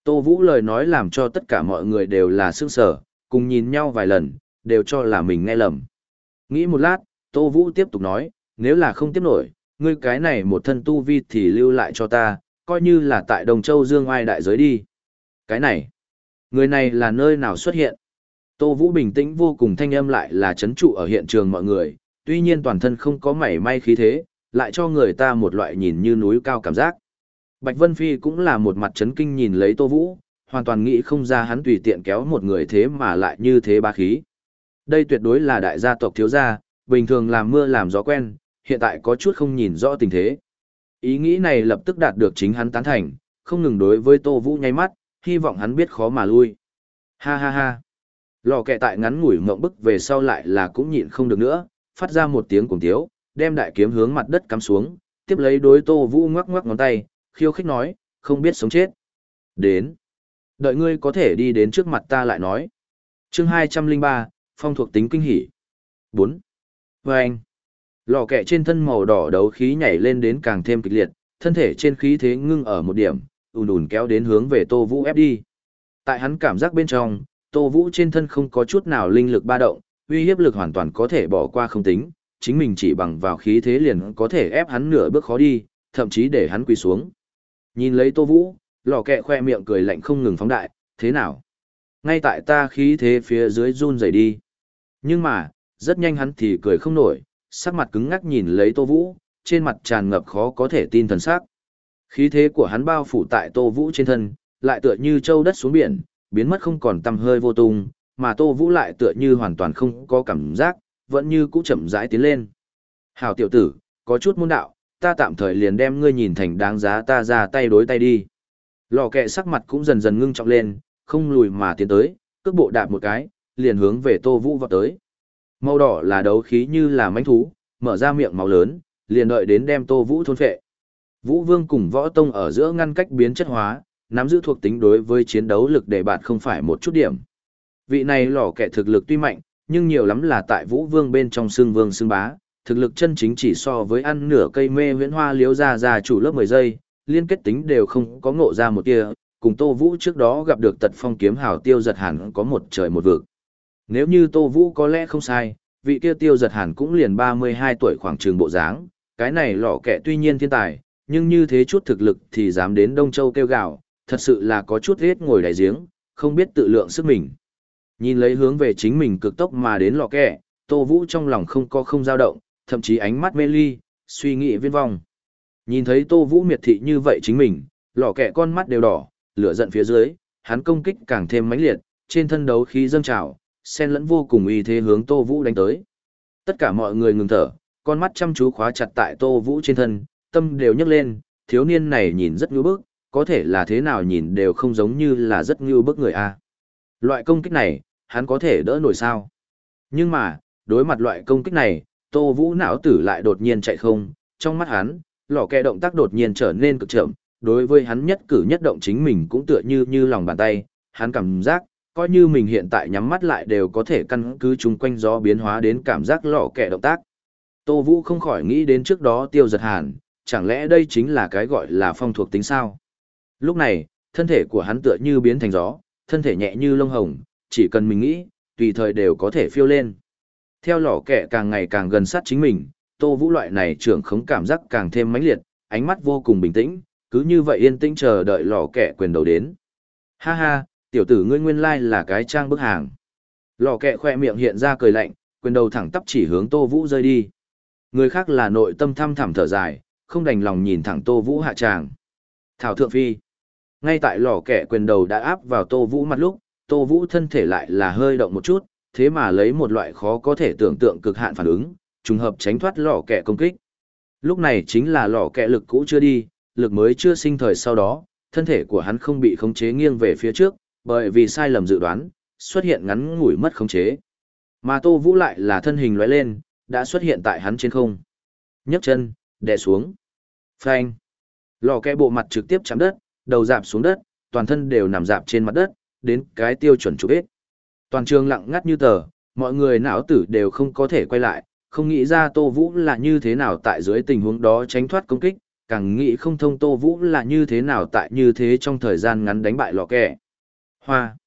Tô Vũ lời nói làm cho tất cả mọi người đều là sương sở, cùng nhìn nhau vài lần, đều cho là mình nghe lầm. Nghĩ một lát, Tô Vũ tiếp tục nói, nếu là không tiếp nổi, ngươi cái này một thân tu vi thì lưu lại cho ta, coi như là tại Đồng Châu Dương Oai đại giới đi. Cái này, người này là nơi nào xuất hiện? Tô Vũ bình tĩnh vô cùng thanh âm lại là chấn trụ ở hiện trường mọi người, tuy nhiên toàn thân không có mảy may khí thế, lại cho người ta một loại nhìn như núi cao cảm giác. Bạch Vân Phi cũng là một mặt chấn kinh nhìn lấy Tô Vũ, hoàn toàn nghĩ không ra hắn tùy tiện kéo một người thế mà lại như thế ba khí. Đây tuyệt đối là đại gia tộc thiếu gia, bình thường làm mưa làm gió quen, hiện tại có chút không nhìn rõ tình thế. Ý nghĩ này lập tức đạt được chính hắn tán thành, không ngừng đối với Tô Vũ nháy mắt, hy vọng hắn biết khó mà lui. Ha ha ha. Lò kẹ tại ngắn ngủi mộng bức về sau lại là cũng nhịn không được nữa, phát ra một tiếng cùng tiếu, đem đại kiếm hướng mặt đất cắm xuống, tiếp lấy đối Tô Vũ ngoắc ngoắc ngón tay, khiêu khích nói, không biết sống chết. Đến. Đợi ngươi có thể đi đến trước mặt ta lại nói. chương 203, phong thuộc tính kinh hỉ. 4. Vâng. anh. Lò kẹ trên thân màu đỏ đấu khí nhảy lên đến càng thêm kịch liệt, thân thể trên khí thế ngưng ở một điểm, ùn ùn kéo đến hướng về Tô Vũ ép đi. Tại hắn cảm giác bên trong, Tô Vũ trên thân không có chút nào linh lực ba động, uy hiếp lực hoàn toàn có thể bỏ qua không tính, chính mình chỉ bằng vào khí thế liền có thể ép hắn nửa bước khó đi, thậm chí để hắn quỳ xuống. Nhìn lấy Tô Vũ, lò kẹ khoe miệng cười lạnh không ngừng phóng đại, thế nào? Ngay tại ta khí thế phía dưới run rẩy đi. Nhưng mà, rất nhanh hắn thì cười không nổi, sắc mặt cứng ngắc nhìn lấy Tô Vũ, trên mặt tràn ngập khó có thể tin thần sắc. Khí thế của hắn bao phủ tại Tô Vũ trên thân, lại tựa như châu đất xuống biển, biến mất không còn tăm hơi vô tung, mà Tô Vũ lại tựa như hoàn toàn không có cảm giác, vẫn như cũ chậm rãi tiến lên. hào tiểu tử, có chút môn đạo, ta tạm thời liền đem ngươi nhìn thành đáng giá ta ra tay đối tay đi. Lò kẹ sắc mặt cũng dần dần ngưng trọng lên, không lùi mà tiến tới, cước bộ đạp một cái, liền hướng về Tô Vũ vào tới. Màu đỏ là đấu khí như là mánh thú, mở ra miệng máu lớn, liền đợi đến đem Tô Vũ thôn phệ. Vũ Vương cùng Võ Tông ở giữa ngăn cách biến chất hóa, nắm giữ thuộc tính đối với chiến đấu lực để bạt không phải một chút điểm. Vị này lò kẻ thực lực tuy mạnh, nhưng nhiều lắm là tại Vũ Vương bên trong xương vương xương bá, thực lực chân chính chỉ so với ăn nửa cây mê huyễn hoa liếu ra ra chủ lớp 10 giây, liên kết tính đều không có ngộ ra một tia, cùng Tô Vũ trước đó gặp được tật phong kiếm hào tiêu giật hẳn có một trời một vực. Nếu như Tô Vũ có lẽ không sai, vị kia tiêu giật hẳn cũng liền 32 tuổi khoảng trường bộ dáng, cái này lọ kẹ tuy nhiên thiên tài, nhưng như thế chút thực lực thì dám đến Đông Châu kêu gạo, thật sự là có chút hết ngồi đại giếng, không biết tự lượng sức mình. Nhìn lấy hướng về chính mình cực tốc mà đến lọ kẹ, Tô Vũ trong lòng không có không dao động, thậm chí ánh mắt mê ly, suy nghĩ viên vong. Nhìn thấy Tô Vũ miệt thị như vậy chính mình, lọ kẹ con mắt đều đỏ, lửa giận phía dưới, hắn công kích càng thêm mãnh liệt, trên thân đấu khí dâng trào, sen lẫn vô cùng uy thế hướng Tô Vũ đánh tới. Tất cả mọi người ngừng thở, con mắt chăm chú khóa chặt tại Tô Vũ trên thân, tâm đều nhấc lên, thiếu niên này nhìn rất ngưu bức, có thể là thế nào nhìn đều không giống như là rất ngưu bức người a. Loại công kích này, hắn có thể đỡ nổi sao? Nhưng mà, đối mặt loại công kích này, Tô Vũ não tử lại đột nhiên chạy không, trong mắt hắn, lò kẹ động tác đột nhiên trở nên cực chậm, đối với hắn nhất cử nhất động chính mình cũng tựa như như lòng bàn tay, hắn cảm giác, coi như mình hiện tại nhắm mắt lại đều có thể căn cứ chung quanh gió biến hóa đến cảm giác lò kẹ động tác. Tô Vũ không khỏi nghĩ đến trước đó tiêu giật hàn, chẳng lẽ đây chính là cái gọi là phong thuộc tính sao? Lúc này, thân thể của hắn tựa như biến thành gió, thân thể nhẹ như lông hồng, chỉ cần mình nghĩ, tùy thời đều có thể phiêu lên. Theo lò kẹ càng ngày càng gần sát chính mình, Tô Vũ loại này trưởng khống cảm giác càng thêm mãnh liệt, ánh mắt vô cùng bình tĩnh, cứ như vậy yên tĩnh chờ đợi lò kẹ quyền đầu đến. Ha ha, tiểu tử ngươi nguyên lai là cái trang bức hàng. Lò kẹ khoe miệng hiện ra cười lạnh, quyền đầu thẳng tắp chỉ hướng Tô Vũ rơi đi. Người khác là nội tâm thăm thẳm thở dài, không đành lòng nhìn thẳng Tô Vũ hạ tràng. Thảo Thượng Phi. Ngay tại lò kẹ quyền đầu đã áp vào Tô Vũ mặt lúc, Tô Vũ thân thể lại là hơi động một chút, thế mà lấy một loại khó có thể tưởng tượng cực hạn phản ứng, trùng hợp tránh thoát lò kẹ công kích. Lúc này chính là lò kẹ lực cũ chưa đi, lực mới chưa sinh thời sau đó, thân thể của hắn không bị khống chế nghiêng về phía trước, bởi vì sai lầm dự đoán, xuất hiện ngắn ngủi mất khống chế. Mà Tô Vũ lại là thân hình lóe lên, đã xuất hiện tại hắn trên không. nhấc chân, đè xuống. Phanh. Lò kẹ bộ mặt trực tiếp chạm đất, đầu dạp xuống đất, toàn thân đều nằm dạp trên mặt đất, đến cái tiêu chuẩn chụp ít. Toàn trường lặng ngắt như tờ, mọi người não tử đều không có thể quay lại, không nghĩ ra Tô Vũ là như thế nào tại dưới tình huống đó tránh thoát công kích, càng nghĩ không thông Tô Vũ là như thế nào tại như thế trong thời gian ngắn đánh bại lò kẻ. Hoa.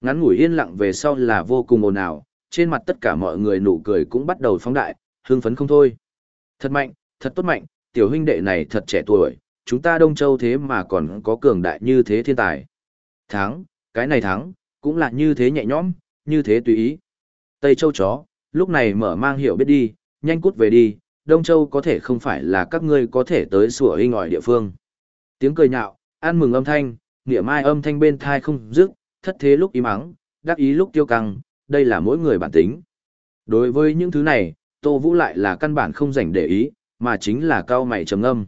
Ngắn ngủi yên lặng về sau là vô cùng ồn ào, trên mặt tất cả mọi người nụ cười cũng bắt đầu phóng đại, hương phấn không thôi. Thật mạnh, thật tốt mạnh, tiểu huynh đệ này thật trẻ tuổi, chúng ta Đông Châu thế mà còn có cường đại như thế thiên tài. Thắng, cái này thắng, cũng là như thế nhẹ nhõm, như thế tùy ý. Tây Châu chó, lúc này mở mang hiểu biết đi, nhanh cút về đi, Đông Châu có thể không phải là các ngươi có thể tới sủa hình ngòi địa phương. Tiếng cười nhạo, ăn mừng âm thanh, nghĩa mai âm thanh bên thai không dứt, thất thế lúc im ắng, đắc ý lúc tiêu căng, đây là mỗi người bản tính. Đối với những thứ này, Tô Vũ lại là căn bản không dành để ý, mà chính là cao mày trầm âm.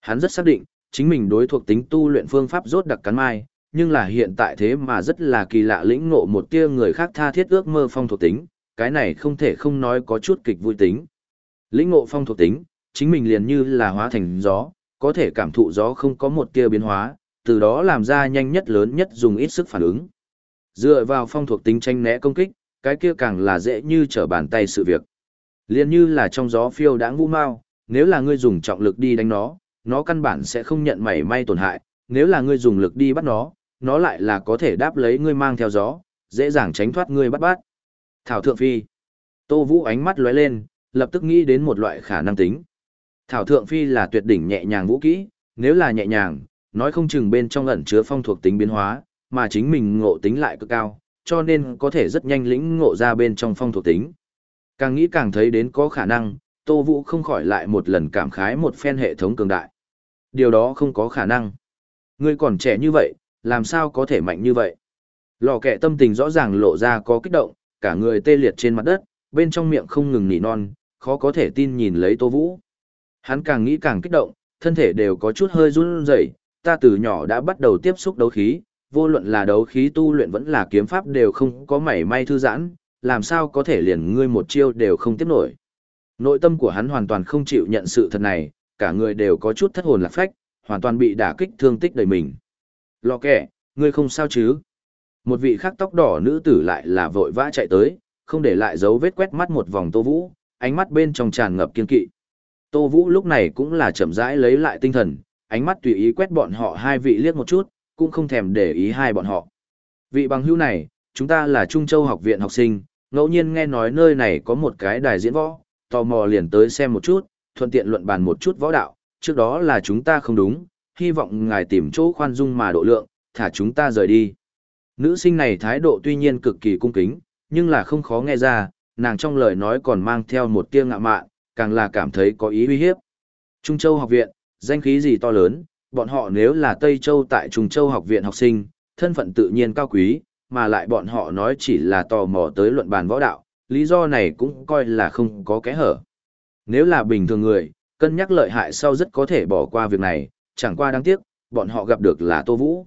Hắn rất xác định, chính mình đối thuộc tính tu luyện phương pháp rốt đặc cắn mai, nhưng là hiện tại thế mà rất là kỳ lạ lĩnh ngộ một tia người khác tha thiết ước mơ phong thuộc tính, cái này không thể không nói có chút kịch vui tính. Lĩnh ngộ phong thuộc tính, chính mình liền như là hóa thành gió, có thể cảm thụ gió không có một tia biến hóa, từ đó làm ra nhanh nhất lớn nhất dùng ít sức phản ứng. Dựa vào phong thuộc tính tranh né công kích, cái kia càng là dễ như trở bàn tay sự việc. liền như là trong gió phiêu đãng vũ mau, nếu là ngươi dùng trọng lực đi đánh nó, nó căn bản sẽ không nhận mảy may tổn hại, nếu là ngươi dùng lực đi bắt nó, nó lại là có thể đáp lấy ngươi mang theo gió, dễ dàng tránh thoát ngươi bắt bắt. Thảo Thượng Phi. Tô Vũ ánh mắt lóe lên, lập tức nghĩ đến một loại khả năng tính. Thảo Thượng Phi là tuyệt đỉnh nhẹ nhàng vũ kỹ, nếu là nhẹ nhàng, nói không chừng bên trong ẩn chứa phong thuộc tính biến hóa, mà chính mình ngộ tính lại cực cao, cho nên có thể rất nhanh lĩnh ngộ ra bên trong phong thuộc tính. Càng nghĩ càng thấy đến có khả năng, Tô Vũ không khỏi lại một lần cảm khái một phen hệ thống cường đại. Điều đó không có khả năng. Ngươi còn trẻ như vậy, làm sao có thể mạnh như vậy? Lò kẹ tâm tình rõ ràng lộ ra có kích động, cả người tê liệt trên mặt đất, bên trong miệng không ngừng nỉ non, khó có thể tin nhìn lấy Tô Vũ. Hắn càng nghĩ càng kích động, thân thể đều có chút hơi run rẩy, ta từ nhỏ đã bắt đầu tiếp xúc đấu khí, vô luận là đấu khí tu luyện vẫn là kiếm pháp đều không có mảy may thư giãn, làm sao có thể liền ngươi một chiêu đều không tiếp nổi. Nội tâm của hắn hoàn toàn không chịu nhận sự thật này, cả người đều có chút thất hồn lạc phách, hoàn toàn bị đả kích thương tích đầy mình. Lò kẻ, ngươi không sao chứ? Một vị khắc tóc đỏ nữ tử lại là vội vã chạy tới, không để lại dấu vết quét mắt một vòng Tô Vũ, ánh mắt bên trong tràn ngập kiên kỵ. Tô Vũ lúc này cũng là chậm rãi lấy lại tinh thần, ánh mắt tùy ý quét bọn họ hai vị liếc một chút, cũng không thèm để ý hai bọn họ. Vị bằng hữu này, chúng ta là Trung Châu học viện học sinh, ngẫu nhiên nghe nói nơi này có một cái đài diễn võ, tò mò liền tới xem một chút, thuận tiện luận bàn một chút võ đạo, trước đó là chúng ta không đúng, hy vọng ngài tìm chỗ khoan dung mà độ lượng, thả chúng ta rời đi. Nữ sinh này thái độ tuy nhiên cực kỳ cung kính, nhưng là không khó nghe ra, nàng trong lời nói còn mang theo một tia ngạ mạn, càng là cảm thấy có ý uy hiếp. Trung Châu học viện, danh khí gì to lớn, bọn họ nếu là Tây Châu tại Trung Châu học viện học sinh, thân phận tự nhiên cao quý, mà lại bọn họ nói chỉ là tò mò tới luận bàn võ đạo, lý do này cũng coi là không có kẽ hở. Nếu là bình thường người, cân nhắc lợi hại sau rất có thể bỏ qua việc này, chẳng qua đáng tiếc, bọn họ gặp được là Tô Vũ.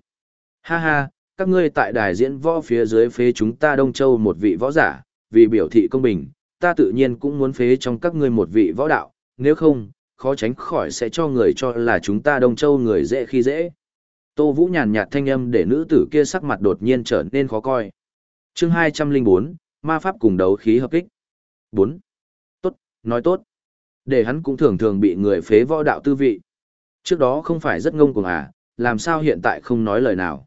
Ha ha, các ngươi tại đài diễn võ phía dưới phế chúng ta Đông Châu một vị võ giả, vì biểu thị công bình, ta tự nhiên cũng muốn phế trong các ngươi một vị võ đạo, nếu không, khó tránh khỏi sẽ cho người cho là chúng ta Đông Châu người dễ khi dễ. Tô Vũ nhàn nhạt thanh âm để nữ tử kia sắc mặt đột nhiên trở nên khó coi. chương 204, Ma Pháp cùng đấu khí hợp kích. 4. Tốt, nói tốt. Để hắn cũng thường thường bị người phế võ đạo tư vị. Trước đó không phải rất ngông cuồng à, làm sao hiện tại không nói lời nào.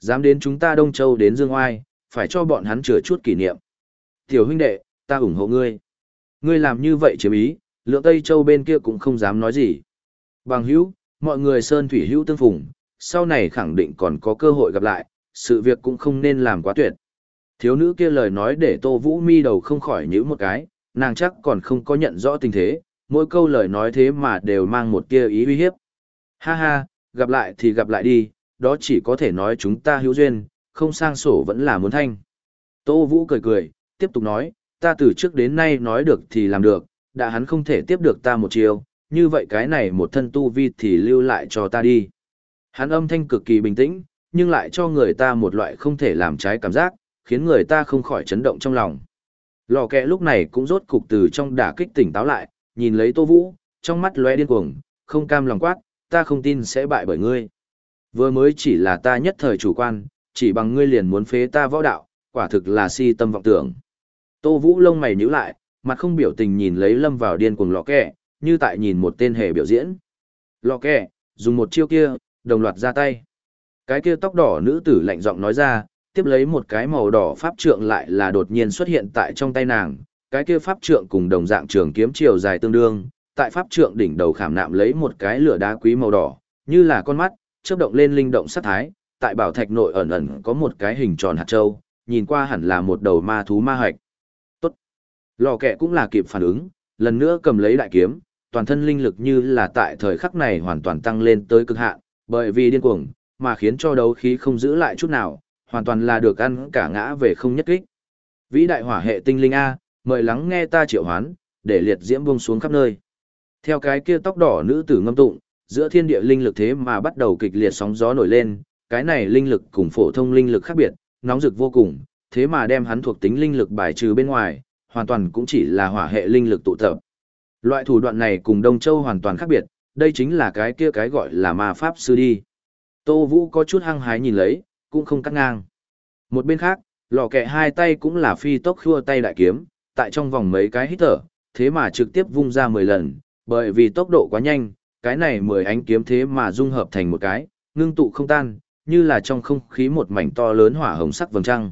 Dám đến chúng ta Đông Châu đến Dương Oai, phải cho bọn hắn chừa chút kỷ niệm. Tiểu huynh đệ, ta ủng hộ ngươi. Ngươi làm như vậy chiếm ý, lượng Tây Châu bên kia cũng không dám nói gì. Bằng hữu, mọi người sơn thủy hữu tương phùng, sau này khẳng định còn có cơ hội gặp lại, sự việc cũng không nên làm quá tuyệt. Thiếu nữ kia lời nói để Tô Vũ mi đầu không khỏi nhíu một cái, nàng chắc còn không có nhận rõ tình thế, mỗi câu lời nói thế mà đều mang một kia ý uy hiếp. Ha ha, gặp lại thì gặp lại đi, đó chỉ có thể nói chúng ta hữu duyên, không sang sổ vẫn là muốn thanh. Tô Vũ cười cười, tiếp tục nói, ta từ trước đến nay nói được thì làm được, đã hắn không thể tiếp được ta một chiều, như vậy cái này một thân tu vi thì lưu lại cho ta đi. Hắn âm thanh cực kỳ bình tĩnh, nhưng lại cho người ta một loại không thể làm trái cảm giác, khiến người ta không khỏi chấn động trong lòng. Lò kẹ lúc này cũng rốt cục từ trong đả kích tỉnh táo lại, nhìn lấy Tô Vũ, trong mắt lóe điên cuồng, không cam lòng quát, ta không tin sẽ bại bởi ngươi. Vừa mới chỉ là ta nhất thời chủ quan, chỉ bằng ngươi liền muốn phế ta võ đạo, quả thực là si tâm vọng tưởng. Tô Vũ lông mày nhíu lại, mặt không biểu tình nhìn lấy lâm vào điên cuồng lò kẹ, như tại nhìn một tên hề biểu diễn. Lò kẹ, dùng một chiêu kia, đồng loạt ra tay. Cái kia tóc đỏ nữ tử lạnh giọng nói ra, tiếp lấy một cái màu đỏ pháp trượng lại là đột nhiên xuất hiện tại trong tay nàng, cái kia pháp trượng cùng đồng dạng trường kiếm chiều dài tương đương, tại pháp trượng đỉnh đầu khảm nạm lấy một cái lửa đá quý màu đỏ, như là con mắt, chớp động lên linh động sát thái, tại bảo thạch nội ẩn ẩn có một cái hình tròn hạt châu, nhìn qua hẳn là một đầu ma thú ma hạch. Tốt. Lò kẹ cũng là kịp phản ứng, lần nữa cầm lấy đại kiếm, toàn thân linh lực như là tại thời khắc này hoàn toàn tăng lên tới cực hạn, bởi vì điên cuồng, mà khiến cho đấu khí không giữ lại chút nào, hoàn toàn là được ăn cả ngã về không nhất kích. Vĩ đại hỏa hệ tinh linh A, mời lắng nghe ta triệu hoán, để liệt diễm buông xuống khắp nơi. Theo cái kia tóc đỏ nữ tử ngâm tụng, giữa thiên địa linh lực thế mà bắt đầu kịch liệt sóng gió nổi lên, cái này linh lực cùng phổ thông linh lực khác biệt, nóng rực vô cùng, thế mà đem hắn thuộc tính linh lực bài trừ bên ngoài, hoàn toàn cũng chỉ là hỏa hệ linh lực tụ tập. Loại thủ đoạn này cùng Đông Châu hoàn toàn khác biệt, đây chính là cái kia cái gọi là ma pháp sư đi. Tô Vũ có chút hăng hái nhìn lấy, cũng không cắt ngang. Một bên khác, lò kẹ hai tay cũng là phi tốc khua tay đại kiếm, tại trong vòng mấy cái hít thở, thế mà trực tiếp vung ra 10 lần, bởi vì tốc độ quá nhanh, cái này 10 ánh kiếm thế mà dung hợp thành một cái, ngưng tụ không tan, như là trong không khí một mảnh to lớn hỏa hồng sắc vầng trăng.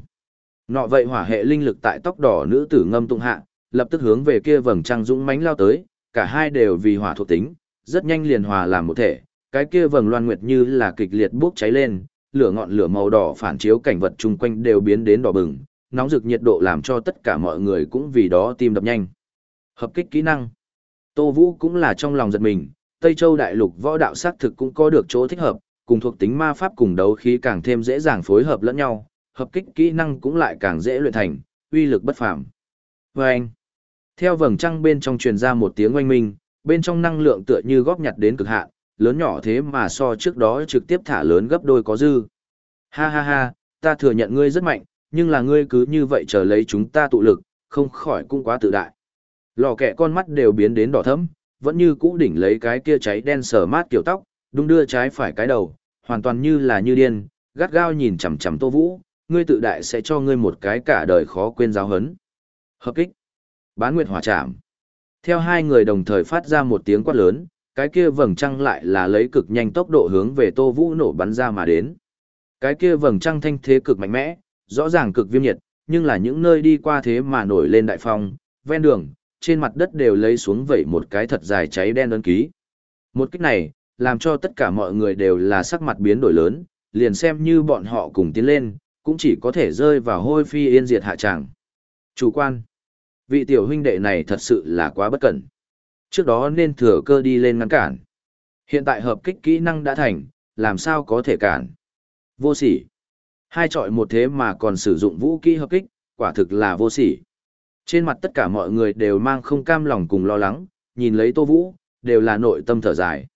Nọ vậy hỏa hệ linh lực tại tóc đỏ nữ tử ngâm tụng hạ, lập tức hướng về kia vầng trăng dũng mãnh lao tới, cả hai đều vì hỏa thuộc tính, rất nhanh liền hòa làm một thể, cái kia vầng loan nguyệt như là kịch liệt bốc cháy lên, lửa ngọn lửa màu đỏ phản chiếu cảnh vật chung quanh đều biến đến đỏ bừng, nóng rực nhiệt độ làm cho tất cả mọi người cũng vì đó tim đập nhanh. Hợp kích kỹ năng. Tô Vũ cũng là trong lòng giật mình, Tây Châu đại lục võ đạo xác thực cũng có được chỗ thích hợp, cùng thuộc tính ma pháp cùng đấu khí càng thêm dễ dàng phối hợp lẫn nhau, hợp kích kỹ năng cũng lại càng dễ luyện thành, uy lực bất phàm. Vâng! anh, theo vầng trăng bên trong truyền ra một tiếng oanh minh, bên trong năng lượng tựa như góp nhặt đến cực hạn, lớn nhỏ thế mà so trước đó trực tiếp thả lớn gấp đôi có dư. Ha ha ha, ta thừa nhận ngươi rất mạnh, nhưng là ngươi cứ như vậy chờ lấy chúng ta tụ lực, không khỏi cũng quá tự đại. Lò kẹ con mắt đều biến đến đỏ thẫm, vẫn như cũ đỉnh lấy cái kia cháy đen sờ mát kiểu tóc, đung đưa trái phải cái đầu, hoàn toàn như là như điên, gắt gao nhìn chằm chằm Tô Vũ, ngươi tự đại sẽ cho ngươi một cái cả đời khó quên giáo hấn. Hợp kích. Bán nguyệt hỏa chạm, Theo hai người đồng thời phát ra một tiếng quát lớn, cái kia vầng trăng lại là lấy cực nhanh tốc độ hướng về Tô Vũ nổ bắn ra mà đến. Cái kia vầng trăng thanh thế cực mạnh mẽ, rõ ràng cực viêm nhiệt, nhưng là những nơi đi qua thế mà nổi lên đại phong, ven đường, trên mặt đất đều lấy xuống vẩy một cái thật dài cháy đen ấn ký. Một kích này, làm cho tất cả mọi người đều là sắc mặt biến đổi lớn, liền xem như bọn họ cùng tiến lên, cũng chỉ có thể rơi vào hôi phi yên diệt hạ tràng. Chủ quan, vị tiểu huynh đệ này thật sự là quá bất cẩn. Trước đó nên thừa cơ đi lên ngăn cản. Hiện tại hợp kích kỹ năng đã thành, làm sao có thể cản. Vô sỉ. Hai trọi một thế mà còn sử dụng vũ kỹ hợp kích, quả thực là vô sỉ. Trên mặt tất cả mọi người đều mang không cam lòng cùng lo lắng, nhìn lấy Tô Vũ, đều là nội tâm thở dài.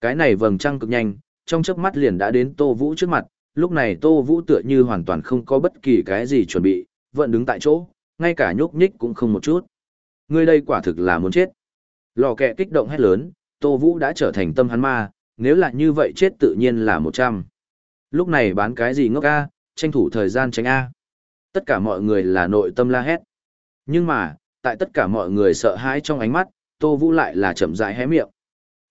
Cái này vầng trăng cực nhanh, trong chớp mắt liền đã đến Tô Vũ trước mặt, lúc này Tô Vũ tựa như hoàn toàn không có bất kỳ cái gì chuẩn bị, vẫn đứng tại chỗ, ngay cả nhúc nhích cũng không một chút. Người đây quả thực là muốn chết. Lò kẹ kích động hét lớn, Tô Vũ đã trở thành tâm hắn ma, nếu là như vậy chết tự nhiên là một trăm. Lúc này bán cái gì ngốc a, tranh thủ thời gian tránh a. Tất cả mọi người là nội tâm la hét. Nhưng mà, tại tất cả mọi người sợ hãi trong ánh mắt, Tô Vũ lại là chậm rãi hé miệng.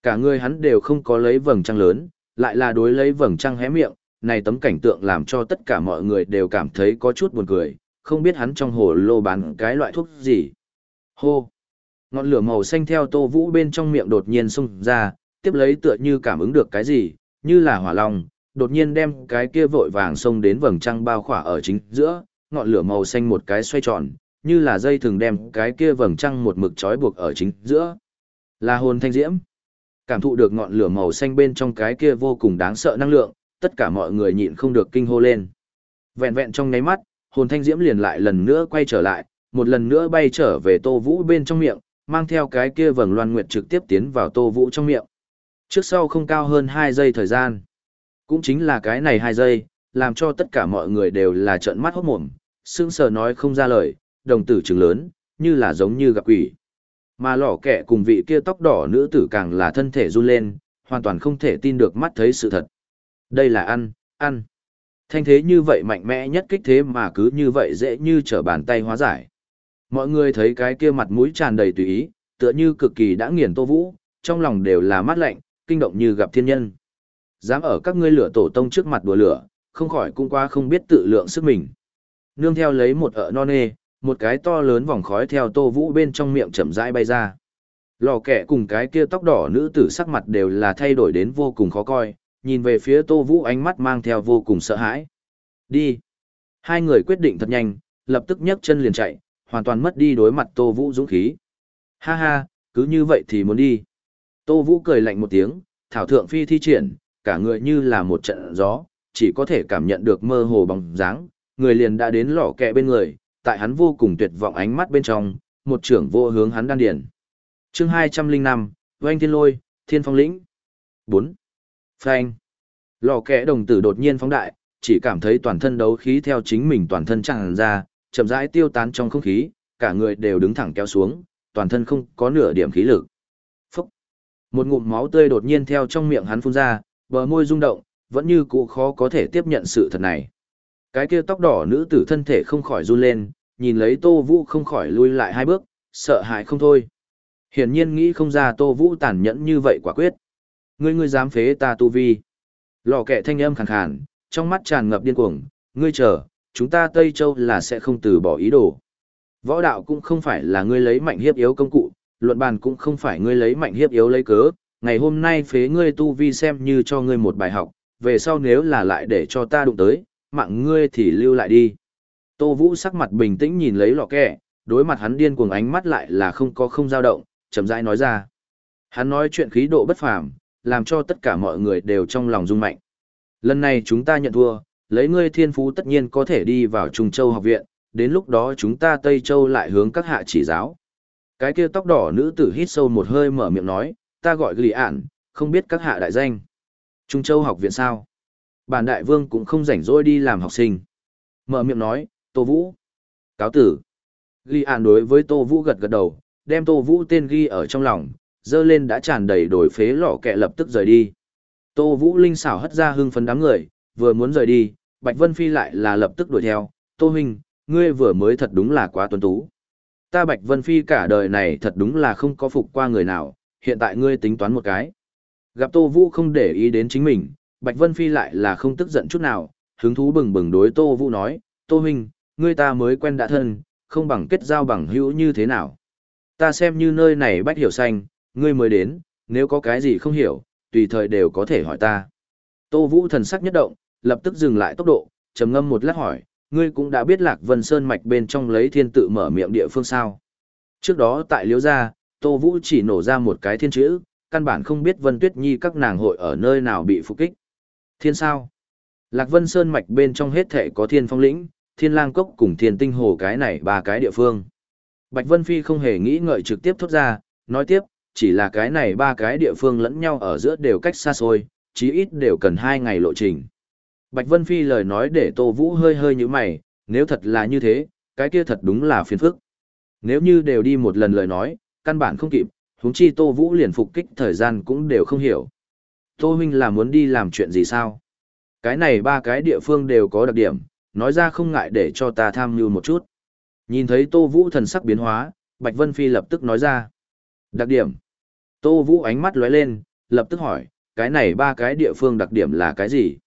Cả người hắn đều không có lấy vầng trăng lớn, lại là đối lấy vầng trăng hé miệng, này tấm cảnh tượng làm cho tất cả mọi người đều cảm thấy có chút buồn cười, không biết hắn trong hồ lô bán cái loại thuốc gì. Hô! Ngọn lửa màu xanh theo Tô Vũ bên trong miệng đột nhiên xung ra, tiếp lấy tựa như cảm ứng được cái gì, như là hỏa long, đột nhiên đem cái kia vội vàng xông đến vầng trăng bao khỏa ở chính giữa, ngọn lửa màu xanh một cái xoay tròn, như là dây thường đem cái kia vầng trăng một mực trói buộc ở chính giữa. Là hồn thanh diễm. Cảm thụ được ngọn lửa màu xanh bên trong cái kia vô cùng đáng sợ năng lượng, tất cả mọi người nhịn không được kinh hô lên. Vẹn vẹn trong nháy mắt, hồn thanh diễm liền lại lần nữa quay trở lại, một lần nữa bay trở về Tô Vũ bên trong miệng, mang theo cái kia vầng loan nguyệt trực tiếp tiến vào Tô Vũ trong miệng. Trước sau không cao hơn 2 giây thời gian. Cũng chính là cái này 2 giây, làm cho tất cả mọi người đều là trợn mắt hốt mồm, sững sờ nói không ra lời, đồng tử trừng lớn, như là giống như gặp quỷ. Mà lỏ kẻ cùng vị kia tóc đỏ nữ tử càng là thân thể run lên, hoàn toàn không thể tin được mắt thấy sự thật. Đây là ăn, ăn. Thanh thế như vậy mạnh mẽ nhất kích thế mà cứ như vậy dễ như trở bàn tay hóa giải. Mọi người thấy cái kia mặt mũi tràn đầy tùy ý, tựa như cực kỳ đã nghiền tô vũ, trong lòng đều là mát lạnh, kinh động như gặp thiên nhân. Dám ở các ngươi lửa tổ tông trước mặt đùa lửa, không khỏi cũng qua không biết tự lượng sức mình. Nương theo lấy một ợ non nê, một cái to lớn vòng khói theo tô vũ bên trong miệng chậm rãi bay ra. Lò kẹ cùng cái kia tóc đỏ nữ tử sắc mặt đều là thay đổi đến vô cùng khó coi, nhìn về phía tô vũ ánh mắt mang theo vô cùng sợ hãi. Đi. Hai người quyết định thật nhanh, lập tức nhấc chân liền chạy, hoàn toàn mất đi đối mặt tô vũ dũng khí. Ha ha, cứ như vậy thì muốn đi. Tô vũ cười lạnh một tiếng, thảo thượng phi thi triển, cả người như là một trận gió, chỉ có thể cảm nhận được mơ hồ bóng dáng, người liền đã đến lò kẹ bên người, tại hắn vô cùng tuyệt vọng ánh mắt bên trong, một trưởng vô hướng hắn đan điền. Chương 205, Oanh Thiên Lôi, Thiên Phong Lĩnh. 4. Phanh. Lò kẽ đồng tử đột nhiên phóng đại, chỉ cảm thấy toàn thân đấu khí theo chính mình toàn thân tràn ra, chậm rãi tiêu tán trong không khí, cả người đều đứng thẳng kéo xuống, toàn thân không có nửa điểm khí lực. Phúc. Một ngụm máu tươi đột nhiên theo trong miệng hắn phun ra, bờ môi rung động, vẫn như cũ khó có thể tiếp nhận sự thật này. Cái kia tóc đỏ nữ tử thân thể không khỏi run lên, nhìn lấy Tô Vũ không khỏi lui lại hai bước, sợ hãi không thôi. Hiển nhiên nghĩ không ra Tô Vũ tàn nhẫn như vậy quả quyết. Ngươi ngươi dám phế ta tu vi. Lò kẹ thanh âm khàn khàn, trong mắt tràn ngập điên cuồng, ngươi chờ, chúng ta Tây Châu là sẽ không từ bỏ ý đồ. Võ đạo cũng không phải là ngươi lấy mạnh hiếp yếu công cụ, luận bàn cũng không phải ngươi lấy mạnh hiếp yếu lấy cớ, ngày hôm nay phế ngươi tu vi xem như cho ngươi một bài học, về sau nếu là lại để cho ta đụng tới, mạng ngươi thì lưu lại đi. Tô Vũ sắc mặt bình tĩnh nhìn lấy lọ kẹ, đối mặt hắn điên cuồng ánh mắt lại là không có không dao động, chậm rãi nói ra. Hắn nói chuyện khí độ bất phàm, làm cho tất cả mọi người đều trong lòng rung mạnh. Lần này chúng ta nhận thua, lấy ngươi thiên phú tất nhiên có thể đi vào Trung Châu học viện, đến lúc đó chúng ta Tây Châu lại hướng các hạ chỉ giáo. Cái kia tóc đỏ nữ tử hít sâu một hơi mở miệng nói, ta gọi lì ản, không biết các hạ đại danh. Trung Châu học viện sao? Bản đại vương cũng không rảnh rỗi đi làm học sinh. Mở miệng nói, Tô Vũ. Cáo tử. Ghi An đối với Tô Vũ gật gật đầu, đem Tô Vũ tên ghi ở trong lòng, dơ lên đã tràn đầy đổi phế lọ kẹ lập tức rời đi. Tô Vũ linh xảo hất ra hưng phấn đám người, vừa muốn rời đi, Bạch Vân Phi lại là lập tức đuổi theo, Tô Hình, ngươi vừa mới thật đúng là quá tuấn tú. Ta Bạch Vân Phi cả đời này thật đúng là không có phục qua người nào, hiện tại ngươi tính toán một cái. Gặp Tô Vũ không để ý đến chính mình, Bạch Vân Phi lại là không tức giận chút nào, hứng thú bừng bừng đối Tô Vũ nói, Tô Hình ngươi ta mới quen đã thân, không bằng kết giao bằng hữu như thế nào. Ta xem như nơi này bách hiểu xanh, ngươi mới đến, nếu có cái gì không hiểu, tùy thời đều có thể hỏi ta. Tô Vũ thần sắc nhất động, lập tức dừng lại tốc độ, trầm ngâm một lát hỏi, ngươi cũng đã biết Lạc Vân Sơn mạch bên trong lấy thiên tự mở miệng địa phương sao. Trước đó tại Liễu Gia, Tô Vũ chỉ nổ ra một cái thiên chữ, căn bản không biết Vân Tuyết Nhi các nàng hội ở nơi nào bị phục kích. Thiên sao? Lạc Vân Sơn mạch bên trong hết thể có thiên phong lĩnh, thiên lang cốc cùng thiên tinh hồ cái này ba cái địa phương. Bạch Vân Phi không hề nghĩ ngợi trực tiếp thốt ra, nói tiếp, chỉ là cái này ba cái địa phương lẫn nhau ở giữa đều cách xa xôi, chí ít đều cần hai ngày lộ trình. Bạch Vân Phi lời nói để Tô Vũ hơi hơi như mày, nếu thật là như thế, cái kia thật đúng là phiền phức. Nếu như đều đi một lần lời nói, căn bản không kịp, huống chi Tô Vũ liền phục kích thời gian cũng đều không hiểu. Tô huynh là muốn đi làm chuyện gì sao? Cái này ba cái địa phương đều có đặc điểm, nói ra không ngại để cho ta tham mưu một chút. Nhìn thấy Tô Vũ thần sắc biến hóa, Bạch Vân Phi lập tức nói ra. Đặc điểm. Tô Vũ ánh mắt lóe lên, lập tức hỏi, cái này ba cái địa phương đặc điểm là cái gì?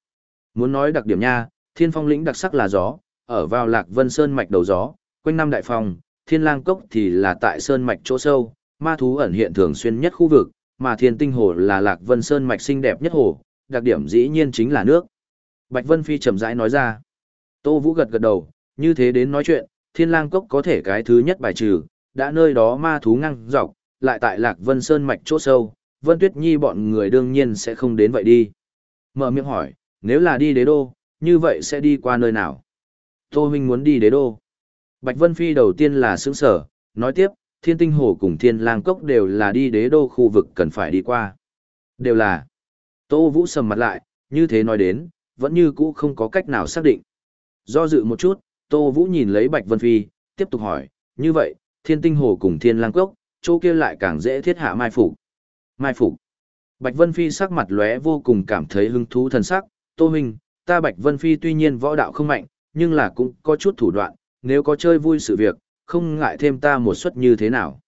Muốn nói đặc điểm nha, thiên phong lĩnh đặc sắc là gió, ở vào lạc vân sơn mạch đầu gió, quanh năm đại phong, thiên lang cốc thì là tại sơn mạch chỗ sâu, ma thú ẩn hiện thường xuyên nhất khu vực, mà thiên tinh hồ là lạc vân sơn mạch xinh đẹp nhất hồ, đặc điểm dĩ nhiên chính là nước. Bạch Vân Phi chậm rãi nói ra. Tô Vũ gật gật đầu, như thế đến nói chuyện, thiên lang cốc có thể cái thứ nhất bài trừ, đã nơi đó ma thú ngăng dọc, lại tại lạc vân sơn mạch chỗ sâu, Vân Tuyết Nhi bọn người đương nhiên sẽ không đến vậy đi. Mở miệng hỏi, nếu là đi đế đô, như vậy sẽ đi qua nơi nào? Tô huynh muốn đi đế đô. Bạch Vân Phi đầu tiên là sướng sở, nói tiếp, thiên tinh hồ cùng thiên lang cốc đều là đi đế đô khu vực cần phải đi qua. Đều là. Tô Vũ sầm mặt lại, như thế nói đến, vẫn như cũ không có cách nào xác định. Do dự một chút, Tô Vũ nhìn lấy Bạch Vân Phi, tiếp tục hỏi, như vậy, thiên tinh hồ cùng thiên lang cốc, chỗ kia lại càng dễ thiết hạ mai phục. Mai phục. Bạch Vân Phi sắc mặt lóe vô cùng cảm thấy hứng thú thần sắc, Tô Minh, ta Bạch Vân Phi tuy nhiên võ đạo không mạnh, nhưng là cũng có chút thủ đoạn, nếu có chơi vui sự việc, không ngại thêm ta một suất như thế nào.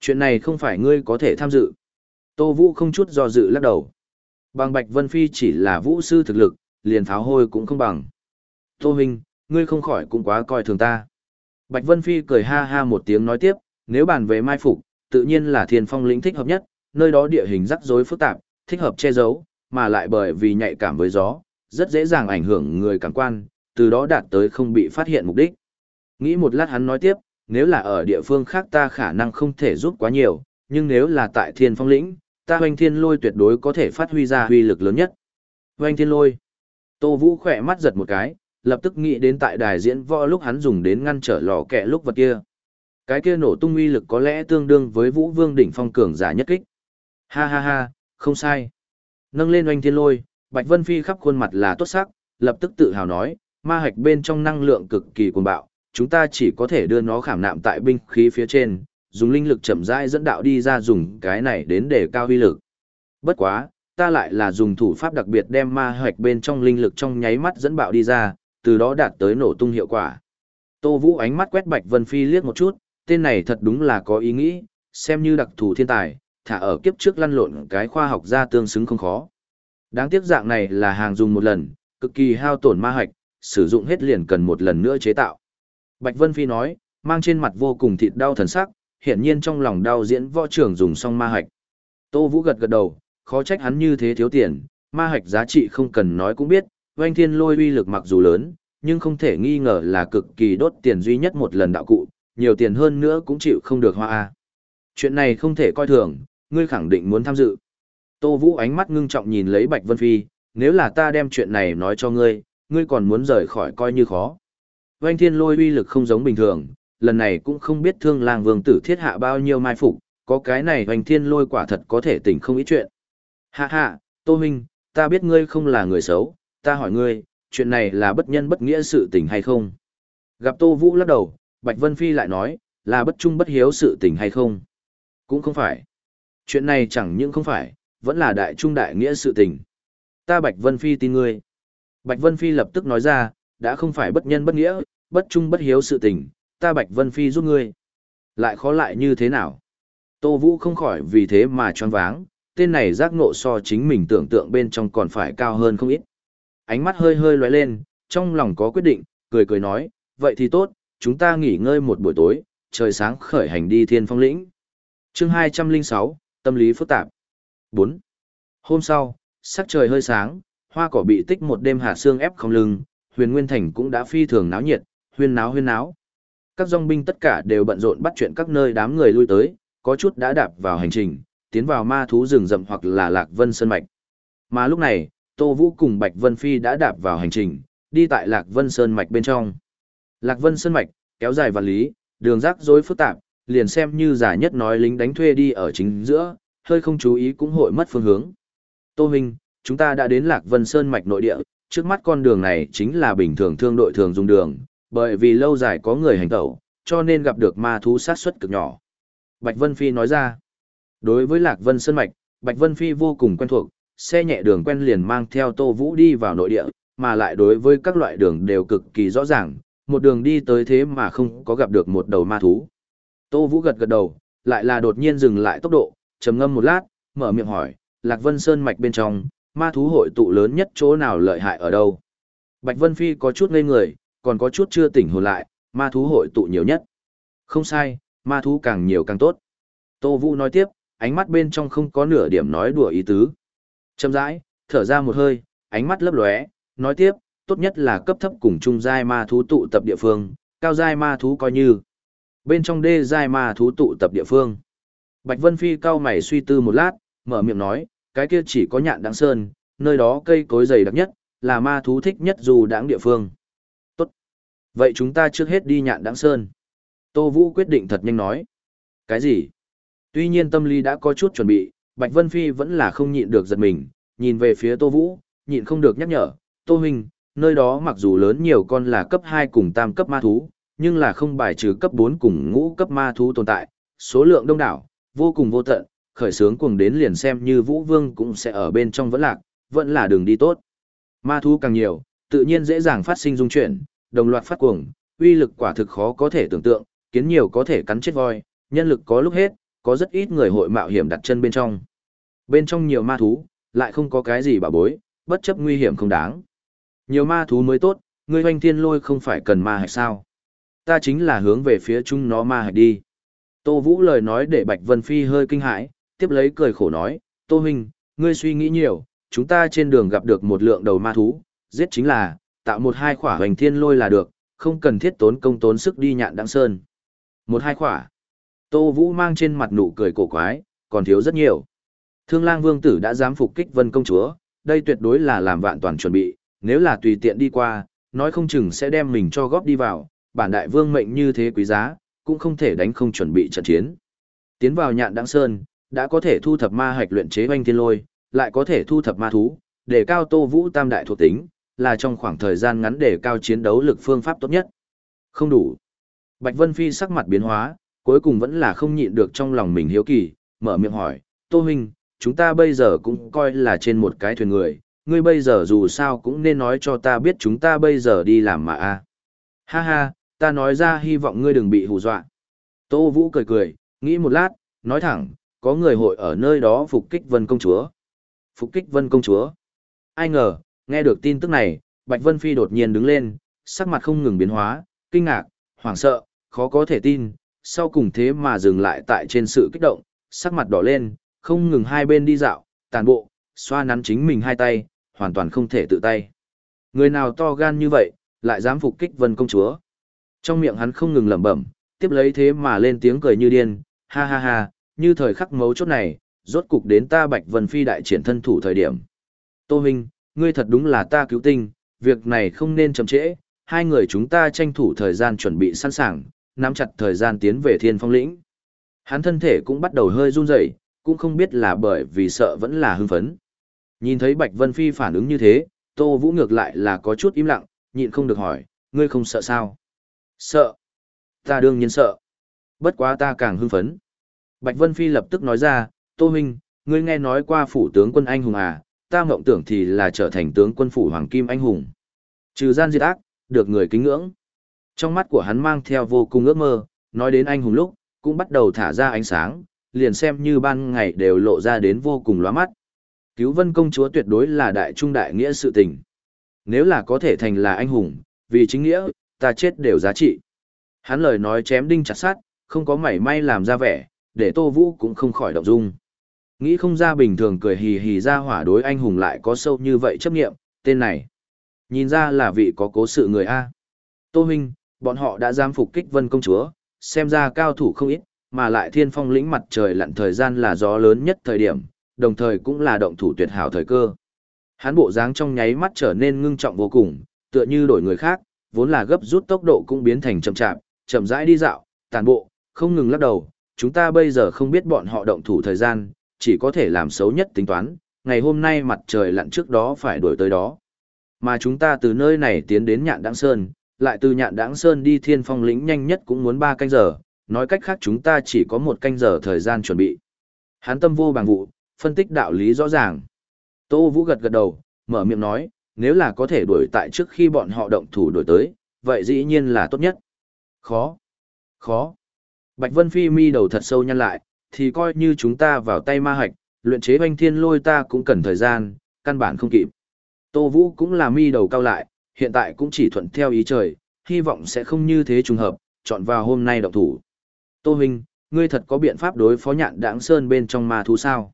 Chuyện này không phải ngươi có thể tham dự. Tô Vũ không chút do dự lắc đầu. Bằng Bạch Vân Phi chỉ là vũ sư thực lực, liền pháo hôi cũng không bằng. Tô Minh, ngươi không khỏi cũng quá coi thường ta. Bạch Vân Phi cười ha ha một tiếng nói tiếp, nếu bàn về mai phục, tự nhiên là thiên phong lĩnh thích hợp nhất, nơi đó địa hình rắc rối phức tạp, thích hợp che giấu, mà lại bởi vì nhạy cảm với gió, rất dễ dàng ảnh hưởng người cảm quan, từ đó đạt tới không bị phát hiện mục đích. Nghĩ một lát hắn nói tiếp, nếu là ở địa phương khác ta khả năng không thể giúp quá nhiều, nhưng nếu là tại thiên phong lĩnh, ta hoành thiên lôi tuyệt đối có thể phát huy ra huy lực lớn nhất. Hoành thiên lôi. Tô Vũ khỏe mắt giật một cái, lập tức nghĩ đến tại đài diễn võ lúc hắn dùng đến ngăn trở lò kẹ lúc vật kia. Cái kia nổ tung uy lực có lẽ tương đương với Vũ Vương đỉnh phong cường giả nhất kích. Ha ha ha, không sai. Nâng lên oanh thiên lôi, Bạch Vân Phi khắp khuôn mặt là tốt sắc, lập tức tự hào nói, ma hạch bên trong năng lượng cực kỳ cuồng bạo, chúng ta chỉ có thể đưa nó khảm nạm tại binh khí phía trên, dùng linh lực chậm rãi dẫn đạo đi ra dùng cái này đến để cao uy lực. Bất quá, ta lại là dùng thủ pháp đặc biệt đem ma hạch bên trong linh lực trong nháy mắt dẫn bạo đi ra, từ đó đạt tới nổ tung hiệu quả. Tô Vũ ánh mắt quét Bạch Vân Phi liếc một chút, tên này thật đúng là có ý nghĩ, xem như đặc thù thiên tài, thả ở kiếp trước lăn lộn cái khoa học ra tương xứng không khó. Đáng tiếc dạng này là hàng dùng một lần, cực kỳ hao tổn ma hạch, sử dụng hết liền cần một lần nữa chế tạo. Bạch Vân Phi nói, mang trên mặt vô cùng thịt đau thần sắc, hiển nhiên trong lòng đau diễn võ trưởng dùng xong ma hạch. Tô Vũ gật gật đầu, khó trách hắn như thế thiếu tiền, ma hạch giá trị không cần nói cũng biết, oanh thiên lôi uy lực mặc dù lớn, nhưng không thể nghi ngờ là cực kỳ đốt tiền duy nhất một lần đạo cụ, nhiều tiền hơn nữa cũng chịu không được hoa a. Chuyện này không thể coi thường, ngươi khẳng định muốn tham dự. Tô Vũ ánh mắt ngưng trọng nhìn lấy Bạch Vân Phi, nếu là ta đem chuyện này nói cho ngươi, ngươi còn muốn rời khỏi coi như khó. Oanh thiên lôi uy lực không giống bình thường, lần này cũng không biết thương lang vương tử thiết hạ bao nhiêu mai phục, có cái này oanh thiên lôi quả thật có thể tỉnh không ít chuyện. Hạ hạ, Tô Minh, ta biết ngươi không là người xấu, ta hỏi ngươi, chuyện này là bất nhân bất nghĩa sự tình hay không? Gặp Tô Vũ lắc đầu, Bạch Vân Phi lại nói, là bất trung bất hiếu sự tình hay không? Cũng không phải. Chuyện này chẳng những không phải, vẫn là đại trung đại nghĩa sự tình. Ta Bạch Vân Phi tin ngươi. Bạch Vân Phi lập tức nói ra, đã không phải bất nhân bất nghĩa, bất trung bất hiếu sự tình, ta Bạch Vân Phi giúp ngươi. Lại khó lại như thế nào? Tô Vũ không khỏi vì thế mà choáng váng, tên này giác ngộ so chính mình tưởng tượng bên trong còn phải cao hơn không ít. Ánh mắt hơi hơi lóe lên, trong lòng có quyết định, cười cười nói, vậy thì tốt, chúng ta nghỉ ngơi một buổi tối, trời sáng khởi hành đi thiên phong lĩnh. chương 206, tâm lý phức tạp. 4. Hôm sau, sắc trời hơi sáng, hoa cỏ bị tích một đêm hạ xương ép không lưng, huyền nguyên thành cũng đã phi thường náo nhiệt, huyên náo huyên náo. Các dòng binh tất cả đều bận rộn bắt chuyện các nơi đám người lui tới, có chút đã đạp vào hành trình, tiến vào ma thú rừng rậm hoặc là lạc vân sơn mạch. Mà lúc này, Tô Vũ cùng Bạch Vân Phi đã đạp vào hành trình, đi tại lạc vân sơn mạch bên trong. Lạc vân sơn mạch, kéo dài và lý, đường rắc rối phức tạp, liền xem như giả nhất nói lính đánh thuê đi ở chính giữa, hơi không chú ý cũng hội mất phương hướng. Tô Minh, chúng ta đã đến Lạc Vân Sơn mạch nội địa, trước mắt con đường này chính là bình thường thương đội thường dùng đường, bởi vì lâu dài có người hành tẩu, cho nên gặp được ma thú sát suất cực nhỏ. Bạch Vân Phi nói ra, đối với Lạc Vân Sơn mạch, Bạch Vân Phi vô cùng quen thuộc, xe nhẹ đường quen liền mang theo Tô Vũ đi vào nội địa, mà lại đối với các loại đường đều cực kỳ rõ ràng, một đường đi tới thế mà không có gặp được một đầu ma thú. Tô Vũ gật gật đầu, lại là đột nhiên dừng lại tốc độ, trầm ngâm một lát, mở miệng hỏi, Lạc Vân Sơn mạch bên trong, ma thú hội tụ lớn nhất chỗ nào lợi hại ở đâu? Bạch Vân Phi có chút ngây người, còn có chút chưa tỉnh hồn lại, ma thú hội tụ nhiều nhất. Không sai, ma thú càng nhiều càng tốt. Tô Vũ nói tiếp, ánh mắt bên trong không có nửa điểm nói đùa ý tứ. Châm rãi, thở ra một hơi, ánh mắt lấp lóe, nói tiếp, tốt nhất là cấp thấp cùng trung giai ma thú tụ tập địa phương, cao giai ma thú coi như bên trong đê giai ma thú tụ tập địa phương. Bạch Vân Phi cao mày suy tư một lát, mở miệng nói, cái kia chỉ có nhạn đáng sơn, nơi đó cây cối dày đặc nhất, là ma thú thích nhất dù đáng địa phương. Tốt. Vậy chúng ta trước hết đi nhạn đáng sơn. Tô Vũ quyết định thật nhanh nói. Cái gì? Tuy nhiên tâm lý đã có chút chuẩn bị, Bạch Vân Phi vẫn là không nhịn được giật mình, nhìn về phía Tô Vũ, nhịn không được nhắc nhở, Tô Huynh, nơi đó mặc dù lớn nhiều con là cấp 2 cùng tam cấp ma thú, nhưng là không bài trừ cấp 4 cùng ngũ cấp ma thú tồn tại, số lượng đông đảo, vô cùng vô tận, khởi sướng cuồng đến liền xem như Vũ Vương cũng sẽ ở bên trong vẫn lạc, vẫn là đường đi tốt. Ma thú càng nhiều, tự nhiên dễ dàng phát sinh dung chuyển, đồng loạt phát cuồng, uy lực quả thực khó có thể tưởng tượng, kiến nhiều có thể cắn chết voi, nhân lực có lúc hết, có rất ít người hội mạo hiểm đặt chân bên trong. Bên trong nhiều ma thú, lại không có cái gì bảo bối, bất chấp nguy hiểm không đáng. Nhiều ma thú mới tốt, ngươi hoanh thiên lôi không phải cần ma hay sao? Ta chính là hướng về phía chúng nó ma hạch đi. Tô Vũ lời nói để Bạch Vân Phi hơi kinh hãi, tiếp lấy cười khổ nói, Tô Huynh, ngươi suy nghĩ nhiều, chúng ta trên đường gặp được một lượng đầu ma thú, giết chính là, tạo một hai khỏa hoành thiên lôi là được, không cần thiết tốn công tốn sức đi nhạn đăng sơn. Một hai khỏa. Tô Vũ mang trên mặt nụ cười cổ quái, còn thiếu rất nhiều. Thương lang vương tử đã dám phục kích vân công chúa, đây tuyệt đối là làm vạn toàn chuẩn bị, nếu là tùy tiện đi qua, nói không chừng sẽ đem mình cho góp đi vào, bản đại vương mệnh như thế quý giá, cũng không thể đánh không chuẩn bị trận chiến. Tiến vào nhạn đăng sơn, đã có thể thu thập ma hạch luyện chế oanh thiên lôi, lại có thể thu thập ma thú, để cao tô vũ tam đại thuộc tính, là trong khoảng thời gian ngắn để cao chiến đấu lực phương pháp tốt nhất. Không đủ. Bạch Vân Phi sắc mặt biến hóa, cuối cùng vẫn là không nhịn được trong lòng mình hiếu kỳ, mở miệng hỏi, Tô Huynh, chúng ta bây giờ cũng coi là trên một cái thuyền người, ngươi bây giờ dù sao cũng nên nói cho ta biết chúng ta bây giờ đi làm mà a. Ha ha, ta nói ra hy vọng ngươi đừng bị hù dọa. Tô Vũ cười cười, nghĩ một lát, nói thẳng, có người hội ở nơi đó phục kích Vân Công Chúa. Phục kích Vân Công Chúa. Ai ngờ, nghe được tin tức này, Bạch Vân Phi đột nhiên đứng lên, sắc mặt không ngừng biến hóa, kinh ngạc, hoảng sợ, khó có thể tin, sau cùng thế mà dừng lại tại trên sự kích động, sắc mặt đỏ lên, không ngừng hai bên đi dạo, tàn bộ, xoa nắn chính mình hai tay, hoàn toàn không thể tự tay. Người nào to gan như vậy, lại dám phục kích Vân Công Chúa. Trong miệng hắn không ngừng lẩm bẩm, tiếp lấy thế mà lên tiếng cười như điên, ha ha ha, như thời khắc mấu chốt này, rốt cục đến ta Bạch Vân Phi đại triển thân thủ thời điểm. Tô Minh, ngươi thật đúng là ta cứu tinh, việc này không nên chậm trễ, hai người chúng ta tranh thủ thời gian chuẩn bị sẵn sàng, nắm chặt thời gian tiến về thiên phong lĩnh. Hắn thân thể cũng bắt đầu hơi run rẩy, cũng không biết là bởi vì sợ vẫn là hưng phấn. Nhìn thấy Bạch Vân Phi phản ứng như thế, Tô Vũ ngược lại là có chút im lặng, nhịn không được hỏi, ngươi không sợ sao? Sợ. Ta đương nhiên sợ. Bất quá ta càng hưng phấn. Bạch Vân Phi lập tức nói ra, Tô Minh, ngươi nghe nói qua phủ tướng quân anh hùng à, ta mộng tưởng thì là trở thành tướng quân phủ hoàng kim anh hùng. Trừ gian diệt ác, được người kính ngưỡng. Trong mắt của hắn mang theo vô cùng ước mơ, nói đến anh hùng lúc, cũng bắt đầu thả ra ánh sáng, liền xem như ban ngày đều lộ ra đến vô cùng lóa mắt. Cứu vân công chúa tuyệt đối là đại trung đại nghĩa sự tình. Nếu là có thể thành là anh hùng, vì chính nghĩa, ta chết đều giá trị. Hắn lời nói chém đinh chặt sát, không có mảy may làm ra vẻ, để Tô Vũ cũng không khỏi động dung. Nghĩ không ra bình thường cười hì hì ra hỏa đối anh hùng lại có sâu như vậy chấp nghiệm, tên này. Nhìn ra là vị có cố sự người A. Tô Huynh, bọn họ đã giam phục kích vân công chúa, xem ra cao thủ không ít, mà lại thiên phong lĩnh mặt trời lặn thời gian là gió lớn nhất thời điểm, đồng thời cũng là động thủ tuyệt hảo thời cơ. Hán bộ dáng trong nháy mắt trở nên ngưng trọng vô cùng, tựa như đổi người khác, vốn là gấp rút tốc độ cũng biến thành chậm chạp, chậm rãi đi dạo, tàn bộ, không ngừng lắc đầu, chúng ta bây giờ không biết bọn họ động thủ thời gian, chỉ có thể làm xấu nhất tính toán, ngày hôm nay mặt trời lặn trước đó phải đuổi tới đó. Mà chúng ta từ nơi này tiến đến nhạn đãng sơn, lại từ nhạn đãng sơn đi thiên phong lĩnh nhanh nhất cũng muốn 3 canh giờ, nói cách khác chúng ta chỉ có một canh giờ thời gian chuẩn bị. Hán tâm vô bằng vụ, phân tích đạo lý rõ ràng. Tô Vũ gật gật đầu, mở miệng nói, nếu là có thể đuổi tại trước khi bọn họ động thủ đuổi tới, vậy dĩ nhiên là tốt nhất. Khó. Khó. Bạch Vân Phi mi đầu thật sâu nhăn lại, thì coi như chúng ta vào tay ma hạch, luyện chế hoanh thiên lôi ta cũng cần thời gian, căn bản không kịp. Tô Vũ cũng là mi đầu cao lại, hiện tại cũng chỉ thuận theo ý trời, hy vọng sẽ không như thế trùng hợp, chọn vào hôm nay động thủ. Tô Huynh, ngươi thật có biện pháp đối phó nhạn đáng sơn bên trong ma thú sao?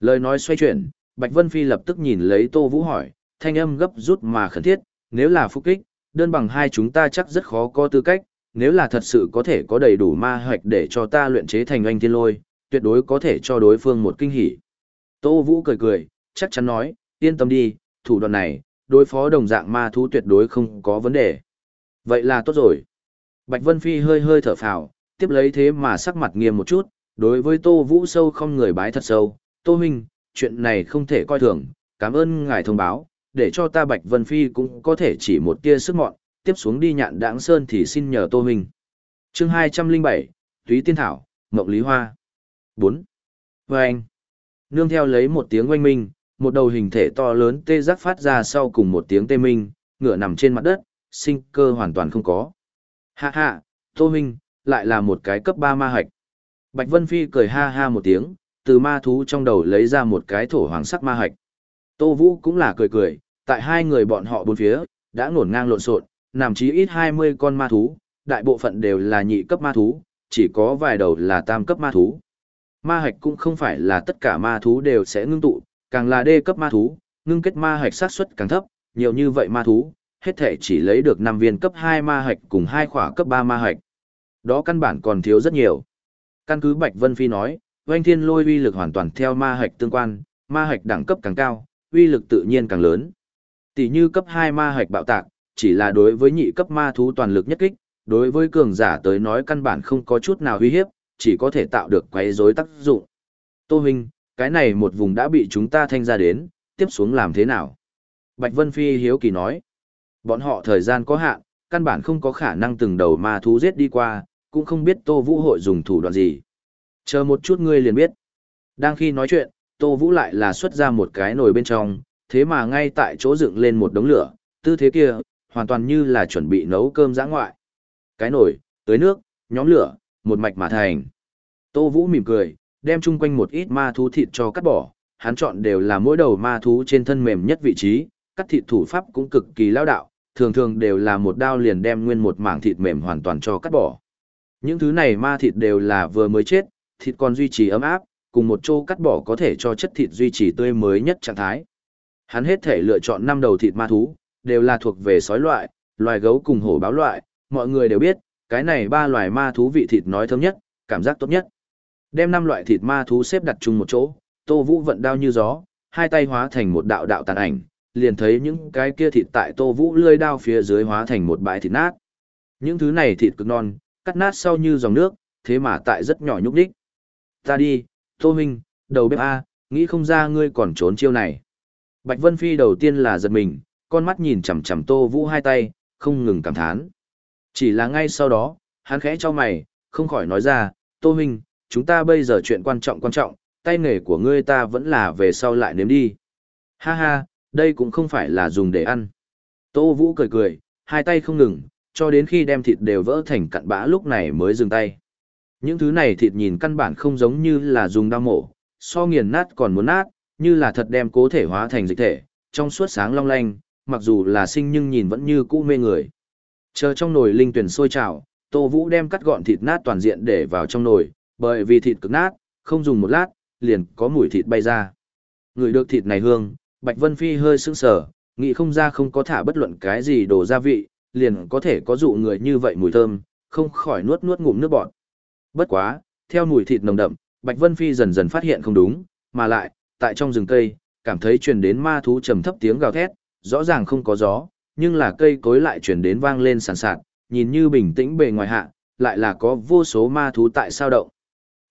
Lời nói xoay chuyển, Bạch Vân Phi lập tức nhìn lấy Tô Vũ hỏi, thanh âm gấp rút mà khẩn thiết, nếu là phục kích, đơn bằng hai chúng ta chắc rất khó có tư cách, nếu là thật sự có thể có đầy đủ ma hoạch để cho ta luyện chế thành anh thiên lôi, tuyệt đối có thể cho đối phương một kinh hỉ. Tô Vũ cười cười, chắc chắn nói, yên tâm đi, thủ đoạn này, đối phó đồng dạng ma thú tuyệt đối không có vấn đề. Vậy là tốt rồi. Bạch Vân Phi hơi hơi thở phào, tiếp lấy thế mà sắc mặt nghiêm một chút, đối với Tô Vũ sâu không người bái thật sâu, Tô Minh, chuyện này không thể coi thường, cảm ơn ngài thông báo, để cho ta Bạch Vân Phi cũng có thể chỉ một tia sức mọn, tiếp xuống đi nhạn đáng sơn thì xin nhờ Tô Minh. chương 207, Túy Tiên Thảo, Mộng Lý Hoa. 4. Vâng! anh, nương theo lấy một tiếng oanh minh, một đầu hình thể to lớn tê giác phát ra sau cùng một tiếng tê minh, ngựa nằm trên mặt đất, sinh cơ hoàn toàn không có. hạ hạ Tô Minh, lại là một cái cấp 3 ma hạch. Bạch Vân Phi cười ha ha một tiếng, từ ma thú trong đầu lấy ra một cái thổ hoàng sắc ma hạch. Tô Vũ cũng là cười cười, tại hai người bọn họ bốn phía, đã ngổn ngang lộn xộn, nằm chí ít 20 con ma thú, đại bộ phận đều là nhị cấp ma thú, chỉ có vài đầu là tam cấp ma thú. Ma hạch cũng không phải là tất cả ma thú đều sẽ ngưng tụ, càng là đê cấp ma thú, ngưng kết ma hạch sát suất càng thấp, nhiều như vậy ma thú, hết thể chỉ lấy được 5 viên cấp 2 ma hạch cùng 2 khỏa cấp 3 ma hạch. Đó căn bản còn thiếu rất nhiều. Căn cứ Bạch Vân Phi nói, oanh thiên lôi uy lực hoàn toàn theo ma hạch tương quan, ma hạch đẳng cấp càng cao, uy lực tự nhiên càng lớn. Tỷ như cấp 2 ma hạch bạo tạc, chỉ là đối với nhị cấp ma thú toàn lực nhất kích, đối với cường giả tới nói căn bản không có chút nào uy hiếp, chỉ có thể tạo được quấy rối tác dụng. Tô Huynh, cái này một vùng đã bị chúng ta thanh ra đến, tiếp xuống làm thế nào? Bạch Vân Phi hiếu kỳ nói, bọn họ thời gian có hạn, căn bản không có khả năng từng đầu ma thú giết đi qua, cũng không biết Tô Vũ hội dùng thủ đoạn gì. Chờ một chút ngươi liền biết. Đang khi nói chuyện, Tô Vũ lại là xuất ra một cái nồi bên trong, thế mà ngay tại chỗ dựng lên một đống lửa, tư thế kia, hoàn toàn như là chuẩn bị nấu cơm giã ngoại. Cái nồi, tưới nước, nhóm lửa, một mạch mà thành. Tô Vũ mỉm cười, đem chung quanh một ít ma thú thịt cho cắt bỏ, hắn chọn đều là mỗi đầu ma thú trên thân mềm nhất vị trí, cắt thịt thủ pháp cũng cực kỳ lao đạo, thường thường đều là một đao liền đem nguyên một mảng thịt mềm hoàn toàn cho cắt bỏ. Những thứ này ma thịt đều là vừa mới chết, thịt còn duy trì ấm áp, cùng một chỗ cắt bỏ có thể cho chất thịt duy trì tươi mới nhất trạng thái. Hắn hết thể lựa chọn năm đầu thịt ma thú, đều là thuộc về sói loại, loài gấu cùng hổ báo loại, mọi người đều biết, cái này ba loài ma thú vị thịt nói thơm nhất, cảm giác tốt nhất. Đem năm loại thịt ma thú xếp đặt chung một chỗ, Tô Vũ vận đao như gió, hai tay hóa thành một đạo đạo tàn ảnh, liền thấy những cái kia thịt tại Tô Vũ lươi đao phía dưới hóa thành một bãi thịt nát. Những thứ này thịt cực non, cắt nát sau như dòng nước, thế mà tại rất nhỏ nhúc đích. Ta đi, Tô Minh, đầu bếp A, nghĩ không ra ngươi còn trốn chiêu này. Bạch Vân Phi đầu tiên là giật mình, con mắt nhìn chằm chằm Tô Vũ hai tay, không ngừng cảm thán. Chỉ là ngay sau đó, hắn khẽ cho mày, không khỏi nói ra, Tô Minh, chúng ta bây giờ chuyện quan trọng quan trọng, tay nghề của ngươi ta vẫn là về sau lại nếm đi. Ha ha, đây cũng không phải là dùng để ăn. Tô Vũ cười cười, hai tay không ngừng, cho đến khi đem thịt đều vỡ thành cặn bã lúc này mới dừng tay. Những thứ này thịt nhìn căn bản không giống như là dùng đao mổ, so nghiền nát còn muốn nát, như là thật đem cố thể hóa thành dịch thể, trong suốt sáng long lanh, mặc dù là sinh nhưng nhìn vẫn như cũ mê người. Chờ trong nồi linh tuyển sôi trào, Tô Vũ đem cắt gọn thịt nát toàn diện để vào trong nồi, bởi vì thịt cực nát, không dùng một lát, liền có mùi thịt bay ra. Người được thịt này hương, Bạch Vân Phi hơi sững sờ, nghĩ không ra không có thả bất luận cái gì đồ gia vị, liền có thể có dụ người như vậy mùi thơm, không khỏi nuốt nuốt ngụm nước bọt. Bất quá, theo mùi thịt nồng đậm, Bạch Vân Phi dần dần phát hiện không đúng, mà lại, tại trong rừng cây, cảm thấy truyền đến ma thú trầm thấp tiếng gào thét, rõ ràng không có gió, nhưng là cây cối lại truyền đến vang lên sàn sạt, nhìn như bình tĩnh bề ngoài hạ, lại là có vô số ma thú tại sao động.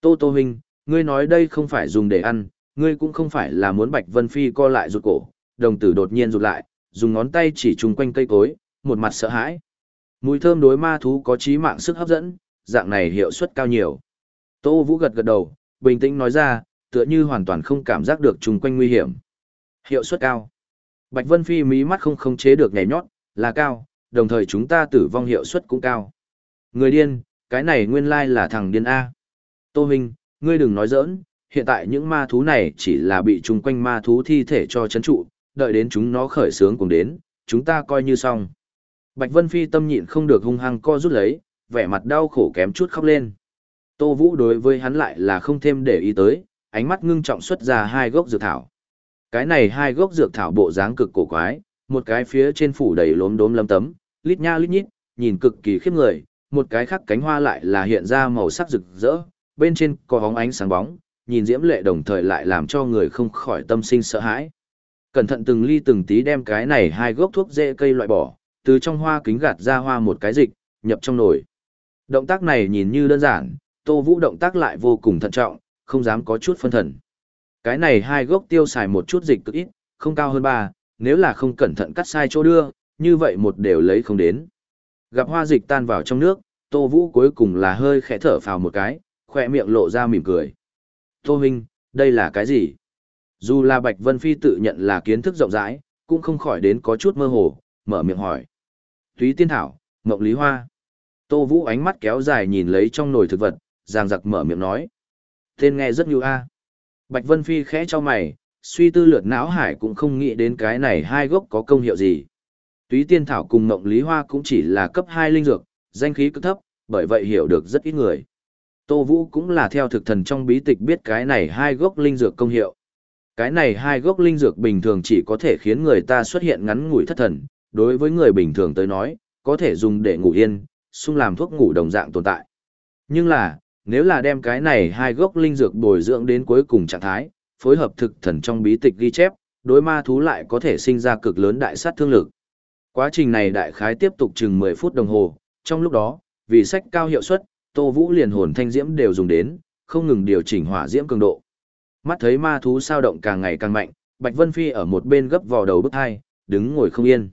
Tô Tô Huynh, ngươi nói đây không phải dùng để ăn, ngươi cũng không phải là muốn Bạch Vân Phi co lại rụt cổ, đồng tử đột nhiên rụt lại, dùng ngón tay chỉ chung quanh cây cối, một mặt sợ hãi. Mùi thơm đối ma thú có trí mạng sức hấp dẫn, dạng này hiệu suất cao nhiều. Tô Vũ gật gật đầu, bình tĩnh nói ra, tựa như hoàn toàn không cảm giác được chung quanh nguy hiểm. Hiệu suất cao. Bạch Vân Phi mí mắt không khống chế được nhảy nhót, là cao, đồng thời chúng ta tử vong hiệu suất cũng cao. Người điên, cái này nguyên lai là thằng điên A. Tô Minh, ngươi đừng nói giỡn, hiện tại những ma thú này chỉ là bị chung quanh ma thú thi thể cho chấn trụ, đợi đến chúng nó khởi sướng cùng đến, chúng ta coi như xong. Bạch Vân Phi tâm nhịn không được hung hăng co rút lấy, vẻ mặt đau khổ kém chút khóc lên. Tô Vũ đối với hắn lại là không thêm để ý tới, ánh mắt ngưng trọng xuất ra hai gốc dược thảo. Cái này hai gốc dược thảo bộ dáng cực cổ quái, một cái phía trên phủ đầy lốm đốm lấm tấm, lít nha lít nhít, nhìn cực kỳ khiếp người, một cái khác cánh hoa lại là hiện ra màu sắc rực rỡ, bên trên có hóng ánh sáng bóng, nhìn diễm lệ đồng thời lại làm cho người không khỏi tâm sinh sợ hãi. Cẩn thận từng ly từng tí đem cái này hai gốc thuốc dễ cây loại bỏ, từ trong hoa kính gạt ra hoa một cái dịch, nhập trong nồi. Động tác này nhìn như đơn giản, Tô Vũ động tác lại vô cùng thận trọng, không dám có chút phân thần. Cái này hai gốc tiêu xài một chút dịch cực ít, không cao hơn ba, nếu là không cẩn thận cắt sai chỗ đưa, như vậy một đều lấy không đến. Gặp hoa dịch tan vào trong nước, Tô Vũ cuối cùng là hơi khẽ thở phào một cái, khỏe miệng lộ ra mỉm cười. Tô Minh, đây là cái gì? Dù là Bạch Vân Phi tự nhận là kiến thức rộng rãi, cũng không khỏi đến có chút mơ hồ, mở miệng hỏi. Túy tiên thảo, ngọc lý hoa. Tô Vũ ánh mắt kéo dài nhìn lấy trong nồi thực vật, giang giặc mở miệng nói. Tên nghe rất như a. Bạch Vân Phi khẽ cho mày, suy tư lượt não hải cũng không nghĩ đến cái này hai gốc có công hiệu gì. Túy tiên thảo cùng ngọc lý hoa cũng chỉ là cấp 2 linh dược, danh khí cực thấp, bởi vậy hiểu được rất ít người. Tô Vũ cũng là theo thực thần trong bí tịch biết cái này hai gốc linh dược công hiệu. Cái này hai gốc linh dược bình thường chỉ có thể khiến người ta xuất hiện ngắn ngủi thất thần, đối với người bình thường tới nói, có thể dùng để ngủ yên, xung làm thuốc ngủ đồng dạng tồn tại. Nhưng là, nếu là đem cái này hai gốc linh dược bồi dưỡng đến cuối cùng trạng thái, phối hợp thực thần trong bí tịch ghi chép, đối ma thú lại có thể sinh ra cực lớn đại sát thương lực. Quá trình này đại khái tiếp tục chừng 10 phút đồng hồ, trong lúc đó, vì sách cao hiệu suất, Tô Vũ liền hồn thanh diễm đều dùng đến, không ngừng điều chỉnh hỏa diễm cường độ. Mắt thấy ma thú sao động càng ngày càng mạnh, Bạch Vân Phi ở một bên gấp vào đầu bức hai, đứng ngồi không yên.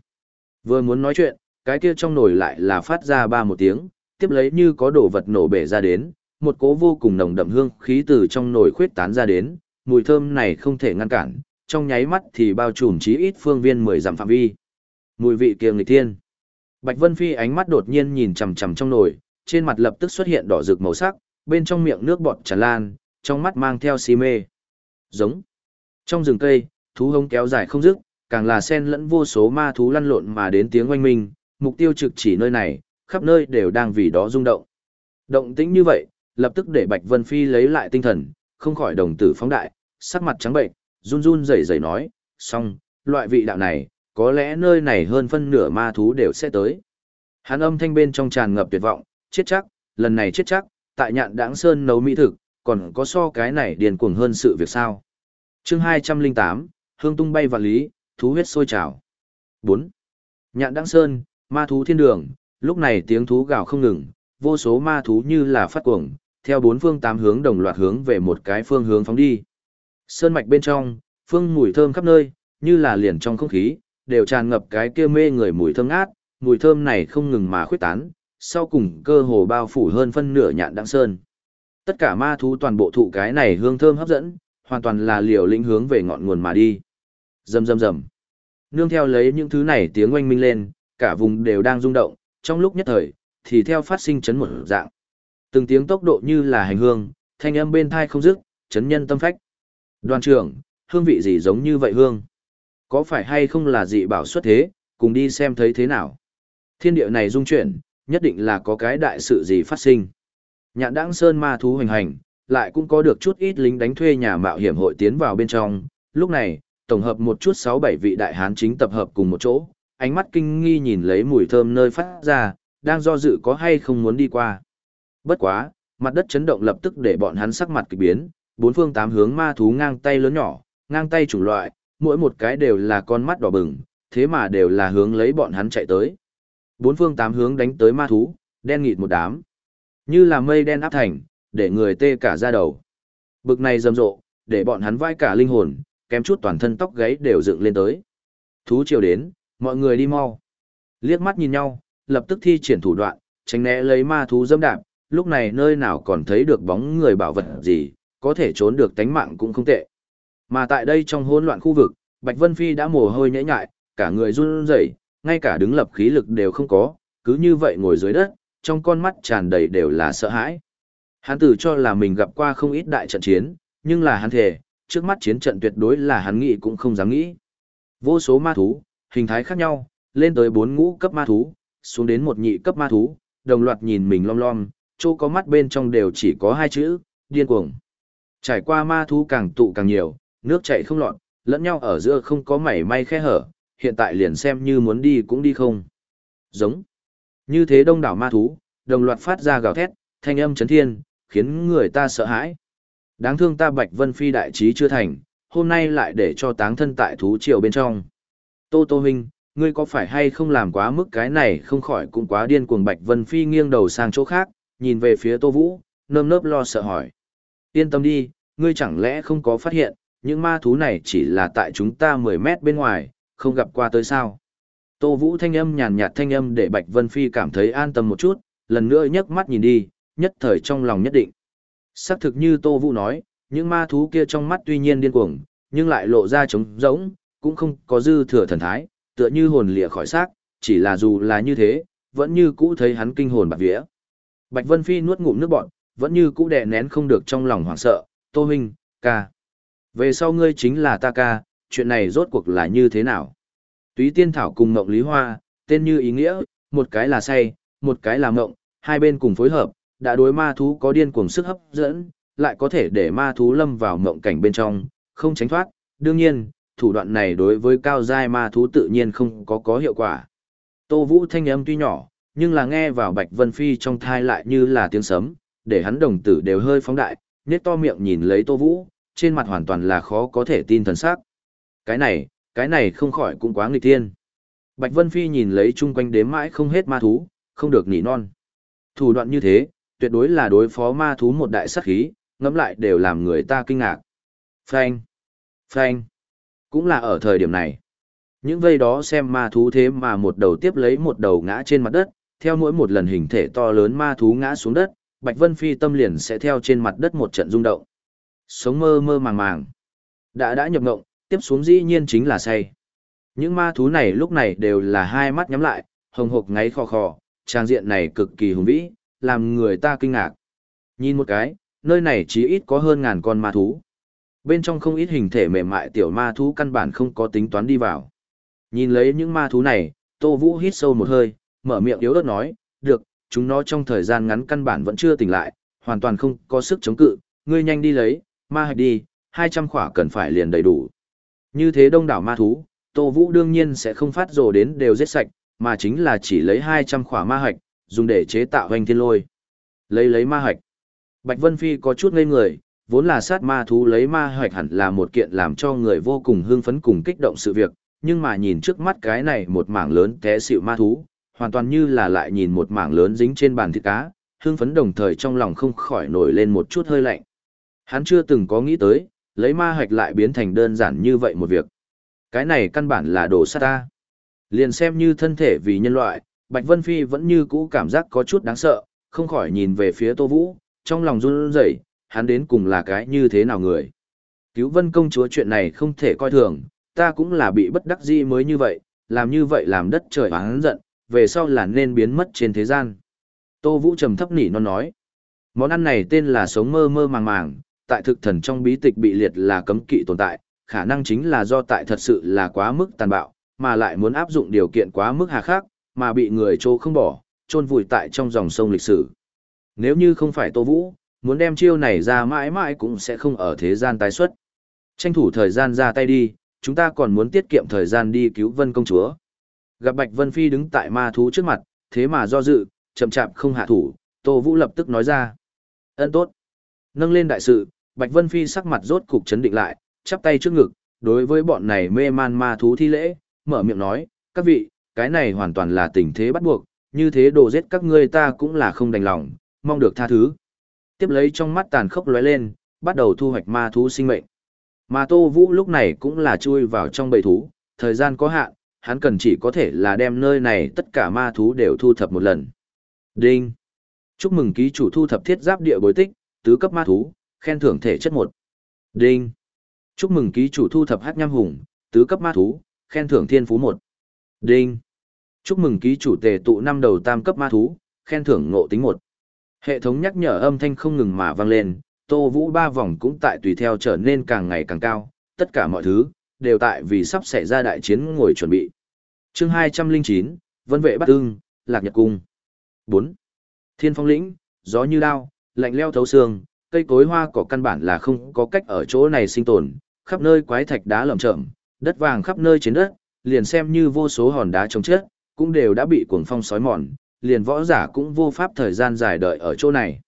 Vừa muốn nói chuyện, cái kia trong nồi lại là phát ra ba một tiếng, tiếp lấy như có đồ vật nổ bể ra đến, một cố vô cùng nồng đậm hương khí từ trong nồi khuyết tán ra đến, mùi thơm này không thể ngăn cản, trong nháy mắt thì bao trùm chí ít phương viên 10 dặm phạm vi. Mùi vị kiềm nghịch thiên. Bạch Vân Phi ánh mắt đột nhiên nhìn chằm chằm trong nồi, trên mặt lập tức xuất hiện đỏ rực màu sắc, bên trong miệng nước bọt tràn lan, trong mắt mang theo si mê. Giống. Trong rừng cây, thú hống kéo dài không dứt, càng là sen lẫn vô số ma thú lăn lộn mà đến tiếng oanh minh, mục tiêu trực chỉ nơi này, khắp nơi đều đang vì đó rung động. Động tĩnh như vậy, lập tức để Bạch Vân Phi lấy lại tinh thần, không khỏi đồng tử phóng đại, sắc mặt trắng bệnh, run run rẩy rẩy nói, xong, loại vị đạo này, có lẽ nơi này hơn phân nửa ma thú đều sẽ tới. Hắn âm thanh bên trong tràn ngập tuyệt vọng, chết chắc, lần này chết chắc, tại nhạn đãng sơn nấu mỹ thực, còn có so cái này điền cuồng hơn sự việc sao. chương 208, hương tung bay và lý, thú huyết sôi trào. 4. Nhạn Đăng sơn, ma thú thiên đường, lúc này tiếng thú gào không ngừng, vô số ma thú như là phát cuồng, theo bốn phương tám hướng đồng loạt hướng về một cái phương hướng phóng đi. Sơn mạch bên trong, phương mùi thơm khắp nơi, như là liền trong không khí, đều tràn ngập cái kia mê người mùi thơm ngát, mùi thơm này không ngừng mà khuyết tán, sau cùng cơ hồ bao phủ hơn phân nửa nhạn đăng sơn. Tất cả ma thú toàn bộ thụ cái này hương thơm hấp dẫn, hoàn toàn là liều lĩnh hướng về ngọn nguồn mà đi. Rầm rầm rầm. Nương theo lấy những thứ này tiếng oanh minh lên, cả vùng đều đang rung động, trong lúc nhất thời, thì theo phát sinh chấn một dạng. Từng tiếng tốc độ như là hành hương, thanh âm bên thai không dứt, chấn nhân tâm phách. Đoàn trưởng, hương vị gì giống như vậy hương? Có phải hay không là dị bảo xuất thế, cùng đi xem thấy thế nào? Thiên địa này rung chuyển, nhất định là có cái đại sự gì phát sinh. Nhạn đãng sơn ma thú hoành hành, lại cũng có được chút ít lính đánh thuê nhà mạo hiểm hội tiến vào bên trong. Lúc này, tổng hợp một chút sáu bảy vị đại hán chính tập hợp cùng một chỗ, ánh mắt kinh nghi nhìn lấy mùi thơm nơi phát ra, đang do dự có hay không muốn đi qua. Bất quá, mặt đất chấn động lập tức để bọn hắn sắc mặt kỳ biến, bốn phương tám hướng ma thú ngang tay lớn nhỏ, ngang tay chủng loại, mỗi một cái đều là con mắt đỏ bừng, thế mà đều là hướng lấy bọn hắn chạy tới. Bốn phương tám hướng đánh tới ma thú, đen nghịt một đám. Như là mây đen áp thành, để người tê cả da đầu. Bực này rầm rộ, để bọn hắn vai cả linh hồn, kém chút toàn thân tóc gáy đều dựng lên tới. Thú triều đến, mọi người đi mau. Liếc mắt nhìn nhau, lập tức thi triển thủ đoạn, tránh né lấy ma thú dâm đạp, lúc này nơi nào còn thấy được bóng người bảo vật gì, có thể trốn được tánh mạng cũng không tệ. Mà tại đây trong hỗn loạn khu vực, Bạch Vân Phi đã mồ hôi nhễ nhại, cả người run rẩy, ngay cả đứng lập khí lực đều không có, cứ như vậy ngồi dưới đất, trong con mắt tràn đầy đều là sợ hãi. Hắn tự cho là mình gặp qua không ít đại trận chiến, nhưng là hắn thề, trước mắt chiến trận tuyệt đối là hắn nghĩ cũng không dám nghĩ. Vô số ma thú, hình thái khác nhau, lên tới bốn ngũ cấp ma thú, xuống đến một nhị cấp ma thú, đồng loạt nhìn mình lom lom, chỗ có mắt bên trong đều chỉ có hai chữ, điên cuồng. Trải qua ma thú càng tụ càng nhiều, nước chảy không lọt, lẫn nhau ở giữa không có mảy may khe hở, hiện tại liền xem như muốn đi cũng đi không. Giống. Như thế đông đảo ma thú, đồng loạt phát ra gào thét, thanh âm chấn thiên, khiến người ta sợ hãi. Đáng thương ta Bạch Vân Phi đại trí chưa thành, hôm nay lại để cho táng thân tại thú triều bên trong. Tô Tô Huynh, ngươi có phải hay không làm quá mức cái này không khỏi cũng quá điên cuồng Bạch Vân Phi nghiêng đầu sang chỗ khác, nhìn về phía Tô Vũ, nơm nớp lo sợ hỏi. Yên tâm đi, ngươi chẳng lẽ không có phát hiện, những ma thú này chỉ là tại chúng ta 10 mét bên ngoài, không gặp qua tới sao. Tô Vũ thanh âm nhàn nhạt thanh âm để Bạch Vân Phi cảm thấy an tâm một chút, lần nữa nhấc mắt nhìn đi, nhất thời trong lòng nhất định. Sắc thực như Tô Vũ nói, những ma thú kia trong mắt tuy nhiên điên cuồng, nhưng lại lộ ra trống rỗng, cũng không có dư thừa thần thái, tựa như hồn lìa khỏi xác, chỉ là dù là như thế, vẫn như cũ thấy hắn kinh hồn bạc vía. Bạch Vân Phi nuốt ngụm nước bọt, vẫn như cũ đè nén không được trong lòng hoảng sợ, Tô Huynh, ca. Về sau ngươi chính là ta ca, chuyện này rốt cuộc là như thế nào? Túy tiên thảo cùng mộng lý hoa, tên như ý nghĩa, một cái là say, một cái là mộng, hai bên cùng phối hợp, đã đối ma thú có điên cuồng sức hấp dẫn, lại có thể để ma thú lâm vào mộng cảnh bên trong, không tránh thoát. Đương nhiên, thủ đoạn này đối với cao giai ma thú tự nhiên không có có hiệu quả. Tô Vũ thanh âm tuy nhỏ, nhưng là nghe vào Bạch Vân Phi trong thai lại như là tiếng sấm, để hắn đồng tử đều hơi phóng đại, nét to miệng nhìn lấy Tô Vũ, trên mặt hoàn toàn là khó có thể tin thần sắc. Cái này, cái này không khỏi cũng quá nghịch thiên. Bạch Vân Phi nhìn lấy chung quanh đếm mãi không hết ma thú, không được nỉ non. Thủ đoạn như thế, tuyệt đối là đối phó ma thú một đại sát khí, ngẫm lại đều làm người ta kinh ngạc. Phanh, phanh, cũng là ở thời điểm này. Những vây đó xem ma thú thế mà một đầu tiếp lấy một đầu ngã trên mặt đất, theo mỗi một lần hình thể to lớn ma thú ngã xuống đất, Bạch Vân Phi tâm liền sẽ theo trên mặt đất một trận rung động. Sống mơ mơ màng màng. Đã đã nhập ngộng, tiếp xuống dĩ nhiên chính là say. Những ma thú này lúc này đều là hai mắt nhắm lại, hồng hộc ngáy khò khò, trang diện này cực kỳ hùng vĩ, làm người ta kinh ngạc. Nhìn một cái, nơi này chỉ ít có hơn ngàn con ma thú. Bên trong không ít hình thể mềm mại tiểu ma thú căn bản không có tính toán đi vào. Nhìn lấy những ma thú này, Tô Vũ hít sâu một hơi, mở miệng yếu ớt nói, được, chúng nó trong thời gian ngắn căn bản vẫn chưa tỉnh lại, hoàn toàn không có sức chống cự, ngươi nhanh đi lấy, ma hạch đi, 200 khỏa cần phải liền đầy đủ. Như thế đông đảo ma thú, Tô Vũ đương nhiên sẽ không phát rồ đến đều giết sạch, mà chính là chỉ lấy 200 khỏa ma hạch, dùng để chế tạo hoành thiên lôi. Lấy lấy ma hạch. Bạch Vân Phi có chút ngây người, vốn là sát ma thú lấy ma hạch hẳn là một kiện làm cho người vô cùng hưng phấn cùng kích động sự việc, nhưng mà nhìn trước mắt cái này một mảng lớn té xịu ma thú, hoàn toàn như là lại nhìn một mảng lớn dính trên bàn thịt cá, hưng phấn đồng thời trong lòng không khỏi nổi lên một chút hơi lạnh. Hắn chưa từng có nghĩ tới, lấy ma hạch lại biến thành đơn giản như vậy một việc. Cái này căn bản là đồ sát ta. Liền xem như thân thể vì nhân loại, Bạch Vân Phi vẫn như cũ cảm giác có chút đáng sợ, không khỏi nhìn về phía Tô Vũ, trong lòng run rẩy, hắn đến cùng là cái như thế nào người. Cứu vân công chúa chuyện này không thể coi thường, ta cũng là bị bất đắc dĩ mới như vậy, làm như vậy làm đất trời hắn giận, về sau là nên biến mất trên thế gian. Tô Vũ trầm thấp nỉ non nói. Món ăn này tên là sống mơ mơ màng màng, tại thực thần trong bí tịch bị liệt là cấm kỵ tồn tại, khả năng chính là do tại thật sự là quá mức tàn bạo, mà lại muốn áp dụng điều kiện quá mức hà khắc, mà bị người trô không bỏ, chôn vùi tại trong dòng sông lịch sử. Nếu như không phải Tô Vũ, muốn đem chiêu này ra mãi mãi cũng sẽ không ở thế gian tái xuất. Tranh thủ thời gian ra tay đi, chúng ta còn muốn tiết kiệm thời gian đi cứu Vân công chúa. Gặp Bạch Vân Phi đứng tại ma thú trước mặt, thế mà do dự, chậm chạp không hạ thủ, Tô Vũ lập tức nói ra. Ân tốt. Nâng lên đại sự, Bạch Vân Phi sắc mặt rốt cục chấn định lại, chắp tay trước ngực, đối với bọn này mê man ma thú thi lễ, mở miệng nói, các vị, cái này hoàn toàn là tình thế bắt buộc, như thế đồ giết các ngươi ta cũng là không đành lòng, mong được tha thứ. Tiếp lấy trong mắt tàn khốc lóe lên, bắt đầu thu hoạch ma thú sinh mệnh. Mà Tô Vũ lúc này cũng là chui vào trong bầy thú, thời gian có hạn, hắn cần chỉ có thể là đem nơi này tất cả ma thú đều thu thập một lần. Đinh! Chúc mừng ký chủ thu thập thiết giáp địa bối tích, tứ cấp ma thú, khen thưởng thể chất một. Đinh! Chúc mừng ký chủ thu thập hát nham hùng, tứ cấp ma thú, khen thưởng thiên phú một. Đinh! Chúc mừng ký chủ tề tụ năm đầu tam cấp ma thú, khen thưởng ngộ tính một. Hệ thống nhắc nhở âm thanh không ngừng mà vang lên, Tô Vũ ba vòng cũng tại tùy theo trở nên càng ngày càng cao, tất cả mọi thứ đều tại vì sắp xảy ra đại chiến ngồi chuẩn bị. Chương 209, Vân vệ bắt ưng, Lạc Nhật cung. bốn Thiên phong lĩnh, gió như đao, lạnh leo thấu xương, cây cối hoa cỏ căn bản là không có cách ở chỗ này sinh tồn, khắp nơi quái thạch đá lởm chởm, đất vàng khắp nơi trên đất, liền xem như vô số hòn đá trồng chết, cũng đều đã bị cuồng phong sói mòn, liền võ giả cũng vô pháp thời gian dài đợi ở chỗ này.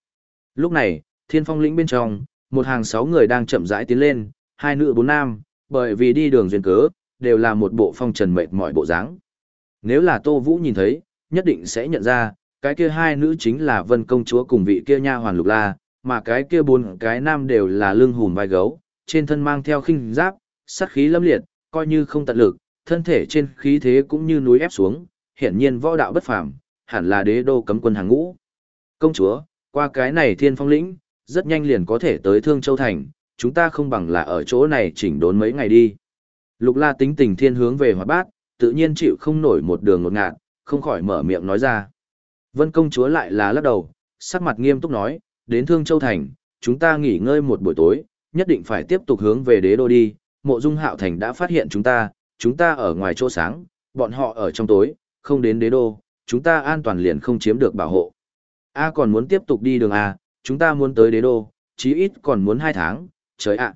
Lúc này, thiên phong lĩnh bên trong, một hàng sáu người đang chậm rãi tiến lên, hai nữ bốn nam, bởi vì đi đường duyên cớ, đều là một bộ phong trần mệt mỏi bộ dáng. Nếu là Tô Vũ nhìn thấy, nhất định sẽ nhận ra, cái kia hai nữ chính là Vân công chúa cùng vị kia nha hoàn Lục La, mà cái kia bốn cái nam đều là lưng hùn vai gấu, trên thân mang theo khinh giáp, sát khí lâm liệt, coi như không tận lực, thân thể trên khí thế cũng như núi ép xuống, hiển nhiên võ đạo bất phàm, hẳn là đế đô cấm quân hàng ngũ. Công chúa, qua cái này thiên phong lĩnh, rất nhanh liền có thể tới Thương Châu Thành, chúng ta không bằng là ở chỗ này chỉnh đốn mấy ngày đi. Lục la tính tình thiên hướng về hoạt bát, tự nhiên chịu không nổi một đường ngột ngạt, không khỏi mở miệng nói ra. Vân công chúa lại là lắc đầu, sắc mặt nghiêm túc nói, đến Thương Châu Thành, chúng ta nghỉ ngơi một buổi tối, nhất định phải tiếp tục hướng về đế đô đi, mộ dung hạo thành đã phát hiện chúng ta, chúng ta ở ngoài chỗ sáng, bọn họ ở trong tối, không đến đế đô, chúng ta an toàn liền không chiếm được bảo hộ. A còn muốn tiếp tục đi đường A, chúng ta muốn tới đế đô, chí ít còn muốn hai tháng, trời ạ.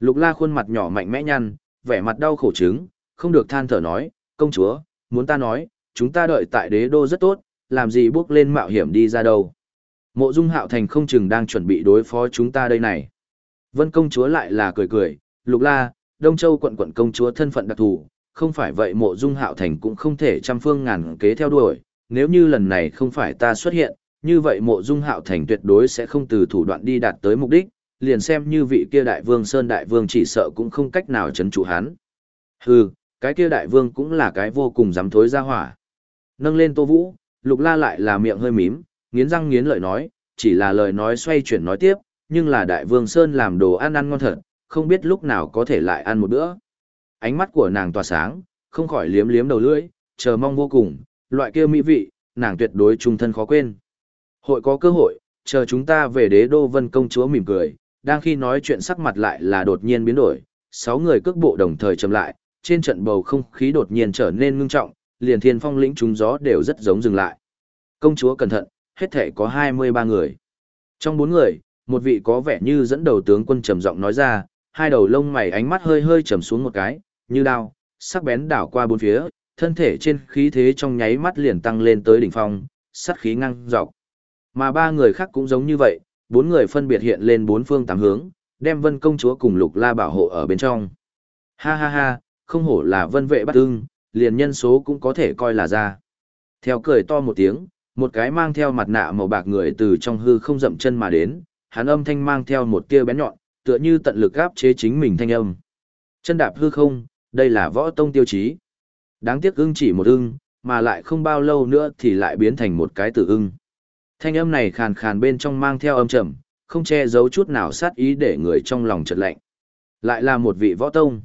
Lục la khuôn mặt nhỏ mạnh mẽ nhăn, vẻ mặt đau khổ chứng, không được than thở nói, công chúa, muốn ta nói, chúng ta đợi tại đế đô rất tốt, làm gì bước lên mạo hiểm đi ra đâu. Mộ dung hạo thành không chừng đang chuẩn bị đối phó chúng ta đây này. Vân công chúa lại là cười cười, lục la, Đông Châu quận quận công chúa thân phận đặc thù, không phải vậy mộ dung hạo thành cũng không thể trăm phương ngàn kế theo đuổi, nếu như lần này không phải ta xuất hiện, như vậy mộ dung hạo thành tuyệt đối sẽ không từ thủ đoạn đi đạt tới mục đích, liền xem như vị kia đại vương Sơn đại vương chỉ sợ cũng không cách nào chấn trụ hắn. Hừ, cái kia đại vương cũng là cái vô cùng dám thối ra hỏa. Nâng lên tô vũ, lục la lại là miệng hơi mím, nghiến răng nghiến lợi nói, chỉ là lời nói xoay chuyển nói tiếp, nhưng là đại vương Sơn làm đồ ăn ăn ngon thật, không biết lúc nào có thể lại ăn một bữa. Ánh mắt của nàng tỏa sáng, không khỏi liếm liếm đầu lưỡi, chờ mong vô cùng, loại kia mỹ vị, nàng tuyệt đối trung thân khó quên. Hội có cơ hội, chờ chúng ta về đế đô vân công chúa mỉm cười, đang khi nói chuyện sắc mặt lại là đột nhiên biến đổi, sáu người cước bộ đồng thời chậm lại, trên trận bầu không khí đột nhiên trở nên ngưng trọng, liền thiên phong lĩnh chúng gió đều rất giống dừng lại. Công chúa cẩn thận, hết thể có 23 người. Trong bốn người, một vị có vẻ như dẫn đầu tướng quân trầm giọng nói ra, hai đầu lông mày ánh mắt hơi hơi trầm xuống một cái, như đao, sắc bén đảo qua bốn phía, thân thể trên khí thế trong nháy mắt liền tăng lên tới đỉnh phong, sát khí ngang dọc. Mà ba người khác cũng giống như vậy, bốn người phân biệt hiện lên bốn phương tám hướng, đem Vân công chúa cùng Lục La bảo hộ ở bên trong. Ha ha ha, không hổ là Vân vệ bắt ưng, liền nhân số cũng có thể coi là ra. Theo cười to một tiếng, một cái mang theo mặt nạ màu bạc người từ trong hư không dậm chân mà đến, hắn âm thanh mang theo một tia bén nhọn, tựa như tận lực áp chế chính mình thanh âm. Chân đạp hư không, đây là võ tông tiêu chí. Đáng tiếc ưng chỉ một ưng, mà lại không bao lâu nữa thì lại biến thành một cái tử ưng. Thanh âm này khàn khàn bên trong mang theo âm trầm, không che giấu chút nào sát ý để người trong lòng chợt lạnh. Lại là một vị võ tông.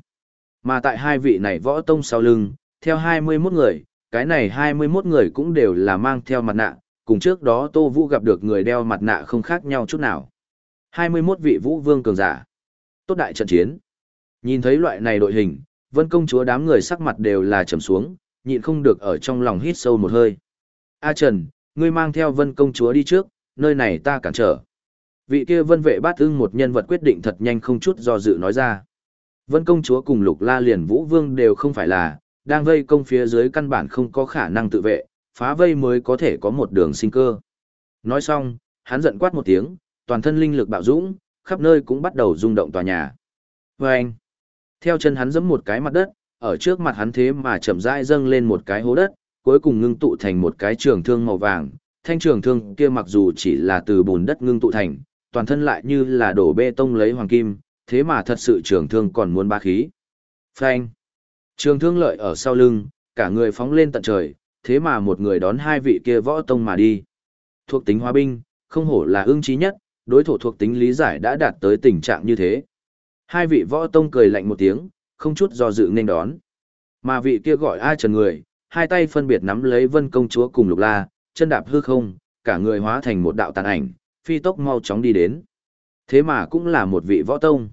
Mà tại hai vị này võ tông sau lưng, theo 21 người, cái này 21 người cũng đều là mang theo mặt nạ, cùng trước đó Tô Vũ gặp được người đeo mặt nạ không khác nhau chút nào. 21 vị vũ vương cường giả. Tốt đại trận chiến. Nhìn thấy loại này đội hình, vân công chúa đám người sắc mặt đều là trầm xuống, nhịn không được ở trong lòng hít sâu một hơi. A Trần, ngươi mang theo vân công chúa đi trước, nơi này ta cản trở. Vị kia vân vệ bát ưng một nhân vật quyết định thật nhanh không chút do dự nói ra. Vân công chúa cùng lục la liền vũ vương đều không phải là, đang vây công phía dưới căn bản không có khả năng tự vệ, phá vây mới có thể có một đường sinh cơ. Nói xong, hắn giận quát một tiếng, toàn thân linh lực bạo dũng, khắp nơi cũng bắt đầu rung động tòa nhà. Và anh, theo chân hắn giẫm một cái mặt đất, ở trước mặt hắn thế mà chậm rãi dâng lên một cái hố đất, cuối cùng ngưng tụ thành một cái trường thương màu vàng. Thanh trường thương kia mặc dù chỉ là từ bùn đất ngưng tụ thành, toàn thân lại như là đổ bê tông lấy hoàng kim, thế mà thật sự trường thương còn muốn ba khí. Phanh. Trường thương lợi ở sau lưng, cả người phóng lên tận trời, thế mà một người đón hai vị kia võ tông mà đi. Thuộc tính hóa binh, không hổ là ưng trí nhất, đối thủ thuộc tính lý giải đã đạt tới tình trạng như thế. Hai vị võ tông cười lạnh một tiếng, không chút do dự nên đón. Mà vị kia gọi ai trần người, hai tay phân biệt nắm lấy vân công chúa cùng lục la, chân đạp hư không, cả người hóa thành một đạo tàn ảnh, phi tốc mau chóng đi đến. Thế mà cũng là một vị võ tông.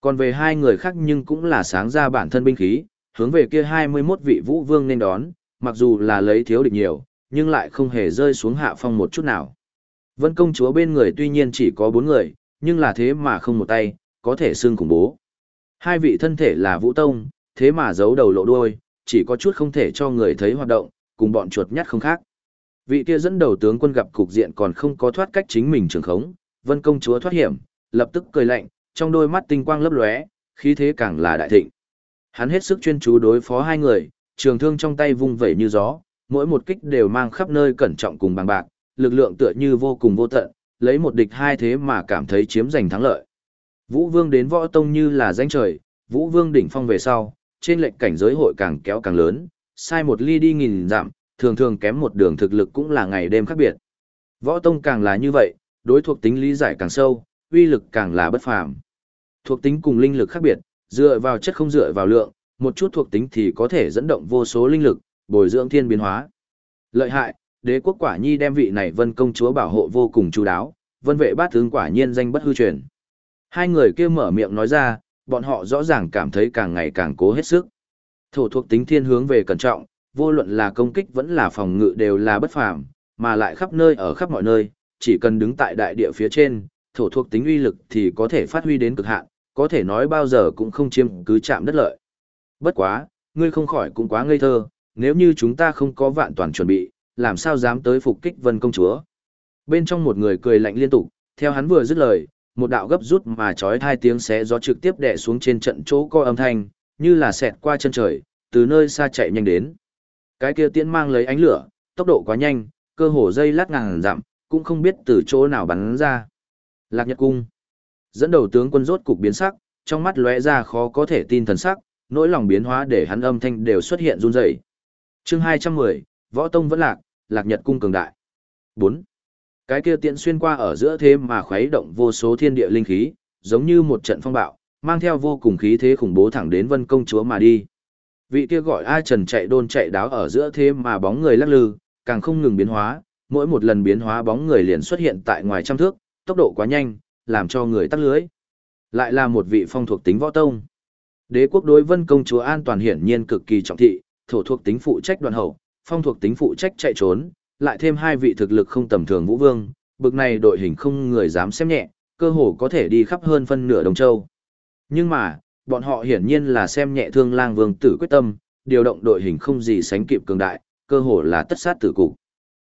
Còn về hai người khác nhưng cũng là sáng ra bản thân binh khí, hướng về kia 21 vị vũ vương nên đón, mặc dù là lấy thiếu địch nhiều, nhưng lại không hề rơi xuống hạ phong một chút nào. Vân công chúa bên người tuy nhiên chỉ có bốn người, nhưng là thế mà không một tay, có thể xương cùng bố. Hai vị thân thể là vũ tông, thế mà giấu đầu lộ đuôi, chỉ có chút không thể cho người thấy hoạt động, cùng bọn chuột nhắt không khác. Vị kia dẫn đầu tướng quân gặp cục diện còn không có thoát cách chính mình trường khống, vân công chúa thoát hiểm, lập tức cười lạnh, trong đôi mắt tinh quang lấp lóe, khí thế càng là đại thịnh. Hắn hết sức chuyên chú đối phó hai người, trường thương trong tay vung vẩy như gió, mỗi một kích đều mang khắp nơi cẩn trọng cùng bằng bạc, lực lượng tựa như vô cùng vô tận, lấy một địch hai thế mà cảm thấy chiếm giành thắng lợi. Vũ Vương đến võ tông như là danh trời, Vũ Vương đỉnh phong về sau, trên lệnh cảnh giới hội càng kéo càng lớn, sai một ly đi nghìn giảm, thường thường kém một đường thực lực cũng là ngày đêm khác biệt. Võ tông càng là như vậy, đối thuộc tính lý giải càng sâu, uy lực càng là bất phàm. Thuộc tính cùng linh lực khác biệt, dựa vào chất không dựa vào lượng, một chút thuộc tính thì có thể dẫn động vô số linh lực, bồi dưỡng thiên biến hóa. Lợi hại, đế quốc quả nhi đem vị này vân công chúa bảo hộ vô cùng chú đáo, vân vệ bát tướng quả nhiên danh bất hư truyền. Hai người kia mở miệng nói ra, bọn họ rõ ràng cảm thấy càng ngày càng cố hết sức. Thổ thuộc tính thiên hướng về cẩn trọng, vô luận là công kích vẫn là phòng ngự đều là bất phàm, mà lại khắp nơi ở khắp mọi nơi, chỉ cần đứng tại đại địa phía trên, thổ thuộc tính uy lực thì có thể phát huy đến cực hạn, có thể nói bao giờ cũng không chiếm cứ chạm đất lợi. Bất quá, ngươi không khỏi cũng quá ngây thơ, nếu như chúng ta không có vạn toàn chuẩn bị, làm sao dám tới phục kích vân công chúa. Bên trong một người cười lạnh liên tục, theo hắn vừa dứt lời, một đạo gấp rút mà trói hai tiếng xé gió trực tiếp đè xuống trên trận chỗ co âm thanh, như là xẹt qua chân trời, từ nơi xa chạy nhanh đến. Cái kia tiễn mang lấy ánh lửa, tốc độ quá nhanh, cơ hồ dây lát ngàn dặm, cũng không biết từ chỗ nào bắn ra. Lạc Nhật Cung. Dẫn đầu tướng quân rốt cục biến sắc, trong mắt lóe ra khó có thể tin thần sắc, nỗi lòng biến hóa để hắn âm thanh đều xuất hiện run rẩy. Chương 210, Võ Tông vẫn lạc, Lạc Nhật Cung cường đại. 4. Cái kia tiện xuyên qua ở giữa thế mà khuấy động vô số thiên địa linh khí, giống như một trận phong bạo, mang theo vô cùng khí thế khủng bố thẳng đến Vân công chúa mà đi. Vị kia gọi A Trần chạy đôn chạy đáo ở giữa thế mà bóng người lắc lư, càng không ngừng biến hóa, mỗi một lần biến hóa bóng người liền xuất hiện tại ngoài trăm thước, tốc độ quá nhanh, làm cho người tắt lưới. Lại là một vị phong thuộc tính võ tông. Đế quốc đối vân công chúa an toàn hiển nhiên cực kỳ trọng thị, thổ thuộc tính phụ trách đoàn hậu, phong thuộc tính phụ trách chạy trốn, lại thêm hai vị thực lực không tầm thường vũ vương, bực này đội hình không người dám xem nhẹ, cơ hồ có thể đi khắp hơn phân nửa Đông Châu. Nhưng mà, bọn họ hiển nhiên là xem nhẹ thương lang vương tử quyết tâm, điều động đội hình không gì sánh kịp cường đại, cơ hồ là tất sát tử cục.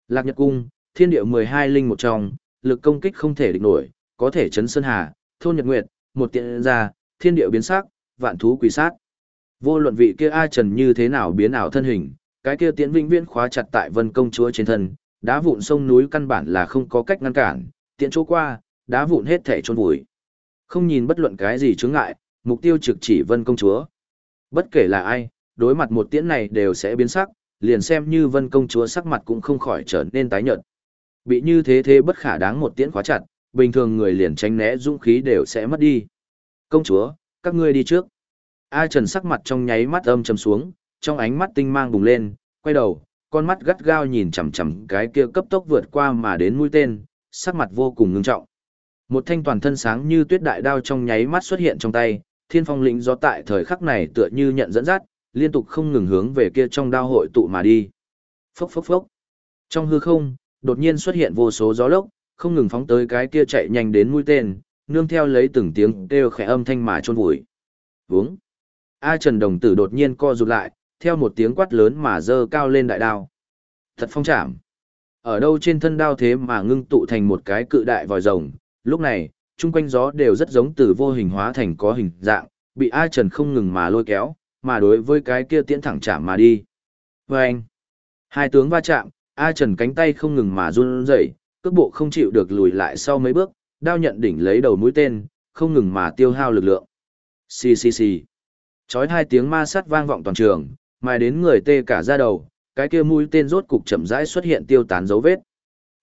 Lạc Nhật Cung, thiên địa 12 linh một trong, lực công kích không thể địch nổi, có thể chấn sơn hà, thôn nhật nguyệt, một tiện ra, thiên địa biến sắc, vạn thú quỷ sát. Vô luận vị kia A Trần như thế nào biến ảo thân hình, cái kia tiễn vĩnh viễn khóa chặt tại vân công chúa trên thân, đá vụn sông núi căn bản là không có cách ngăn cản, tiễn chỗ qua, đá vụn hết thể trôn vùi. Không nhìn bất luận cái gì chướng ngại, mục tiêu trực chỉ vân công chúa. Bất kể là ai, đối mặt một tiễn này đều sẽ biến sắc, liền xem như vân công chúa sắc mặt cũng không khỏi trở nên tái nhợt. Bị như thế thế bất khả đáng một tiễn khóa chặt, bình thường người liền tránh né dũng khí đều sẽ mất đi. Công chúa, các ngươi đi trước. A Trần sắc mặt trong nháy mắt âm trầm xuống, trong ánh mắt tinh mang bùng lên, quay đầu, con mắt gắt gao nhìn chằm chằm cái kia cấp tốc vượt qua mà đến mũi tên, sắc mặt vô cùng ngưng trọng. Một thanh toàn thân sáng như tuyết đại đao trong nháy mắt xuất hiện trong tay, Thiên Phong lĩnh gió tại thời khắc này tựa như nhận dẫn dắt, liên tục không ngừng hướng về kia trong đao hội tụ mà đi. Phốc phốc phốc. Trong hư không, đột nhiên xuất hiện vô số gió lốc, không ngừng phóng tới cái kia chạy nhanh đến mũi tên, nương theo lấy từng tiếng kêu khẽ âm thanh mà chôn vùi. Vướng. A Trần Đồng Tử đột nhiên co rụt lại, theo một tiếng quát lớn mà dơ cao lên đại đao. Thật phong trảm. Ở đâu trên thân đao thế mà ngưng tụ thành một cái cự đại vòi rồng, lúc này, chung quanh gió đều rất giống từ vô hình hóa thành có hình dạng, bị A Trần không ngừng mà lôi kéo, mà đối với cái kia tiễn thẳng chạm mà đi. Và anh, hai tướng va chạm, A Trần cánh tay không ngừng mà run rẩy, cước bộ không chịu được lùi lại sau mấy bước, đao nhận đỉnh lấy đầu mũi tên, không ngừng mà tiêu hao lực lượng. Xì xì xì. Chói hai tiếng ma sát vang vọng toàn trường, mai đến người tê cả da đầu, cái kia mũi tên rốt cục chậm rãi xuất hiện tiêu tán dấu vết.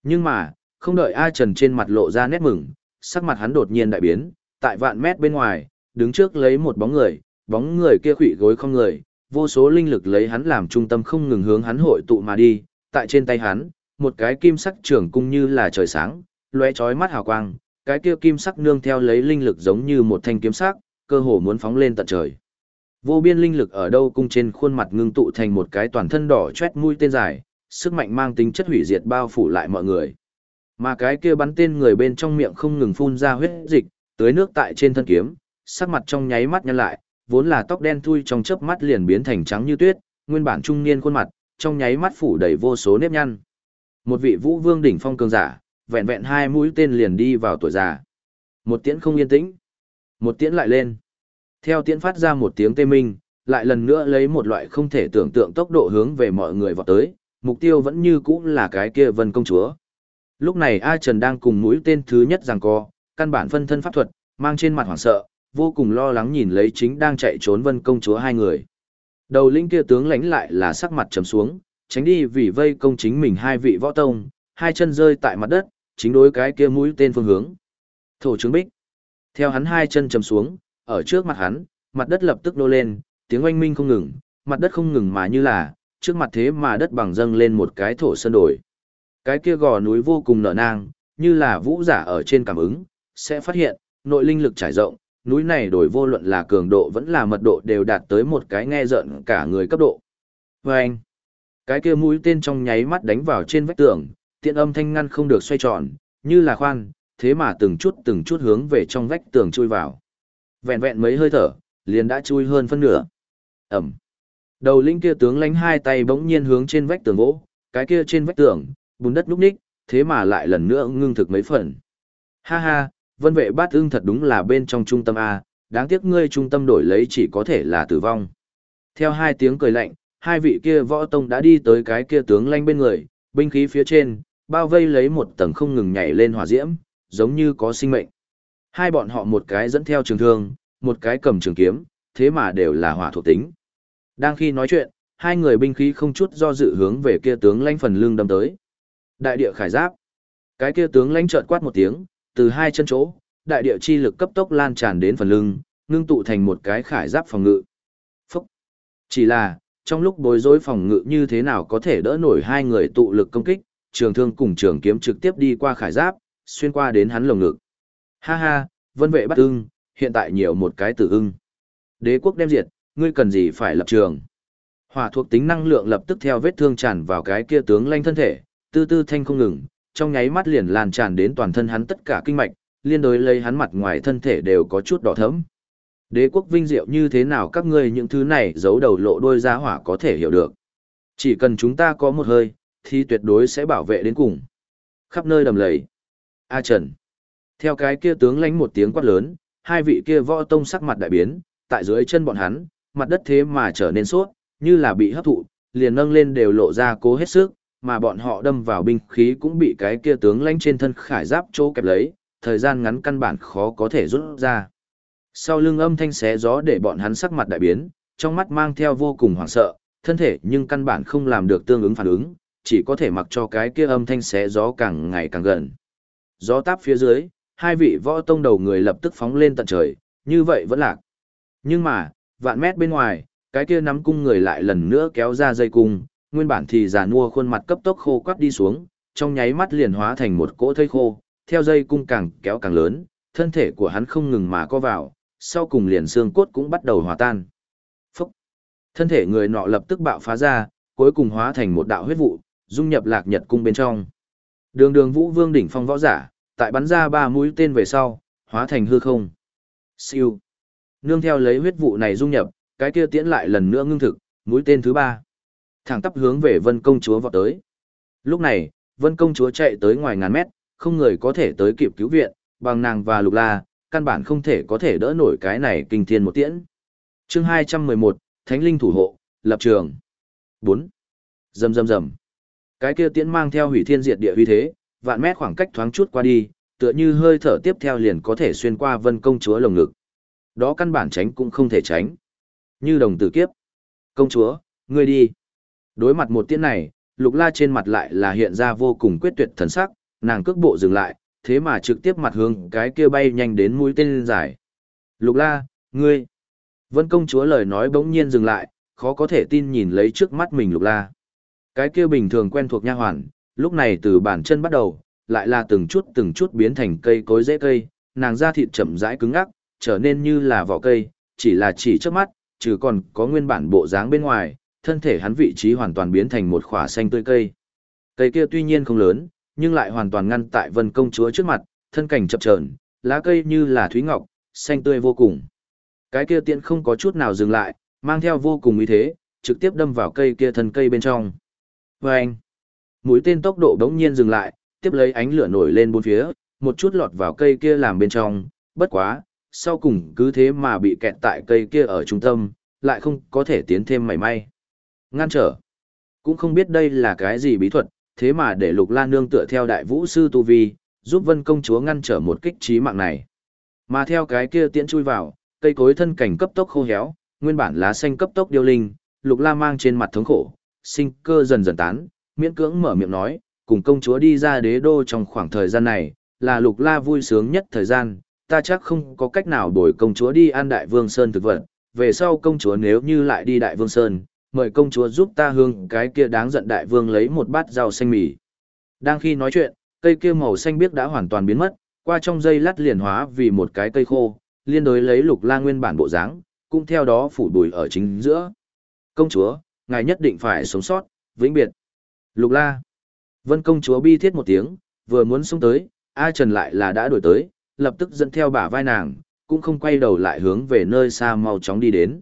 Nhưng mà, không đợi A Trần trên mặt lộ ra nét mừng, sắc mặt hắn đột nhiên đại biến, tại vạn mét bên ngoài, đứng trước lấy một bóng người, bóng người kia khủy gối không người, vô số linh lực lấy hắn làm trung tâm không ngừng hướng hắn hội tụ mà đi, tại trên tay hắn, một cái kim sắc trưởng cung như là trời sáng, lóe chói mắt hào quang, cái kia kim sắc nương theo lấy linh lực giống như một thanh kiếm sắc, cơ hồ muốn phóng lên tận trời. Vô biên linh lực ở đâu cung trên khuôn mặt ngưng tụ thành một cái toàn thân đỏ chét mũi tên dài, sức mạnh mang tính chất hủy diệt bao phủ lại mọi người. Mà cái kia bắn tên người bên trong miệng không ngừng phun ra huyết dịch, tưới nước tại trên thân kiếm, sắc mặt trong nháy mắt nhăn lại, vốn là tóc đen thui trong chớp mắt liền biến thành trắng như tuyết, nguyên bản trung niên khuôn mặt, trong nháy mắt phủ đầy vô số nếp nhăn. Một vị vũ vương đỉnh phong cường giả, vẹn vẹn hai mũi tên liền đi vào tuổi già. Một tiễn không yên tĩnh. Một tiễn lại lên. Theo tiễn phát ra một tiếng tê minh, lại lần nữa lấy một loại không thể tưởng tượng tốc độ hướng về mọi người vọt tới, mục tiêu vẫn như cũ là cái kia vân công chúa. Lúc này A Trần đang cùng mũi tên thứ nhất giằng co, căn bản phân thân pháp thuật, mang trên mặt hoảng sợ, vô cùng lo lắng nhìn lấy chính đang chạy trốn vân công chúa hai người. Đầu linh kia tướng lãnh lại là sắc mặt trầm xuống, tránh đi vì vây công chính mình hai vị võ tông, hai chân rơi tại mặt đất, chính đối cái kia mũi tên phương hướng. Thổ trướng bích. Theo hắn hai chân trầm xuống, ở trước mặt hắn, mặt đất lập tức nô lên, tiếng oanh minh không ngừng, mặt đất không ngừng mà như là, trước mặt thế mà đất bằng dâng lên một cái thổ sơn đổi. Cái kia gò núi vô cùng nở nang, như là vũ giả ở trên cảm ứng, sẽ phát hiện, nội linh lực trải rộng, núi này đổi vô luận là cường độ vẫn là mật độ đều đạt tới một cái nghe giận cả người cấp độ. Và anh, cái kia mũi tên trong nháy mắt đánh vào trên vách tường, tiện âm thanh ngăn không được xoay tròn, như là khoan, thế mà từng chút từng chút hướng về trong vách tường chui vào. Vẹn vẹn mấy hơi thở, liền đã chui hơn phân nửa. Ẩm. Đầu linh kia tướng lánh hai tay bỗng nhiên hướng trên vách tường gỗ, cái kia trên vách tường, bùn đất núp ních, thế mà lại lần nữa ngưng thực mấy phần. Ha ha, vân vệ bát ưng thật đúng là bên trong trung tâm A, đáng tiếc ngươi trung tâm đổi lấy chỉ có thể là tử vong. Theo hai tiếng cười lạnh, hai vị kia võ tông đã đi tới cái kia tướng lanh bên người, binh khí phía trên, bao vây lấy một tầng không ngừng nhảy lên hỏa diễm, giống như có sinh mệnh. Hai bọn họ một cái dẫn theo trường thương, một cái cầm trường kiếm, thế mà đều là hỏa thuộc tính. Đang khi nói chuyện, hai người binh khí không chút do dự hướng về kia tướng lãnh phần lưng đâm tới. Đại địa khải giáp. Cái kia tướng lãnh chợt quát một tiếng, từ hai chân chỗ, đại địa chi lực cấp tốc lan tràn đến phần lưng, ngưng tụ thành một cái khải giáp phòng ngự. Phúc. Chỉ là, trong lúc bối rối phòng ngự như thế nào có thể đỡ nổi hai người tụ lực công kích, trường thương cùng trường kiếm trực tiếp đi qua khải giáp, xuyên qua đến hắn lồng ngực. Ha ha, vân vệ bắt ưng, hiện tại nhiều một cái tử ưng. Đế quốc đem diệt, ngươi cần gì phải lập trường. Hỏa thuộc tính năng lượng lập tức theo vết thương tràn vào cái kia tướng lanh thân thể, tư tư thanh không ngừng, trong nháy mắt liền lan tràn đến toàn thân hắn tất cả kinh mạch, liên đối lấy hắn mặt ngoài thân thể đều có chút đỏ thẫm. Đế quốc vinh diệu như thế nào các ngươi những thứ này giấu đầu lộ đôi ra hỏa có thể hiểu được. Chỉ cần chúng ta có một hơi, thì tuyệt đối sẽ bảo vệ đến cùng. Khắp nơi đầm lầy. A Trần. Theo cái kia tướng lánh một tiếng quát lớn, hai vị kia võ tông sắc mặt đại biến, tại dưới chân bọn hắn, mặt đất thế mà trở nên suốt, như là bị hấp thụ, liền nâng lên đều lộ ra cố hết sức, mà bọn họ đâm vào binh khí cũng bị cái kia tướng lánh trên thân khải giáp chỗ kẹp lấy, thời gian ngắn căn bản khó có thể rút ra. Sau lưng âm thanh xé gió để bọn hắn sắc mặt đại biến, trong mắt mang theo vô cùng hoảng sợ, thân thể nhưng căn bản không làm được tương ứng phản ứng, chỉ có thể mặc cho cái kia âm thanh xé gió càng ngày càng gần. Gió táp phía dưới, hai vị võ tông đầu người lập tức phóng lên tận trời, như vậy vẫn lạc. Nhưng mà, vạn mét bên ngoài, cái kia nắm cung người lại lần nữa kéo ra dây cung, nguyên bản thì già nua khuôn mặt cấp tốc khô quắt đi xuống, trong nháy mắt liền hóa thành một cỗ thây khô, theo dây cung càng kéo càng lớn, thân thể của hắn không ngừng mà co vào, sau cùng liền xương cốt cũng bắt đầu hòa tan. Phúc! Thân thể người nọ lập tức bạo phá ra, cuối cùng hóa thành một đạo huyết vụ, dung nhập lạc nhật cung bên trong. Đường đường vũ vương đỉnh phong võ giả, tại bắn ra ba mũi tên về sau, hóa thành hư không. Siêu. Nương theo lấy huyết vụ này dung nhập, cái kia tiễn lại lần nữa ngưng thực, mũi tên thứ ba. Thẳng tắp hướng về vân công chúa vọt tới. Lúc này, vân công chúa chạy tới ngoài ngàn mét, không người có thể tới kịp cứu viện, bằng nàng và lục la, căn bản không thể có thể đỡ nổi cái này kinh thiên một tiễn. chương 211, Thánh Linh thủ hộ, lập trường. 4. Rầm rầm rầm. Cái kia tiễn mang theo hủy thiên diệt địa uy thế, vạn mét khoảng cách thoáng chút qua đi, tựa như hơi thở tiếp theo liền có thể xuyên qua vân công chúa lồng ngực. Đó căn bản tránh cũng không thể tránh. Như đồng tử kiếp. Công chúa, ngươi đi. Đối mặt một tiễn này, lục la trên mặt lại là hiện ra vô cùng quyết tuyệt thần sắc, nàng cước bộ dừng lại, thế mà trực tiếp mặt hướng cái kia bay nhanh đến mũi tên dài. Lục la, ngươi. Vân công chúa lời nói bỗng nhiên dừng lại, khó có thể tin nhìn lấy trước mắt mình lục la. Cái kia bình thường quen thuộc nha hoàn, lúc này từ bàn chân bắt đầu, lại là từng chút từng chút biến thành cây cối dễ cây, nàng da thịt chậm rãi cứng ngắc, trở nên như là vỏ cây, chỉ là chỉ trước mắt, trừ còn có nguyên bản bộ dáng bên ngoài, thân thể hắn vị trí hoàn toàn biến thành một khỏa xanh tươi cây. Cây kia tuy nhiên không lớn, nhưng lại hoàn toàn ngăn tại vân công chúa trước mặt, thân cảnh chập chờn, lá cây như là thúy ngọc, xanh tươi vô cùng. Cái kia tiện không có chút nào dừng lại, mang theo vô cùng ý thế, trực tiếp đâm vào cây kia thân cây bên trong. Vâng! Mũi tên tốc độ đống nhiên dừng lại, tiếp lấy ánh lửa nổi lên bốn phía, một chút lọt vào cây kia làm bên trong, bất quá, sau cùng cứ thế mà bị kẹt tại cây kia ở trung tâm, lại không có thể tiến thêm mảy may. Ngăn trở. Cũng không biết đây là cái gì bí thuật, thế mà để Lục Lan Nương tựa theo đại vũ sư Tu Vi, giúp Vân Công Chúa ngăn trở một kích trí mạng này. Mà theo cái kia tiễn chui vào, cây cối thân cảnh cấp tốc khô héo, nguyên bản lá xanh cấp tốc điêu linh, Lục La mang trên mặt thống khổ, sinh cơ dần dần tán, miễn cưỡng mở miệng nói, cùng công chúa đi ra đế đô trong khoảng thời gian này, là Lục La vui sướng nhất thời gian, ta chắc không có cách nào đổi công chúa đi an đại vương sơn thực vật, về sau công chúa nếu như lại đi đại vương sơn, mời công chúa giúp ta hương cái kia đáng giận đại vương lấy một bát rau xanh mì. Đang khi nói chuyện, cây kia màu xanh biếc đã hoàn toàn biến mất, qua trong dây lát liền hóa vì một cái cây khô, liên đối lấy lục la nguyên bản bộ dáng, cũng theo đó phủ bùi ở chính giữa. Công chúa, ngài nhất định phải sống sót, vĩnh biệt. Lục la. Vân công chúa bi thiết một tiếng, vừa muốn xuống tới, A Trần lại là đã đổi tới, lập tức dẫn theo bả vai nàng, cũng không quay đầu lại hướng về nơi xa mau chóng đi đến.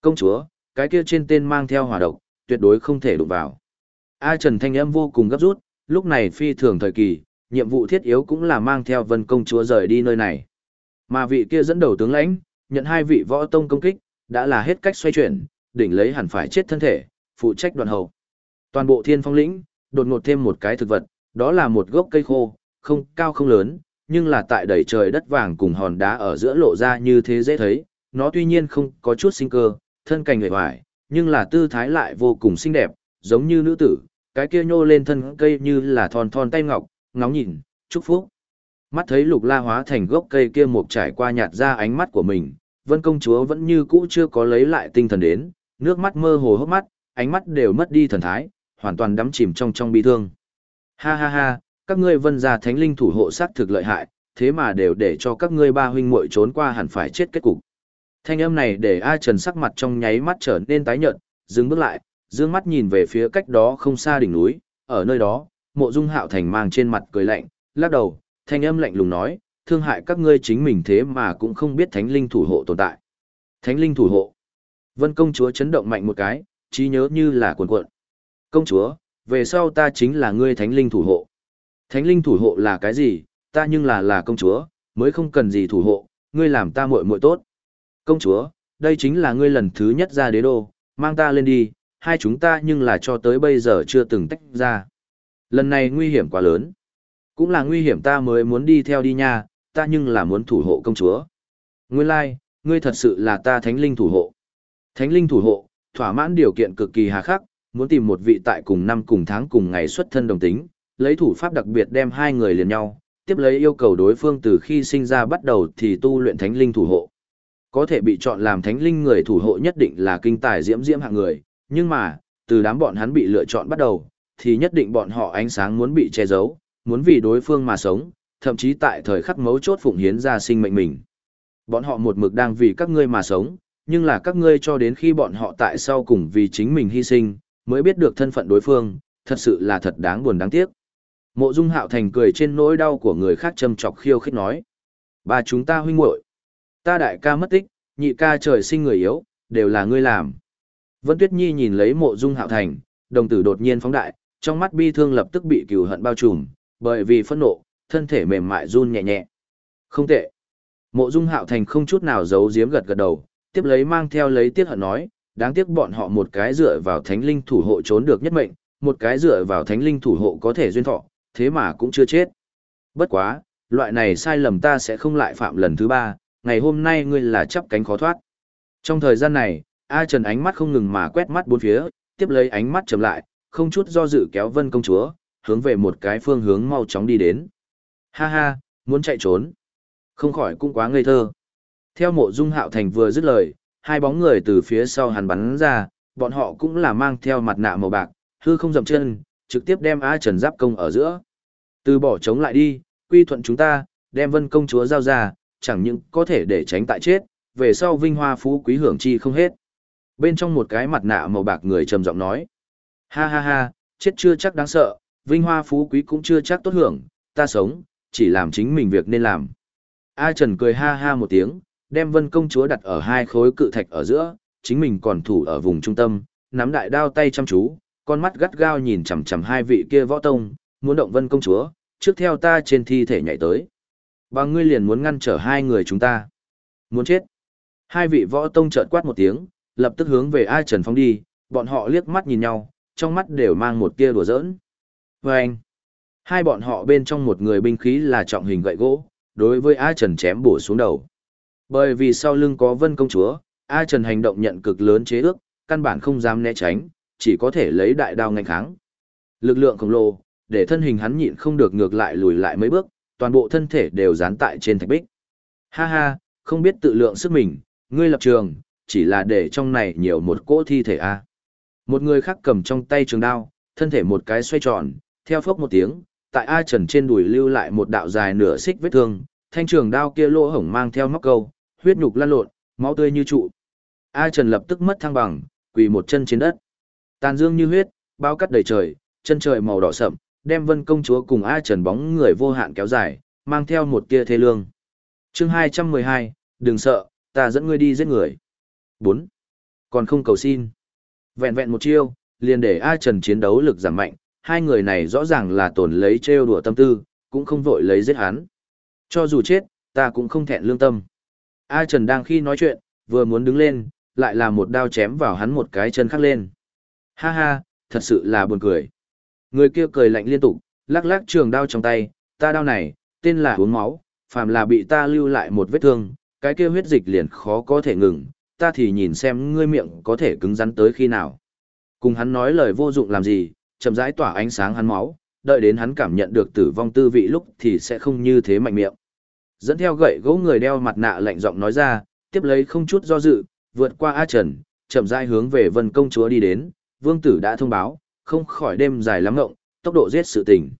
Công chúa, cái kia trên tên mang theo hỏa độc, tuyệt đối không thể đụng vào. A Trần thanh âm vô cùng gấp rút, lúc này phi thường thời kỳ, nhiệm vụ thiết yếu cũng là mang theo vân công chúa rời đi nơi này. Mà vị kia dẫn đầu tướng lãnh, nhận hai vị võ tông công kích, đã là hết cách xoay chuyển, đỉnh lấy hẳn phải chết thân thể, phụ trách đoàn hậu. Toàn bộ thiên phong lĩnh, đột ngột thêm một cái thực vật, đó là một gốc cây khô, không cao không lớn, nhưng là tại đầy trời đất vàng cùng hòn đá ở giữa lộ ra như thế dễ thấy, nó tuy nhiên không có chút sinh cơ, thân cành người hoài, nhưng là tư thái lại vô cùng xinh đẹp, giống như nữ tử, cái kia nhô lên thân cây như là thon thon tay ngọc, ngóng nhìn, chúc phúc. Mắt thấy lục la hóa thành gốc cây kia mục trải qua nhạt ra ánh mắt của mình, vân công chúa vẫn như cũ chưa có lấy lại tinh thần đến, nước mắt mơ hồ hốc mắt, ánh mắt đều mất đi thần thái, hoàn toàn đắm chìm trong trong bi thương. Ha ha ha, các ngươi vân gia thánh linh thủ hộ sát thực lợi hại, thế mà đều để cho các ngươi ba huynh muội trốn qua hẳn phải chết kết cục. Thanh âm này để A Trần sắc mặt trong nháy mắt trở nên tái nhợt, dừng bước lại, dương mắt nhìn về phía cách đó không xa đỉnh núi, ở nơi đó, mộ dung hạo thành mang trên mặt cười lạnh, lắc đầu, thanh âm lạnh lùng nói, thương hại các ngươi chính mình thế mà cũng không biết thánh linh thủ hộ tồn tại. Thánh linh thủ hộ. Vân công chúa chấn động mạnh một cái, trí nhớ như là cuộn cuộn. Công chúa, về sau ta chính là ngươi thánh linh thủ hộ. Thánh linh thủ hộ là cái gì, ta nhưng là là công chúa, mới không cần gì thủ hộ, ngươi làm ta muội muội tốt. Công chúa, đây chính là ngươi lần thứ nhất ra đế đô, mang ta lên đi, hai chúng ta nhưng là cho tới bây giờ chưa từng tách ra. Lần này nguy hiểm quá lớn. Cũng là nguy hiểm ta mới muốn đi theo đi nha, ta nhưng là muốn thủ hộ công chúa. Nguyên lai, like, ngươi thật sự là ta thánh linh thủ hộ. Thánh linh thủ hộ, thỏa mãn điều kiện cực kỳ hà khắc, muốn tìm một vị tại cùng năm cùng tháng cùng ngày xuất thân đồng tính, lấy thủ pháp đặc biệt đem hai người liền nhau, tiếp lấy yêu cầu đối phương từ khi sinh ra bắt đầu thì tu luyện thánh linh thủ hộ. Có thể bị chọn làm thánh linh người thủ hộ nhất định là kinh tài diễm diễm hạng người, nhưng mà, từ đám bọn hắn bị lựa chọn bắt đầu, thì nhất định bọn họ ánh sáng muốn bị che giấu, muốn vì đối phương mà sống, thậm chí tại thời khắc mấu chốt phụng hiến ra sinh mệnh mình. Bọn họ một mực đang vì các ngươi mà sống, nhưng là các ngươi cho đến khi bọn họ tại sau cùng vì chính mình hy sinh, mới biết được thân phận đối phương, thật sự là thật đáng buồn đáng tiếc. Mộ Dung Hạo Thành cười trên nỗi đau của người khác châm chọc khiêu khích nói. Ba chúng ta huynh muội, ta đại ca mất tích, nhị ca trời sinh người yếu, đều là ngươi làm. Vân Tuyết Nhi nhìn lấy Mộ Dung Hạo Thành, đồng tử đột nhiên phóng đại, trong mắt bi thương lập tức bị cừu hận bao trùm, bởi vì phẫn nộ, thân thể mềm mại run nhẹ nhẹ. Không tệ. Mộ Dung Hạo Thành không chút nào giấu giếm gật gật đầu, tiếp lấy mang theo lấy tiếc hận nói, đáng tiếc bọn họ một cái dựa vào thánh linh thủ hộ trốn được nhất mệnh, một cái dựa vào thánh linh thủ hộ có thể duyên thọ, thế mà cũng chưa chết. Bất quá, loại này sai lầm ta sẽ không lại phạm lần thứ ba, ngày hôm nay ngươi là chắp cánh khó thoát. Trong thời gian này, A Trần ánh mắt không ngừng mà quét mắt bốn phía, tiếp lấy ánh mắt chậm lại, không chút do dự kéo Vân công chúa, hướng về một cái phương hướng mau chóng đi đến. Ha ha, muốn chạy trốn. Không khỏi cũng quá ngây thơ. Theo mộ dung hạo thành vừa dứt lời, hai bóng người từ phía sau hắn bắn ra, bọn họ cũng là mang theo mặt nạ màu bạc, hư không dậm chân, trực tiếp đem A Trần giáp công ở giữa. Từ bỏ chống lại đi, quy thuận chúng ta, đem vân công chúa giao ra, chẳng những có thể để tránh tại chết, về sau vinh hoa phú quý hưởng chi không hết. Bên trong một cái mặt nạ màu bạc người trầm giọng nói. Ha ha ha, chết chưa chắc đáng sợ, vinh hoa phú quý cũng chưa chắc tốt hưởng, ta sống, chỉ làm chính mình việc nên làm. A Trần cười ha ha một tiếng, đem vân công chúa đặt ở hai khối cự thạch ở giữa, chính mình còn thủ ở vùng trung tâm, nắm đại đao tay chăm chú, con mắt gắt gao nhìn chằm chằm hai vị kia võ tông, muốn động vân công chúa, trước theo ta trên thi thể nhảy tới. Và ngươi liền muốn ngăn trở hai người chúng ta. Muốn chết. Hai vị võ tông chợt quát một tiếng, lập tức hướng về ai Trần phóng đi, bọn họ liếc mắt nhìn nhau, trong mắt đều mang một tia đùa giỡn. Và anh, hai bọn họ bên trong một người binh khí là trọng hình gậy gỗ, đối với ai Trần chém bổ xuống đầu. Bởi vì sau lưng có vân công chúa, A Trần hành động nhận cực lớn chế ước, căn bản không dám né tránh, chỉ có thể lấy đại đao ngành kháng. Lực lượng khổng lồ, để thân hình hắn nhịn không được ngược lại lùi lại mấy bước, toàn bộ thân thể đều dán tại trên thạch bích. Ha ha, không biết tự lượng sức mình, ngươi lập trường, chỉ là để trong này nhiều một cỗ thi thể a. Một người khác cầm trong tay trường đao, thân thể một cái xoay tròn, theo phốc một tiếng, tại A Trần trên đùi lưu lại một đạo dài nửa xích vết thương, thanh trường đao kia lỗ hổng mang theo móc câu, huyết nhục lăn lộn, máu tươi như trụ. A Trần lập tức mất thăng bằng, quỳ một chân trên đất. Tàn dương như huyết, bao cắt đầy trời, chân trời màu đỏ sậm, đem Vân công chúa cùng A Trần bóng người vô hạn kéo dài, mang theo một tia thê lương. Chương 212, đừng sợ, ta dẫn ngươi đi giết người. 4. Còn không cầu xin. Vẹn vẹn một chiêu, liền để A Trần chiến đấu lực giảm mạnh, hai người này rõ ràng là tổn lấy trêu đùa tâm tư, cũng không vội lấy giết hắn. Cho dù chết, ta cũng không thẹn lương tâm. A Trần đang khi nói chuyện, vừa muốn đứng lên, lại là một đao chém vào hắn một cái chân khác lên. Ha ha, thật sự là buồn cười. Người kia cười lạnh liên tục, lắc lắc trường đao trong tay, ta đao này, tên là uống máu, phàm là bị ta lưu lại một vết thương, cái kia huyết dịch liền khó có thể ngừng, ta thì nhìn xem ngươi miệng có thể cứng rắn tới khi nào. Cùng hắn nói lời vô dụng làm gì, chậm rãi tỏa ánh sáng hắn máu, đợi đến hắn cảm nhận được tử vong tư vị lúc thì sẽ không như thế mạnh miệng. Dẫn theo gậy gỗ người đeo mặt nạ lạnh giọng nói ra, tiếp lấy không chút do dự, vượt qua A Trần, chậm rãi hướng về Vân công chúa đi đến, vương tử đã thông báo, không khỏi đêm dài lắm ngộng, tốc độ giết sự tình.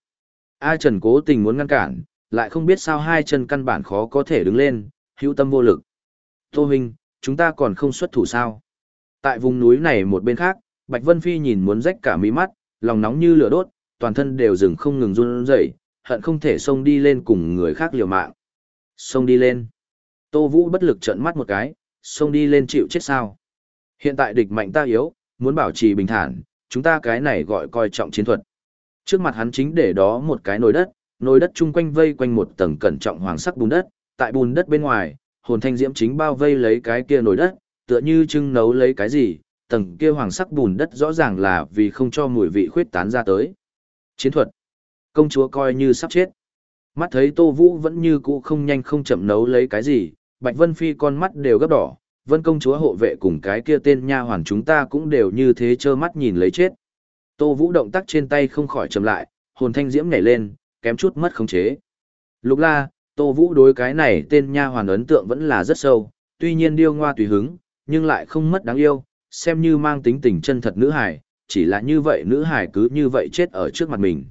A Trần cố tình muốn ngăn cản, lại không biết sao hai chân căn bản khó có thể đứng lên, hữu tâm vô lực. Tô Huynh, chúng ta còn không xuất thủ sao? Tại vùng núi này một bên khác, Bạch Vân Phi nhìn muốn rách cả mí mắt, lòng nóng như lửa đốt, toàn thân đều dừng không ngừng run rẩy, hận không thể xông đi lên cùng người khác liều mạng. Xông đi lên. Tô Vũ bất lực trợn mắt một cái, xông đi lên chịu chết sao? Hiện tại địch mạnh ta yếu, muốn bảo trì bình thản, chúng ta cái này gọi coi trọng chiến thuật. Trước mặt hắn chính để đó một cái nồi đất, nồi đất chung quanh vây quanh một tầng cẩn trọng hoàng sắc bùn đất, tại bùn đất bên ngoài, hồn thanh diễm chính bao vây lấy cái kia nồi đất, tựa như trưng nấu lấy cái gì, tầng kia hoàng sắc bùn đất rõ ràng là vì không cho mùi vị khuyết tán ra tới. Chiến thuật. Công chúa coi như sắp chết. Mắt thấy Tô Vũ vẫn như cũ không nhanh không chậm nấu lấy cái gì, Bạch Vân Phi con mắt đều gấp đỏ, Vân công chúa hộ vệ cùng cái kia tên nha hoàn chúng ta cũng đều như thế trơ mắt nhìn lấy chết. Tô Vũ động tác trên tay không khỏi chậm lại, hồn thanh diễm nhảy lên, kém chút mất khống chế. Lục la, Tô Vũ đối cái này tên nha hoàn ấn tượng vẫn là rất sâu, tuy nhiên điêu ngoa tùy hứng, nhưng lại không mất đáng yêu, xem như mang tính tình chân thật nữ hải, chỉ là như vậy nữ hải cứ như vậy chết ở trước mặt mình.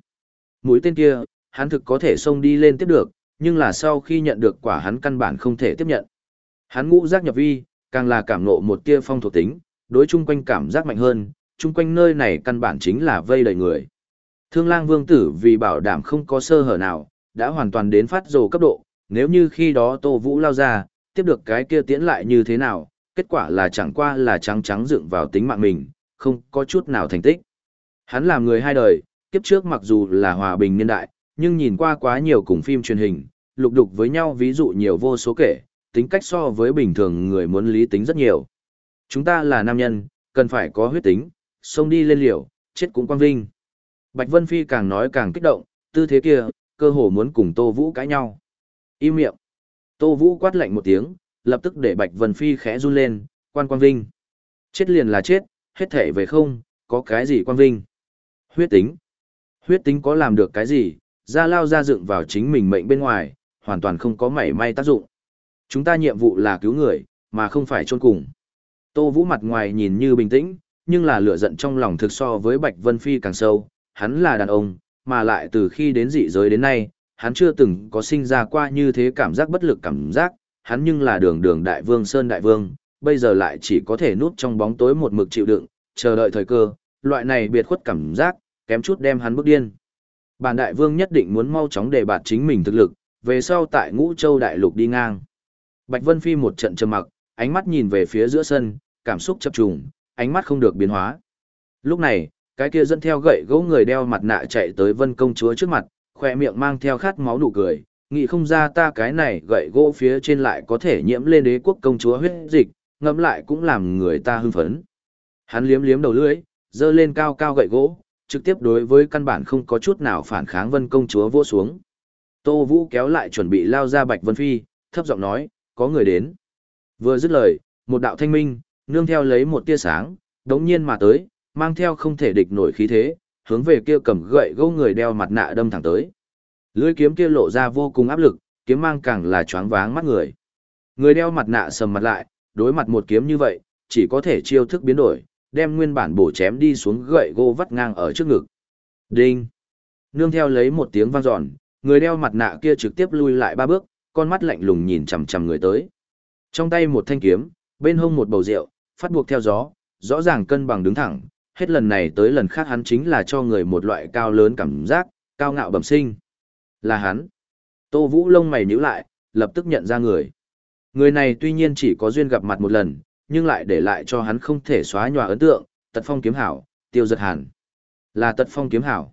Mũi tên kia, hắn thực có thể xông đi lên tiếp được, nhưng là sau khi nhận được quả hắn căn bản không thể tiếp nhận. Hắn ngũ giác nhập vi, càng là cảm ngộ một tia phong thuộc tính, đối chung quanh cảm giác mạnh hơn, chung quanh nơi này căn bản chính là vây đầy người. Thương lang vương tử vì bảo đảm không có sơ hở nào, đã hoàn toàn đến phát rồ cấp độ, nếu như khi đó Tô Vũ lao ra, tiếp được cái kia tiễn lại như thế nào, kết quả là chẳng qua là trắng trắng dựng vào tính mạng mình, không có chút nào thành tích. Hắn làm người hai đời, kiếp trước mặc dù là hòa bình niên đại, nhưng nhìn qua quá nhiều cùng phim truyền hình, lục đục với nhau ví dụ nhiều vô số kể, tính cách so với bình thường người muốn lý tính rất nhiều. Chúng ta là nam nhân, cần phải có huyết tính, xông đi lên liều, chết cũng quang vinh. Bạch Vân Phi càng nói càng kích động, tư thế kia, cơ hồ muốn cùng Tô Vũ cãi nhau. Im miệng. Tô Vũ quát lạnh một tiếng, lập tức để Bạch Vân Phi khẽ run lên, quan quang vinh. Chết liền là chết, hết thể về không, có cái gì quang vinh. Huyết tính. Huyết tính có làm được cái gì, ra lao ra dựng vào chính mình mệnh bên ngoài, hoàn toàn không có mảy may tác dụng. Chúng ta nhiệm vụ là cứu người, mà không phải chôn cùng. Tô Vũ mặt ngoài nhìn như bình tĩnh, nhưng là lửa giận trong lòng thực so với Bạch Vân Phi càng sâu, hắn là đàn ông, mà lại từ khi đến dị giới đến nay, hắn chưa từng có sinh ra qua như thế cảm giác bất lực cảm giác, hắn nhưng là đường đường đại vương Sơn Đại Vương, bây giờ lại chỉ có thể núp trong bóng tối một mực chịu đựng, chờ đợi thời cơ, loại này biệt khuất cảm giác, kém chút đem hắn bức điên. Bản đại vương nhất định muốn mau chóng đề bạt chính mình thực lực, về sau tại ngũ châu đại lục đi ngang. Bạch Vân Phi một trận trầm mặc, ánh mắt nhìn về phía giữa sân, cảm xúc chập trùng, ánh mắt không được biến hóa. Lúc này, cái kia dẫn theo gậy gỗ người đeo mặt nạ chạy tới vân công chúa trước mặt, khoe miệng mang theo khát máu nụ cười, nghĩ không ra ta cái này gậy gỗ phía trên lại có thể nhiễm lên đế quốc công chúa huyết dịch, ngẫm lại cũng làm người ta hưng phấn. Hắn liếm liếm đầu lưỡi, dơ lên cao cao gậy gỗ, trực tiếp đối với căn bản không có chút nào phản kháng vân công chúa vỗ xuống. Tô Vũ kéo lại chuẩn bị lao ra Bạch Vân Phi, thấp giọng nói, có người đến. Vừa dứt lời, một đạo thanh minh, nương theo lấy một tia sáng, đống nhiên mà tới, mang theo không thể địch nổi khí thế, hướng về kia cầm gậy gâu người đeo mặt nạ đâm thẳng tới. Lưỡi kiếm kia lộ ra vô cùng áp lực, kiếm mang càng là choáng váng mắt người. Người đeo mặt nạ sầm mặt lại, đối mặt một kiếm như vậy, chỉ có thể chiêu thức biến đổi, đem nguyên bản bổ chém đi xuống gậy gỗ vắt ngang ở trước ngực. Đinh! Nương theo lấy một tiếng vang dọn, người đeo mặt nạ kia trực tiếp lui lại ba bước, con mắt lạnh lùng nhìn chằm chằm người tới. Trong tay một thanh kiếm, bên hông một bầu rượu, phát buộc theo gió, rõ ràng cân bằng đứng thẳng, hết lần này tới lần khác hắn chính là cho người một loại cao lớn cảm giác, cao ngạo bẩm sinh. Là hắn. Tô Vũ lông mày nhíu lại, lập tức nhận ra người. Người này tuy nhiên chỉ có duyên gặp mặt một lần, nhưng lại để lại cho hắn không thể xóa nhòa ấn tượng, tật phong kiếm hảo, tiêu giật hàn. Là tật phong kiếm hảo.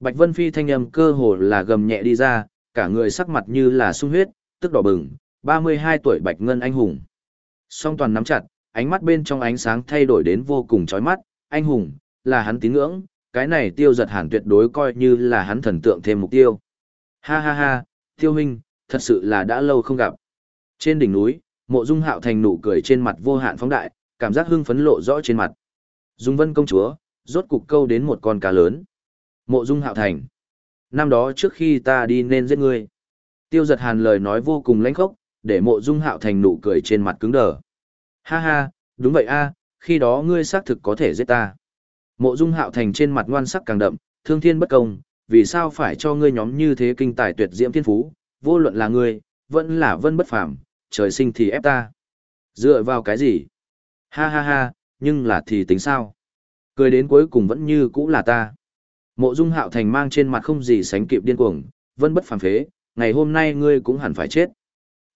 Bạch Vân Phi thanh âm cơ hồ là gầm nhẹ đi ra, cả người sắc mặt như là sung huyết, tức đỏ bừng, 32 tuổi Bạch Ngân anh hùng. Song toàn nắm chặt, ánh mắt bên trong ánh sáng thay đổi đến vô cùng chói mắt, anh hùng, là hắn tín ngưỡng, cái này tiêu giật hàn tuyệt đối coi như là hắn thần tượng thêm mục tiêu. Ha ha ha, tiêu huynh, thật sự là đã lâu không gặp. Trên đỉnh núi, mộ dung hạo thành nụ cười trên mặt vô hạn phóng đại, cảm giác hưng phấn lộ rõ trên mặt. Dung vân công chúa, rốt cục câu đến một con cá lớn. Mộ dung hạo thành. Năm đó trước khi ta đi nên giết ngươi. Tiêu giật hàn lời nói vô cùng lãnh khốc, để mộ dung hạo thành nụ cười trên mặt cứng đờ. Ha ha, đúng vậy a, khi đó ngươi xác thực có thể giết ta. Mộ dung hạo thành trên mặt ngoan sắc càng đậm, thương thiên bất công, vì sao phải cho ngươi nhóm như thế kinh tài tuyệt diễm thiên phú, vô luận là ngươi, vẫn là vân bất phàm, trời sinh thì ép ta. Dựa vào cái gì? Ha ha ha, nhưng là thì tính sao? Cười đến cuối cùng vẫn như cũ là ta. Mộ dung hạo thành mang trên mặt không gì sánh kịp điên cuồng, vẫn bất phàm phế, ngày hôm nay ngươi cũng hẳn phải chết.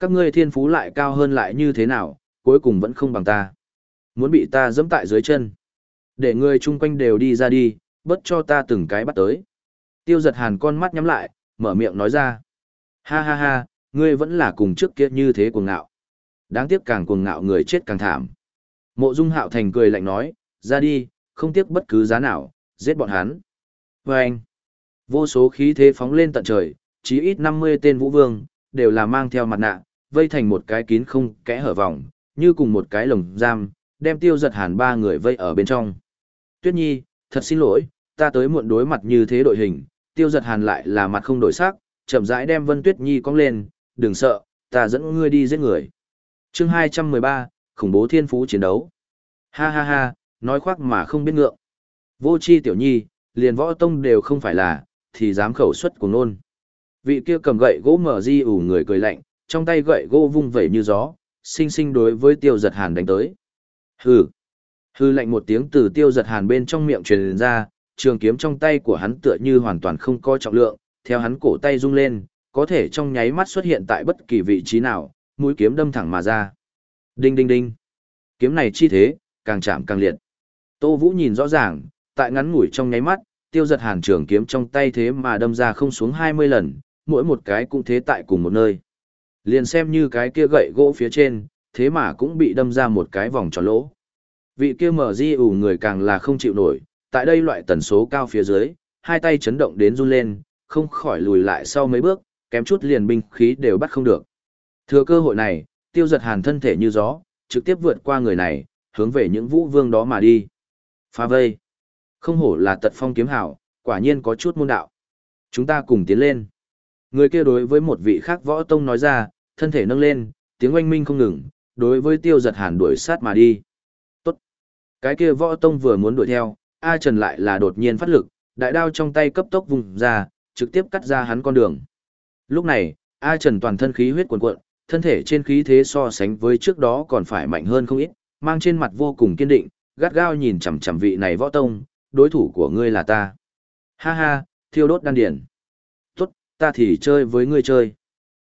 Các ngươi thiên phú lại cao hơn lại như thế nào, cuối cùng vẫn không bằng ta. Muốn bị ta dẫm tại dưới chân. Để ngươi chung quanh đều đi ra đi, bất cho ta từng cái bắt tới. Tiêu giật hàn con mắt nhắm lại, mở miệng nói ra. Ha ha ha, ngươi vẫn là cùng trước kia như thế cuồng ngạo. Đáng tiếc càng cuồng ngạo người chết càng thảm. Mộ Dung Hạo Thành cười lạnh nói, ra đi, không tiếc bất cứ giá nào, giết bọn hắn. Và anh, vô số khí thế phóng lên tận trời, chí ít 50 tên vũ vương, đều là mang theo mặt nạ, vây thành một cái kín không kẽ hở vòng, như cùng một cái lồng giam, đem tiêu giật hàn ba người vây ở bên trong. Tuyết Nhi, thật xin lỗi, ta tới muộn đối mặt như thế đội hình, tiêu giật hàn lại là mặt không đổi sắc, chậm rãi đem Vân Tuyết Nhi cong lên, đừng sợ, ta dẫn ngươi đi giết người. chương 213, khủng bố thiên phú chiến đấu. Ha ha ha, nói khoác mà không biết ngượng. Vô chi tiểu nhi, liền võ tông đều không phải là, thì dám khẩu xuất của nôn. Vị kia cầm gậy gỗ mở di ủ người cười lạnh, trong tay gậy gỗ vung vẩy như gió, sinh sinh đối với tiêu giật hàn đánh tới. Hừ. Hừ lạnh một tiếng từ tiêu giật hàn bên trong miệng truyền ra, trường kiếm trong tay của hắn tựa như hoàn toàn không có trọng lượng, theo hắn cổ tay rung lên, có thể trong nháy mắt xuất hiện tại bất kỳ vị trí nào, mũi kiếm đâm thẳng mà ra. Đinh đinh đinh. Kiếm này chi thế, càng chạm càng liệt. Tô Vũ nhìn rõ ràng, tại ngắn ngủi trong nháy mắt, tiêu giật hàn trường kiếm trong tay thế mà đâm ra không xuống 20 lần, mỗi một cái cũng thế tại cùng một nơi. Liền xem như cái kia gậy gỗ phía trên, thế mà cũng bị đâm ra một cái vòng tròn lỗ. Vị kia mở di ủ người càng là không chịu nổi, tại đây loại tần số cao phía dưới, hai tay chấn động đến run lên, không khỏi lùi lại sau mấy bước, kém chút liền binh khí đều bắt không được. Thừa cơ hội này, tiêu giật hàn thân thể như gió, trực tiếp vượt qua người này, hướng về những vũ vương đó mà đi. Phá vây. Không hổ là tật phong kiếm hảo, quả nhiên có chút môn đạo. Chúng ta cùng tiến lên. Người kia đối với một vị khác võ tông nói ra, thân thể nâng lên, tiếng oanh minh không ngừng, đối với tiêu giật hàn đuổi sát mà đi. Tốt. Cái kia võ tông vừa muốn đuổi theo, A Trần lại là đột nhiên phát lực, đại đao trong tay cấp tốc vùng ra, trực tiếp cắt ra hắn con đường. Lúc này, A Trần toàn thân khí huyết cuồn cuộn, thân thể trên khí thế so sánh với trước đó còn phải mạnh hơn không ít, mang trên mặt vô cùng kiên định, gắt gao nhìn chằm chằm vị này võ tông, đối thủ của ngươi là ta. Ha ha, thiêu đốt đan điển. Tốt, ta thì chơi với ngươi chơi.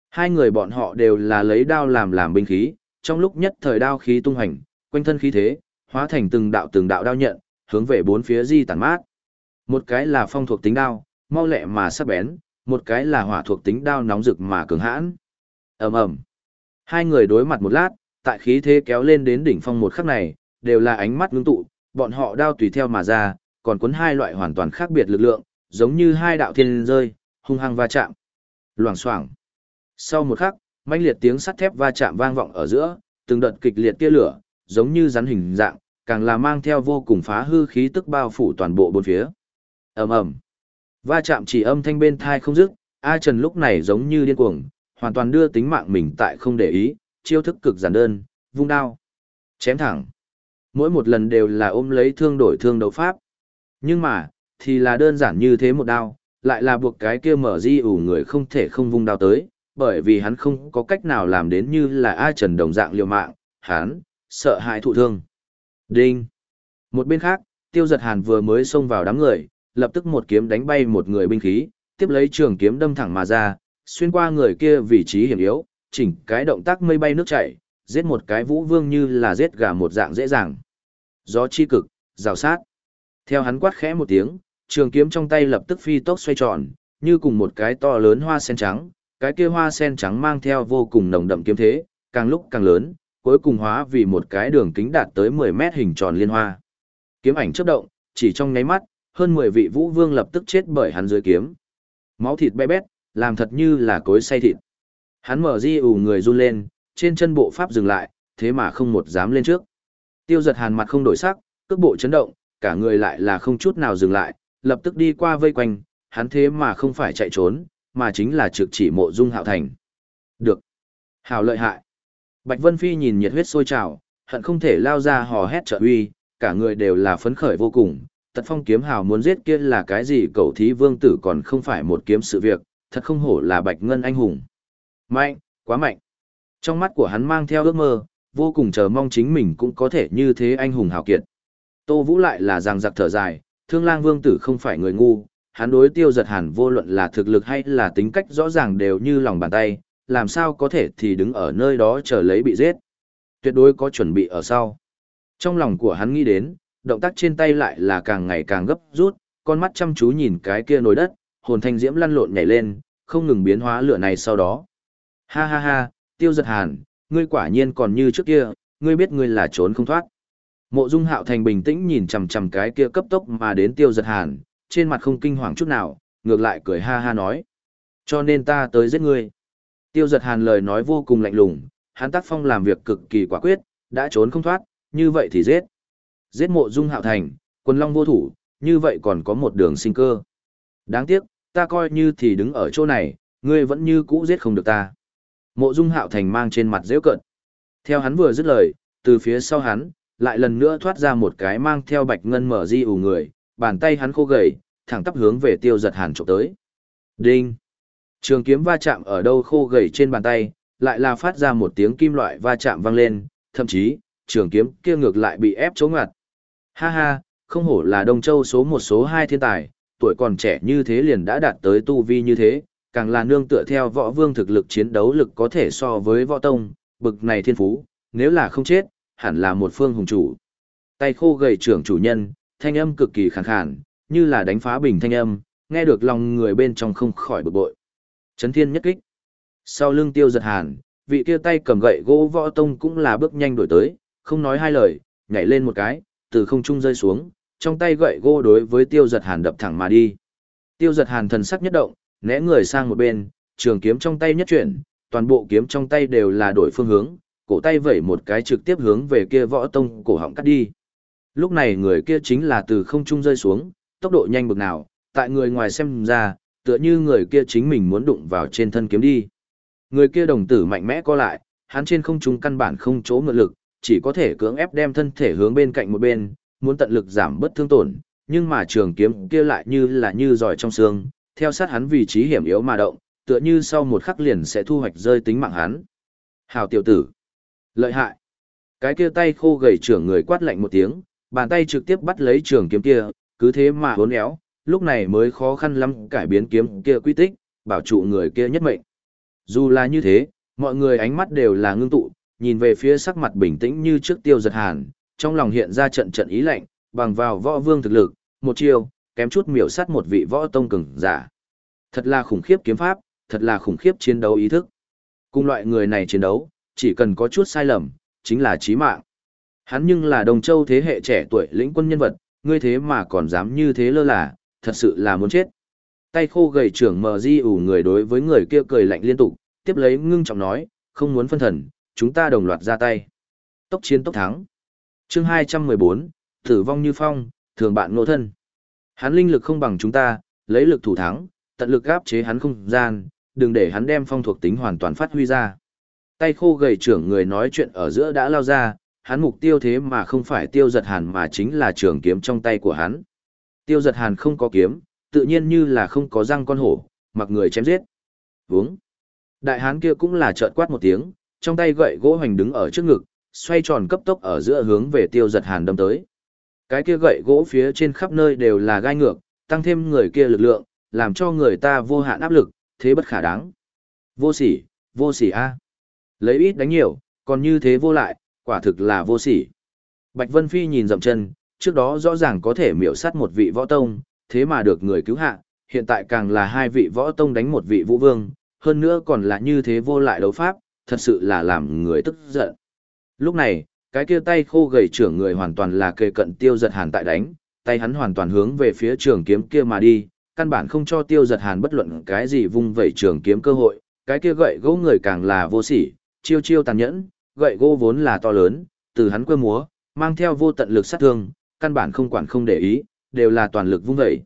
Hai người bọn họ đều là lấy đao làm làm binh khí, trong lúc nhất thời đao khí tung hành, quanh thân khí thế, hóa thành từng đạo từng đạo đao nhận, hướng về bốn phía di tản mát. Một cái là phong thuộc tính đao, mau lẹ mà sắc bén, một cái là hỏa thuộc tính đao nóng rực mà cường hãn. Ầm ầm. Hai người đối mặt một lát, tại khí thế kéo lên đến đỉnh phong một khắc này, đều là ánh mắt ngưng tụ, bọn họ đao tùy theo mà ra, còn cuốn hai loại hoàn toàn khác biệt lực lượng, giống như hai đạo thiên rơi, hung hăng va chạm. Loảng xoảng. Sau một khắc, mãnh liệt tiếng sắt thép va chạm vang vọng ở giữa, từng đợt kịch liệt tia lửa, giống như rắn hình dạng, càng là mang theo vô cùng phá hư khí tức bao phủ toàn bộ bốn phía. Ầm ầm. Va chạm chỉ âm thanh bên thai không dứt, A Trần lúc này giống như điên cuồng, hoàn toàn đưa tính mạng mình tại không để ý, chiêu thức cực giản đơn, vung đao, chém thẳng. Mỗi một lần đều là ôm lấy thương đổi thương đấu pháp. Nhưng mà, thì là đơn giản như thế một đao, lại là buộc cái kia mở di ủ người không thể không vung đao tới, bởi vì hắn không có cách nào làm đến như là A Trần đồng dạng liều mạng, hắn, sợ hãi thụ thương. Đinh! Một bên khác, tiêu giật hàn vừa mới xông vào đám người, lập tức một kiếm đánh bay một người binh khí, tiếp lấy trường kiếm đâm thẳng mà ra, xuyên qua người kia vị trí hiểm yếu, chỉnh cái động tác mây bay nước chảy, giết một cái vũ vương như là giết gà một dạng dễ dàng. Gió chi cực, rào sát. Theo hắn quát khẽ một tiếng, trường kiếm trong tay lập tức phi tốc xoay tròn, như cùng một cái to lớn hoa sen trắng, cái kia hoa sen trắng mang theo vô cùng nồng đậm kiếm thế, càng lúc càng lớn, cuối cùng hóa vì một cái đường kính đạt tới 10 mét hình tròn liên hoa. Kiếm ảnh chớp động, chỉ trong nháy mắt, hơn 10 vị vũ vương lập tức chết bởi hắn dưới kiếm. Máu thịt bé bét, làm thật như là cối xay thịt. Hắn mở di ủ người run lên, trên chân bộ pháp dừng lại, thế mà không một dám lên trước. Tiêu giật hàn mặt không đổi sắc, cước bộ chấn động, cả người lại là không chút nào dừng lại, lập tức đi qua vây quanh, hắn thế mà không phải chạy trốn, mà chính là trực chỉ mộ dung hạo thành. Được. Hào lợi hại. Bạch Vân Phi nhìn nhiệt huyết sôi trào, hận không thể lao ra hò hét trợ uy, cả người đều là phấn khởi vô cùng. Tật phong kiếm hào muốn giết kia là cái gì cậu thí vương tử còn không phải một kiếm sự việc, thật không hổ là bạch ngân anh hùng. Mạnh, quá mạnh. Trong mắt của hắn mang theo ước mơ, vô cùng chờ mong chính mình cũng có thể như thế anh hùng hào kiệt. Tô Vũ lại là ràng giặc thở dài, thương lang vương tử không phải người ngu, hắn đối tiêu giật hàn vô luận là thực lực hay là tính cách rõ ràng đều như lòng bàn tay, làm sao có thể thì đứng ở nơi đó chờ lấy bị giết. Tuyệt đối có chuẩn bị ở sau. Trong lòng của hắn nghĩ đến, động tác trên tay lại là càng ngày càng gấp rút, con mắt chăm chú nhìn cái kia nồi đất, hồn thanh diễm lăn lộn nhảy lên, không ngừng biến hóa lửa này sau đó. Ha ha ha, tiêu giật hàn, ngươi quả nhiên còn như trước kia, ngươi biết ngươi là trốn không thoát. Mộ Dung Hạo Thành bình tĩnh nhìn chằm chằm cái kia cấp tốc mà đến Tiêu Giật Hàn, trên mặt không kinh hoàng chút nào, ngược lại cười ha ha nói: "Cho nên ta tới giết ngươi." Tiêu Giật Hàn lời nói vô cùng lạnh lùng, hắn tác phong làm việc cực kỳ quả quyết, đã trốn không thoát, như vậy thì giết. Giết Mộ Dung Hạo Thành, Quân Long vô thủ, như vậy còn có một đường sinh cơ. Đáng tiếc, ta coi như thì đứng ở chỗ này, ngươi vẫn như cũ giết không được ta. Mộ Dung Hạo Thành mang trên mặt dễu cận. Theo hắn vừa dứt lời, từ phía sau hắn, lại lần nữa thoát ra một cái mang theo bạch ngân mở di ủ người, bàn tay hắn khô gầy, thẳng tắp hướng về tiêu giật hàn trộm tới. Đinh! Trường kiếm va chạm ở đâu khô gầy trên bàn tay, lại là phát ra một tiếng kim loại va chạm vang lên, thậm chí, trường kiếm kia ngược lại bị ép chống ngặt. Ha ha, Không hổ là Đông Châu số một số hai thiên tài, tuổi còn trẻ như thế liền đã đạt tới tu vi như thế, càng là nương tựa theo võ vương thực lực chiến đấu lực có thể so với võ tông, bực này thiên phú, nếu là không chết, hẳn là một phương hùng chủ. Tay khô gầy trưởng chủ nhân, thanh âm cực kỳ khàn khàn, như là đánh phá bình thanh âm, nghe được lòng người bên trong không khỏi bực bội. Chấn thiên nhất kích. Sau lưng tiêu giật hàn, vị kia tay cầm gậy gỗ võ tông cũng là bước nhanh đổi tới, không nói hai lời, nhảy lên một cái, từ không trung rơi xuống, trong tay gậy gỗ đối với tiêu giật hàn đập thẳng mà đi. Tiêu giật hàn thần sắc nhất động, né người sang một bên, trường kiếm trong tay nhất chuyển, toàn bộ kiếm trong tay đều là đổi phương hướng, cổ tay vẩy một cái trực tiếp hướng về kia võ tông cổ họng cắt đi. Lúc này người kia chính là từ không trung rơi xuống, tốc độ nhanh bực nào, tại người ngoài xem ra, tựa như người kia chính mình muốn đụng vào trên thân kiếm đi. Người kia đồng tử mạnh mẽ co lại, hắn trên không trung căn bản không chỗ ngự lực, chỉ có thể cưỡng ép đem thân thể hướng bên cạnh một bên, muốn tận lực giảm bớt thương tổn, nhưng mà trường kiếm kia lại như là như giỏi trong xương, theo sát hắn vị trí hiểm yếu mà động, tựa như sau một khắc liền sẽ thu hoạch rơi tính mạng hắn. Hào tiểu tử, lợi hại. Cái kia tay khô gầy trưởng người quát lạnh một tiếng, bàn tay trực tiếp bắt lấy trường kiếm kia, cứ thế mà uốn éo, lúc này mới khó khăn lắm cải biến kiếm kia quy tích, bảo trụ người kia nhất mệnh. Dù là như thế, mọi người ánh mắt đều là ngưng tụ, nhìn về phía sắc mặt bình tĩnh như trước tiêu giật hàn, trong lòng hiện ra trận trận ý lạnh, bằng vào võ vương thực lực, một chiêu, kém chút miểu sát một vị võ tông cường giả. Thật là khủng khiếp kiếm pháp, thật là khủng khiếp chiến đấu ý thức. Cùng loại người này chiến đấu, chỉ cần có chút sai lầm, chính là chí mạng. Hắn nhưng là đồng châu thế hệ trẻ tuổi lĩnh quân nhân vật, ngươi thế mà còn dám như thế lơ là, thật sự là muốn chết. Tay khô gầy trưởng mờ di ủ người đối với người kia cười lạnh liên tục, tiếp lấy ngưng trọng nói, không muốn phân thần, chúng ta đồng loạt ra tay. Tốc chiến tốc thắng. chương 214, tử vong như phong, thường bạn nô thân. Hắn linh lực không bằng chúng ta, lấy lực thủ thắng, tận lực áp chế hắn không gian, đừng để hắn đem phong thuộc tính hoàn toàn phát huy ra. Tay khô gầy trưởng người nói chuyện ở giữa đã lao ra, hắn mục tiêu thế mà không phải tiêu giật hàn mà chính là trường kiếm trong tay của hắn. Tiêu giật hàn không có kiếm, tự nhiên như là không có răng con hổ, mặc người chém giết. Vúng. Đại hán kia cũng là trợn quát một tiếng, trong tay gậy gỗ hoành đứng ở trước ngực, xoay tròn cấp tốc ở giữa hướng về tiêu giật hàn đâm tới. Cái kia gậy gỗ phía trên khắp nơi đều là gai ngược, tăng thêm người kia lực lượng, làm cho người ta vô hạn áp lực, thế bất khả đáng. Vô sỉ, vô sỉ a. Lấy ít đánh nhiều, còn như thế vô lại, quả thực là vô sỉ. Bạch Vân Phi nhìn dậm chân, trước đó rõ ràng có thể miểu sát một vị võ tông, thế mà được người cứu hạ, hiện tại càng là hai vị võ tông đánh một vị vũ vương, hơn nữa còn là như thế vô lại đấu pháp, thật sự là làm người tức giận. Lúc này, cái kia tay khô gầy trưởng người hoàn toàn là kề cận tiêu giật hàn tại đánh, tay hắn hoàn toàn hướng về phía trường kiếm kia mà đi, căn bản không cho tiêu giật hàn bất luận cái gì vung vẩy trường kiếm cơ hội, cái kia gậy gỗ người càng là vô sỉ, chiêu chiêu tàn nhẫn, gậy gỗ vốn là to lớn, từ hắn quơ múa, mang theo vô tận lực sát thương, căn bản không quản không để ý, đều là toàn lực vung vẩy.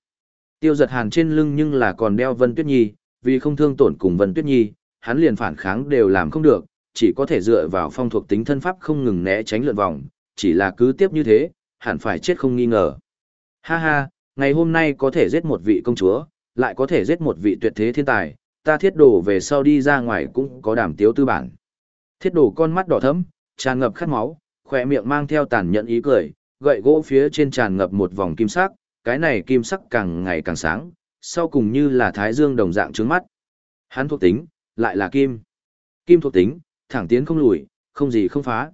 Tiêu giật hàn trên lưng nhưng là còn đeo Vân Tuyết Nhi, vì không thương tổn cùng Vân Tuyết Nhi, hắn liền phản kháng đều làm không được, chỉ có thể dựa vào phong thuộc tính thân pháp không ngừng né tránh lượn vòng, chỉ là cứ tiếp như thế, hẳn phải chết không nghi ngờ. Ha ha, ngày hôm nay có thể giết một vị công chúa, lại có thể giết một vị tuyệt thế thiên tài, ta thiết đồ về sau đi ra ngoài cũng có đảm tiếu tư bản. Thiết đồ con mắt đỏ thẫm, tràn ngập khát máu, khỏe miệng mang theo tàn nhẫn ý cười, gậy gỗ phía trên tràn ngập một vòng kim sắc, cái này kim sắc càng ngày càng sáng, sau cùng như là thái dương đồng dạng trướng mắt. Hắn thuộc tính, lại là kim. Kim thuộc tính, thẳng tiến không lùi, không gì không phá.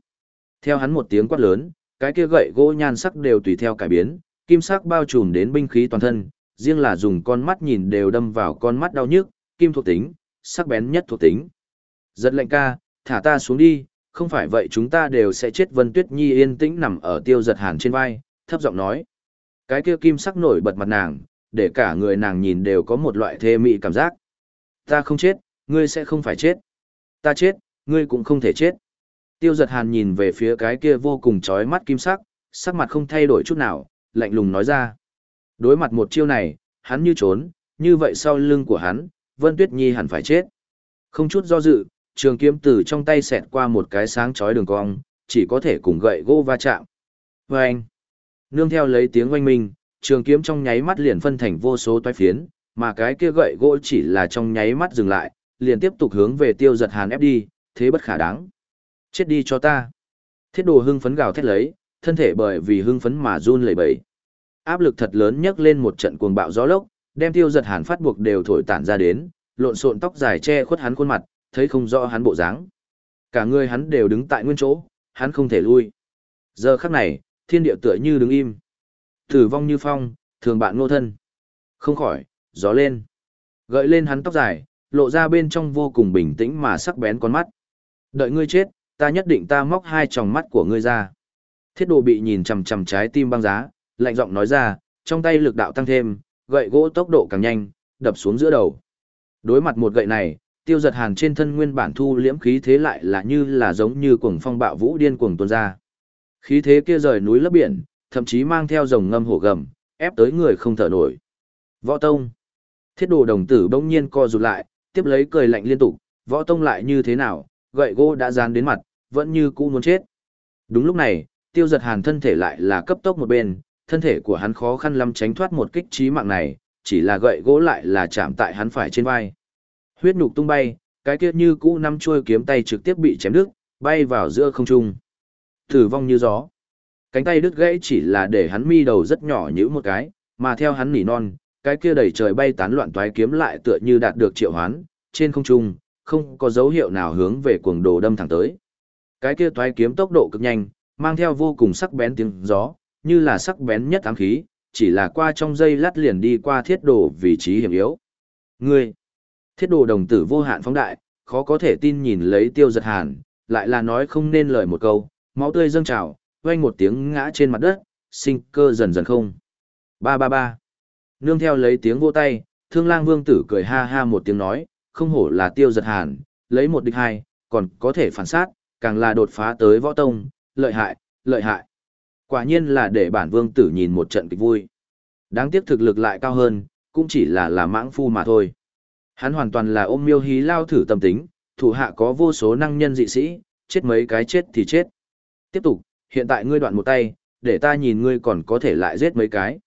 Theo hắn một tiếng quát lớn, cái kia gậy gỗ nhan sắc đều tùy theo cải biến, kim sắc bao trùm đến binh khí toàn thân, riêng là dùng con mắt nhìn đều đâm vào con mắt đau nhức, kim thuộc tính, sắc bén nhất thuộc tính. Giật lệnh ca, thả ta xuống đi, không phải vậy chúng ta đều sẽ chết Vân Tuyết Nhi yên tĩnh nằm ở tiêu giật hàn trên vai, thấp giọng nói. Cái kia kim sắc nổi bật mặt nàng, để cả người nàng nhìn đều có một loại thê mị cảm giác. Ta không chết, ngươi sẽ không phải chết. Ta chết, ngươi cũng không thể chết. Tiêu giật hàn nhìn về phía cái kia vô cùng chói mắt kim sắc, sắc mặt không thay đổi chút nào, lạnh lùng nói ra. Đối mặt một chiêu này, hắn như trốn, như vậy sau lưng của hắn, Vân Tuyết Nhi hẳn phải chết. Không chút do dự, trường kiếm từ trong tay xẹt qua một cái sáng chói đường cong, chỉ có thể cùng gậy gỗ va chạm. Vâng! Nương theo lấy tiếng oanh minh, trường kiếm trong nháy mắt liền phân thành vô số toái phiến, mà cái kia gậy gỗ chỉ là trong nháy mắt dừng lại, liền tiếp tục hướng về tiêu giật hàn ép đi, thế bất khả đáng. Chết đi cho ta. Thiết đồ hưng phấn gào thét lấy, thân thể bởi vì hưng phấn mà run lẩy bẩy. Áp lực thật lớn nhấc lên một trận cuồng bạo gió lốc, đem tiêu giật hàn phát buộc đều thổi tản ra đến, lộn xộn tóc dài che khuất hắn khuôn mặt, thấy không rõ hắn bộ dáng. Cả người hắn đều đứng tại nguyên chỗ, hắn không thể lui. Giờ khắc này, thiên địa tựa như đứng im. Tử vong như phong, thường bạn ngô thân. Không khỏi, gió lên. Gợi lên hắn tóc dài, lộ ra bên trong vô cùng bình tĩnh mà sắc bén con mắt. Đợi ngươi chết, ta nhất định ta móc hai tròng mắt của ngươi ra. Thiết đồ bị nhìn chằm chằm trái tim băng giá, lạnh giọng nói ra, trong tay lực đạo tăng thêm, gậy gỗ tốc độ càng nhanh, đập xuống giữa đầu. Đối mặt một gậy này, tiêu giật hàn trên thân nguyên bản thu liễm khí thế lại là như là giống như cuồng phong bạo vũ điên cuồng tuôn ra. Khí thế kia rời núi lấp biển, thậm chí mang theo rồng ngâm hổ gầm, ép tới người không thở nổi. Võ Tông. Thiết đồ đồng tử bỗng nhiên co rụt lại, tiếp lấy cười lạnh liên tục, Võ Tông lại như thế nào, gậy gỗ đã dán đến mặt, vẫn như cũ muốn chết. Đúng lúc này, tiêu giật hàn thân thể lại là cấp tốc một bên, thân thể của hắn khó khăn lắm tránh thoát một kích trí mạng này, chỉ là gậy gỗ lại là chạm tại hắn phải trên vai. Huyết nhục tung bay, cái kia như cũ năm chuôi kiếm tay trực tiếp bị chém đứt, bay vào giữa không trung. Tử vong như gió. Cánh tay đứt gãy chỉ là để hắn mi đầu rất nhỏ như một cái, mà theo hắn nỉ non, cái kia đầy trời bay tán loạn toái kiếm lại tựa như đạt được triệu hoán, trên không trung, không có dấu hiệu nào hướng về cuồng đồ đâm thẳng tới. Cái kia toái kiếm tốc độ cực nhanh, mang theo vô cùng sắc bén tiếng gió, như là sắc bén nhất ám khí, chỉ là qua trong dây lát liền đi qua thiết đồ vị trí hiểm yếu. Ngươi, thiết đồ đồng tử vô hạn phóng đại, khó có thể tin nhìn lấy tiêu giật hàn, lại là nói không nên lời một câu, máu tươi dâng trào, vang một tiếng ngã trên mặt đất, sinh cơ dần dần không. Ba ba ba. Nương theo lấy tiếng vô tay, thương lang vương tử cười ha ha một tiếng nói, không hổ là tiêu giật hàn, lấy một địch hai, còn có thể phản sát, càng là đột phá tới võ tông, lợi hại, lợi hại. Quả nhiên là để bản vương tử nhìn một trận kịch vui. Đáng tiếc thực lực lại cao hơn, cũng chỉ là là mãng phu mà thôi. Hắn hoàn toàn là ôm miêu hí lao thử tâm tính, thủ hạ có vô số năng nhân dị sĩ, chết mấy cái chết thì chết. Tiếp tục, hiện tại ngươi đoạn một tay, để ta nhìn ngươi còn có thể lại giết mấy cái.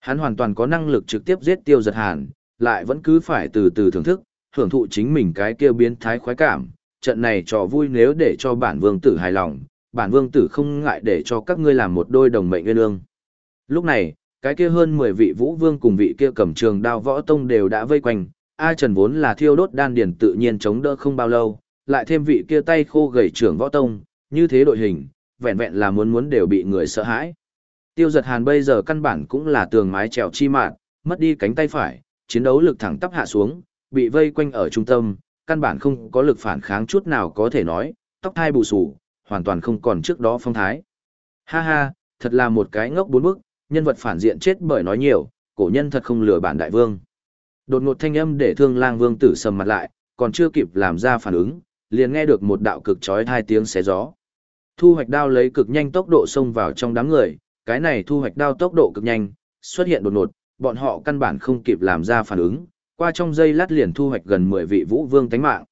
Hắn hoàn toàn có năng lực trực tiếp giết tiêu giật hàn, lại vẫn cứ phải từ từ thưởng thức, hưởng thụ chính mình cái kia biến thái khoái cảm. Trận này trò vui nếu để cho bản vương tử hài lòng, bản vương tử không ngại để cho các ngươi làm một đôi đồng mệnh nguyên ương. Lúc này, cái kia hơn 10 vị vũ vương cùng vị kia cầm trường đao võ tông đều đã vây quanh, A Trần vốn là thiêu đốt đan điển tự nhiên chống đỡ không bao lâu, lại thêm vị kia tay khô gầy trưởng võ tông, như thế đội hình, vẹn vẹn là muốn muốn đều bị người sợ hãi. Tiêu giật hàn bây giờ căn bản cũng là tường mái trèo chi mạn, mất đi cánh tay phải, chiến đấu lực thẳng tắp hạ xuống, bị vây quanh ở trung tâm, căn bản không có lực phản kháng chút nào có thể nói, tóc thai bù sù, hoàn toàn không còn trước đó phong thái. Ha ha, thật là một cái ngốc bốn bức, nhân vật phản diện chết bởi nói nhiều, cổ nhân thật không lừa bản đại vương. Đột ngột thanh âm để thương lang vương tử sầm mặt lại, còn chưa kịp làm ra phản ứng, liền nghe được một đạo cực chói hai tiếng xé gió. Thu hoạch đao lấy cực nhanh tốc độ xông vào trong đám người, cái này thu hoạch đao tốc độ cực nhanh, xuất hiện đột ngột, bọn họ căn bản không kịp làm ra phản ứng, qua trong giây lát liền thu hoạch gần 10 vị vũ vương tánh mạng.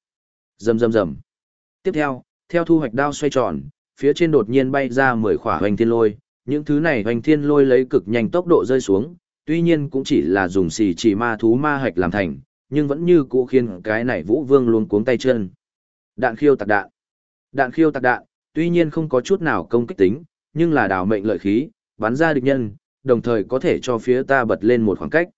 Rầm rầm rầm. Tiếp theo, theo thu hoạch đao xoay tròn, phía trên đột nhiên bay ra 10 khỏa hoành thiên lôi, những thứ này hoành thiên lôi lấy cực nhanh tốc độ rơi xuống, tuy nhiên cũng chỉ là dùng xì chỉ ma thú ma hạch làm thành, nhưng vẫn như cũ khiến cái này vũ vương luôn cuống tay chân. Đạn khiêu tạc đạn. Đạn khiêu tạc đạn, tuy nhiên không có chút nào công kích tính, nhưng là đào mệnh lợi khí, bắn ra địch nhân, đồng thời có thể cho phía ta bật lên một khoảng cách.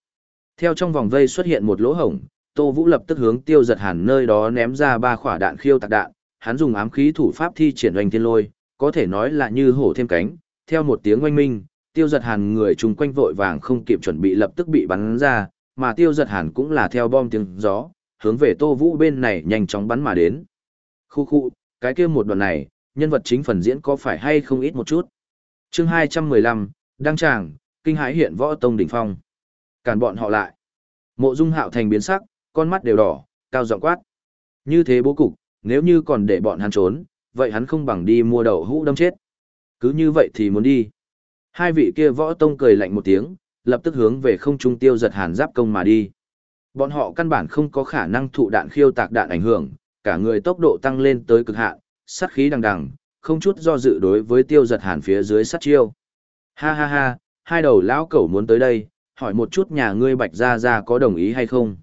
Theo trong vòng vây xuất hiện một lỗ hổng, Tô Vũ lập tức hướng tiêu giật hàn nơi đó ném ra ba quả đạn khiêu tạc đạn, hắn dùng ám khí thủ pháp thi triển oanh thiên lôi, có thể nói là như hổ thêm cánh, theo một tiếng oanh minh, tiêu giật hàn người chung quanh vội vàng không kịp chuẩn bị lập tức bị bắn ra, mà tiêu giật hàn cũng là theo bom tiếng gió, hướng về Tô Vũ bên này nhanh chóng bắn mà đến. Khu khu, cái kia một đoạn này, nhân vật chính phần diễn có phải hay không ít một chút chương 215, đăng tràng, kinh hãi hiện võ tông đỉnh phong. Cản bọn họ lại. Mộ dung hạo thành biến sắc, con mắt đều đỏ, cao giọng quát. Như thế bố cục, nếu như còn để bọn hắn trốn, vậy hắn không bằng đi mua đậu hũ đâm chết. Cứ như vậy thì muốn đi. Hai vị kia võ tông cười lạnh một tiếng, lập tức hướng về không trung tiêu giật hàn giáp công mà đi. Bọn họ căn bản không có khả năng thụ đạn khiêu tạc đạn ảnh hưởng, cả người tốc độ tăng lên tới cực hạn, sát khí đằng đằng, không chút do dự đối với tiêu giật hàn phía dưới sát chiêu. Ha ha ha, hai đầu lão cẩu muốn tới đây, hỏi một chút nhà ngươi Bạch Gia Gia có đồng ý hay không.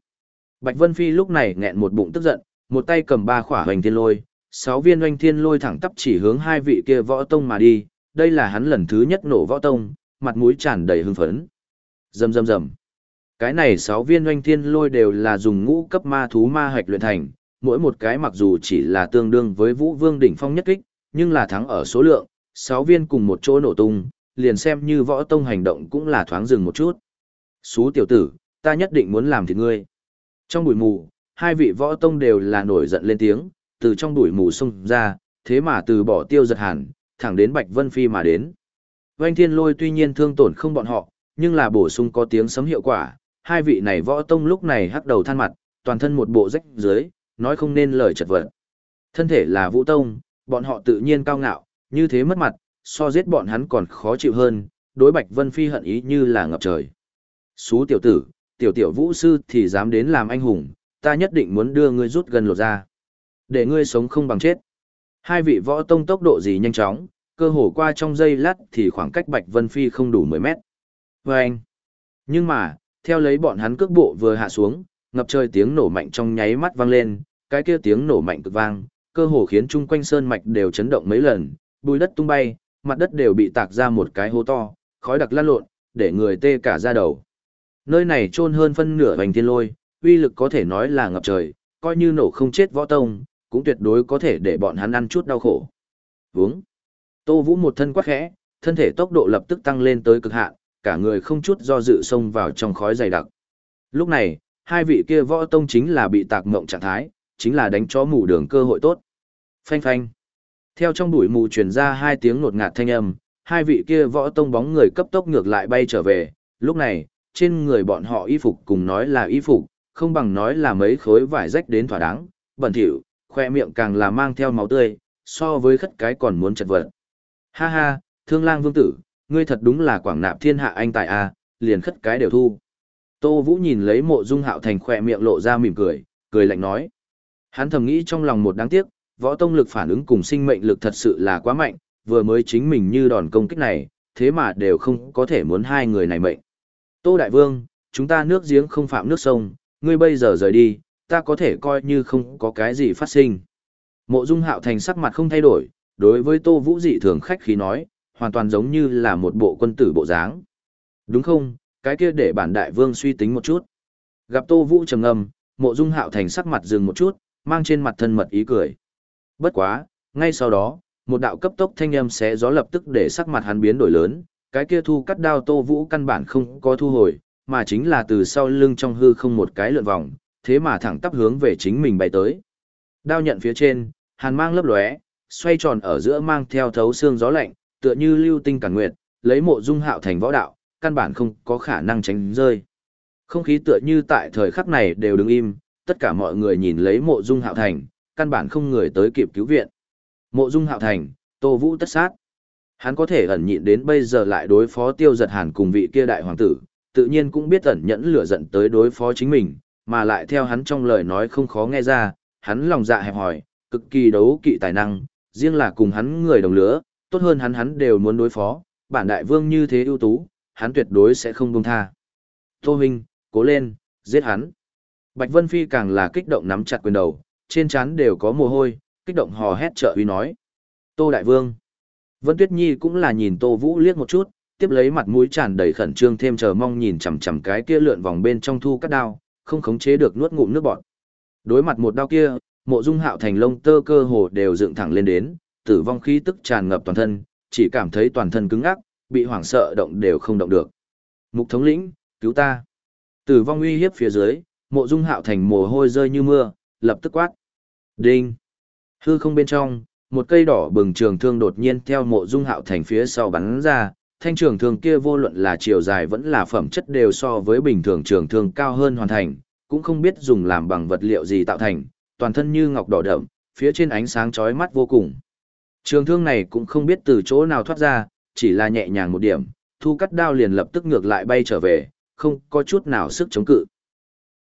Bạch Vân Phi lúc này nghẹn một bụng tức giận, một tay cầm ba khỏa hoành thiên lôi, sáu viên hoành thiên lôi thẳng tắp chỉ hướng hai vị kia võ tông mà đi, đây là hắn lần thứ nhất nổ võ tông, mặt mũi tràn đầy hưng phấn. Rầm rầm rầm. Cái này sáu viên hoành thiên lôi đều là dùng ngũ cấp ma thú ma hạch luyện thành, mỗi một cái mặc dù chỉ là tương đương với vũ vương đỉnh phong nhất kích, nhưng là thắng ở số lượng, sáu viên cùng một chỗ nổ tung, liền xem như võ tông hành động cũng là thoáng dừng một chút. Xú tiểu tử, ta nhất định muốn làm thịt ngươi. Trong bụi mù, hai vị võ tông đều là nổi giận lên tiếng, từ trong bụi mù xông ra, thế mà từ bỏ tiêu giật hẳn thẳng đến Bạch Vân Phi mà đến. Vành thiên lôi tuy nhiên thương tổn không bọn họ, nhưng là bổ sung có tiếng sấm hiệu quả, hai vị này võ tông lúc này hắc đầu than mặt, toàn thân một bộ rách dưới, nói không nên lời chật vật. Thân thể là vũ tông, bọn họ tự nhiên cao ngạo, như thế mất mặt, so giết bọn hắn còn khó chịu hơn, đối Bạch Vân Phi hận ý như là ngập trời. Xú tiểu tử, tiểu tiểu vũ sư thì dám đến làm anh hùng, ta nhất định muốn đưa ngươi rút gần lột ra. Để ngươi sống không bằng chết. Hai vị võ tông tốc độ gì nhanh chóng, cơ hồ qua trong giây lát thì khoảng cách Bạch Vân Phi không đủ 10 mét. Và anh. Nhưng mà, theo lấy bọn hắn cước bộ vừa hạ xuống, ngập trời tiếng nổ mạnh trong nháy mắt vang lên, cái kia tiếng nổ mạnh cực vang, cơ hồ khiến chung quanh sơn mạch đều chấn động mấy lần, bùi đất tung bay, mặt đất đều bị tạc ra một cái hố to, khói đặc lan lộn, để người tê cả da đầu. Nơi này trôn hơn phân nửa hoành thiên lôi, uy lực có thể nói là ngập trời, coi như nổ không chết võ tông, cũng tuyệt đối có thể để bọn hắn ăn chút đau khổ. Vướng. Tô Vũ một thân quát khẽ, thân thể tốc độ lập tức tăng lên tới cực hạn, cả người không chút do dự xông vào trong khói dày đặc. Lúc này, hai vị kia võ tông chính là bị tạc mộng trạng thái, chính là đánh chó mù đường cơ hội tốt. Phanh phanh. Theo trong bụi mù truyền ra hai tiếng nột ngạt thanh âm, hai vị kia võ tông bóng người cấp tốc ngược lại bay trở về, lúc này, trên người bọn họ y phục cùng nói là y phục, không bằng nói là mấy khối vải rách đến thỏa đáng, bẩn thỉu, khoe miệng càng là mang theo máu tươi, so với khất cái còn muốn chật vật. Ha ha, thương lang vương tử, ngươi thật đúng là quảng nạp thiên hạ anh tài a, à, liền khất cái đều thu. Tô Vũ nhìn lấy mộ dung hạo thành khoe miệng lộ ra mỉm cười, cười lạnh nói. Hắn thầm nghĩ trong lòng một đáng tiếc, võ tông lực phản ứng cùng sinh mệnh lực thật sự là quá mạnh, vừa mới chính mình như đòn công kích này, thế mà đều không có thể muốn hai người này mệnh. Tô Đại Vương, chúng ta nước giếng không phạm nước sông, ngươi bây giờ rời đi, ta có thể coi như không có cái gì phát sinh. Mộ Dung Hạo Thành sắc mặt không thay đổi, đối với Tô Vũ dị thường khách khí nói, hoàn toàn giống như là một bộ quân tử bộ dáng. Đúng không, cái kia để bản đại vương suy tính một chút. Gặp Tô Vũ trầm ngâm, Mộ Dung Hạo Thành sắc mặt dừng một chút, mang trên mặt thân mật ý cười. Bất quá, ngay sau đó, một đạo cấp tốc thanh âm xé gió lập tức để sắc mặt hắn biến đổi lớn, cái kia thu cắt đao Tô Vũ căn bản không có thu hồi, mà chính là từ sau lưng trong hư không một cái lượn vòng, thế mà thẳng tắp hướng về chính mình bay tới. Đao nhận phía trên, hàn mang lấp lóe, xoay tròn ở giữa mang theo thấu xương gió lạnh, tựa như lưu tinh cản nguyệt, lấy mộ dung hạo thành võ đạo, căn bản không có khả năng tránh rơi. Không khí tựa như tại thời khắc này đều đứng im, tất cả mọi người nhìn lấy mộ dung hạo thành, căn bản không người tới kịp cứu viện. Mộ dung hạo thành, tô vũ tất sát. Hắn có thể ẩn nhịn đến bây giờ lại đối phó tiêu giật hàn cùng vị kia đại hoàng tử, tự nhiên cũng biết ẩn nhẫn lửa giận tới đối phó chính mình, mà lại theo hắn trong lời nói không khó nghe ra, hắn lòng dạ hẹp hòi, cực kỳ đấu kỵ tài năng, riêng là cùng hắn người đồng lứa, tốt hơn hắn hắn đều muốn đối phó, bản đại vương như thế ưu tú, hắn tuyệt đối sẽ không buông tha. Tô huynh, cố lên, giết hắn. Bạch Vân Phi càng là kích động nắm chặt quyền đầu, trên trán đều có mồ hôi, kích động hò hét trợ uy nói. Tô đại vương. Vân Tuyết Nhi cũng là nhìn Tô Vũ liếc một chút, tiếp lấy mặt mũi tràn đầy khẩn trương thêm chờ mong nhìn chằm chằm cái kia lượn vòng bên trong thu cắt đao, không khống chế được nuốt ngụm nước bọt. Đối mặt một đao kia, Mộ Dung Hạo thành lông tơ cơ hồ đều dựng thẳng lên đến, tử vong khí tức tràn ngập toàn thân, chỉ cảm thấy toàn thân cứng ngắc, bị hoảng sợ động đều không động được. Mục thống lĩnh, cứu ta. Tử vong uy hiếp phía dưới, Mộ Dung Hạo thành mồ hôi rơi như mưa, lập tức quát. Đinh. Hư không bên trong, một cây đỏ bừng trường thương đột nhiên theo Mộ Dung Hạo thành phía sau bắn ra, thanh trường thương kia vô luận là chiều dài vẫn là phẩm chất đều so với bình thường trường thương cao hơn hoàn thành, cũng không biết dùng làm bằng vật liệu gì tạo thành, toàn thân như ngọc đỏ đậm, phía trên ánh sáng chói mắt vô cùng. Trường thương này cũng không biết từ chỗ nào thoát ra, chỉ là nhẹ nhàng một điểm, thu cắt đao liền lập tức ngược lại bay trở về, không có chút nào sức chống cự.